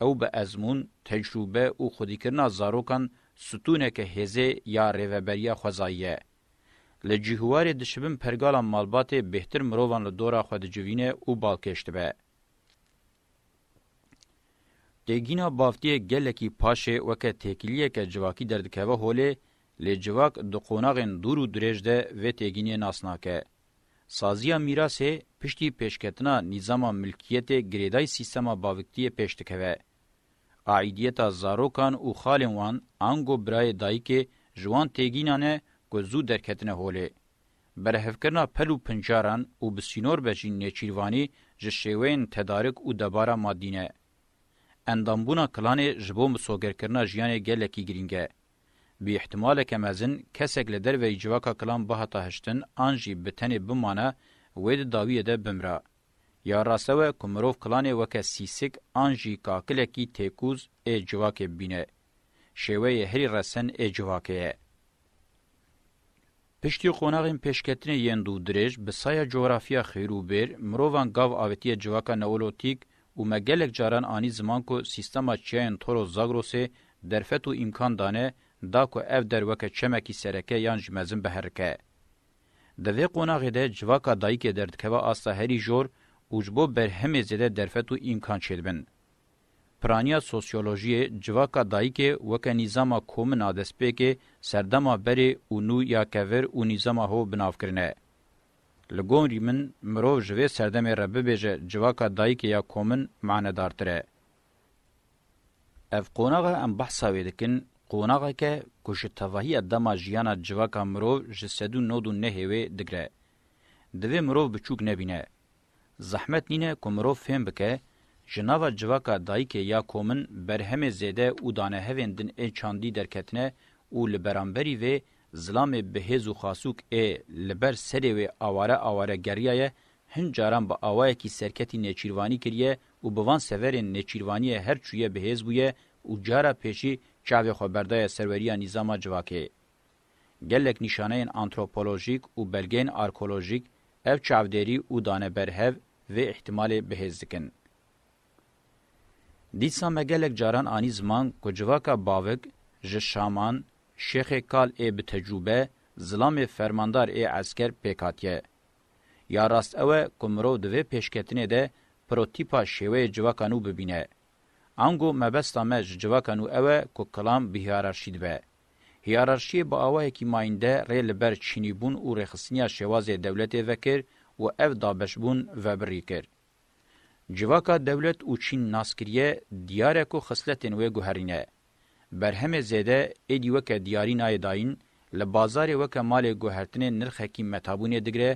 Ew bi ezmûn, tecrûbe û xwedîkirina zarokan stûneke hêzê ya rêveberiya xwezayî ye. Li cîhwarê dişibin pergala malbatê bêhtir mirovan li dora xwe dicivîne û balkêş dibe. Têgîna baftiyê gelekî paşê weke têkiliyeke civakî derdikeve holê, lê civak di qonaxên dûr û dirêj de vê têgîniyê nas nake. Saziya mîrasê piştî pêşketina nîzama milkiyetê girêdayî sîstema baviktiyê pêş dikeve. Aîdiyeta zarokan û xalên wan ango birayê dayikê ji wan têgînan e ku zû derketine holê. Berhevkirina pel û pincaran û bi sînor be jî nêçîrvanî ji şêweyên tedarik û debara madî ne. Endambûna klanê ji bo misogerkirina jiyanê gelekî girîng e. Bi îhtimaleke mezin kesek li derveyî civaka kilan bihata hiştin an jî bi tenê bimane wê di dawiyê de bimra. Ya raste we ku mirov kilanê weke sîsik an jî kakilekî têkûz ê civakê bibîne. Şêweyê herî resen ê civakê ye. Piştî qonaxên pêşketinê yên dû dirêj, bi saya cografya xêr û bêr, mirovan gav avêtiye civaka neolotîk û me gelek caran anî ziman ku sîstema çiyayên Toros Zagrosê derfet û îmkan dane da ku ev der weke çemekî sereke yan jî mezin biherike. Di vê qonaxê de civaka dayikê derdikeve asta herî jor û ji bo berhemê zêde derfet û îmkan çêdibin. Piraniya sosyolojiyê civaka dayikê weke nîzama komîn a destpêkê, serdema berê û nû ya kevir û nîzama ho binav kirine. Li gorî min mirov ji vê serdemê re bibêje civaka dayikê ya komîn manedartir e. Ev qonaxa em behsa wê dikin, qonaxek e ku ji tevahiya dema jiyana civaka mirov ji sedû nod û nehê wê digre. Divê mirov biçûk nebîne. Zehmet nîne ku mirov fêm bike, ji nava civaka dayikê ya komin berhemê zêde û danehevên din ê çandî derketine û li beramberî vê zilamê bihêz û xasûk ê li ber serê wê aware aware geriyaye, hin caran bi awayekî serketî nêçîrvanî kiriye û bi van severên nêçîrvaniyê her çûye bihêz bûye û cara pêşî çavê xwe berdaye serweriya nîzama civakê. Gelek nîşaneyên antropolojîk û belgeyên arkolojîk ev çavdêrî û dane ber hev vê îhtîmalê bihêz dikin. Dîsa me gelek caran anî ziman ku civaka bavik ji şaman, şêxê kal ê bi tecrûbe, zilamê fermandar ê esker pêk hatiye. Ya rast ew e ku mirov di vê pêşketinê de protîpa şêweyê civaka nû bibîne. Ango mebesta me ji civaka nû ew e ku kilam bi hîyararşî dibe. Hiyararşiyê bi awayekî mayînde rê li ber çinîbûn û rêxistiniya şêwazê dewletê vekir û ev dabeşbûn vebirî kir. Civaka dewlet û çîn nas kiriye diyar e ku xisletên wê guherîne. Berhemê zêde êdî weke diyarî nayê dayîn, li bazarê weke malê guhertinê nirxekî metabûnê digire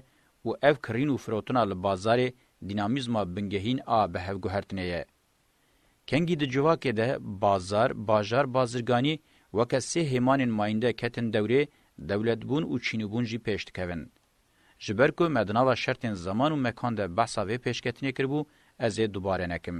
û ev kirîn û firotina li bazarê dînamîzma bingehîn a bihevguhertinê ye. Kengî di civakê de bazar, bajar, bazirganî weke sê hêmanên mayînde ketin dewrê, dewletbûn û çînûbûn jî pêş dikevin. Ji ber ku me di nava şertên zeman û mekan de behsa vê pêşketinê kiribû, ez ê dubare nekim.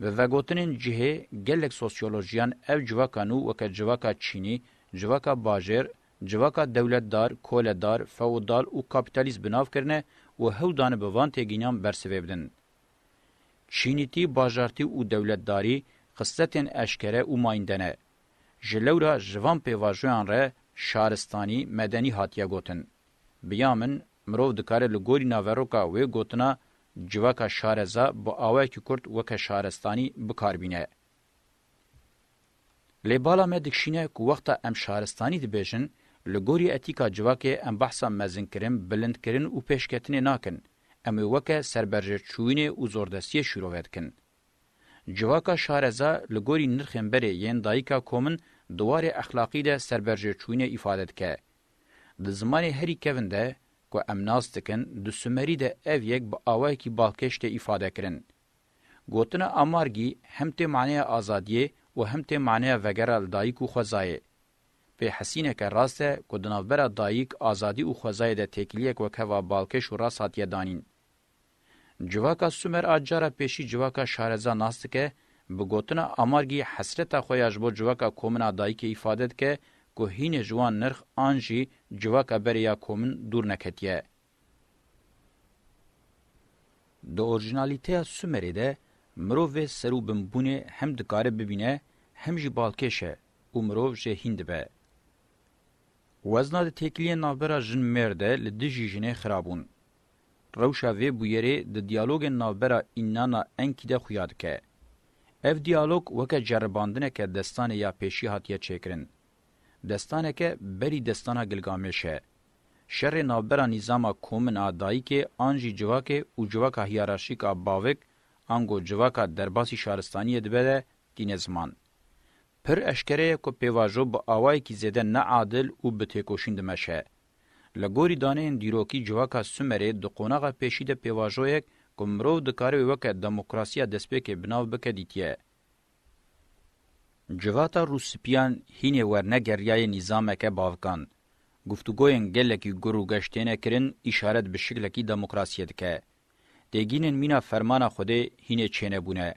Bi vegotinên cihê, gelek sosyolojiyan ev civaka nû weke civaka çînî, civaka bajêr, civaka dewletdar, koledar, feodal û kapîtalîst bi nav kirine û hewl dane bi van têgînan bersivê bidin. Çînîtî, bajartî û dewletdarî xisletên eşkere û mayînde ne. Ji lewra ji van pêvajoyan re şaristanî, medenî hatiye gotin. Bi ya min mirov dikare li gorî naveroka wê gotina civaka şareza bi awayekî kurt weke şaristanî bikar bîne. Lê bala me dikşîne ku wexta em şaristanî dibêjin, li gorî etîka civakê em behsa mezinkirin, bilindkirin û pêşketinê nakin, em wê weke serberjêrçûyînê û zordestiyê şîrove dikin. Civaka şareza li gorî nirxên berê yên dayika komin di warê exlaqî de serberjêrçûyînê îfade dike. Di zimanê herî kevn de ku em nas dikin, di Sumerî de ev yek bi awayekî balkêş tê îfadekirin. Gotina Amargî hem tê maneya azadiyê û hem tê maneya vegera li dayik û xwezayê. Pê Hesîneke rast e ku di navbera dayik, azadî û xwezayê de têkiliyek wekheva balkêş û rast hatiye danîn. Civaka Sûmer a cara pêşî civaka şareza nas dike, bi gotina Amargî hesreta xwe ya ji bo civaka komin a dayikê îfade dike ku hînê ji wan nirx an jî civaka berê ya komin dûr neketiye. Di orjînalîteya Sumerê de mirov vê ser û bin bûnê hem dikare bibîne hem jî balkêş e û mirov jê hîn dibe. Wezna di têkiliyên navbera jin-mêr de li dijî jinê xira bûn. Rewşa vê bûyerê di diyalogên navbera Înnana Enkî de xuya dike. Ev diyalog weke ceribandineke destanê ya pêşî hatiye çêkirin. Destaneke berî destana Gilgamêş e. Şerê navbera nîzama komin a dayikê an jî civakê û civaka hiyararşîk a bavik, ango civaka derbasî şaristaniyê dibe de tîne ziman. Pir eşkere ye ku pêvajo bi awayekî zêde neadil û bi têkoşîn dimeşe. Li gorî daneyên dîrokî civaka Sumerê di qonaxa pêşî de pêvajoyek ku mirov dikare wê weke demokrasiya destpêkê bi nav bike dîtiye. Civata Rûsspiyan hînê wernegeriyayê nîzameke bavkan. Guftûgoyên gelekî gur û geş têne kirin îşaret bi şiklekî demokrasiyê dike. Têgînên mîna fermana Xwedê hînê çênebûne.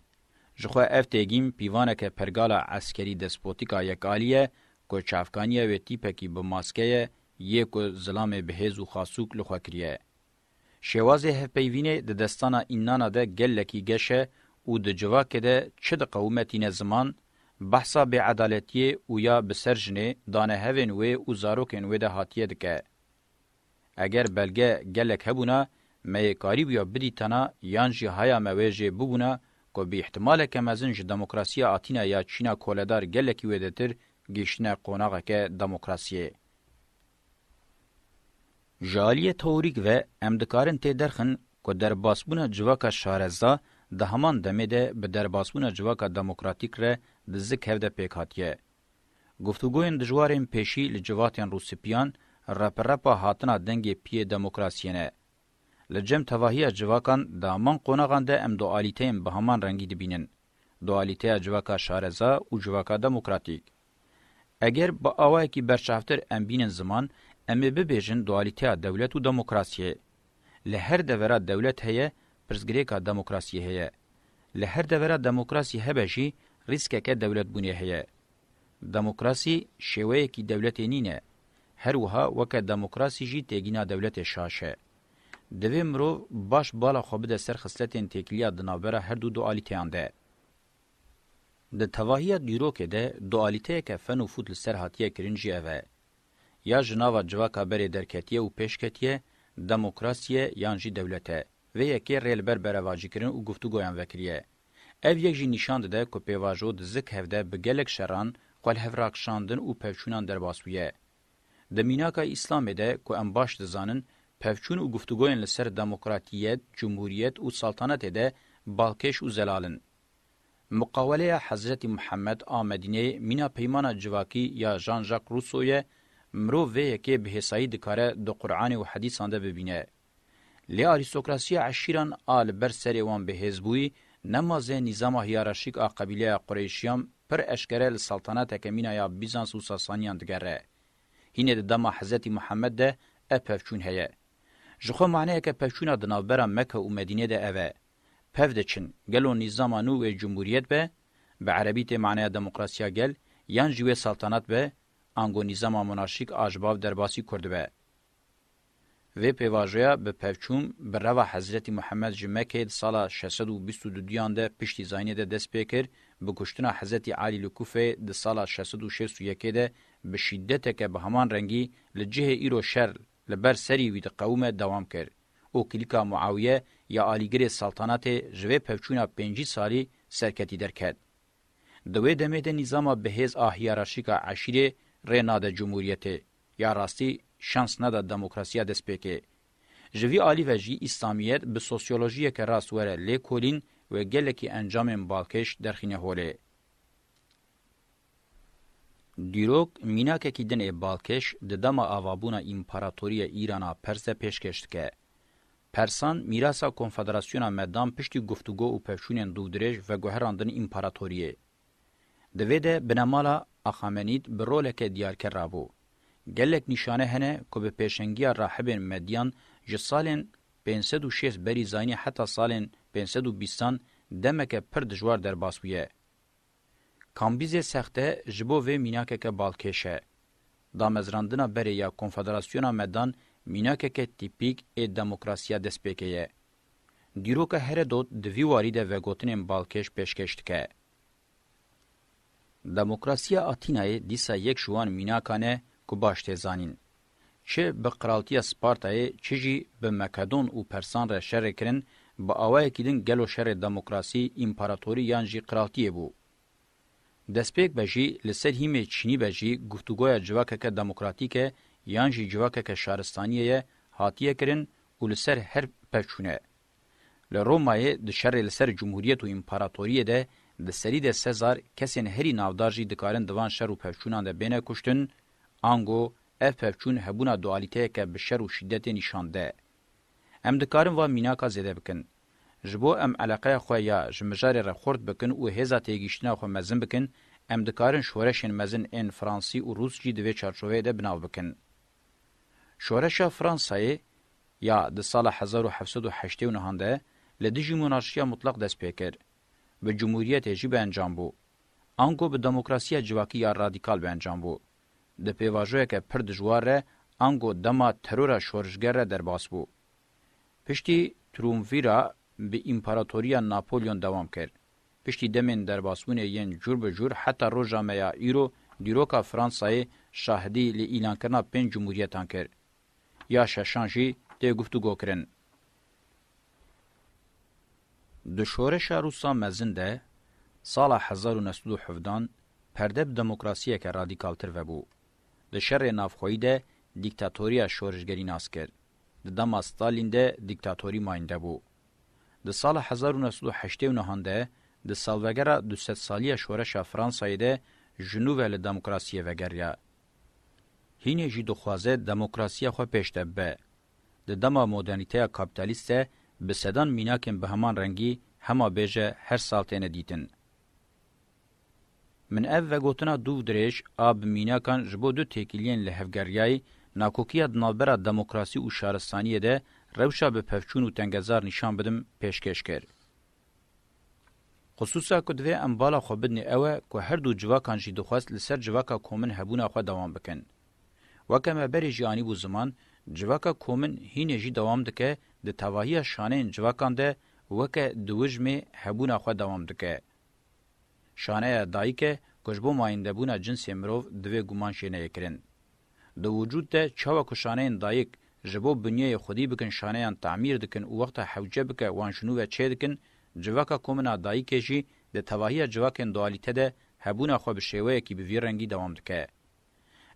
Jixwe ev têgîn pîvaneke pergala eskerî despotîka yekalî ye ku çavkaniya wê tîpekî bi maskeye yê ku zilamê bi hêz û xasûk li xwe kiriye. Şêwazê hevpeyvînê di destana înnana de gelekî geş e û di civakê de çi diqewime tîne ziman, behsa bêedaletiyê û ya bi ser jinê dane hevên wê û zarokên wê de hatiye dike. Eger belge gelek hebûna, me yê karîbûya bidîtana yan jî haya me wê jê bibûna ku bi îhtimaleke mezin ji demokrasiya Atîna ya Çîna koledar gelekî wêdetir gihîştine qonaxeke demokrasiyê. Ji aliyê teorîk ve em dikarin tê derxin ku derbasbûna civaka şareza di heman demê de bi derbasbûna civaka demokratîk re di zik hev de pêk hatiye. Guftûgoyên dijwar ên pêşî li civatên rûspîyan repirepa hatina dengê piyê demokrasiyê ne. Li cem tevahiya civakan di heman qonaxan de em du alîteyên bi heman rengî dibînin. dualîteya civaka şareza û civaka demokratîk. Eger bi awayekî berçavtir em bînin ziman, em ê bibêjin dualîteya dewlet û demokrasiyê. Li her devera dewlet heye, pirsgirêka demokrasiyê heye. Li her devera demokrasî hebe jî rîskeke dewletbûnê heye. Demokrasî şêweyekî dewletê nîne. Her wiha weke demokrasî jî têgîna dewletê şaş e. Divê mirov baş bala xwe bide ser xisletên têkiliya di navbera her du dualîteyan de. Di tevahiya dîrokê de dualîteyeke fen û fût li ser hatiye kirin jî ev e. Ya ji nava civaka berê derketiye û pêş ketiye, demokrasî ye yan jî dewlet e. Vê yekê rê li ber berevacîkirin û guftûgoyan vekiriye. Ev yek jî nîşan dide ku pêvajo di zik hev de bi gelek şeran, xwe li hev rakişandin û pevçûnan derbas bûye. Di mînaka Îslamê de ku em baş dizanin, pevçûn û guftugoyên li ser demokratiyet, cumhuriyet û saltanetê de balkêş û zelal in. Muqaweleya Hezretî Muhammed a Medîneyê mîna peymana civakî ya Jean-Jacques Rousseau ye, mirov vê yekê bi hêsayî dikare di Quranê û hedîsan de bibîne. Lê arîstokrasiya eşîran a li ber serê wan bêhêzbûyî, nemazê nîzama hîyaraşîk a qebîleya Qureyşiyan pir eşkere li saltanateke mîna ya Bîzans û Sasaniyan digere. Hînê di dema Hezetî Muhemed de ev pevçûn heye. Ji xwe maneyeke pevçûna di navbera Meke û Medînê de ev e. Pev diçin, gelo nîzama nû wê cumhuriyet be, bi erebî tê maneya demokrasiya gel, yan jî wê saltanat be, ango nîzama monarşîk a ji bav derbasî Kurd be. Vê pêvajoya bi pevçûn bi reva Hezretî Muhemed ji Mekeyê di sala şeş sed û bîst û du duyan de piştî Zaynê de dest pê kir, bi kuştina Hezretî Alî li Kûfeyê di sala şeş sed û şêst û yekê de bi şîdeteke bi heman rengî li cihê îro şer li ber serî wî diqewime dewam kir û klîka Muawiye ya alîgirê seltanetê ji vê pevçûna pêncî salî serketî derket. Di wê demê de nîzama bihêz a hîyaraşîka eşîrê rê nade cumhûriyetê. Ya rastî şans neda demokrasiya dest pêkê. Ji vî alî ve jî îslamiyet bi sosyolojiyeke rast were lêkolîn wê gelekî encamên balkêş derxîne holê. Dîrok mînakekî din ê balkêş di dema avabûna împaratoriya Îrana pers de pêşkêş dike. Persan mîrasa konfederasyona me dan piştî guftûgo û pevçûnên dûvdirêj veguherandin împaratoriyê. Di vê de binemala Axamenîd bi roleke diyarker rabû. Gelek nîşane hene ku bi pêşengiya rahibên Medyan ji salên pênc sed û şêst berî zaynî heta salên pênc sed û bîstan demeke pir dijwar derbas bûye. Kambîzê Sexte ji bo vê mînakeke balkêş e. Damezrandina berê ya Konfederasyona Medan mînakeke tîpîk ê demokrasiya destpêkê ye. Dîroka Heredot di vî warî de vegotinên balkêş pêşkêş dike. Demokrasiya Atînayê dîsa yek ji wan mînakan e ku baş tê zanîn. Çi bi Qiraltiya Spartayê çi jî bi Makedon û Persan re şerê kirin, bi awayekî din gelo şerê demokrasî, împaratorî yan jî qiraltiyê bû. Destpêk be jî li ser hîmê çînî be jî guftûgoya civakeke demokratîk e yan jî civakeke şaristaniyê ye hatiye kirin û li ser her pevçûne. Li Romayê di şerê li ser cumhuriyet û împaratoriyê de di serî de Sezar kesên herî navdar jî dikarin di van şer û pevçûnan de bêne kuştin, ango ev pevçûn hebûna dualîteyeke bi şer û şîdetê nîşan de. Em dikarin van mînaka zêde bikin. Ji bo em eleqeya xwe ya ji mijarê re xurt bikin û hêza têgihiştina xwe mezin bikin, em dikarin şoreşên mezin ên fransî û rûs jî di vê çarçoveyê de bi nav bikin. Şoreşa Fransayê ya di sala hezar û heft sed û heştê û nihan de li dijî monarşiya mutleq dest pê kir. Bi cumhuriyetê jî bi encam bû. Ango bi demokrasiya civakî ya radîkal bi encam bû. Di pêvajoyeke pir dijwar re ango dema terora şorişger re derbas bû. Piştî trûmvîra bi împaratoriya Napolyon dewam kir. Piştî demên derbasbûnê yên cûr bi cûr heta roja me ya îro dîroka Fransayê şahidî li îlankirina pênc cumhûriyetan kir. Ya şeşan jî tê guftûgo kirin. Di şoreşa Rûsa mezin de sala hezar û neh sed û hevdan perde bi demokrasiyeke radîkaltir vebû. Di şerê navxweyî de dîktatoriya şoreşgerî nas kir. Di dema Stalîn de dîktatorî mayînde bû. Di sala hezar û neh sed û heştê û nihan de, di salvegera du sed saliya şoreşa Fransayê de ji nû ve li demokrasiyê vegeriya. Hînê jî dixwaze demokrasiya xwe pêş de bibe. Di dema modernîteya kapîtalîst de bi sedan mînakên bi heman rengî hema bêje her sal têne dîtin. Min ev vegotina dû dirêj a bi mînakan ji bo du têkiliyên li Hevgeriyayê, nakokiya di navbera demokrasî û şaristaniyê de rewşa bi pevçûn û tengezar nîşan bidim, pêşkêş kir. Xisûsa ku divê em bala xwe bidinê ew e ku her dû civakan jî dixwest li ser civaka komin hebûna xwe dewam bikin. Weke me berê jî anîbû ziman, civaka komin hînê jî dewam dike di tevahiya şaneyên civakan de weke diwijmê hebûna xwe dewam dike. Şaneya dayik e ku ji bo mayîndebûna cinsê mirov divê guman şê neyê kirin. Di wicûd de çawa ku şaneyên dayik ji bo binyeyê xwedî bikin şaneyan tamîr dikin û wexta hewce bike wan ji nû ve çêdikin, civaka komina dayikê jî di tevahiya civakên dualîte de hebûna xwe bi şêweyekî bi vî rengî dewam dike.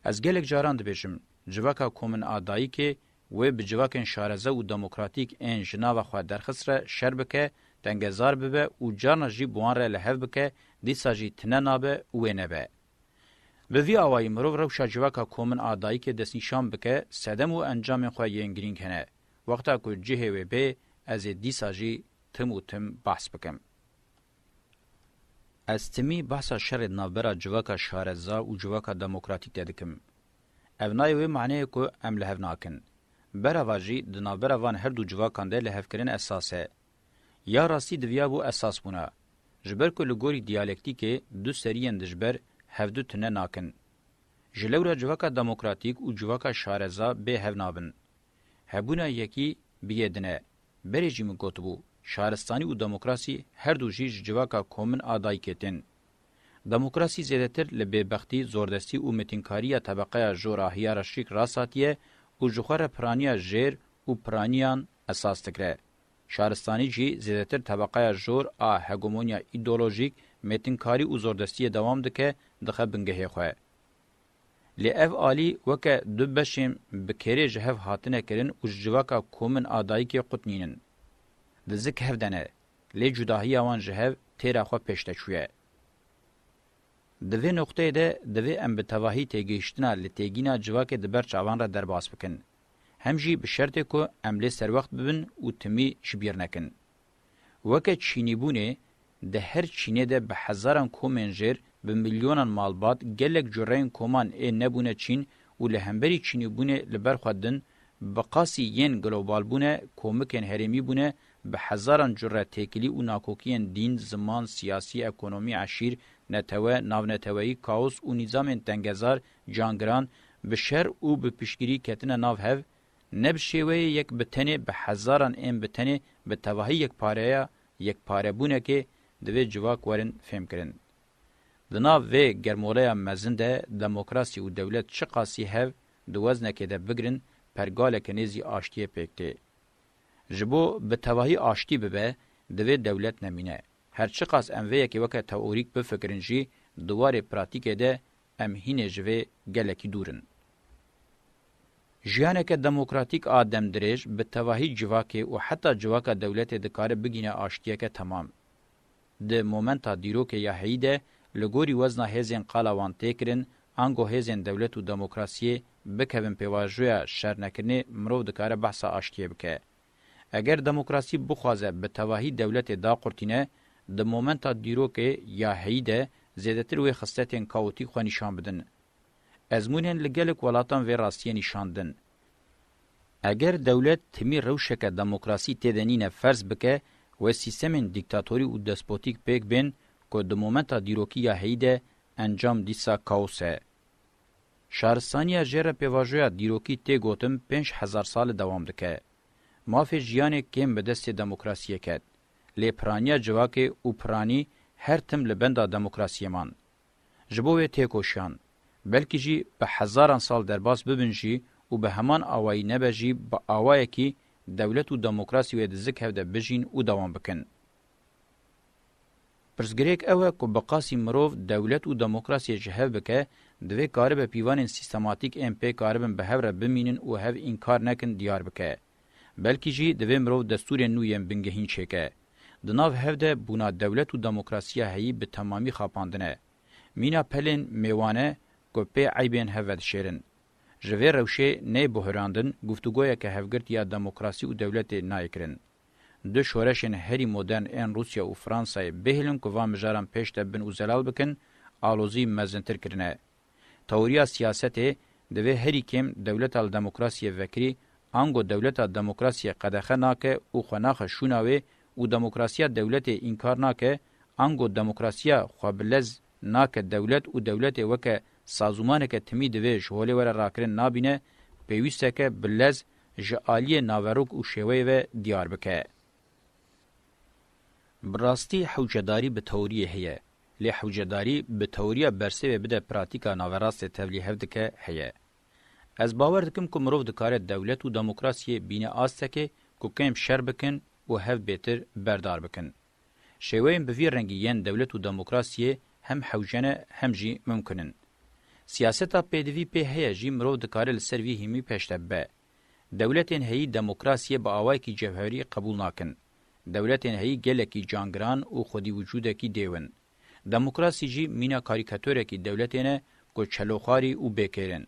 Ez gelek caran dibêjim, civaka ku min a dayikê wê bi civakên şareze û demokratîk ên ji nava xwe derxist re şer bike, tengezar bibe û carna jî bi wan re li hev bike, dîsa jî tine nabe û wê nebe. Bi vî awayî mirov rewşa civaka ku min a dayikê destnîşan bike, sedem û encamên xwe yên girîng hene. Wexta ku cihê wê bê, ez ê dîsa jî tim û tim behs bikim. Ez timî behsa şerê di navbera civaka şareza û civaka demokratîk de dikim. Ev nayê wê maneyê ku em li hev nakin. Berava jî di navbera van her du civakan de lihevkirin esas e. Ya rastî diviyabû esas bûna. Ji ber ku li gorî diyalektîkê du seriyên dijber hevdu tune nakin. Ji lewra civaka demokratîk û civaka şareza bê hev nabin. Hebûna yekî biyê din e. Berê jî min gotibû, şaristanî û demokrasî her du jî ji civaka komn a dayikê tên. Demokrasî zêdetir li bêbextî, zordestî û mitînkariya tebeqeya jor a hiyararşîk rasatiye û ji xwe re piraniya jêr û piraniyan esas dikire. Şaristanî jî zêdetir tebeqeya jor a hegemoniya îdeolojîk, mêtinkarî û zordestiyê dewam dike, dixe bingehê xwe. Lê ev alî weke du beşên bi kêrê ji hev hatine kirin û ji civaka komên a dayikê qutnînin. Di zik hev de ne, lê cudahiya wan ji hev têra xwe pêş de çûye. Di vê noqteyê de divê em bi tevahî têgihiştina li têgîna civakê di ber çavan re derbas bikin. Hem jî bi şertê ku em lê serwext bibin û timî ji bîr nekin. Weke çînîbûnê, di her çînê de bi hezaran komên jêr, bi milyonan malbat, gelek cureyên koman ê nebûne çîn û li hemberî çînîbûnê li ber xwe din, bi qasî yên globalbûne, komikên herêmî bûne, bi hezaran cure têkilî û nakokiyên dîn, ziman, siyasî, ekonomî, eşîr, netewe, navneteweyî, kaos û nîzamên tengezar, cangiran, bi şer û bi piştgirî ketine nav hev, Ne bi şêweyê yek bi tenê, bi hezaran ên bi tenê, bi tevahî yekpareya yekparebûnekê divê civak werin fêmkirin. Di nav vê germoleya mezin de demokrasî û dewlet çiqasî hev di weznekê de bigirin pergaleke nêzî aştiyê pêk tê. Ji bo bi tevahî aştî bibe divê dewlet nemîne. Her çiqas em vê yekê weke teorîk bifikirin jî di warê pratîkê de Em hînê ji vê gelekî dûr in. Jiyaneke demokratîk a demdirêj bi tevahî civakê û heta civaka dewletê dikare bigîne aştiyeke temam. Di momenta dîrokê ya heyî de li gorî wezna hêzên qala wan tê kirin, ango hêzên dewlet û demokrasiyê bikevin pêvajoya şernekirinê mirov dikare behsa aştiyê bike. Eger demokrasî bixwaze bi tevahî dewletê daqurtîne, di momenta dîrokê ya heyî de zêdetir wê xisletên kaotîk xwe nîşan bidin. Ezmûnên li gelek welatan vê rastiyê nîşan din. Eger dewlet timî rewşeke demokrasî tê de nîne ferz bike wê sîstemên dîktatorî û despotîk pêk bên ku di momenta dîrokî ya heyî de encam dîsa kaos e. Şaristaniya jê re pêvajoya dîrokî tê gotin pênc hezar sal dewam dike. Mafê jiyanê kêm bi destê demokrasiyê ket. Lê piraniya civakê û piranî her tim li benda demokrasiyê man. Ji bo wê têkoşiyan. Belkî jî bi hezaran sal derbas bibin jî û bi heman awayî nebe jî bi awayekî dewlet û demokrasî wê di zik hev de bijîn û dewam bikin. Pirsgirêk ew e ku bi qasî mirov, dewlet û demokrasiyê ji hev bike, divê karibe pîvanên sîstematîk ên pê karibin bi hev re bimînin û hev înkar nekin diyar bike. Belkî jî divê mirov destûrên nû yên bingehîn çêke. Di nav hev de bûna dewlet û demokrasiya heyî bi temamî xapandine. Mîna pelên mêwan e ku pê eybên hev vedişêrin. Ji vê rewşê neyê buhirandin, guftûgoyeke hevgirt ya demokrasî û dewletê nayê kirin. Du şoreşên herî modern ên Rûsya û Fransayê bihêlin ku van mijaran pêş de bin û zelal bikin, alozî mezintir kirine. Teworiya siyasetê divê herî kêm dewleta li demokrasiyê vekirî, ango dewleta demokrasiyê qedexe nake û xwe naxe şûna wê û demokrasiya dewletê înkar nake, ango demokrasiya xwe bi lez nake dewlet û dewletê weke sazûmaneke timî divê ji holê were rakirin nabîne, pêwîsteke bi lez ji aliyê naverok û şêweyê ve diyar bike. Bi rastî hewcedarî bi tewriyê heye, lê hewcedarî bi tewriya bersêvê bide pratîka naverastê tevlî hev dike heye. Ez bawer dikim ku mirov dikare dewlet û demokrasiyê bîne astekê ku kêm şer bikin û hev bêtir berdar bikin. Şêweyên bi vî rengî yên dewlet û demokrasiyê hem hewce ne hem jî mimkun in. Siyaseta pêdivî pê heye jî mirov dikare li ser vî hîmî peştev be. Dewletên heyî demokrasiyê bi awayekî cewherî qebûl nakin. Dewletên heyî gelekî cangiran û xwedî wicûdekî dêw in. Demokrasî jî mîna karîkatorekî dewletê ne ku çeloxarî û bêkêr in.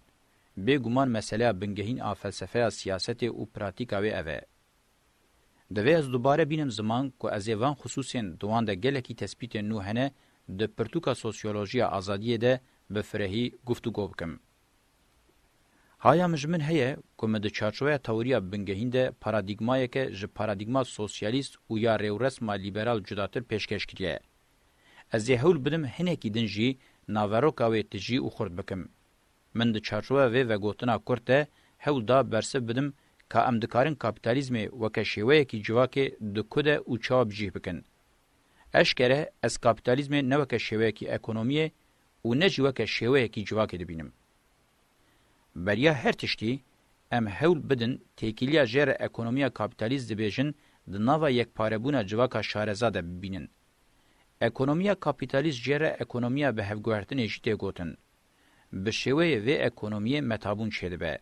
Bêguman meseleya bingehîn a felsefeya siyasetê û pratîka wê ev e. Divê ez dubare bînim ziman ku ez ê van xusûsên di wan de gelekî tespîtên nû hene di pirtûka sosyolojiya azadiyê de bi firehî guftûgo bikim. Haya min ji min heye ku min di çarçoveya teworiya bingehîn de paradîgmayeke ji paradîgma sosyalîst û ya rêwresma lîberal cudatir pêşkêş kiriye. Ez ê hewl bidim hinekî din jî naveroka wê tijî û xurt bikim. Min di çarçoveya vê vegotina kurt de hewl da bersiv bidim ka em dikarin kapîtalîzmê weke şêweyekî civakê di ku de û çawa bi cîh bikin. Eşkere ez kapîtalîzmê ne weke şêweyekî ekonomiyê û ne jî weke şêweyekî civakê dibînim. Beriya her tiştî, em hewl bidin têkiliya jê re ekonomiya kapîtalîst dibêjin di nava yekparebûna civaka şareza de bibînin. Ekonomiya kapîtalîst jê re ekonomiya bihevguhertinê jî tê gotin. Bi şêweyê vê ekonomiyê metabûn çêdibe.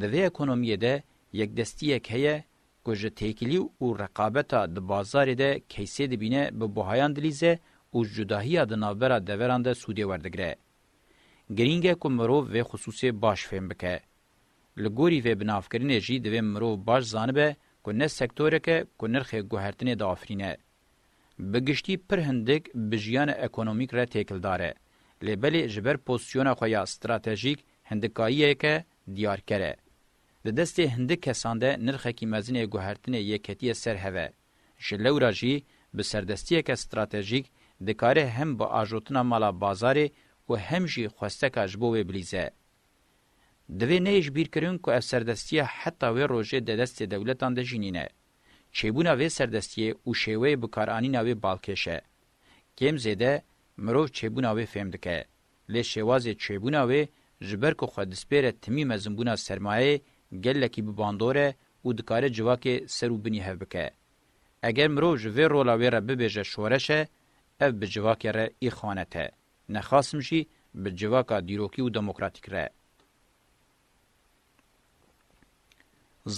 Di vê ekonomiyê de yekdestiyek heye ku ji têkilî û reqabeta di bazarê de keysê dibîne bi buhayan dilîze û cudahiya di navbera deveran de sûdê werdigire. Girîng e ku mirov vê xisûsê baş fêm bike. Li gorî vê binavkirinê jî divê mirov baş zanibe ku ne sektorek e ku nirxê guhertinê diafirîne. Bi giştî pir hindik bi jiyana ekonomîk re têkildar e, lê belê ji ber pozîsyona xwe ya stratejîk hindikayiyeke diyarker e. Di destê hindik kesan de nirxekî mezinê guhertinê yê ketiye ser hev e. Ji lewra jî bi serdestiyeke stratejîk dikare hem biajotina mala bazarê û hem jî xwesteka ji bo wê bilîze. Divê neyê ji bîr kirin ku ev serdestiya heta wê rojê di destê dewletan de jî nîne. Çêbûna vê serdestiyê û şêweyê bikaranîna wê balkêş e. Kêm zêde mirov çêbûna wê fêm dike. Lê şêwazê çêbûna wê ji ber ku xwe dispêre timî mezinbûna sermayeyê gelekî bi bandor e û dikare civakê ser û binî hev bike. Eger mirov ji vê rola wê re bibêje şoreş e, ev bi civakê re îxanet e, nexasim jî bi civaka dîrokî û demokratîk re.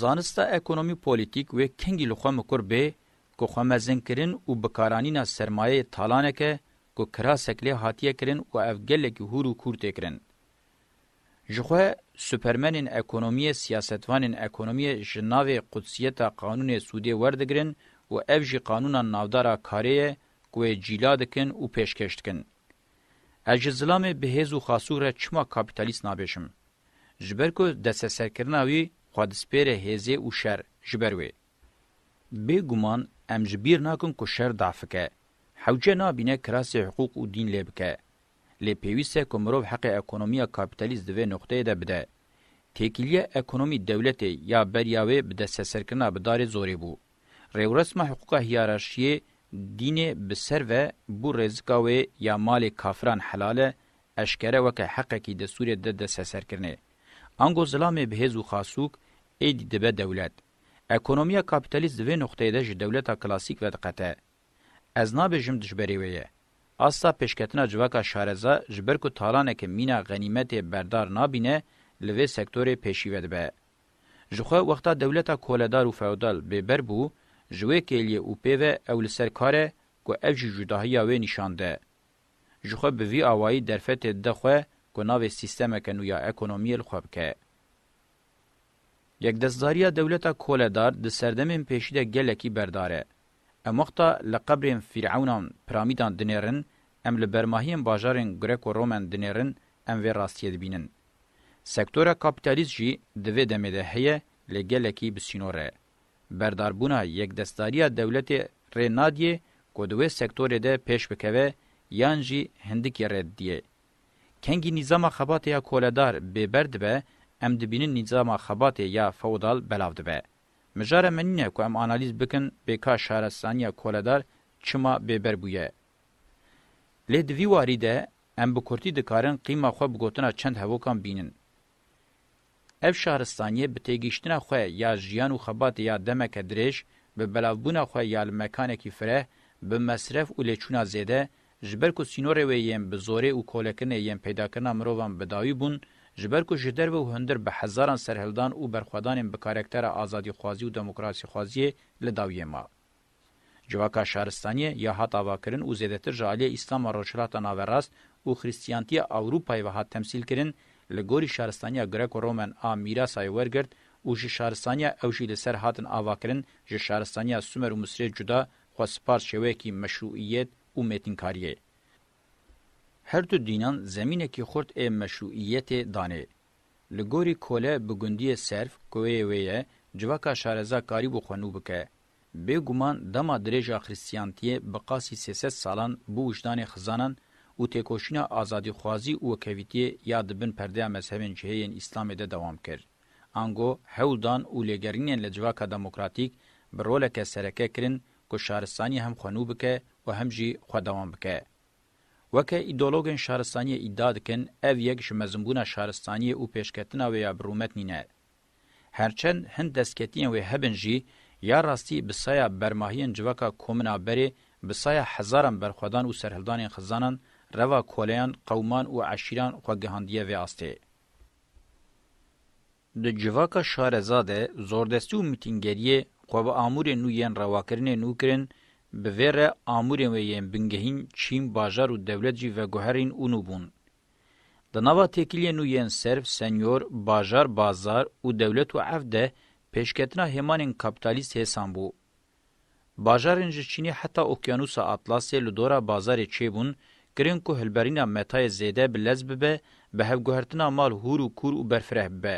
Zanista ekonomî û polîtîk wê kengî li xwe mikur bê ku xwemezinkirin û bikaranîna sermayeyê talanek e ku kirasek lê hatiye kirin û ev gelekî hûr û kûr tê kirin. Ji xwe supermenên ekonomiyê siyasetvanên ekonomiyê ji navê qudsiyeta qanûnê sûdê werdigirin û ev jî qanûna navdar a karê ye ku wê cîla dikin û pêşkêş dikin. Ez ji zilamê bi hêz û xasû re çima kapîtalîst nabêjim? Ji ber ku desteserkirina wî xwe dispêre hêzê û şer, ji ber wê. Bê guman em ji bîr nakin ku şer dafik e. Hewce nabîne kirasê hiqûq û dîn lê bike. Lê pêwîst e ku mirov heqê ekonomiya kapîtalîst di vê noqteyê de bide. Têkiliya ekonomî dewletê ya beriya wê bi desteserkirina bi darê zorê bû. Rêwresma hiqûqa hîyararşîyê dînê bi ser ve bû rêzika wê ya malê kafiran helal e, eşkere weke heqekî destûrê di dest heserkirinê. Ango zilamê bi hêz û xasûk êdî dibe dewlet. Ekonomîya kapîtalîst di vê noqteyê de ji dewleta klasîk vediqete. Ez nabêjim dijberê wê ye. Asta pêşketina civaka şareza ji ber ku talaneke mîna xenîmetê berdar nabîne li vê sektorê pêşî vedibe. Ji xwe wexta dewleta koledar û feodal bêber bû, ji wê kêliyê û pê ve ew li ser kar e ku ev jî cudahiya wê nîşan de. Ji xwe bi vî awayî derfetê dide xwe ku navê sîstemeke nû ya ekonomiyê li xwe bike. Yekdestdariya dewleta koledar di serdemên pêşî de gelekî berdar e. Em wexta li qebrên fîrewnan, piramîdan dinêrin, em li bermahiyên bajarên Greco-Romen dinêrin, em vê rastiyê dibînin. Sektora kapîtalîst jî di vê demê de heye lê gelekî bi sînor e. Berdarbûna yekdestdariya dewletê rê nadiyê ku di wê sektorê de pêş bikeve yan jî hindikî rê didiyê. Kengî nîzama xebatê ya koledar bêber dibe, em dibînin nîzama xebatê ya feodal belav dibe. Mijara me nîne ku em analîz bikin bê ka şarestaniya koledar çima bêber bûye. Lê di vî warî de em bi kurtî dikarin qîma xwe bi gotina çend hevokan bînin. Ev şaristaniyê bi têgihiştina xwe ya jiyan û xebatê ya demeke dirêj, bi belavbûna xwe ya li mekanekî fireh, bi mesref û lêçûna zêde, Ji ber ku sînorê wê yên bi zorê û kolekinê yên peydakirina mirovan bi dawî bûn, ji ber ku ji derve û hundir bi hezaran serhildan û berxwedanên bi karaktera azadîxwazî û demokrasîxwaziyê li dawiyê ma. Civaka şaristaniyê ya hat avakirin û zêdetir ji aliyê Îslama Rojhilata Naverast û Xrîstiyantiya Ewropayê ve hat temsîlkirin, li gorî şaristaniya Greko-Romen a mîrasayê wergirt û ji şaristaniya ew jî li ser hatin avakirin ji şaristaniya Sumer û Misirê cuda Xwe spar şewekî meşrûîyet û mêtinkariyê. Her du dînan zemînekî xurt ê meşrûîyetê danê. Li gorî kole bi gundiyê serf, koyê wê ye, civaka şareza karîbû xwe nû bike. Bêguman dema dirêja xrîstiyantiyê bi qasî sê sed salan bû wijdanê xizanan û têkoşîna azadîxwazî û wekevîtiyê ya di bin perdeya mezhebên cihê yên îslamê de dewam kir. Ango, hewl dan û lêgerînên li Civaka Demokratîk bi roleke sereke kirin ku şaristaniyê hem xwe nû bike û hem jî xwe dewam bike. Weke îdeologên şaristaniyê îdia dikin, ev yek ji mezinbûna şaristaniyê û pêşketina wê ya bi rûmet nîne. Her çend hin destketiyên wê hebin jî, ya rastî bi saya bermahiyên civaka komîn a berê, bi saya hezaran berxwedan û serhildanên xizanan, reva koleyan, qewman û eşîran xwe gihandiye vê astê. Di civaka şareza de zordestî û mîtîngeriyê xwe bi amûrên nû yên rewakirinê nû kirin, bi vê re amûrên wê yên bingehîn çîn, bajar û dewlet jî veguherîn û nû bûn. Di nava têkiliyên nû yên serv, senyor, bajar, bazar û dewlet û ev de pêşketina hêmanên kapîtalîst hêsan bû. Bajarên ji Çînê heta Okyanûsa Atlasê li dora bazarê çêbûn, kirên ku hilberîna metayê zêde bi lez bibe, bi hevguhertina mal hûr û kûr û berfireh bibe.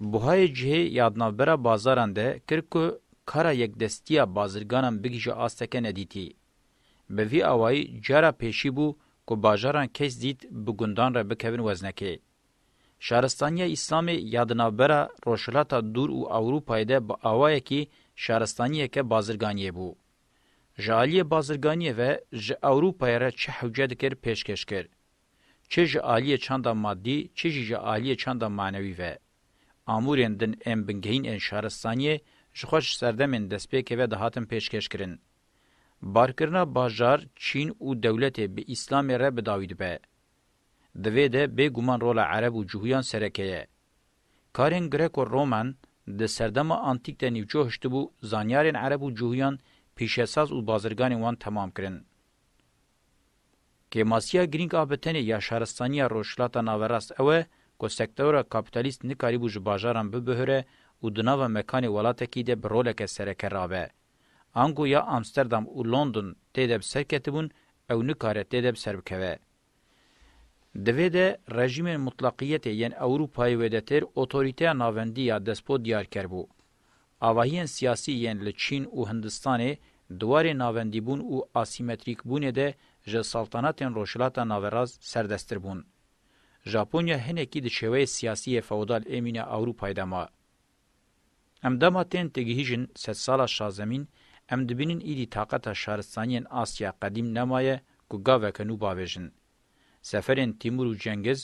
Buhayê cihê ya di navbera bazaran de kir ku kara yekdestiya bazirganan bigihîje asteke nedîtî. Bi vî awayî cara pêşî bû ku bajaran kes dît bi gundan re bikevin weznekê. Şaristaniya Îslamê ya di navbera Rojhilata Dûr û Ewropayê de bi awayekî şaristaniyeke bazirganiyê bû. Ji aliyê bazirganiyê ve ji Ewropayê re çi hewce dikir pêşkêş kir. Çi ji aliyê çanda maddî çi jî ji aliyê çanda manewî ve. Amûrên din ên bingehîn ên şaristaniyê ji xwe ji serdemên destpêkê ve dihatin pêşkêş kirin. Barkirina bajar, çîn û dewletê bi Îslamê re bi dawî dibe. Di vê de bê guman rola Ereb û Cuhuyan sereke ye. Karên Greko-Roman di serdema antîk de nîwçe hiştibû zanyarên Ereb û Cuhuyan pîşesaz û bazirganên wan temam kirin. Kêmasiya girîng a bi tenê ya şaristaniya Rojhilata Naverast ew e ku sektora kapîtalîst nikarîbû ji bajaran bibihire û di nava mekanê welatekî de bi roleke sereke rabe. Ango ya Amsterdam û London tê de bi ser ketibûn, ew nikare tê de bi ser bikeve. Di vê de rejîmên mutlaqiyetê yên Ewrûpayê wêdetir otorîteya navendî ya despot diyarker bû. Avahiyên siyasî yên li Çîn û Hindistanê di warê navendîbûn û asîmetrîkbûnê de ji saltanatên Rojhilata Naverast serdesttir bûn. Japonya hinekî di şêweyê siyasî yê feodal ê mîna Ewrûpayê de ma. Em dema tên têgihîjin sedsala şazemîn, em dibînin îdî taqeta şaristaniyên Asya Qedîm nemaye ku gaveke nû bavêjin. Zeferên Tîmur û Cengiz,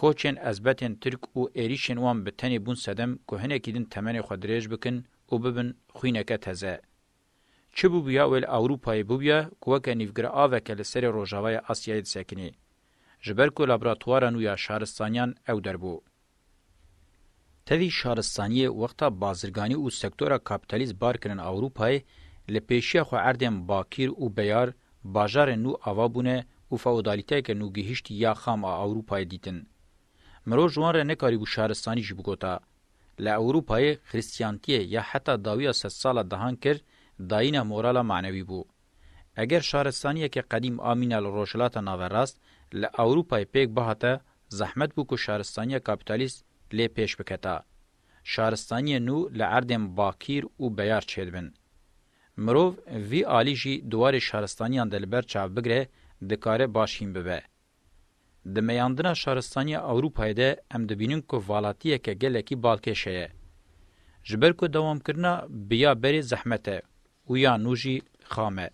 koçên ezbetên Tirk û êrîşên wan bi tenê bûn sedem ku hinekî din temenê xwe dirêj bikin û bibin xwîneke teze. Çi bûbûya wê li Ewrûpayê bûbûya ku weke nîvgiraaveke li serê Rojavaya Asyayê disekinî. Ji ber ku laboratwara nû ya şaristaniyan ew derbû. Tevî şaristaniyê wexta bazirganî û sektora kapîtalîst bar kirin Ewrûpayê, li pêşiya xwe erdên bakîr û beyar, bajarên nû ava bûne û feodalîteyeke nû gihîştî ya xam a Ewrûpayê dîtin. Mirov ji wan re nekarîbû şaristanî jî bigota. Li Ewrûpayê xirîstiyantiyê ya heta dawiya sedsala dehan kir dayîna morala manewî bû. Eger şaristaniyeke qedîm a mîna li Rojhilata Naverast li Ewrûpayê pêk bihate zehmet bû ku şaristaniya kapîtalîst lê pêş biketa. Şaristaniyên nû li erdên bakîr û beyar çêdibin. Mirov vî alî jî di warê şaristaniyan de li ber çav bigire dikare baş hîn bibe. Di meyandina şaristaniya Ewropayê de em dibînin ku valatiyeke gelekî balkêş heye. Ji ber ku dewamkirina bi ya berê zehmet e û ya nû jî xam e.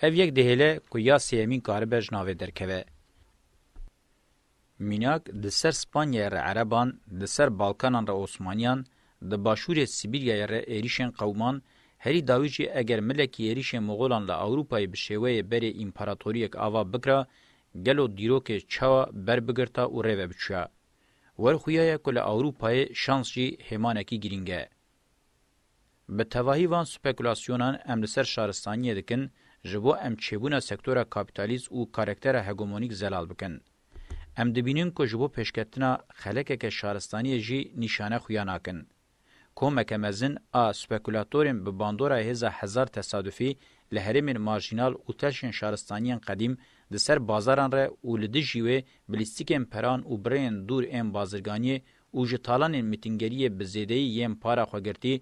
Ev yek dihêle ku ya sêyemîn karibe ji navê derkeve. Mînak di ser Spanyayê re ereban, di ser Balkanan re Osmaniyan, Di başûrê Sîbîryayê re êrîşên qewman, herî dawî jî eger milekî êrîşên moxolan li Ewropayê bi şêweyê berê împaratoriyek ava bikira, gelo dîrokê çawa ber bigirta û rê ve biçûya? Wer xuya ye ku li Ewropayê şans jî hêmanekî girîng e. Bi tevahî van spekûlasyonan em li ser şaristaniyê dikin, ji bo em çêbûna sektora kapîtalîst û karektera hegemonîk zelal bikin. Em dibînin ku ji bo pêşketina xelekeke şaristaniyê jî nîşane xuya nakin. Komeke mezin a spekulatorên bi bandora hêza hezar tesadufî li herêmên marjînal û telşên şaristaniyên qedîm di ser bazaran re û li dijî wê bi lîstikên peran û birêyên dûr ên bazirganiyê û ji talanên mîtingeriyê bi zêdeyî yên para xwe girtî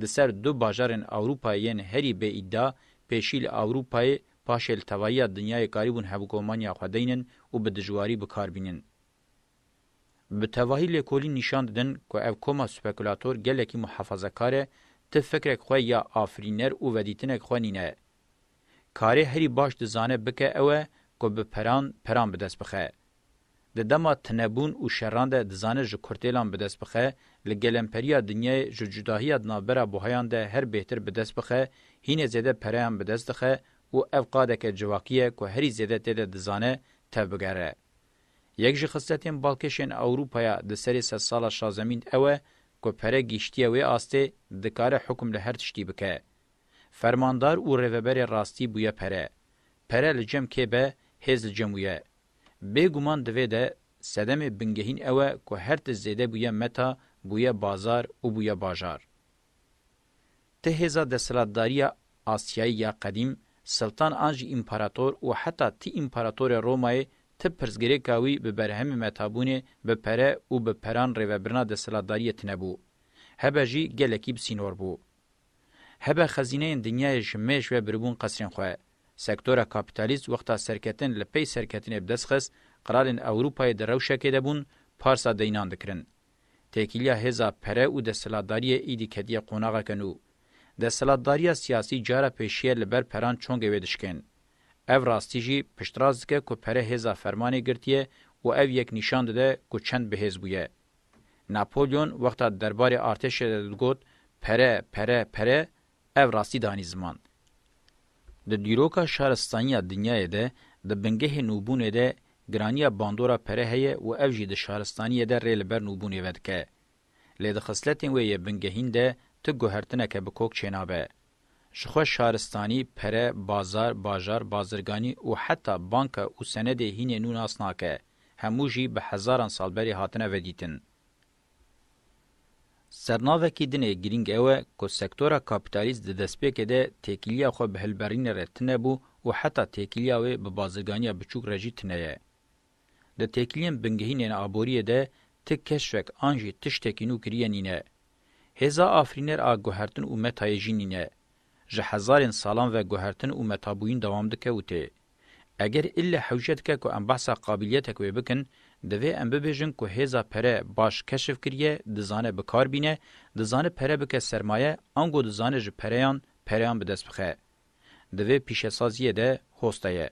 di ser du bajarên Ewropayê yên herî bêîdda pêşî li Ewropayê Paşê li tevayiya dinyayê karîbûn hevkomaniya xwe deynin û bi dijwarî bikar bînin. Bi tevahî lêkolîn nîşan didin ku ev koma spekulator gelekî muhafazekar e, ti fikrek xwe ya afirîner û vedîtinek xwe nîne. Karê herî baş dizane bike ew e ku bi peran, peran bi dest bixe. Di dema tinebûn û şeran de dizane ji kurtêlan bi dest bixe, li gelemperiya dinyayê ji cudahiya di navbera buhayan de her bêhtir bi dest bixe, hînê zêde pereyan bi dest dixe û ev qadeke civakî ye ku herî zêde tê de dizane tevbigere. Yek ji xisletên balkêşên Ewrûpaya di serê sed sala şazemîn ew e ku pere gihîştiye wê astê dikare hukm li her tiştî bike. Fermandar û rêveberê rastî bûye pere. Pere li cem kê be, hêz li cem wîye. Bê guman di vê de sedemê bingehîn ew e ku her ti zêde bûye meta, bûye bazar û bûye bajar. Ti hêza desthilatdariya Asyayî ya qedîm, siltan an jî împarator û heta ti împaratorê Romayê ti pirsgirêka wî bi berhemê metabûnê bi pere û bi peran rêvebirina desthilatdariyê tine bû. Hebe jî gelekî bi sînor bû. Hebe xezîneyên dinyayê ji mêj ve biribûn qesrên xwe. Sektora kapîtalîst wexta serketin li pey serketinê bi dest xist, qiralên Ewrûpayê di rewşekê de bûn parsa deyinan dikirin. Têkiliya hêza pere û desthilatdariyê îdî ketiye qonaxeke nû. Desthilatdariya siyasî cara pêşiye li ber peran çongê wê dişkên. Ev rastî jî piştrast dike ku pere hêza fermanê girtiye û ev yek nîşan dide ku çend bihêz bûye. Napolyon wexta derbarê artêşê de digot pere, pere, pere, ev rastî danî ziman. Di dîroka şaristanî ya dinyayê de, di bingehê nûbûnê de giranîya bandora pere heye û ev jî di şaristanîyê de rê li ber nûbûnê vedike. Lê di xisletên wê yê bingehîn de ti guhertineke bi kok çênabe. Ji xwe şaristanî, pere, bazar, bajar, bazirganî û heta banka û senedê hînê nû nas nake. Hemû jî bi hezaran sal berê hatine vedîtin. Sernavekî din ê girîng ew e ku sektora kapîtalîst di destpêkê de têkiliya xwe bi hilberînê re tine bû û heta têkiliya wê bi bazirganiya biçûk re jî tine ye. Di têkiliyên bingehînên aboriyê de ti keşfek an jî tiştekî nû kiriye nîne. Hêza afirîner a guhertin û metayê jî nîne. Ji hezarên salan ve guhertin û metabûyîn dewam dike û tê. Eger îlle hewce dike ku em behsa qabiliyetek wê bikin, divê em bibêjin ku hêza pere baş keşif kiriye, dizane bi kar bîne, dizane pere bike sermaye, ango dizane ji pereyan, pereyan bi dest bixe. Di vê pîşesaziyê de hosta ye.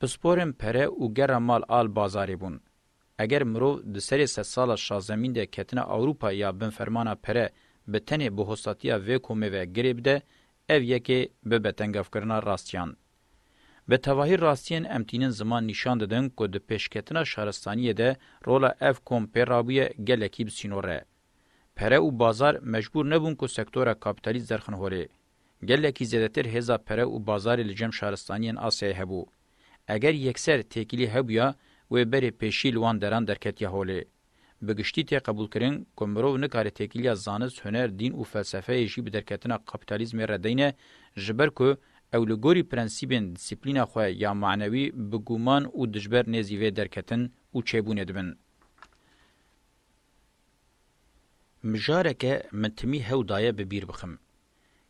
Pisporên pere û gera mal al bazarê bûn. Eger mirov di serê sedsala şazemîn de ketina Ewropa ya bin fermana pere bi tenê bi hostatiya vê komê ve girê bide, ev yekê bibe tengavkirina rastiyan. Bi tevahî rastiyên em tînin ziman nîşan didin ku di pêşketina şaristaniyê de rola ev kom pê rabûye gelekî bi sînor e. Pere û bazar mecbûr nebûn ku sektora kapîtalîst derxin holê. Gelekî zêdetir hêza pere û bazarê li cem şaristaniyên Asyayê hebû. Eger yekser têkilî hebûya wê berê pêşî li wan deran derketiya holê. Bi giştî tê qebûlkirin ku mirov nikare têkiliya zanist, huner, dîn û felsefeyê jî bi derketina kapîtalîzmê re deyne, ji ber ku ew li gorî prensîbên dîsîplîna xwe ya manewî bi gûman û dijber nêzî vê derketin û çêbûnê dibin. Mijareke min timî hew daye bi bîr bixim.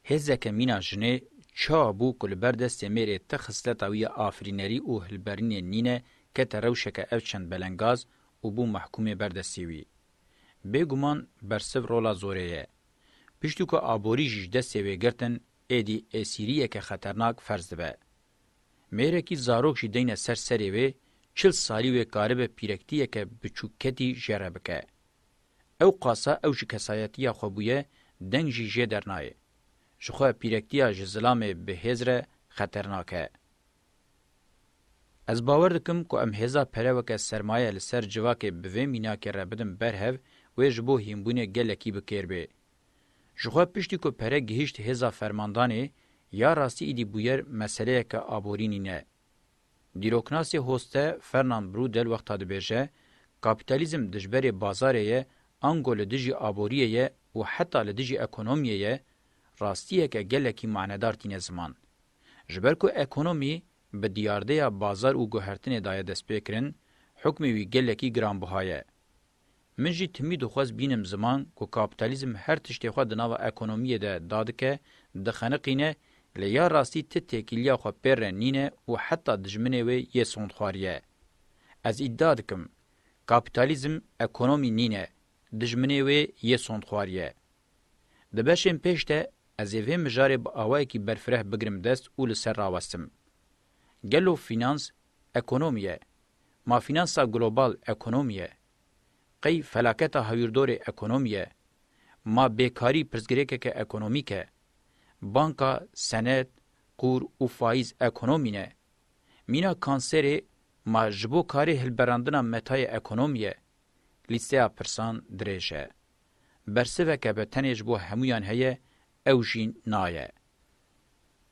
Hêzeke mîna jinê ça bû ku li ber destê mêrê ti xisleta wî ya afirînerî û hilberînê nîne kete rewşeke ev çend belengaz û bû mehkûmê ber destê wî. Bê guman bersiv rola zorê ye. Piştî ku aborî jî ji destê wê girtin êdî êsîriyeke xeternak ferz dibe. Mêrekî zarok jî deyne ser serê wê, çil salî wê karibe pîrektiyeke biçûkketî jere bike. Ew qasa ew ji kesayetiya xwe bûye, deng jî jê dernayê. Ji xwe pîrektiya ji zilamê bi hêz re xeternak e. Ez bawer dikim ku em hêza pere weke sermaye li ser civakê bi vê mînakê re bidin ber hev, wê ji bo hînbûnê gelekî bi kêr bê. Ji xwe piştî ku pere gihîşt hêza fermandanê, ya rastî îdî bûyer meseleyeke aborînî ne. Dîroknasê Hoste Fernand Brudel wexta dibêje, Kapîtalîzm dijberê bazarê ye, ango li dijî aboriyê ye û heta li dijî ekonomiyê ye, rastiyeke gelekî manedar tîne ziman. Ji ber ku ekonomî bi diyardeya bazar û guhertinê daye destpêkirin, hukmê wî gelekî giranbiha ye. Min jî timî dixwest bînim ziman ku kapîtalîzm her tiştê xwe di nava ekonomiyê de dadike, dixeniqîne, lê ya rastî ti têkîliya xwe pê re nîne û heta dijminê wê yê sondxwarî ye. Ez îdia dikim, kapîtalîzm ekonomî nîne, dijminê wê yê sondxwarî ye. Di beşên pêş de ez ê vê mijarê bi awayekî berfireh bigirim dest û li ser rawestim. Gelo fînans ekonomî ye, Ma fînansa global ekonomî ye. Qey felaketa hewîrdorê ekonomî ye. Ma bêkarî pirsgirêkeke ekonomîk e. Banka, senet, qûr û fayîz ekonomî ne. Mîna kanserê ma ji bo karê hilberandina metayê ekonomî ye. Lîsteya pirsan dirêj e. Bersiveke be tenê ji bo hemûyan heye ew jî naye.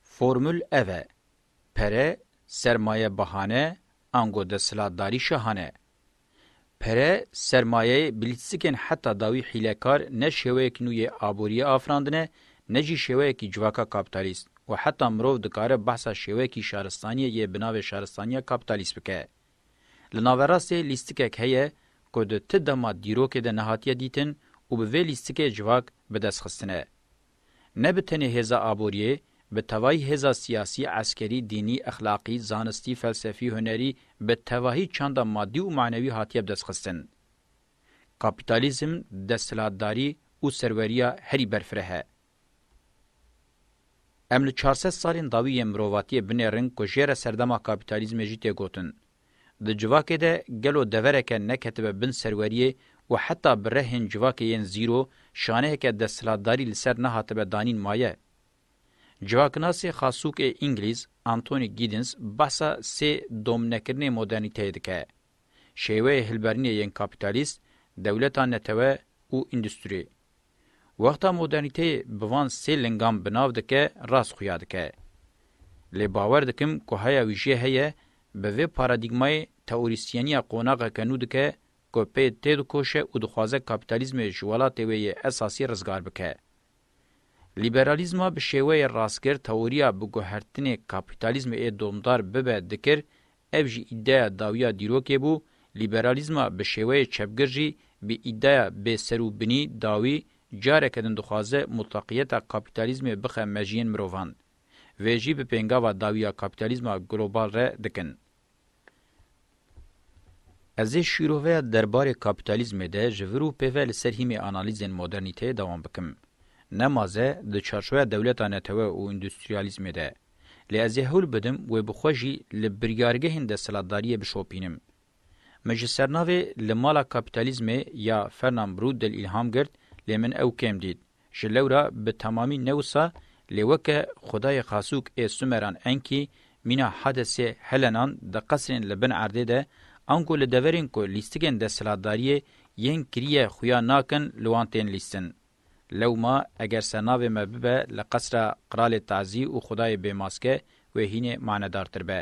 Formul ev e, Pere, sermaye bahane, ango desthilatdarî şahane. Pere, sermayeyê bilîtsikên heta dawî hîlekar ne şêweyek nû yê aboriyê afirandine, ne jî şêweyekî civaka kapitalîst û heta mirov dikare behsa şêweyekî şaristaniyê yê bi navê şaristaniya kapitalîst bike. Li naverastê lîstikek heye ku di ti dema dîrokê de nehatiye dîtin û bi vê lîstikê civak bi dest xistine. Ne bi tenê hêza aboriyê, bi tevahî hêza siyasî, eskerî, dînî, exlaqî, zanistî, felsefî, hunerî, bi tevahî çanda madî û manewî hatiye bi dest xistin. Kapîtalîzm, desthilatdarî û serweriya herî berfireh e. Em li çar sed salên dawî yên mirovatiyê binêrin ku jê re serdema kapîtalîzmê jî tê gotin. Di civakê de gelo devereke neketibe bin serweriyê û heta bi rehên civakê yên zîro şaneyeke desthilatdarî li ser nehatibe danîn maye? Civaknasê xasûk ê Îngilîz Anthony Giddens behsa sê domnekirinê modernîteyê dike, Şêweyê hilberînê yên kapîtalîst, dewleta netewe û îndustrî. Wexta modernîteyê bi van sê lingan bi nav dike rast xuya dike. Lê bawer dikim ku haya wî jê heye bi vê paradîgmayê teorîsyeniya qonaxeke nû dike ku pê tê dikoşe û dixwaze kapîtalîzmê ji welatê wê yê esasî rizgar bike. Lîberalîzma bi şêweyê rastgir teoriya biguhertinê kapîtalîzmê ê domdar bibe dikir Ev jî îdeya dawiya dîrokê bû, lîberalîzma bi şêweyê çepgir jî bi îdeya bê ser û binî dawî careke din dixwaze mutlaqiyeta kapîtalîzmê bixe mejiyên mirovan. Vê jî bi pêngava dawiya kapîtalîzma global re dikin. Ez ê şîroveya derbarê kapîtalîzmê de ji vir û pêve li ser hîmê analîzên modernîteyê dewam bikim. Ne maze, di çarçoveya dewleta netewe û îndustriyalîzmê de, Lê ez ê hewl bidim wê bi xwe jî li biryargehên desthilatdariyê bişopînim. Min ji sernavê Li Mala Kapîtalîzmê ya Fernand Braudel îlham girt, lê min ew kêm dît. Ji lewra bi temamî ne wisa, lê weke xwedayê xasûk ê Sumeran Enki, mîna Hadesê Helenan di qesrên li bin erdê de, ango li deverên ku lîstikên desthilatdariyê yên kirîye xuya nakin li wan tên lîstin. Lewma eger sernavê me bibe li qesra Qralê Tazî û Xwedayê Bêmaske wê hînê manedartir be.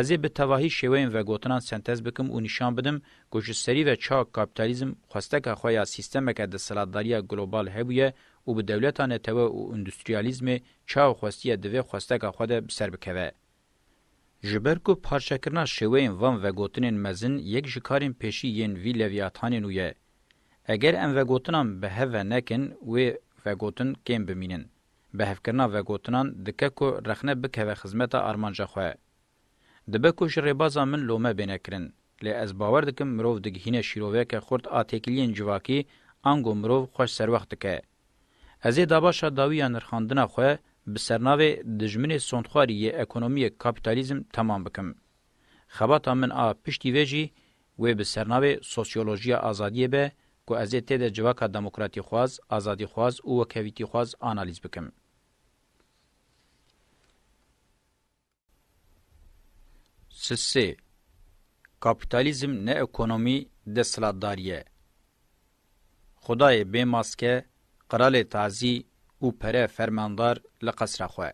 Ez ê bi tevahî şêweyên vegotinan sentez bikim û nîşan bidim ku ji serî ve çawa kapîtalîzm xwesteke xwe ya sîstemeke desthilatdariya global hebûye û bi dewleta netewe û îndustrîyalîzmê çawa xwestiye divê xwesteke xwe de bi ser bikeve. Ji ber ku parçekirina şêweyên van vegotinên mezin yek ji karên pêşî yên vî levîatanên û ye. Eger em vegotinan bi hev ve nekin wê vegotin kêm bimînin. Bihevkirina vegotinan dike ku rexne bikeve xizmeta armanca xwe. Dibe ku ji rêbaza min lome bêne kirin. Lê ez bawer dikim mirov digihîne şîroveke xurt a têkiliyên civakî ango mirov xweş serwext dike. Ez ê dabaşa dawî ya nirxandina xwe bi sernavê Dijminê Sondxwarî yê Ekonomiyê Kapîtalîzm temam bikim. Xebata min a piştî vê jî wê bi sernavê Sosyolojiya Azadiyê be ku ez ê tê de civaka demokratîxwaz, azadîxwaz û wekhevîtîxwaz analîz bikim. Sisê, Kapîtalîzm ne ekonomî desthilatdarî ye. Xwedayê bê maske, qiralê tazî û pere fermandar li qesra xwe.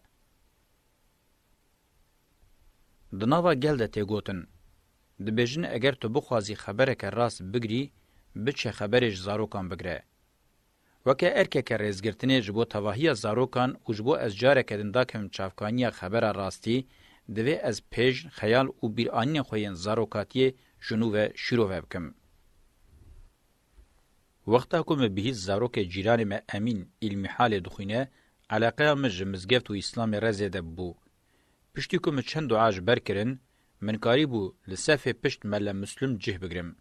Di nava gel de tê gotin. Dibêjin eger tu bixwazî xebereke rast bigirî, biçe xeberê ji zarokan bigire. Weke erkeke rêzgirtinê ji bo tevahiya zarokan û ji bo ez careke din dakevim çavkaniya xebera rastî, divê ez pêjn, xeyal û bîranînên xwe yên zarokatiyê ji nû ve şîrove bikim. Wexta ku me bihîst zarokê cîranê me Emîn Îlmîhalê dixwîne, eleqeya min ji mizgeft û Îslamê re zêde bibû. Piştî ku min çend dua ji ber kirin, min karîbû li sefê pişt Mele Muslim cih bigirim.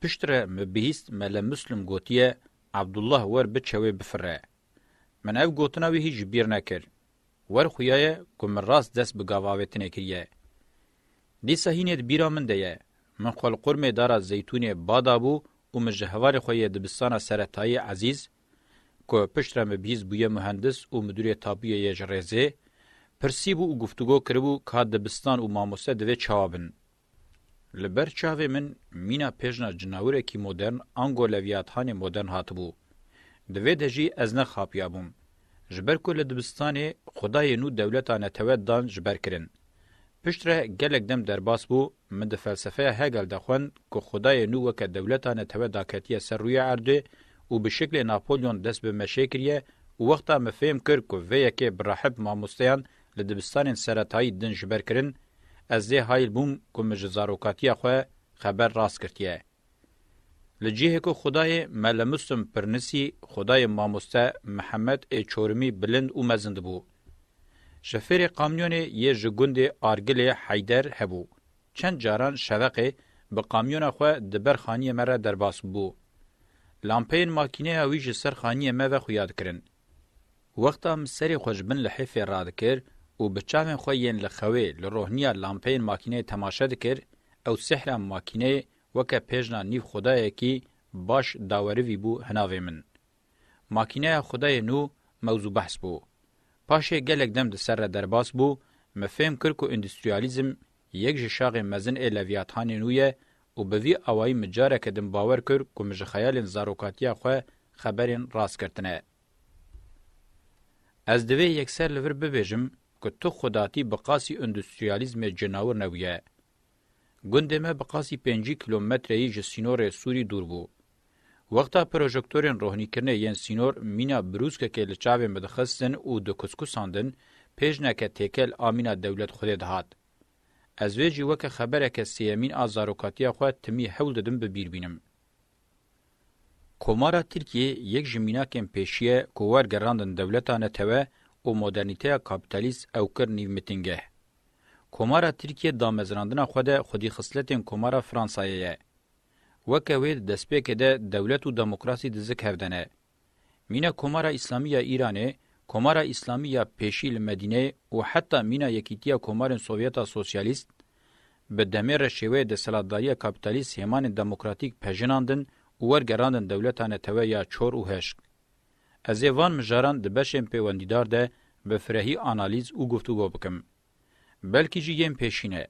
Piştre min bihîst Mele Muslim gotiye Abdullah wer biçe wê bifire. Min ev gotina wî hîç ji bîr nekir. Wer xuyaye ku min rast dest bi gavavêtinê kiriye. Dîsa hînê di bîra min de ye, min xwe li qurmê dara Zeytûnê ba dabû û min ji hevalê xwe yê dibistana seretayî Ezîz, ku piştre me bihîst bûye muhendis û midûrê tabûyê ye ji rêzê, pirsîbû û guftûgo kiribû ka dibistan û mamoste divê çawa bin. Li ber çavê min mîna pêjina cinawirekî modern ango levîyathanê modern hatibû. Di vê de jî ez ne xapiyabûm. Ji ber ku li dibistanê xwedayê nû dewleta netewe dan ji ber kirin. Piştre gelek dem derbas bû, min di felsefeya Hegel de xwend ku xwedayê nû weke dewleta netewe daketiye ser rûyê erdê û bi şiklê Napolyon dest bi meşê kiriye û wexta min fêm kir ku vê yekê bi rahip mamosteyan li dibistanên seretayî din ji ber kirin, ez dê hayl bûm ku min ji zarokatiya xwe xeber rast girtiye. Li cihê ku xwedayê me li Muslim Pirnisî xwedayê mamoste Mihemed ê Çorumî bilind û mezin dibû. Şofêrê kamyonê yê ji gundê Argilê Heyder hebû. Çend caran şeveqê bi kamyona xwe di ber xaniyê me re derbas bû. Lampeyên makîneya wî ji ser xaniyê me ve xuya dikirin. Wexta min serê xwe ji bin lihêfê radikir û bi çavên xwe yên li xewê li rohniya lampeyên makîneyê temaşe dikir, ew sihra makîneyê weke pêjna nîv xwedayekî baş dawerivî bû hinavê min. Makîneya xwedayê nû mewzû behs bû. Paşê gelek dem di ser re derbas bû, min fêm kir ku îndustriyalîzm yek ji şaxên mezin ê leviyathanê nû ye Û bi vî awayî min careke din bawer kir ku min ji xeyalên zarokatiya xwe xeberên rast girtine. Ez divê yekser li vir bibêjim ku tu xwedatî bi qasî îndustriyalîzmê cinawir nebûye. Gundê me bi qasî pêncî kîlometreyî ji sînorê Sûrî dûr bû. Wexta projektorên rohnîkirinê yên sînor mîna birûskekê li çavên me dixistin û dikuskusandin, pêjneke têkel a mîna dewlet Xwedê dihat. Ez wê jî weke xebereke sêyemîn a zarokatiya xwe timî hewl didim bi bîr bînim. Komara Tirkiyê yek ji mînakên pêşî ye ku wergerandin dewleta netewe û modernîteya kapîtalîst ew kir nîv mitingeh. Komara Tirkiyê damezrandina xwe de xwedî xisletên Komara Fransayê ye. Weke wê di destpêkê de dewlet û demokrasî di zik hev de ne. Mîna Komara Îslamî ya Îranê, Komara Îslamî ya pêşî li Medîneyê û heta mîna Yekîtiya Komarên Sovyeta Sosyalîst, bi demê re şêweyê desthilatdariya kapîtalîst hêmanên demokratîk pejinandin û wergerandin dewleta netewe ya çor û hişk. Ez ê van mijaran di beşên pêwendîdar de bi firehî analîz û guftûgo bikim. Belkî jî yên pêşîne.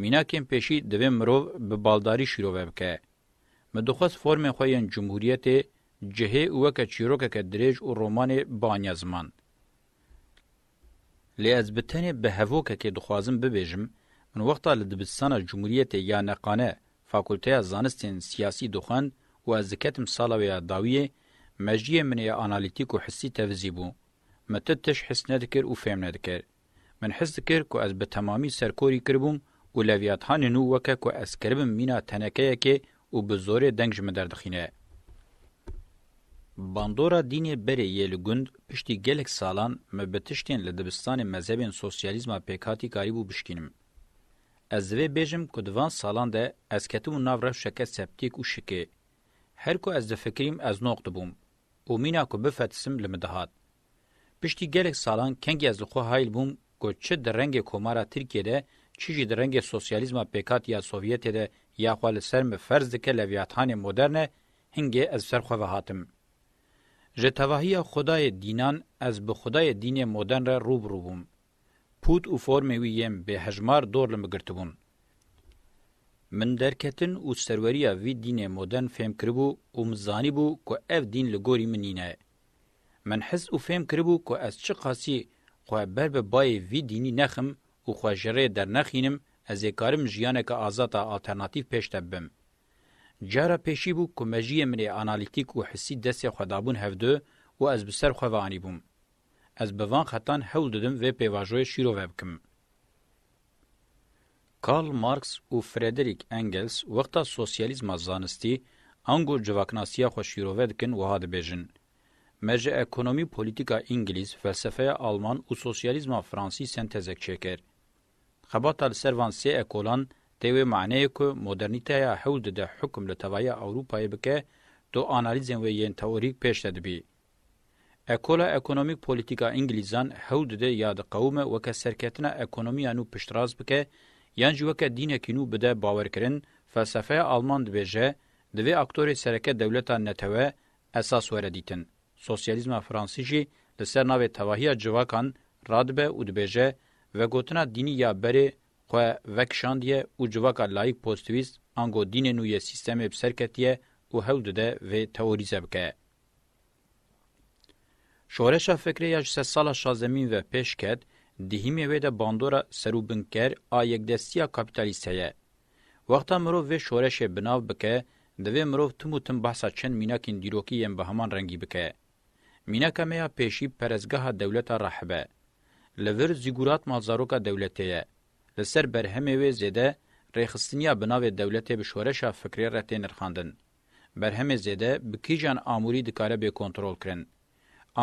Mînakên pêşî divê mirov bi baldarî şîrove bike. Min dixwest formên xwe yên cumhuriyetê, cihê û weke çîrokeke dirêj û romanê bianiya ziman. Lê ez bi tenê bi hevokekê dixwazim bibêjim, min wexta li dibistana cumhuriyetê ya neqane fakulteya zanistên siyasî dixwend û ez diketim sala wê ya dawiyê, meciyê min ya analîtîk û hisî tevizî bû. Min ti tişt his nedikir û fêm nedikir. Min his dikir ku ez bi temamî serkorî kiribûm û leviyathanê nû weke ku ez kiribim mîna tenekeyekê û bi zorê deng ji min derdixîne. Bandora dînê berê yê li gund piştî gelek salan min bi tiştên li dibistanê mezhebên sosyalîzma pêkhatî karîbû bişkînim. Ez divê bêjim ku di van salan de ez ketibû nav rewşeke septêk û şikê. Her ku ez difikirîm ez noq dibûm û mîna ku bifetisim li min dihat. Piştî gelek salan kengî ez li xwe hayl bûm ku çi di rengê komara Tirkiyê de çi jî di rengê sosyalîzma pêkhatî ya Sovyetê de ya xwe li ser min ferz dike leviyathanê modern e, hingê ez ser xwe ve hatim. Ji tevahiya xwedayê dînan ez bi xwedayê dînê modern re rû bi rû bûm. Pût û formê wî yên bêhejmar dor li min girtibûn. Min derketin û serweriya vî dînê modern fêhm kiribû û min zanîbû ku ev dîn li gorî min nîne, Min his û fêm kiribû ku ez çiqasî xwe ber bi bayê vî dînî nexim û xwe ji rê dernexînim, ez ê karim jiyaneke azad a alternatîf pêş te bibim. Cara pêşî bû ku mejiyê min ê analîtîk û hisî destê xwe dabûn hevdu û ez bi ser xwe ve anîbûm. Ez bi van xetan hewl didim vê pêvajoyê şîrove bikim. Karl Marx û Frederîk Engels wexta sosyalîzma zanistî ango civaknasiya xwe şîrove dikin wiha dibêjin, Me ji ekonomî û polîtîka îngilîz, felsefeya alman û sosyalîzma fransî sentezek çêkir. Xebata li ser van sê ekolan tê wê maneyê ku modernîteya hewl dide hukm li tevahiya Ewropayê bike, tu analîzên wê yên teorîk pêş te dibî. Ekola ekonomîk polîtîka Îngilîzan hewl dide ya di qewime weke serketina ekonomiya nû piştrast bike yan jî weke dînekî nû bide bawerkirin, felsefeya Alman dibêje, divê aktorê sereke dewleta netewe esas were dîtin. Sosyalîzma Fransî jî li ser navê tevahiya civakan radibe û dibêje, vegotina dînî ya berê xwe vekişandiye û civaka layîk-pozitîvîst ango dînê nû yê sîstemê bi ser ketiye û hewl dide vê teorîze bike. Şoreşa Fikrê ya ji sed sala şazdemîn ve pêş ket, di hîmê wê de bandora serûbinker a yekdestiya kapîtalîste ye. Wexta mirov vê şoreşê bi nav bike, divê mirov tim û tim behsa çend mînakên dîrokî yên bi heman rengî bike. Mînaka me ya pêşî perestgeha dewleta rahib e. Li vir zîgûratma zaroka dewletê ye. Li ser berhemê wê zêde rêxistiniya bi navê dewletê bi şoreşa fikrê re tê nirxandin. Berhemê zêde bi kîjan amûrî dikare bê kontrolkirin?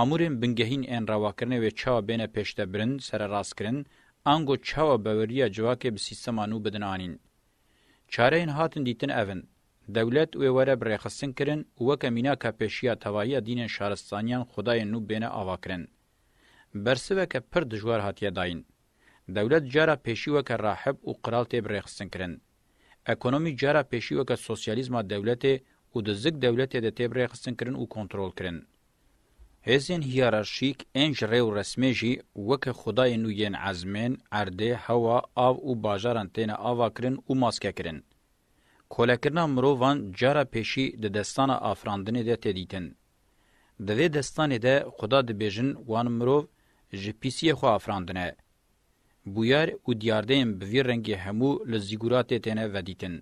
Amûrên bingehîn ên rewakirinê wê çawa bêne pêşdebirin, sererastkirin, ango çawa beweriya civakê bi sîstema nû bidin anîn? Çareyên hatin dîtin ev in, dewlet wê were bi rêxistin kirin û weke mînaka pêşiya tevahiya dînên şaristaniyan xwedayên nû bêne avakirin. Bersiveke pir dijwar hatiye dayîn. Dewlet cara pêşî weke rahib û qral tê birêxistinkirin. Ekonomî cara pêşî weke sosyalîzma dewletê û di zik dewletê de tê birêxistinkirin û kontrolkirin. Hêzên hîyararşîk ên ji rê û resmê jî weke xwedayên nû yên ezmên, erdê, hewa, av û bajaran têne avakirin û maskekirin. Kolekirina mirovan cara pêşî di destana afirandinê de tê dîtin. Di vê destanê de xuda dibêjin wan mirov ji pîsiyê xwe afirandine. Bûyer û diyardeyên bi vî rengî hemû li zîgûratê têne vedîtin.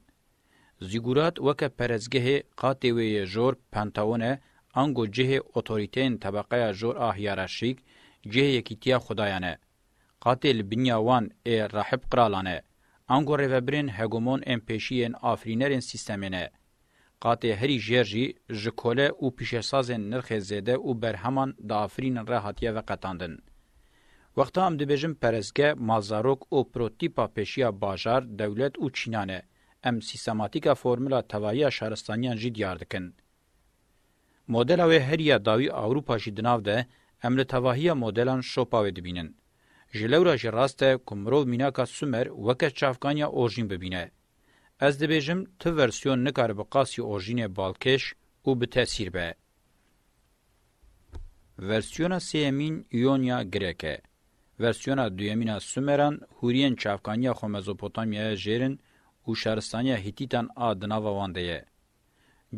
Zîgûrat weke perestgehê qatê wê yê jor Pentagon e ango cihê otorîteyên tebeqeya jor a hiyaraşîk, cihê yekîtiya xudayan e. Qatê li biniya wan ê rahib qiralan e, ango rêvebirên hegemon ên pêşî yên afirînerên sîstemê ne. Qatê herî jêr jî ji kole û pîşesazên nirxê zêde û berheman diafirînin re hatiye veqetandin. Wexta em dibêjin perestge, malzarok û prototîpa pêşiya bajar, dewlet û çînan e, em sîstematîka formula tevahiya şaristaniyan jî diyar dikin. Modela wê herî ya dawî Ewropa jî di nav de, em li tevahiya modelan şopa wê dibînin. Ji lewra jî rast e ku mirov mînaka Sumer weke çavkaniya orjîn bibîne. Ez dibêjim tu versiyon nikare bi qasî orjînê balkêş û bi tesîr be. Versiyona sêyemîn Ionya Girek e. Versiyona duyemîn a Sumeran hûriyên çavkaniya xwe Mezopotamyaya jêr in û şaristaniya Hîtîtan a di nava wan de ye.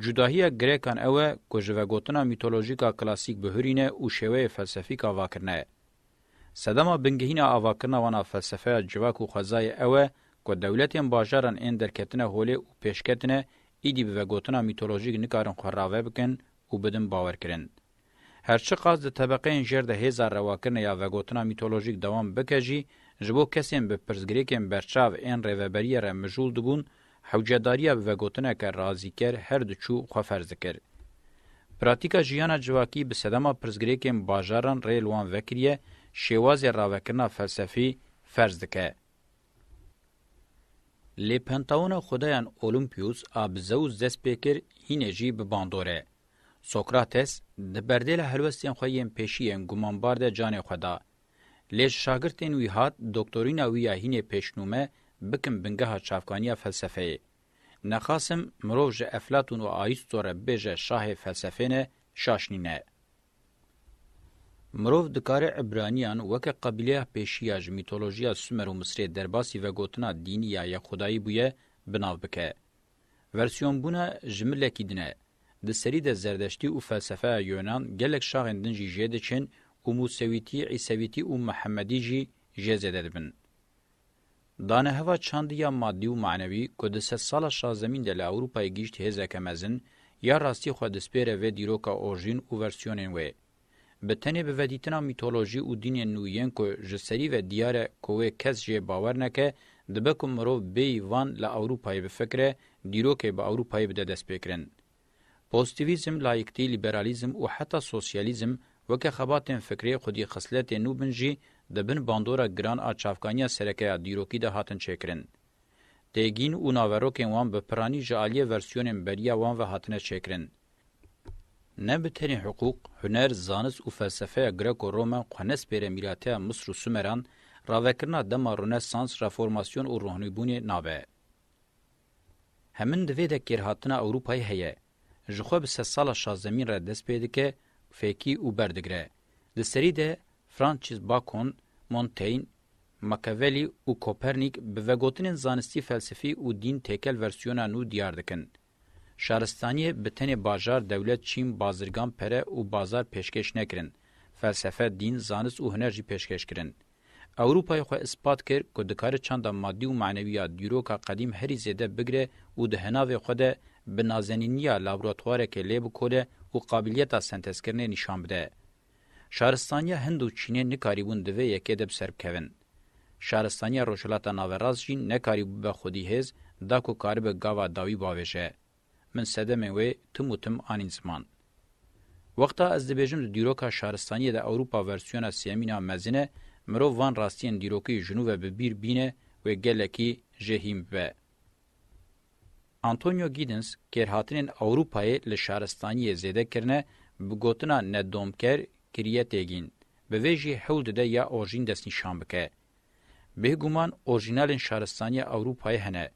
Cudahiya Grekan ew e ku ji vegotina mîtolojîka klasîk bihurîne û şêweyê felsefîk avakirina ye. Sedema bingehîna avakirina wan a felsefeya civak û xwezayê ew e ku dewletên bajaran ên derketine holê û pêşketine îdî bi vegotina mîtolojîk nikarin xwe rave bikin û bidin bawerkirin. Her çiqas di tebeqeyên jêr de hêza rewakirine ya vegotina mîtolojîk dewam bike jî, ji bo kesên bi pirsgirêkên berçav ên rêveberiyê re mijûl dibûn, hewcedariya bi vegotineke razîker her diçû xwe ferz dikir. Pratîka jiyana civakî bi sedema pirsgirêkên bajaran rê li wan vekiriye, şêwazê ravekirina felsefî ferz dike. Lê pentawona xwedayan Olympus a bi Zeus dest pê kir, hînê jî bi Bandor e. Sokrates di berdêla helwestên xwe yên pêşî yên gumanbar de canê xwe da. Lê ji şagirtên wî hat doktorîna wî ya hînê pêşnûme bikin bingeha çavkaniya felsefeyê. Ne qasim mirov ji Eflatûn û Aîsto re bibêje şahê felsefê ne, şaşnî ne. Mirov dikare Îbraniyan weke qebîleya pêşî ya ji mîtolojiya Sumer û Misirê derbasî vegotina dînî ya yekxwedayî bûye, bi nav bike. Versiyonbûna ji milekî din e. Di serî de Zerdeştî û felsefeya Yonan gelek şaxên din jî jê diçin û Musewîtî, Îsewîtî û Mihemedî jî jê zêde dibin. Danehiva çandî ya maddî û manewî ku di sedsala şazemîn de li Ewropayê gihîşt hêzeke mezin, ya rastî xwe dispêre vê dîroka orjîn û versiyonên wê. Bi tenê bi vedîtina mîtolojî û dînên nû yên ku ji serî ve diyar e ku wê kes jê bawer neke, dibe ku mirov bêyî van li Ewropayê bifikire, dîrokê bi Ewropayê bide destpêkirin. Pozîtîvîzm, layîktî, lîberalîzm û heta sosyalîzm weke xebatên fikrê xwedî xisletên nû bin jî di bin bandora giran a çavkaniya sereke ya dîrokî de hatin çêkirin. Têgîn û naverokên wan bi piranî ji aliyê versiyonên beriya wan ve hatine çêkirin. Ne bi tenê hiqûq, huner, zanist û felsefeya Greko-Roman xwe nespêre mîrateya Misr û Sumeran, ravekirina dema Rûnesans, Reformasyon û Rohnîbûnê nabe. Hemin divê de kêrhatina Ewropayê heye. Ji xwe bi sedsala şazemîn re dest pê dike, fêkî û berdigire. Di serî de Francis Bacon, Montaigne, Machiavelli û Kopernîk bi vegotinên zanistî-felsefî û dîn têkel versiyona nû diyar dikin. Şaristaniyê bi tenê bajar, dewlet, çîm, bazirgan, pere û bazar pêşkêş nekirin. Felsefe, dîn, zanist û huner jî pêşkêş kirin. Ewropayê xwe ispat kir ku dikare çanda madî û manewî ya dîroka qedîm herî zêde bigire û di hinavê xwe de bi nazenîniya laboratwarekê lê bikole û qabîliyeta sentezkirinê nîşan bide. Şaristaniya Hind û Çînê nikarîbûn di vê yekê de bi ser bikevin. Şaristaniya Rojhilata Naverast jî nekarîbû bibe xwedî hêz da ku karibe gava dawî bavêje. Min sedemên wê tim û tim anîn ziman. Wexta ez dibêjim di dîroka şaristaniyê de Ewropa versiyona sêyemîn a mezin e, mirov van rastiyên dîrokî ji nû ve bi bîr bîne wê gelekî jê hîn bibe. Antonio Giddens kêrhatinên Ewropayê li şaristaniyê zêde kirine, bi gotina ne domker kiriye têgîn, bi vê jî hewl dide ya orjîn destnîşan bike. Bêguman orjînalên şaristaniya Ewropayê hene.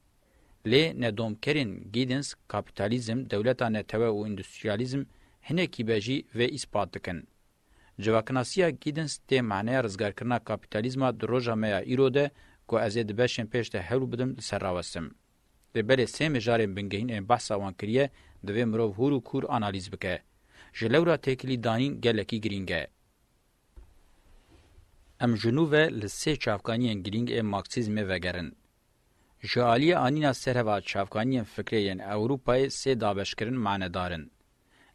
Lê ne domkerên Giddens kapîtalîzm, dewleta netewe û îndustrîyalîzm hinekî be jî vê îspat dikin. Civakinasiya Giddens tê maneya rizgarkirina kapîtalîzma di roja me ya îro de ku ez ê di beşên pêş de hewl bidim li ser rawestim. Lê belê sê mijarên bingehîn ên behsa wan kiriye divê mirov hûr û kûr analîz bike. Ji lewra têkilî danîn gelekî girîng e. Em ji nû ve li sê çavkaniyên girîng ê Marksîzmê vegerin. Ji aliyê anîna ser hev a çavkaniyên fikrê yên Ewropayê sê dabeşkirin manedar in.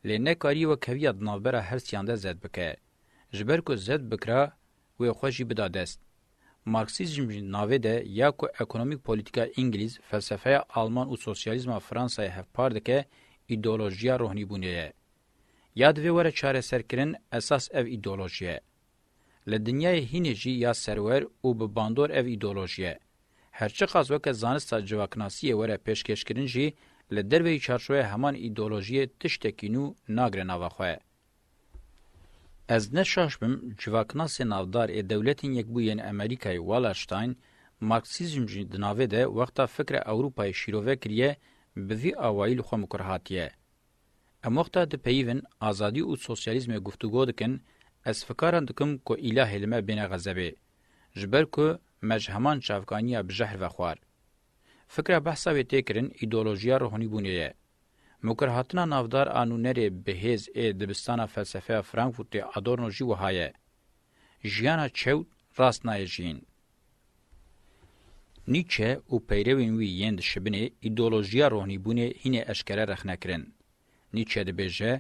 Lê nekariye wekheviya di navbera her siyan de zed bike. Ji ber ku zed bikira wê xwe jî bida dest. Marksîzm ji navê de ya ku ekonomîk polîtîka Îngilîz, felsefeya Alman û sosyalîzma Fransayê hevpar dike, îdeolojiya ruhnîbûnê ye. Ya divê were çareserkirin esas ev îdeolojî ye. Li dinyayê hînê jî ya serwer û bi bandor ev îdeolojî ye. Her çiqas weke zanista civaknasîyê were pêşkêşkirin jî li derveyî çarçoweya heman îdeolojîyê tiştekî nû nagire nava xwe. Ez ne şaş bim, civaknasê navdar ê Dewletên Yekbûyên Amerîkayê Wallerstein, Marksîzm jî di navê de wexta fikra Ewropayê şîrove kiriye, bi vî awayî li xwe mikur hatiye. Em wexta dipeyivin, azadî û sosyalîzmê guftûgo dikin, ez fikaran dikim ku îlahê li me bêne xezebê. Ji ber ku me ji heman çavkaniya bi jehr ve xwar. Fikra behsa wê tê kirin îdeolojiya ruhonîbûnê ye. Mûkirhatina navdar a nûnerê bi hêz ê dibistana felsefeya Frankfûrtê Adorno jî wiha ye, Jiyana çewt rast nayê jiyîn. Nîçe û peyrewên wî yên di şibinê îdeolojiya ruhonîbûnê hînê eşkere rexne kirin. Nîçe dibêje,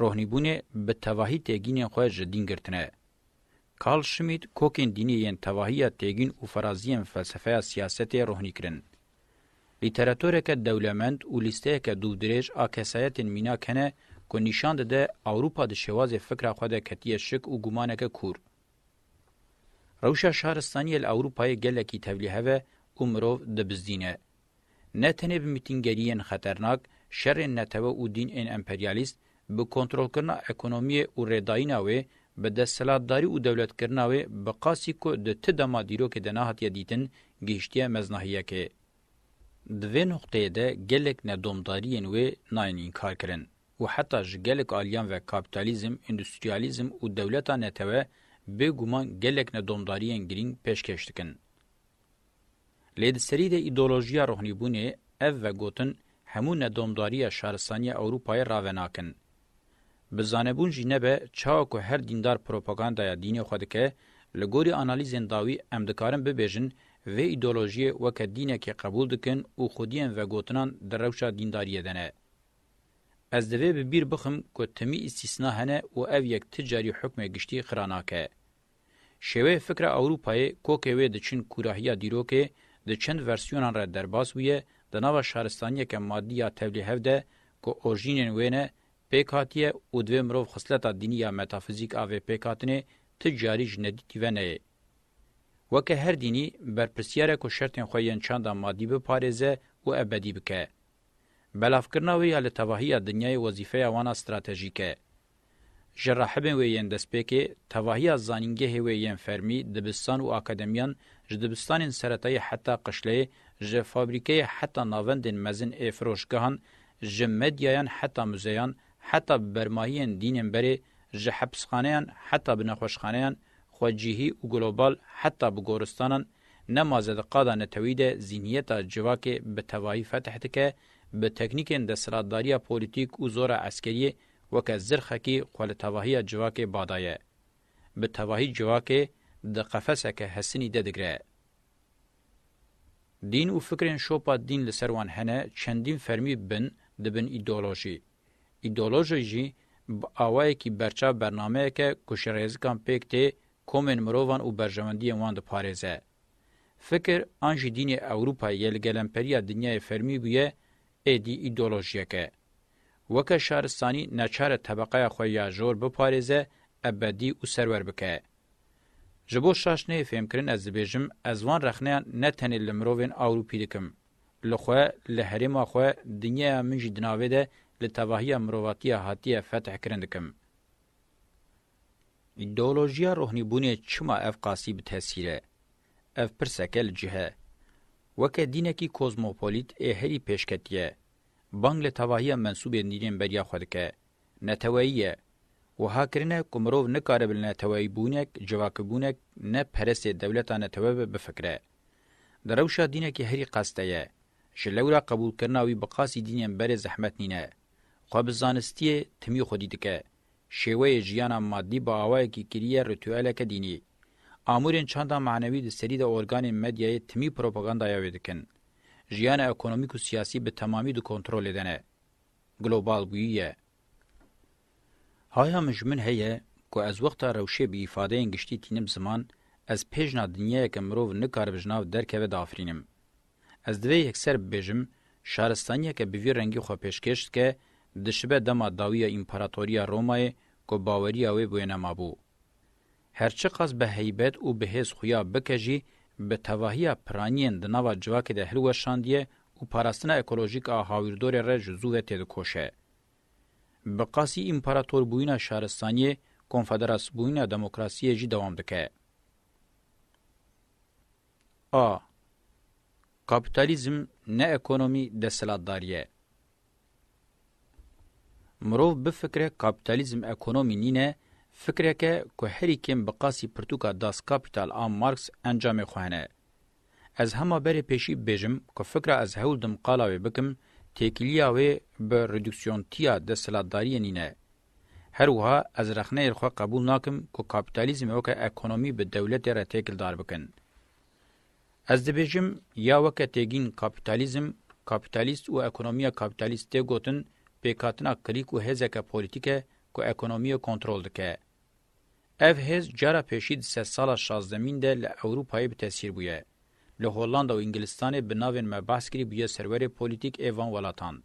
Ruhonîbûnê bi tevahî têgînên xwe ji dîn girtine. Carl Schmitt kokên dînê yên tevahiya têgîn û feraziyên felsefeya siyasetê ruhnî kirin. Lîteratoreke dewlemend û lîsteyeke dûvdirêj a kesayetên mînak hene ku nîşan dide Ewropa di şêwazê fikra xwe de ketiye şik û gumaneke kûr. Rewşa şaristaniyê li Ewropayê gelekî tevlî heve û mirov dibizdîne. Ne tenê bi mîtîngeriyên xeternak, şerên netewe û dîn ên emperyalîst, bi kontrolkirina ekonomiyê û rêdayîna wê, bi desthilatdarî û dewletkirina wê bi qasî ku di ti dema dîrokê de nehatiye dîtin, gihiştiye meznahiyekê. Di vê nuqteyê de gelek nedomdariyên wê nayên înkarkirin û heta ji gelek aliyan ve kapîtalîzm, îndustrîyalîzm û dewleta netewe bêguman gelek nedomdariyên girîng pêşkêş dikin. Lê di serî de îdeolojiya ruhnîbûnê ev vegotin hemû nedomdariya şarisaniya Ewropayê rave nakin. Bi zanebûn jî nebe çawa ku her dîndar propagandaya dînê xwe dike, li gorî analîzên dawî em dikarin bibêjin vê îdeolojiyê weke dînekê qebûl dikin û xwediyên vegotinan di rewşa dîndariyê de ne. Ez divê bi bîr bixim ku timî îstîsna hene û ev yek ti carî hukmê giştî xira nake. Şêweyê fikra Ewropayê kokê wê diçin kûrahiya dîrokê di çend versyonan re derbas bûye di nava şaristaniyeke madî ya tevlî hev de ku orjînên wê ne pêk hatiye û divê mirov xisleta dînî ya metafizîk a vê pêkhatinê ti carî ji nedîtî ve neyê. Weke her dînî berpirsiyar e ku şertên xwe yên çanda madî biparêze û ebedî bike. Belavkirina wê ya li tevahiya dinyayê wezîfeya wan a stratejîk e. Ji rahibên wê yên destpêkê, tevahiya zanîngehê wê yên fermî, dibistan û akademiyan, ji dibistanên seretayî heta qişleyê, ji fabrîkeyê heta navendên mezin ê firoşgehan, ji medyayan heta muzeyan, heta bi bermahiyên dînên berê, ji hepisxaneyan heta bi nexweşxaneyan, xwecihî û global heta bi goristanan, Nemaze di qada neteweyî de zînîyeta civakê bi tevahî fetih dike, bi teknîkên desthilatdariya polîtîk û zora eskeriyê weke zirxekî xwe li tevahiya civakê ba daye. Bi tevahî civakê di qefeseke hestinî de digire. Dîn û fikrên şopa dîn li ser wan hene çendîn fermî bin dibin îdeolojî. Îdeolojî jî bi awayekî berçav bernameyeke ku ji rêzikan pêk tê komên mirovan û berjewendiyên wan diparêze. Fikir an jî dînê Ewropayê yê li gelemperiya dinyayê fermî bûye êdî îdeolojiyek e. Weke şaristanî neçar e tebeqeya xwe ya jor biparêze, ebedî û serwer bike. Ji bo şaşneyê fêmkirin ez dibêjim ez van rexneyan ne tenê li mirovên Ewropî dikim. Li xwe, li herêma xwe, dinyaya min jî di navê de li tevahiya mirovatiya hatiye fethkirin dikim. Îdeolojiya ruhnîbûnê çima ev qasî bi tesîr e? Ev pirseke li cih e. Weke dînekî kozmopolît ê herî pêşketî ye. Bang li tevahiya mensûbên dînên beriya xwe dike. Neteweyî ye. Wiha kirine ku mirov nikare bi neteweyîbûnek, civakibûnek, ne perestê dewleta netewe be bifikire. Di rewşa dînekî herî qas de ye. Ji lewra qebûlkirina wî bi qasî dînên berê zehmet nîne. Xwe bi zanistiyê timî xwedî dike. Şêweyê jiyana madî bi awayekî kiriye rîtûeleke dînî. Amûrên çanda manewî di serî de organên medyayê timî propagandaya wê dikin. Jiyana ekonomîk û siyasî bi temamî di kontrolê de ne. Global bûyîye. Haya min ji min heye ku ez wexta rewşê bi îfadeyên giştî tînim ziman, ez pêjna dinyayeke mirov nikaribe ji nav derkeve diafirînim. Ez divê yekser bibêjim, şaristaniyeke bi vî rengî xwe pêşkêş dike, dişibe dema dawî ya Împaratoriya Romayê ku baweriya wê wêne mabû. Her çiqas bi heybet û bi hêz xuya bike jî, bi tevahiya piraniyên di nava civakê de hilweşandiye û parastina ekolojîk a hawîrdorê re ji zû ve têdikoşe. Bi qasî împaratorbûyîna şaristaniyê, konfederasbûyîna demokrasiyê jî dewam dike. A. Kapîtalîzm ne ekonomî desthilatdarî ye. Mirov bifikire kapîtalîzm ekonomî nîne, fikreke ku herî kêm bi qasî pirtûka Das Kapital a Marx encamê xwe hene. Ez hema berê pêşî bibêjim ku fikra ez hewl dim qala wê bikim, têkilîya wê bi redûksîyontîya desthilatdarîyê nîne. Her wiha ez rexneyê li xwe qebûl nakim ku kapîtalîzmê weke ekonomî bi dewletê re têkildar bikin. Ez dibêjim ya weke têgîn kapîtalîzm, kapîtalîst û ekonomiya kapîtalîst tê gotin pêkhatina klîk û hêzeke polîtîk e ku ekonomiyê kontrol dike. Ev hêz cara pêşî di sedsala şazdemîn de li Ewropayê bi tesîr bûye. Li Hollanda û Îngilistanê bi navên me behs kirî bûye serwerê polîtîk ê van welatan.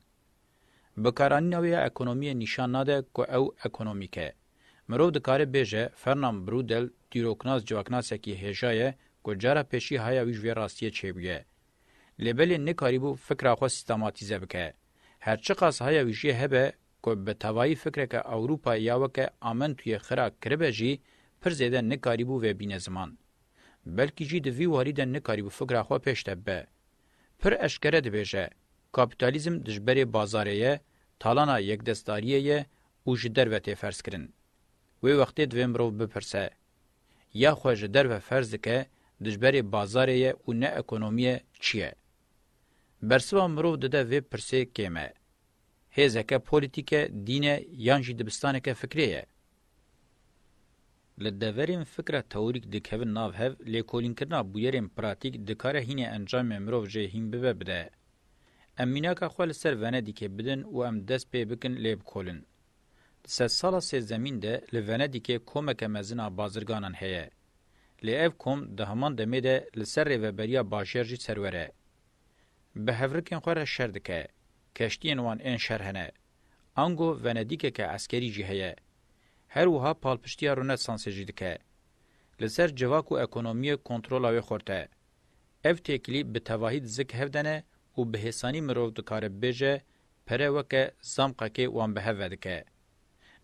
Bikaranîna wê ya ekonomiyê nîşan nade ku ew ekonomîk e. Mirov dikare bêje Fernand Brudel dîroknas civaknasekî hêja ye ku cara pêşî haya wî ji vê rastiyê çêbûye. Lê belê nikarîbû fikra xwe sîstematîze bike. Her çiqas haya wî jê hebe ku bi tevayî fikreke Ewropa ya weke amentûyê xira kiribe jî pir zêde nikarîbû vê bîne ziman. Belkî jî di vî warî de nikarîbû fikra xwe pêş de bibe. Pir eşkere dibêje, kapîtalîzm dijberê bazarê ye, talana yekdestdariyê ye û ji derve tê ferzkirin. Wê wextê divê mirov bipirse, Ya xwe ji derve ferz dike dijberê bazarê ye û ne ekonomî ye, çi ye? Bersiva mirov dide vê pirsê kêm e. Hêzeke polîtîk e, dîn e yan jî dibistaneke fikrê ye. Li deverên fikra teorîk dikevin nav hev, lêkolînkirina bûyerên pratîk dikare hînê encamê mirov jê hîn bibe bide. Em mînaka xwe li ser Venedîkê bidin û em dest pê bikin lê bikolin. Di sedsala sêzdemîn de li Venedîkê komeke mezin a bazirganan heye. Lê ev kom di heman demê de li ser rêveberiya bajêr jî serwer e. Bi hevrikên xwe re şer dike. Keştiyên wan ên şer hene. Ango venedîkeke eskerî jî heye. Her wiha palpiştiya Rûnetsansê jî dike. Li ser civak û ekonomiyê kontrola wê xurt e. Ev têkilî bi tevahî di zik hev de ne û bi hêsanî mirov dikare bibêje pere weke zamqekê wan bi hev vedike.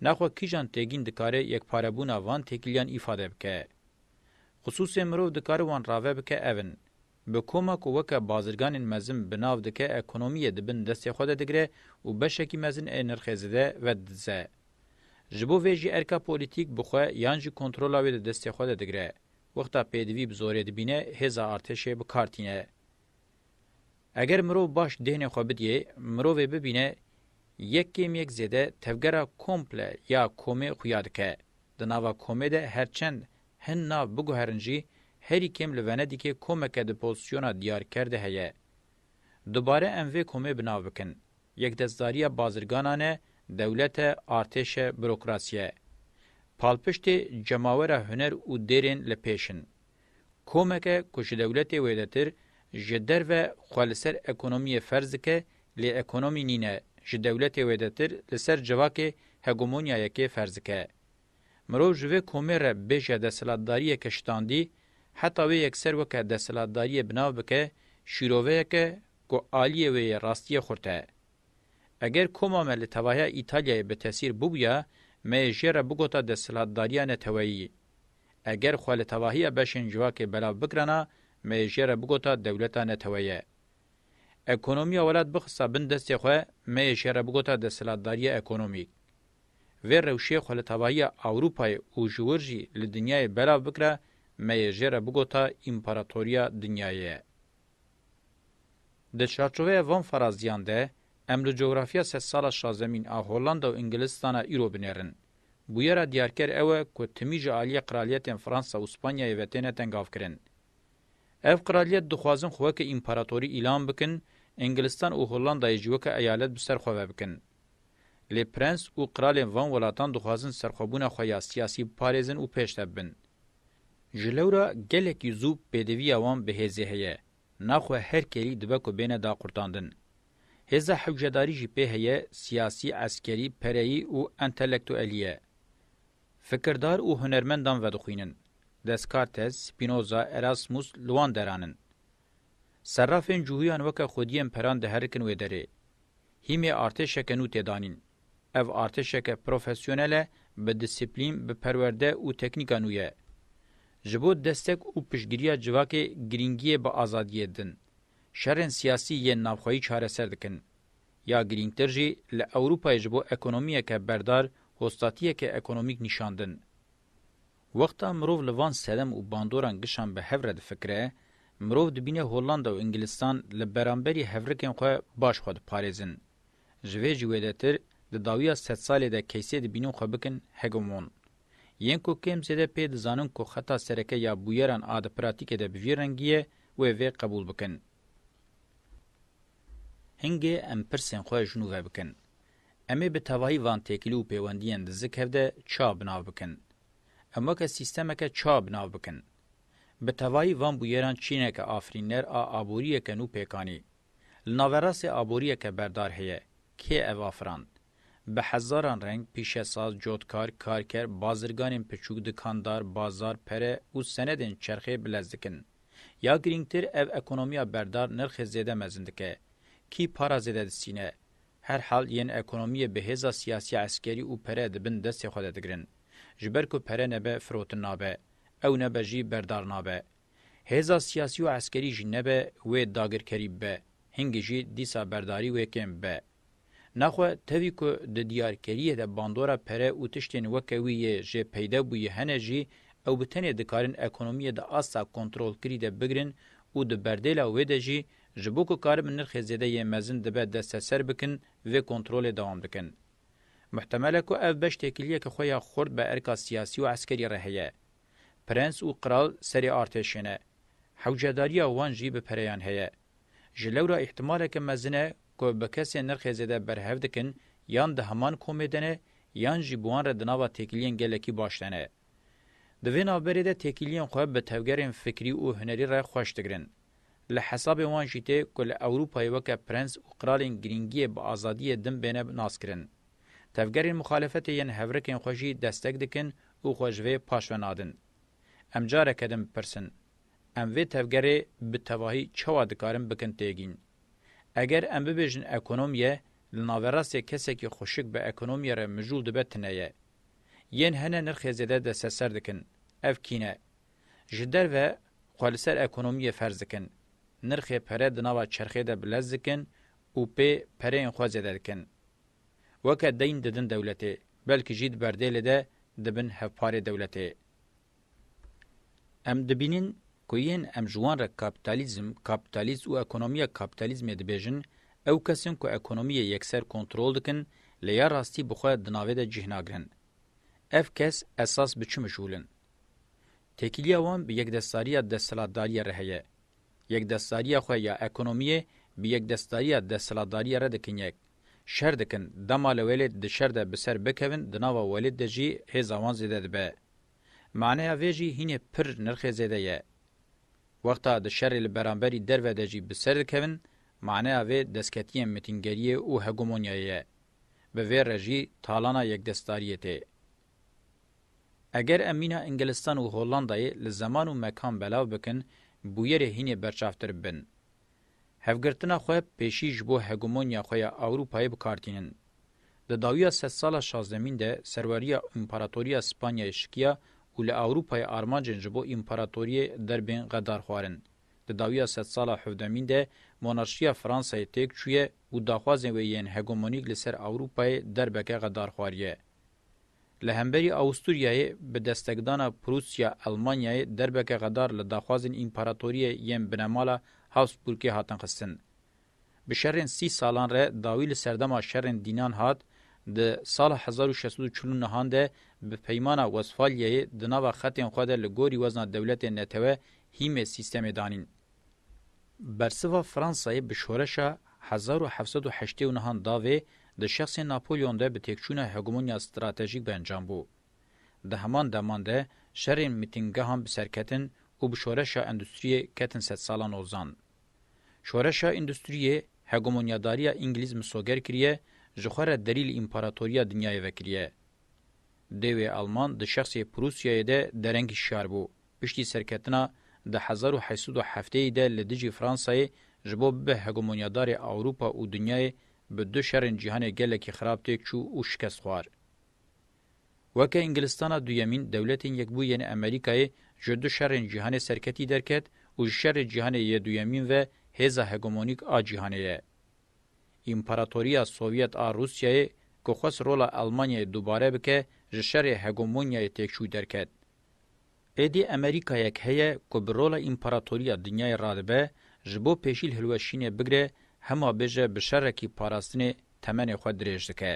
Naxwe kîjan têgîn dikare yekparebûna van têkiliyan îfade bike. Xisûsên mirov dikare wan rave bike ev in, Bi koma ku weke bazirganên mezin bi nav dike ekonomiyê di bin destê xwe de digire û beşekî mezin ê nirxê zide vedidize. Ji bo vê jî erka polîtîk bi xwe yan jî kontrola wê di destê xwe de digire. Wexta pêdivî bi zorê dibîne hêza artêşê bi kar tîne. Eger mirov baş dêhnê xwe bidiyê, mirovê bibîne yek kêm yek zêde tevgera komple ya komê xuya dike. Di nava komê de her çend Hin nav biguherin jî herî kêm li Venedîkê komeke di pozîsyona diyarker de heye. Dubare em vê komê bi nav bikin, Yekdestdariya bazirganan e, dewlet e, artêş e, burokrasî ye. Palpiştê cemawera huner û dêrên li pêş in. Komek e ku ji dewletê wêdetir ji derve xwe li ser ekonomiyê ferz dike lê ekonomî nîne, ji dewletê wêdetir li ser civakê hegemoniyayekê ferz dike. Mirov ji vê komê re bêje desthilatdariyeke şitandî, heta wê yekser weke desthilatdariyê bi nav bike, şîroveyek e ku aliyê wê yê rastiyê xurt e. Eger koma me li tevahiya Îtalyayê bitesîr bûbûya, me yê jê re bigota desthilatdariya neteweyî. Eger xwe li tevahiya beşên civakê belav bikirana, me yê jê re bigota dewleta neteweye. Ekonomiya welat bixista bin destê xwe, me yê jê re bigota desthilatdariya ekonomîk. Vê rewşê xwe li tevahiya Ewropayê û ji wir jî li dinyayê belav bikire, me yê jê re bigota împaratoriya dinyayê ye. Di çarçoveya van faraziyan de, em li cografiya sed sala şazemîn a Hollanda û Îngilizstana îro binêrin. Bûyera diyarker ew e ku timî ji aliyê qraliyetên Fransa û Spanyayê ve têne tengavkirin. Ev qraliyet dixwazin xwe weke împaratorî îlan bikin, Îngilstan û Hollandayê jî weke eyalet bi ser xwe ve bikin. Lê prens û qralên van welatan dixwazin serxwebûna xwe ya siyasî biparêzin û pêş de bibin. Ji lewra gelekî zû pêdiviya wan bi hêzê heye, naxwe her kêlî dibe ku bêne daqurtandin. Hêza hewcedarî jî pê heye, siyasî, eskerî, pereyî û entelektuelî ye. Fikirdar û hunermendan vedixwînin. Descartes, Spinoza, Erasmus li wan deran in. Serrafên cûhûyan weke xwediyên peran diherikin wê derê. Hîmê artêşeke nû tê danîn. Ev artêşeke profesyonel e, bi disiplîn, bi perwerde û teknîka nû ye. Ji bo destek û piştgiriya civakê girîngiyê bi azadiyê didin. Şerên siyasî yên navxweyî çareser dikin. Ya girîngtir jî li Ewropayê ji bo ekonomiyeke berdar hostatiyeke ekonomîk nîşandin. Wexta mirov li van sedem û bandoran gişan bi hev re difikire, mirov dibîne Hollanda û Ingilîstan li beramberî hevrikên xwe baş xwe diparêzin. Ji vê jî wêdetir di dawiya sedsalê de keysê dibînin xwe bikin hegemon. Yên ku kêm zêde pê dizanin ku xeta sereke ya bûyeran a di pratîkê de bi vî rengî ye wê vê qebûl bikin. Hingê em pirsên xwe ji nû ve bikin. Em ê bi tevahî van têkilî û pêwendiyên di zik hev de çav bi nav bikin. Em weke sîstemeke çav bi nav bikin. Bi tevahî van bûyeran çîneke afirîner a aboriyeke nû pêk anî. Li naverastê aboriyeke berdar heye. Kê ev afirand? Bi hezaran reng, pîşesaz, cotkar, karker, bazirganên piçûk, dikandar, bazar, pere û senedên çerxê bi lez dikin. Ya girîngtir ev ekonomiya berdar nirxê zêde mezin dike. Kî para zêde distîne? Her hal yên ekonomiyê bi hêza siyasiya eskerî û pere di bin destê xwe de digirin. Ji ber ku pere nebe firotin nabe. Ew nebe jî berdar nabe. Hêza siyasî û eskerî jî nebe wê dagirkerî be, hingî jî dîsa berdarî wê kêm be. Naxwe tevî ku di diyarkeriyê de bandora pere û tiştên weke wî yê jê peyde bûyî hene jî ew bi tenê dikarin ekonomiyê di asta kontrolkirî de bigirin û di berdêla wê de jî ji bo ku karibin nirxê zêde yê mezin dibe desteser bikin vê kontrolê dewam dikin. Muhtemel e ku ev beş têkiliyeke xwe ya xurt bi erka siyasî û eskerî re heye. Prens û qral serê artêşê ne. Hewcedariya wan jî bi pereyan heye. Ji lewra îhtimaleke mezin e ku bi kesên nirxê zêde berhev dikin yan di heman komê de ne yan jî bi wan re di nava têkiliyên gelekî baş de ne. Di vê navberê de têkiliyên xwe bi tevgerên fikrî û hunerî re xweş digirin. Li hesabê wan jî tê ku li Ewropayê weke prens û qralên girîngiyê bi azadiyê din bêne naskirin. Tevgerên muxalefetê yên hevrikên xwe jî destek dikin û xwe ji vê paşve nadin. Em careke din bipirsin, Em vê tevgerê bi tevahî çawa dikarin bikin têgîn? Eger em bibêjin ekonomiye, li naverastê kesekî xweşik bi ekonomiye re mijûl dibe tine ye. Yên hene nirxê zêde desteser dikin, ev kî ne? Ji derve xwe li ser ekonomiyê ferz dikin, nirxê pere di nava çerxê de bilez dikin û pê pereyên xwe zêde dikin. weke deyn didin dewletê, belkî jî di berdêlê de dibin hevparê dewletê. Em dibînin ku yên em ji wan re kapîtalîzm, kapîtalîst û ekonomiya kapîtalîzmê dibêjin, ew kes in ku ekonomiyê yekser kontrol dikin, lê ya rastî bi xwe di navê de cih nagirin. Ev kes esas bi çi mişgûl in? Têkiliya wan bi yekdestariya desthilatdariyê re heye. Yekdestdariya xwe ya ekonomiyê bi yekdestdariya desthilatdariyê re dikin yek. Şer dikin, dema li Wêlêd di şer de bi ser bikevin di nava Wêlêd de jî hêza wan zêde dibe. Maneya vê jî hînê pir nirxê zêde ye. Wexta di şerê li beramberî derve de jî bi ser dikevin, maneya vê destketiyên mitîngeriyê û hegemonyayê ye. Bi vê re jî talana yekdestdariyê tê. Eger em mîna Îngilistan û Hollandayê li zeman û mekan belav bikin, bûyerê hînê berçavtir bin. Hevgirtina xwe pêşî ji bo hegemonya xwe ya Ewropayê bi kar tînin. Di dawiya sedsala şazdemîn de serweriya Împaratoriya Spanyayê şikiya û li Ewropayê armancên ji bo împaratoriyê derbên xedar xwarin. Di dawiya sedsala hevdemîn de monarşiya Fransayê têk çûye û daxwazên wê yên hegemonîk li ser Ewropayê derbeke xedar xwariye. Li hemberî Awûsturyayê bi destekdana Prûsya-Elmanyayê derbeke xedar li daxwazên împaratoriyê yên binemala Habsburgê hatin xistin. Bi şerên sî salan re dawî li serdema şerên dînan hat, di sala hezar û şeş sed û çil û nihan de bi Peymana Westfalyayê di nava xetên xwe de li gorî wezna dewletên netewe hîmê sîstemê danîn. Bersiva Fransayê bi şoreşa hezar û heft sed û heştê û nihan davê di şexsê Napolyon de bi têkçûna hegemonya stratejîk bi encam bû. Di heman deman de şerên mîtîngehan bi ser ketin û bi şoreşa endustriyê ketin sedsala nozan. Şoreşa endustriyê hegemonyadariya Îngilîz misoger kiriye, ji xwe re derî li împaratoriya dinyayê vekiriye. Dêwê Alman di şexsê Prûsyayê de derengî şiyar bû. Piştî serketina di hezar û heşt sed û hefteyê de li dijî Fransayê ji bo bibe hegemonyadarê Ewropa û dinyayê bi du şerên cîhanê gelekî xirab têk çû û şikest xwar. Weke Îngilistana Duyemîn, Dewletên Yekbûyî yên Emerîkayê ji du şerên cîhanê serketî derket û ji şerê cîhanê yê duyemîn ve hêza hegemonîk a cîhanê ye. Împaratoriya Sovyet a Rûsyayê ku xwest rola Elmanyayê dubare bike ji şerê hegemonyayê têkçû derket. Êdî Amerîkayek heye ku bi rola împaratoriya dinyayê radibe, ji bo pêşîl hilweşînê bigire hema bêje bi şerekî parastinê temenê xwe dirêj dike.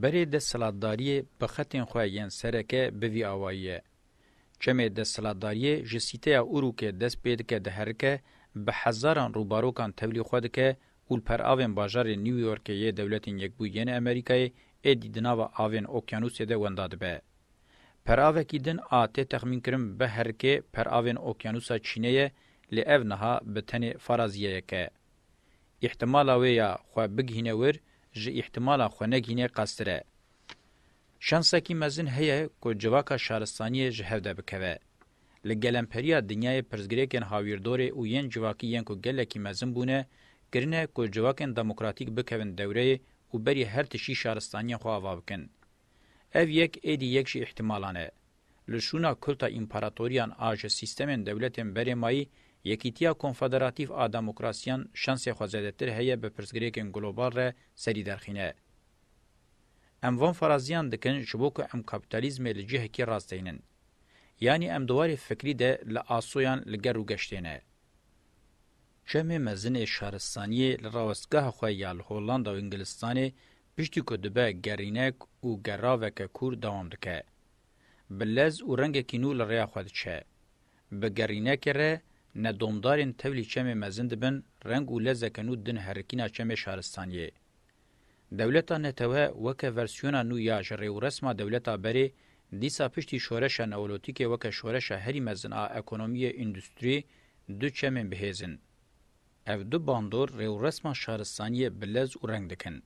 Berê desthilatdariyê bi xetên xwe yên sereke bi vî awayî ye. Çemê desthilatdariyê ji sîteya Urûkê dest pê dike diherike, bi hezaran rûbarokan tevlî xwe dike û li per avên bajarê New Yorkê yê Dewletên Yekbûyî yên Amerîkayê êdî di nava avên okyanûsê de wenda dibe. Peravekî din a tê texmînkirin bibe herikê peravên okyanûsa Çînê ye lê ev niha bi tenê faraziyeyek e. Îhtimala wê ya xwe bigihîne wir ji îhtimala xwe negihînê qastir e. Şansekî mezin heye ku civaka şaristaniyê ji hev debikeve. Li gelemperiya dinyayê pirsgirêkên hawîrdorê û yên civakî yên ku gelekî mezin bûne, kirine ku civakên demokratîk bikevin dewreyê û berî her tişî şaristaniyên xwe ava bikin. Ev yek êdî yek ji îhtimalan e. Li şûna kulta împaratoriyan a ji sîstemên dewletên berê mayî, yekîtiya konfederatîf a demokrasiyan şansê xwe zedetir heye bi pirsgirêkên global re serî derxîne. Em van faraziyan dikin ji bo ku em kapîtalîzmê li cihekî rasteynin. Yanî em di warê fikrî de li asoyan li ger rûgeştê ne. Çemê mezin ê şaristaniyê li rawestgeha xwe ya li Hollanda û Ingilistanê piştî ku dibe gerînek û geraveke kûr dewam dike. Bi lez û rengekî nû li rêya xwe diçe. Bi gerînekê re ne domdarên tevlî çemê mezin dibin reng û lezeke nû din herikîna çemê şaristaniyê. Dewleta netewe weke versiyona nû ya ji rêwresma dewleta berê, dîsa piştî şoreşa neolotîkê weke şoreşa herî mezin a ekonomiyê îndustrî du çemên bihêz in. Ev du bandor rêwresma şaristaniyê bi lez û reng dikin.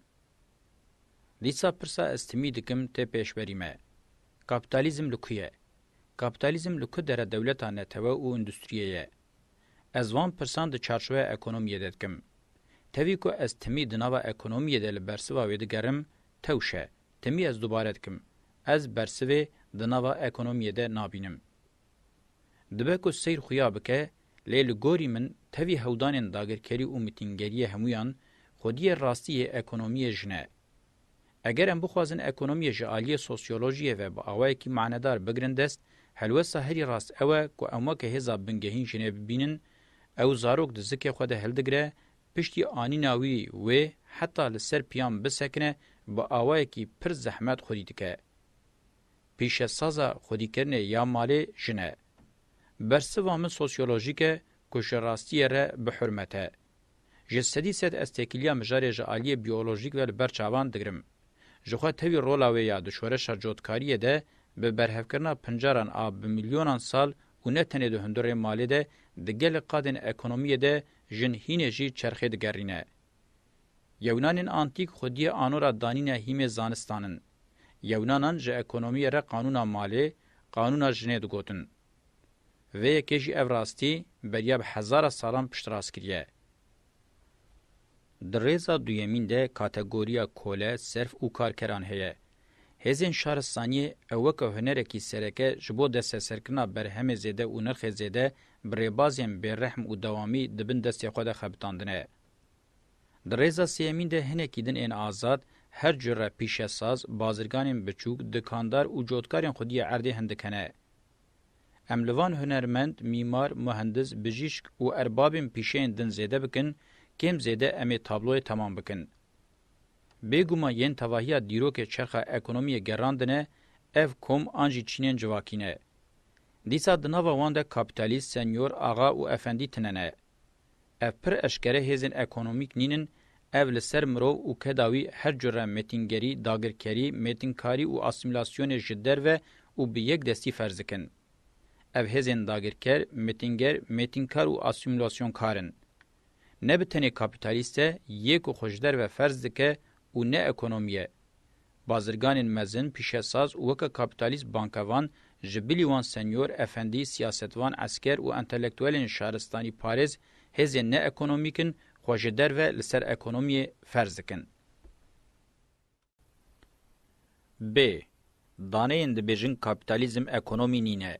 Dîsa pirsa ez timî dikim tê pêşberî me, Kapîtalîzm li ku ye? Kapîtalîzm li ku dere dewleta netewe û îndustriyê ye? Ez van pirsan di çarçoveya ekonomiyê de dikim. Tevî ku ez timî di nava ekonomiyê de li bersiva wê digerim, tewş e. Timî ez dubare dikim. Ez bersivê di nava ekonomiyê de nabînim. Dibe ku seyr xuya bike, lê li gorî min tevî hewdanên dagirkerî û mitîngeriyê hemûyan xwediyê rastiyê ekonomiyê jin e. Eger em bixwazin ekonomiyê ji aliyê sosyolojiyê ve bi awayekî manedar bigirin dest, helwesta herî rast ew e ku em weke hêza bingehîn jinê bibînin, ew zarok di zikê xwe de hildigire, piştî anîna wî wê heta li ser piyan bisekine bi awayekî pir zehmet xwedî dike. Pîşesaza xwedîkirinê ya malê jin e. Bersiva min sosyolojîk e ku ji rastiyê re bihurmete. Ji sedî sed ez têkiliya mijarê ji aliyê biyolojîk ve li ber çavan digirim. Jixwe tevî rola wê ya di şoreşa cotkariyê de bi berhevkirina pincaran a bi milyonan sal û ne tenê di hundurê malê de di gelek qadên ekonomiyê de jin hînê jî çerxê digerîne. Yewnanên antîk xwediyê ano ra danîne hîmê zanistan in. Yewnanan ji ekonomiyê re qanûna malê, qanûna jinê digotin. Vê yekê jî ev rastî beriya bi hezara salan piştrast kiriye. Di rêza duyemîn de kategoriya kole, serf û karkeran heye. Hêzên şaristaniyê ew weke hunerekî sereke ji bo desteserkirina berhemê zêde û nirxê zêde bi rêbazên bêrehm û dewamî di bin destê xwe de xebitandine. Di rêza sêyemîn de hinekî din ên azad, her cure pîşesaz, bazirganên biçûk, dikandar û cotkarên xwediyê erdê hin dikene. Em li van hunermend, mîmar, muhendis, bijîşk û erbabên pîşeyên din zêde bikin, kêm zêde em ê tabloyê temam bikin. Bêguman yên tevahiya dîrokê çerxa ekonomiyê gerandine, ev kom an jî çînên civakî ne. Dîsa di nava wan de kapîtalîst, senyor, axa û efendî tine ne. Ev pir eşkere hêzên ekonomîk nîn in, ev li ser mirov û keda wî her cure mêtingerî, dagirkerî, mêtinkarî û asîmîlasyonê ji derve û bi yek destî ferz dikin. Ev hêzên dagirker, mêtinger, mêtinkar û asîmîlasyonkaar in. Ne bi tenê kapîtalîst e yê ku xwe ji derve ferz dike û ne ekonomî ye. Bazirganên mezin, pîşesaz û weke kapîtalîst bankevan, ji bilî wan senyor, efendî, siyasetvan, esker û entelektuelên şaristanîparêz, hêzên ne ekonomîk in, xwe ji derve li ser ekonomiyê ferz dikin. Bê. Daneyên dibêjin kapîtalîzm ekonomî nîne.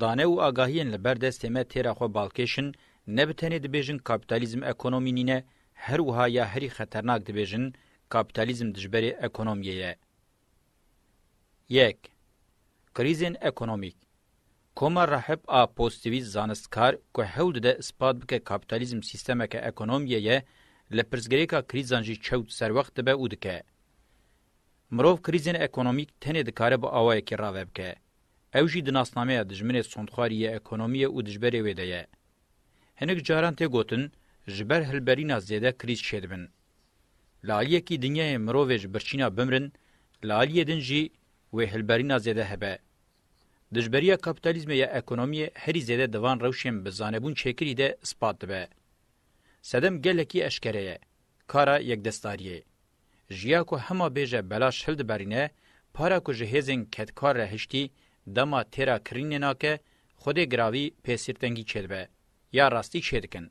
Dane û agahiyên li ber destê me têra xwe balkêş in, ne bi tenê dibêjin kapîtalîzm ekonomî nîne, her wiha ya herî xeternak dibêjin kapîtalîzm dijberê ekonomîyê ye. Yek, Krîzên ekonomîk. Koma rahip a pozîtîvîst zanistkar ku hewl dide îspat bike kapîtalîzm sîstemeke ekonomîyê ye, li pirsgirêka krîzan jî çewt serwext dibe û dike. Mirov krîzên ekonomîk tenê dikare bi awayekî rave bike. Ew jî di nasnameya dijminê sondxarî yê ekonomiyê û dijberê wê de ye. Hinek caran tê gotin ji ber hilberîna zêde krîz çêdibin. Li aliyekî dinyayê mirovê ji birçîna bimrin, li aliyê din jî wê hilberîna zêde hebe. Dijberiya kapîtalîzmê ya ekonomiyê herî zêde di van rewşên bi zanebûn çêkirî de spat dibe. Sedem gelekî eşkere ye, kara yekdestariyê. Jiya ku hema bêje belaş hildiberîne, para ku ji hêzên kedkar re hiştî dema têra kirînê nake, xwedê giravî pê sîrtengî çêdibe. Ya rastî çêdikin.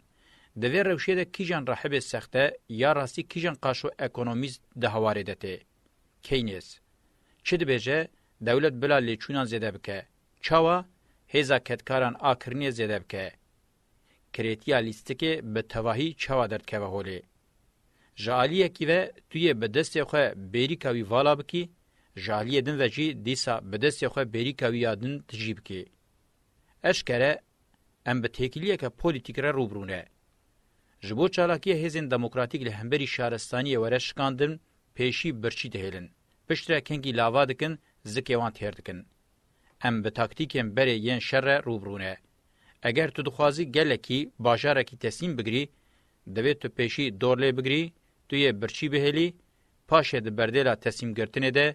Di vê rewşê de kîjan rehibê sexte ya rastî kîjan qaşo ekonomîst di hawarê de tê? Keynes. Çi dibêje, dewlet bila lêçûnan zêde bike. Çawa? Hêza kedkaran a kirînê zêde bike. Kirêtiya lîstikê bi tevahî çawa derdikeve holê? Ji aliyekî ve tu yê bi destê xwe bêrîka wî vala bikî, ji aliyê din ve jî dîsa bi destê xwe bêrîka wî ya din tijî bikî. Eşkere em bi têkiliyeke polîtîk re rû bi rû ne. Ji bo çalakiya hêzên demokratîk li hemberî şaristaniyê were şikandin pêşî birçî dihêlin, piştre kengî lava dikin, zikê wan têr dikin. Em bi taktîkên berê yên şer re rû bi rû ne. Eger tu dixwazî gelekî bajarekî teslîm bigirî, divê tu pêşî dor lê bigirî, tu yê birçî bihêlî, paşê di berdêla teslîmgirtinê de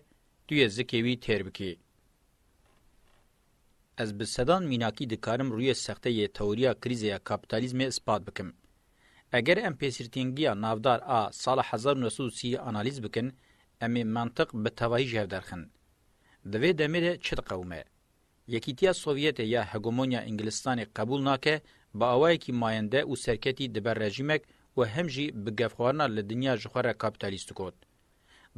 tu yê zikê wî têr bikî. Ez bi sedan mînakî dikarim rûyê sexte yê teoriya krîzê ya kapîtalîzmê ispat bikim. Eger em pêsirtîngiya navdar a sala hezar û neh sed û sî analîz bikin, em ê mentiq bi tevahî ji hev derxin. Di vê demê de çi diqewime? Yekîtiya Sovyetê ya hegemonya Îngilistanê qebûl nake, bi awayekî mayende û serketî di ber rejîmek û hem jî bi gevxwarina li dinya ji xwe re kapîtalîst digot.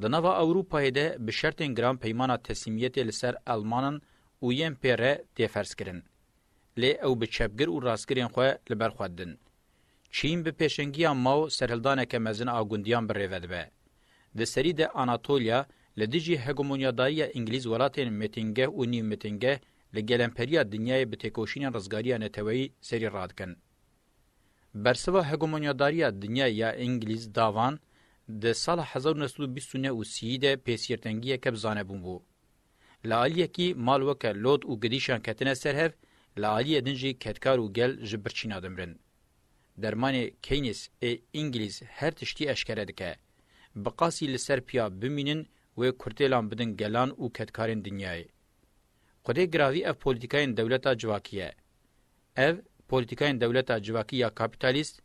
Di nava Ewrûpayê de bi şertên giran peymana teslîmiyetê li ser Elmanan û yên pê re tê ferzkirin. Lê ew bi çepgir û rastgirên xwe li ber xwe didin. Çîn bi pêşengiya Mao serhildaneke mezin a gundiyan bi rêve dibe. Di serî de Anatolya li dijî hegemonyadariya Îngilîz welatên mêtingeh û nîv mêtingeh li gelemperiya dinyayê bi têkoşînên rizgariya neteweyî serî radikin. Bersiva hegemonyadariya dinyayê ya Îngilîz davan di sala hezar û neh sed û bîst û neh û sî de pêsîrtengiyeke bi zanebûn bû. Li aliyekî mal weke lod û gidîşan ketine ser hev, li aliyê din jî kedkar û gel ji birçîna dimirin. Dermanê Keynes ê Îngilîz her tiştî eşkere dike. Bi qasî li ser piya bimînin wê kurtêlan bidin gelan û kedkarên dinyayê. Xwedê giravî ev polîtîkayên dewleta civakî ye. Ev polîtîkayên dewleta civakî ya kapîtalîst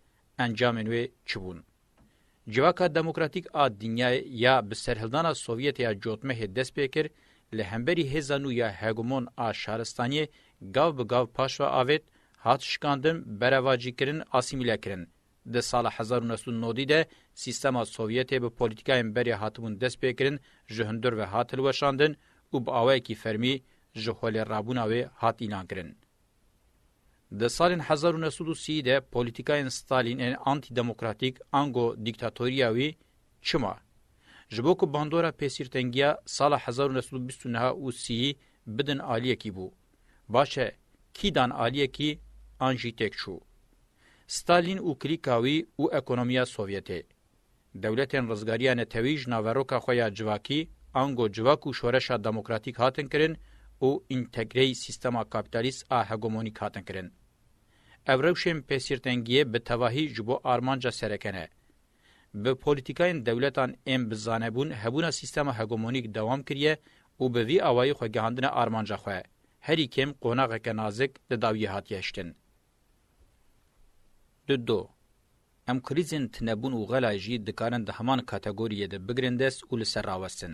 encamên wê çi bûn? Civaka demokratîk a dinyayê ya bi serhildana Sovyetê ya cotmehê dest pê kir, li hemberî hêza nû ya hegemon a şaristaniyê gav bi gav paşve avêt, hat şikandin, berevacîkirin, asîmîlekirin. Di sala hezar û new sed û nodî de sîstema Sovyetê bi polîtîkayên berê hatibûn destpêkirin ji hundir ve hat hilweşandin û bi awayekî fermî ji holê rabûna wê hat îlankirin. Di salên hezar û new sed û sî de polîtîkayên Stalîn ên antîdemokratîk ango dîktatorîya wî çi ma? Ji bo ku bandora pêsîrtengiya sala hezar û new sed û bîst û niha û sîyî bidin aliyekî bû. Baş e, kî dan aliyekî an jî têk çû. Stalîn û klîka wî û ekonomiya Sovyetê. Dewletên rizgariya netewî ji naveroka xwe ya civakî ango civak û şoreşa demokratîk hatin kirin û întegreyî sîstema kapîtalîst a hegemonîk hatin kirin. Ev rewşên pêsîrtengiyê bi tevahî ji bo armanca sereke ne. Bi polîtîkayên dewletan ên bi zanebûn hebûna sîstema hegemonîk dewam kiriye û bi vî awayî xwe gihandine armanca xwe. Herî kêm qonaxeke nazik di dawiyê hatiye hiştin. Du do. Em krîzên tunebûn û xela jî dikarin di heman kategoriyê de bigirin dest û li ser rawestin.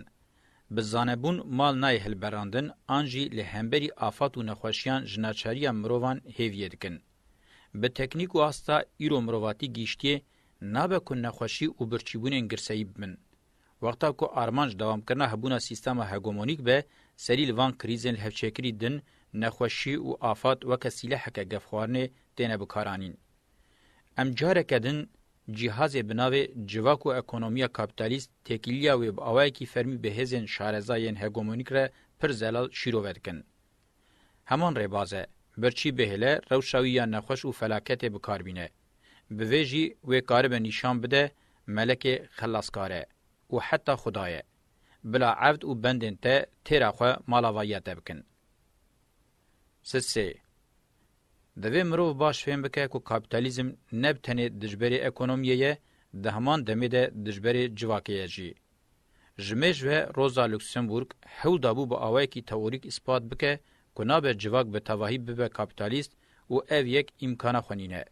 Bi zanebûn mal nayê hilberandin an jî li hemberî afat û nexweşiyan ji naçariya mirovan hêviyê dikin. Bi teknîk û asta îro mirovatî gihîştiye Nabe ku nexweşî û birçîbûnên girseyî bibin. Wexta ku armanc dewamkirina hebûna sîstema hegemonîk be, serî li van krîzên li hevçêkirî din, nexweşî û afad weke sîleheke gefxwarinê têne bikaranîn. Em careke din cîhazê bi navê civak û ekonomiya kapîtalîst têkiliya wê bi awayekî fermî bi hêzên şareza yên hegemonîk re pir zelal şîrove dikin. Heman rêbaz e, birçî bihêle rewşa wî ya nexweş û felaketê bi kar bîne. Bi vê jî wê karibe nîşan bide melekê xelaskar e û heta xuda ye. Bila evd û bendên te têra xwe mala vayiya te bikin. Si sê. Divê mirov baş fêm bike ku kapîtalîzm ne bi tenê dijberê ekonomiyê ye, di heman demê de dijberê civakê ye jî. Ji mêj ve Rosa Luxemburg hewl dabû bi awayekî teorîk îspat bike ku nabe civak bi tevahî bibe kapîtalîst û ev yek îmkana xwe nîne.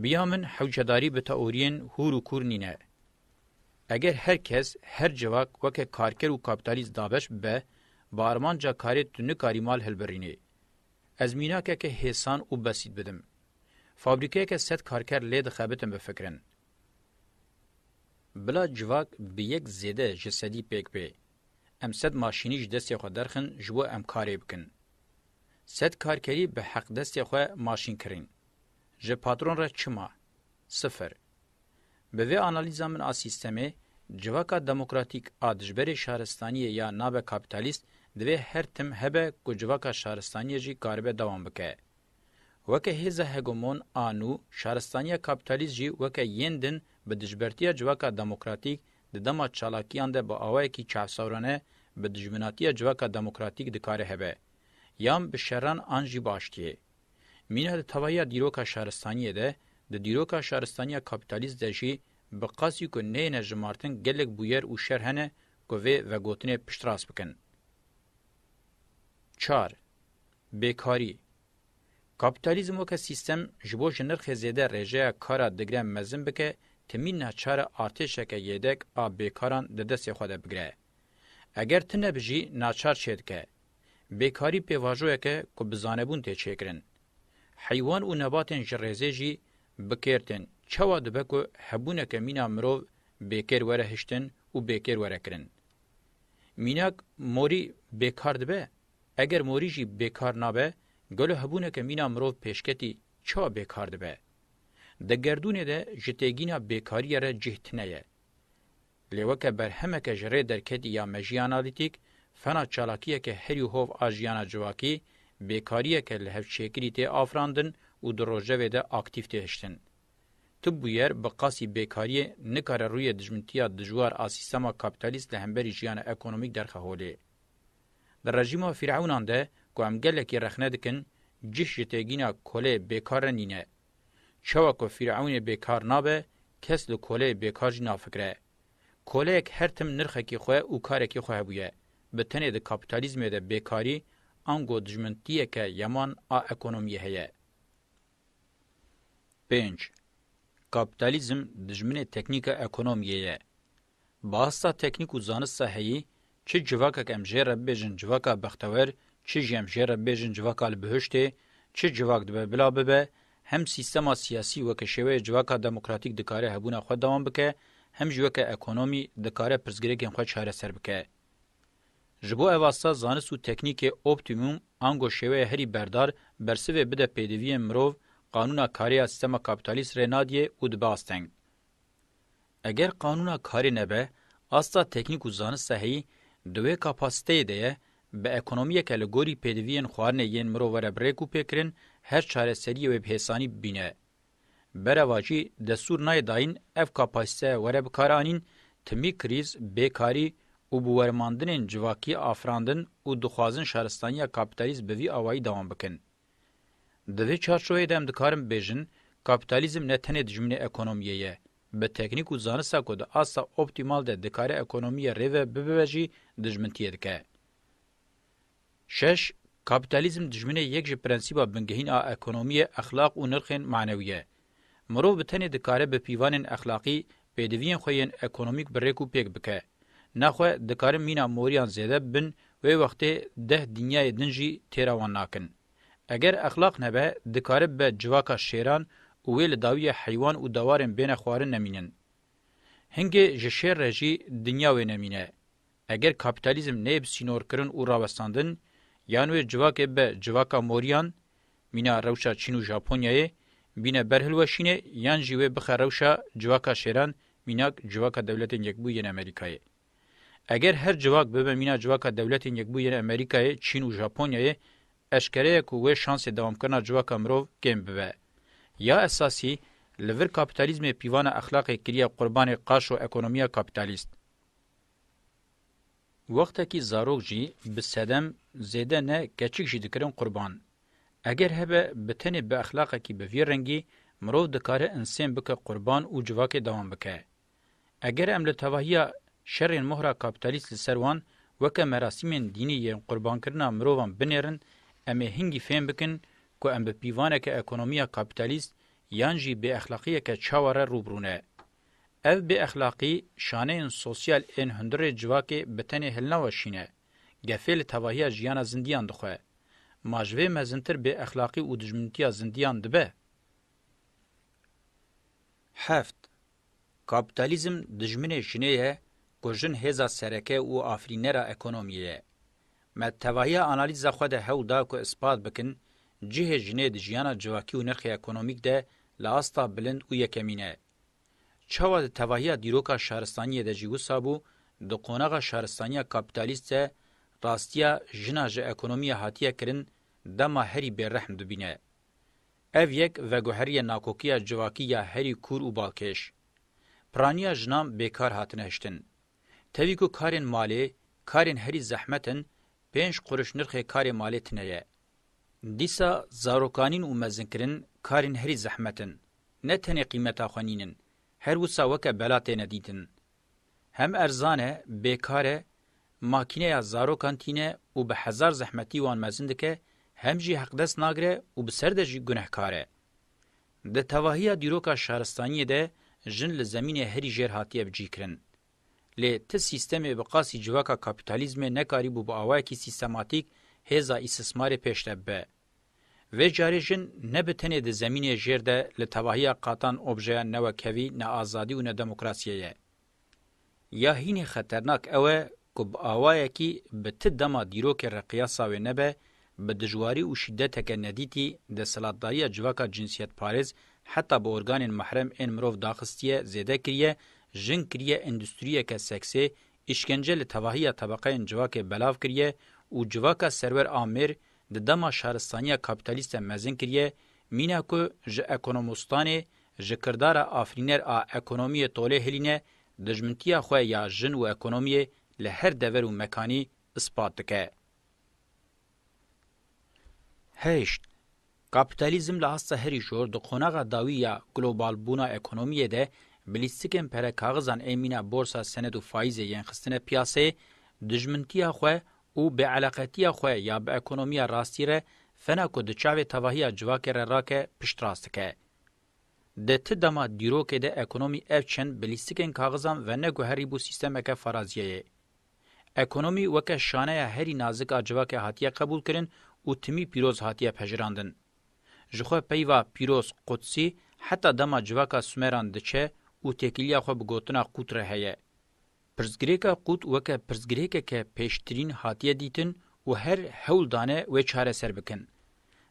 Bi ya min hewcedarî bi teoriyên hûr û kûr nîne. Eger her kes, her civak weke karker û kapîtalîst dabeş bibe, bi armanca karê tu nikarî mal hilbirînî. Ez mînakeke hêsan û besît bidim. Fabrîkeyeke sed karker lê dixebitin bifikirin. Bila civak bi yek zêde ji sedî pêk bê. Em sed maşînî ji destê xwe derxin ji bo em karê bikin. Sed karkerî bi heqdestê xwe maşîn kirîn. Ji patron re çi ma? Sifir. Bi vê analîza min a sîstemê, civaka demokratîk a dijberê şaristaniyê ya nabe kapîtalîst divê her tim hebe ku civaka şaristaniyê jî karibe dewam bike. Weke hêza hegemon a nû, şaristaniya kapîtalîst jî weke yên din bi dijbertiya civaka demokratîk di dema çalakiyan de bi awayekî çavsawrane bi dijminatiya civaka demokratîk dikare hebe, yan bi şeran an jî bi aştiyê. Mîna di tevahiya dîroka şaristaniyê de, di dîroka şaristaniya kapîtalîst de jî bi qasî ku neyêne jimartin gelek bûyer û şer hene ku vê vegotinê piştrast bikin. Çar, Bêkarî, Kapîtalîzm weke sîstem ji bo ji nirxê zêde rêjeya kara digre mezin bike, timî neçar e artêşeke yêdek a bêkaran di destê xwe de bigire. Eger tu nebijî neçar çêdike. Bêkarî pêvajoyek e ku bi zanebûn tê çêkirin. Heywan û nebatên ji rêzê jî bikêr tên, çawa dibe ku hebûneke mîna mirov bêkêr were hiştin û bêkêr were kirin? Mînak morî bêkar dibe? Eger morî jî bêkar nabe, gelo hebûneke mîna mirov pêşketî çawa bêkar dibe? Di gerdûnê de ji têgîna bêkariyê re cih tine ye. Lê weke berhemeke ji rê derketî ya mejîanalîtîk, fena çalakiyeke herî hov a jiyana civakî, bêkariyeke li hev çêkirî tê afirandin û di rojevê de aktîf tê hiştin. Tu bûyer bi qasî bêkariyê nikare rûyê dijmintiya dijwar a sîstema kapîtalîst li hemberî jiyana ekonomîk derxe holê. Di rejîma fîrewnan de ku em gelekî rexne dikin, cih ji têgîna kolê bêkar re nîne. Çawa ku fîrewnê bêkar nabe, kes li koleyê bêkar jî nafikire. Koleyek her tim nirxekî xwe û karekî xwe hebûye. Bi tenê di kapîtalîzmê de bêkarî ango dijmintiyeke yeman a ekonomiyê heye. Pênc, Kapîtalîzm dijminê teknîka ekonomiyê ye. Basta teknîk û zanista heyî, çi civakek em jê re bibêjin civaka bextewer, çi jî em jê re bibêjin civaka li bihiştê, çi civak dibe bila bibe, hem sîstema siyasî weke şêweyê civaka demokratîk dikare hebûna xwe dewam bike, hem jî weke ekonomî dikare pirsgirêkên xwe çareser bike. Ji bo ev asta zanist û teknîkê optîmûm ango şêweyê herî berdar bersivê bide pêdiviyên mirov, qanûna karê ya sîstema kapîtalîst rê nadiyê û dibe asteng. Eger qanûna karê nebe, asta teknîk û zanist sehî di wê kapasîteyê de ye, bi ekonomîyeke li gorî pêdivîyên xwarinê yên mirov were bi rêk û pêkirin her çareserîyê wê bi hêsanî bibîne. Bereva jî destûr nayê dayîn ev kapasîte were bikaranîn, timî krîz, bêkarî û bi werimandinên civakî afirandin û dixwazin şaristanîya kapîtalîst bi vî awayî dewam bikin. Di vê çarçoveyê de em dikarin bibêjin kapîtalîzm ne tenê dijminê ekonomîyê ye, Bi teknîk û zanista ku di asta optîmal de dikare ekonomiyê rê ve bibibe jî dijmintiyê dike. Şeş, Kapîtalîzm dijminê yek ji prensîba bingehîn a ekonomiyê exlaq û nirxên manewî ye. Mirov bi tenê dikare bi pîvanên exlaqî pêdiviyên xwe yên ekonomîk bi rêk û pêk bike. Nexwe dikarin mîna moriyan zêde bibin wê wextê deh dinyayê din jî têra wan nakin. Eger exlaq nebe, dikare bibe civaka şêran û wê li dawiyê heywan û dawarên bêne xwarin nemînin. Hingê ji şêr re jî dinya wê nemîne. Eger kapîtalîzm neyê bi sînorkirin û rawestandin, yan wê civakê bibe civaka moriyan, mîna rewşa Çîn û Japonyayê, bîne ber hilweşînê, yan jî wê bixe rewşa civaka şêran, mînak civaka Dewletên Yekbûyî yên Amerîkayê. Eger her civak bibe mîna civaka dewletên Yekbû yên Amerîkayê, Çîn û Japonyayê, eşkere ye ku wê şansê dewamkirina civaka mirov kêm bibe. Ya esasî, li vir kapîtalîzmê pîvana exlaqê kiriye qurbanê qaşo ekonomiya kapîtalîst. Wextekî zarok jî bi sedem zêde ne keçik jî dikirin qurban. Eger hebe bi tenê bi exlaqekî bi vî rengî, mirov dikare insên bike qurban û civakê dewam bike. Eger em li tevahiya şerên mohra kapîtalîst li ser wan weke merasîmên dînî yên qurbankirina mirovan binêrin, em ê hingî fêm bikin ku em bi pîvaneke ekonomiya kapîtalîst yan jî bêexlaqiyeke çawa re rûbirû ne. Ev bêexlaqî şaneyên sosyal ên hundirê civakê bi tenê hilnaweşîne, gefê li tevahiya jiyana zindiyan dixwe. Ma ji vê mezintir bêexlaqî û dijmintiya zindiyan dibe? Heft, Kapîtalîzm dijminê jinê ye ku jin hêza sereke û afirînera ekonomiyê ye. Me tevahiya analîza xwe de hewl da ku ispat bikin cihê jinê di jiyana civakî û nirxê ekonomîk de li asta bilind û yekemîn e. Çawa di tevahiya dîroka şaristaniyê de jî wisa bû di qonaxa şaristaniya kapîtalîst de rastiya jina ji ekonomiyê hatiye kirin dema herî bêrehm dibîne. Ev yek veguherîye nakokîya civakî ya herî kûr û balkêş. Piranîya jinan bêkar hatine hiştin. Tevî ku karên malê, karên herî zehmet in, pênc qurûş nirxê karê malê tine ye. Dîsa zarokanîn û mezinkirin karên herî zehmet in. Ne tenê qîmeta xwe nînin. Her wisa weke bela têne dîtin. Hem erzan e, bêkar e, makîneya zarokan tîne û bi hezar zehmetî wan mezin dike, hem jî heqdest nagire û bi ser de jî gunehkar e. Di tevahiya dîroka şaristaniyê de jin li zemînê herî jêr hatiye bicîkirin. Lê ti sîstemê bi qasî civaka kapîtalîzmê nekarîbû bi awayekî sîstematîk hêza îstismarê pêşde bibe. Vê carê jin ne bi tenê di zemînê jêr de li tevahiya qatan objeya ne wekhevî, ne azadî û ne demokrasiyê ye. Ya hînî xeternak ew e ku bi awayekî bi ti dema dîrokê re qiyasa wê nebe, bi dijwarî û şîdeteke nedîtî desthilatdariya civaka cinsiyetparêz heta bi organên mehrem ên mirov daxistiye, zêde kiriye, jin kiriye endustriyeke seksê, îşkence li tevahiya tebeqeyên civakê belav kiriye û civaka serwer a mêr Di dema şaristaniya kapîtalîst e mezin kiriye, mîna ku ji ekonomistanê, ji kirdara afirîner a ekonomiyê tolê hilîne, dijmintiya xwe ya jin û ekonomiyê li her dever û mekanî ispat dike. Heşt, Kapîtalîzm li asta herî jor di qonaxa dawî ya globalbûna ekonomiyê de bi lîstikên perekaxizan ê mîna borsa sened û faîzê yên xistine piyaseyê, dijmintiya xwe û bêeleqetiya xwe ya bi ekonomiya rastî re fena ku di çavê tevahiya civakê re rake piştrast dike. Di ti dema dîrokê de ekonomî ev çend bi lîstikên kaxizan veneguherîbû sîstemeke faraziyeyê. Ekonomî weke şaneya herî nazik a civakê hatiye qebûlkirin û timî pîroz hatiye pejirandin. Ji xwe peyva pîroz Qudsî heta dema civaka Sumeran diçe û têkiliya xwe bi gotina qût re heye. Pirsgirêka qût weke pirsgirêkeke pêştirîn hatiye dîtin û her hewl dane wê çareser bikin.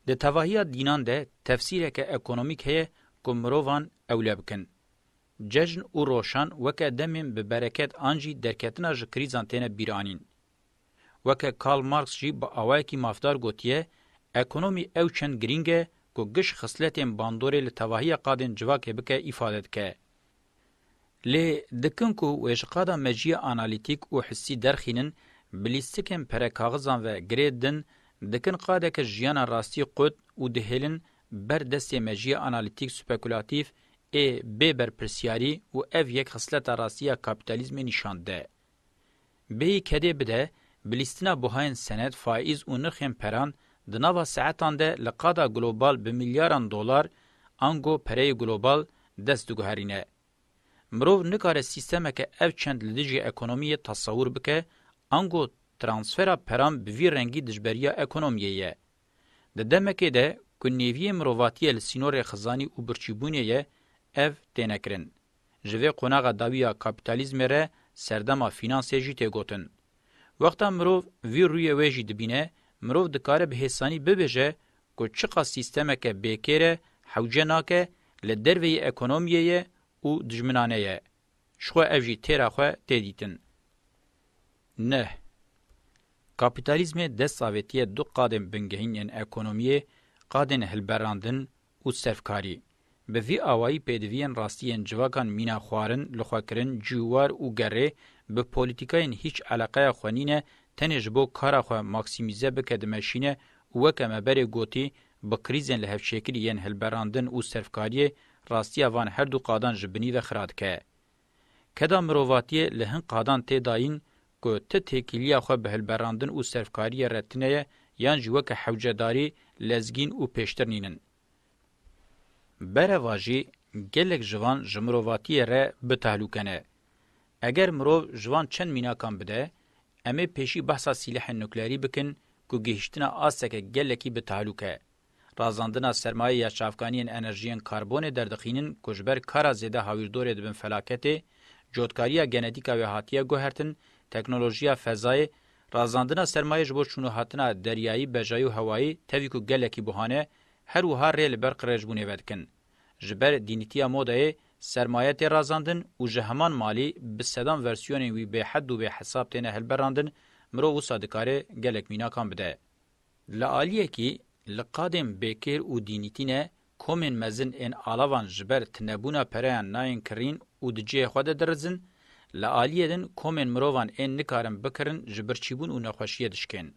Di tevahiya dînan de tefsîreke ekonomîk heye ku mirovan ewle bikin. Cejn û roşan weke demên bi bereket an jî derketina ji krîzan têne bîranîn. Weke Karl Marx jî bi awayekî mafdar gotiye, Ekonomî ew çend girîng e ku giş xisletên bandorê li tevahiya qadên civakê bike îfade dike. Lê dikin ku wê ji qada meciyê analîtîk û hissî derxînin, bi lîstikên perekaxizan ve girê din, dikin qadeke jiyana rastî qut û dihêlin ber destê meciyê analîtîk spekûlatîf ê bê berpirsiyarî û ev yek xisleta rastî ya kapîtalîzmê nîşan dide. Bêyî kedê bide, bi lîstina buhayên sened, faîz û nirxên peran, di nava saetan de li qada global bi milyaran dolar, ango pereyê global, dest diguherîne. Mirov nikare sîstemeke ev çend li dijî ekonomiyê tesewur bike, ango transfera peran bi vî rengî dijberiya ekonomiyê ye. Di demekê de ku nêviyê mirovatiye li sînorê xizanî û birçîbûnê ye, ev têne kirin. Ji vê qonaxa dawî ya kapîtalîzmê re serdema fînansê jî tê gotin. Wexta mirov vî rûyê wê jî dibîne, mirov dikare bi hêsanî bibêje ku çiqas sîstemeke bêkêr e, hewce nake, li dervê yê ekonomiyê ye û dijminane ye. Ji xwe ev jî têra xwe tê dîtin. Neh. Kapîtalîzmê dest avêtiye du qadên bingehîn ên ekonomiyê, qadên hilberandin û sevkarî. Bi vî awayî pêdiviyên rastiyên civakan mîna xwarin, lixwekirin, cûwar û gerê bi polîtîkayên hîç eleqeya xwe nîne, tenê ji bo kara xwe maksîmîze bike dimeşîne û weke me berê gotî, bi krîzên li hevçêkirî yên hilberandin û sevkariyê, rastiya van her du qadan ji binî ve xira dike. Keda mirovatiyê li hin qadan tê dayîn ku ti têkiliya xwe bi hilberandin û serfkariyê re tune ye yan jî weke hewcedarî, lezgîn û pêştir nînin. Bereva jî gelek ji van ji mirovatiyê re bi tehlûke ne. Eger mirov ji van çend mînakan bide, em ê pêşî behsa sîlehên nukleerî bikin ku gihîştine asteke gelekî bi tehlûke, Razandina sermayê ya çavkaniyên enerjiyên karbonê derdixînin ku ji ber kara zêde hawîrdorê dibin felaketê, cotkariya genetîka wê hatiye guhertin, teknolojiya fezayê, razandina sermayê ji bo çûnûhatina deryayî, bejayî û hewayî tevî ku gelekî buhan e, her wiha rê li ber qirêjbûnê vedikin. Ji ber dînîtiya modayê sermaye tê razandin û ji heman malî bi sedan versiyonên wî bêhed û bêhesab têne hilberandin, mirov wisa dikare gelek mînakan bide. Li aliyekî, li qadên bêkêr û dînîtîne komên mezin ên alavan ji ber tunebûna pereyan nayên kirîn û di cihê xwe de dirizin, li aliyê din komên mirovan ên nikarin bikirin ji birçîbûn û nexweşiyê dişkên.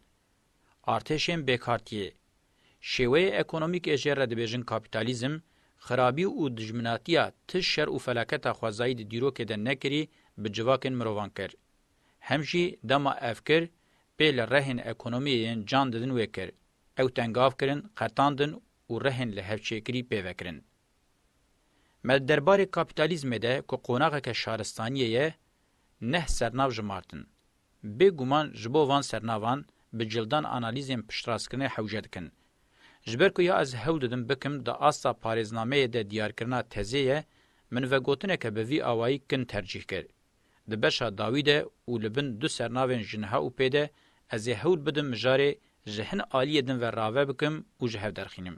Artêşên bêkartiyê. Şêweyê ekonomîk ê jê re dibêjin kapîtalîzm, xirabî û dijminatiya ti şer û felaketa xwezayî di dîrokê de nekirî bi civakên mirovan kir. Hem jî dema ev kir, pê li rehên ekonomiyê yên can didin wê kir. Ew tengav kirin, qetandin û rehên li hevçêkirî pê vekirin. Me di derbarê kapîtalîzmê de ku qonaxeke şaristaniyê ye, neh sernav jimartin. Bê guman ji bo van sernavan bi cildan analîzên piştrastkirinê hewce dikin. Ji ber ku ya ez hewl didim bikim di asta parêznameyê de diyarkirina tezê ye, min vegotineke bi vî awayî kin tercîh kir. Di beşa dawî de û li bin du sernavên ji niha û pê de ez ê hewl bidim mijarê ji hin aliyê din ve rave bikim û ji hev derxînim.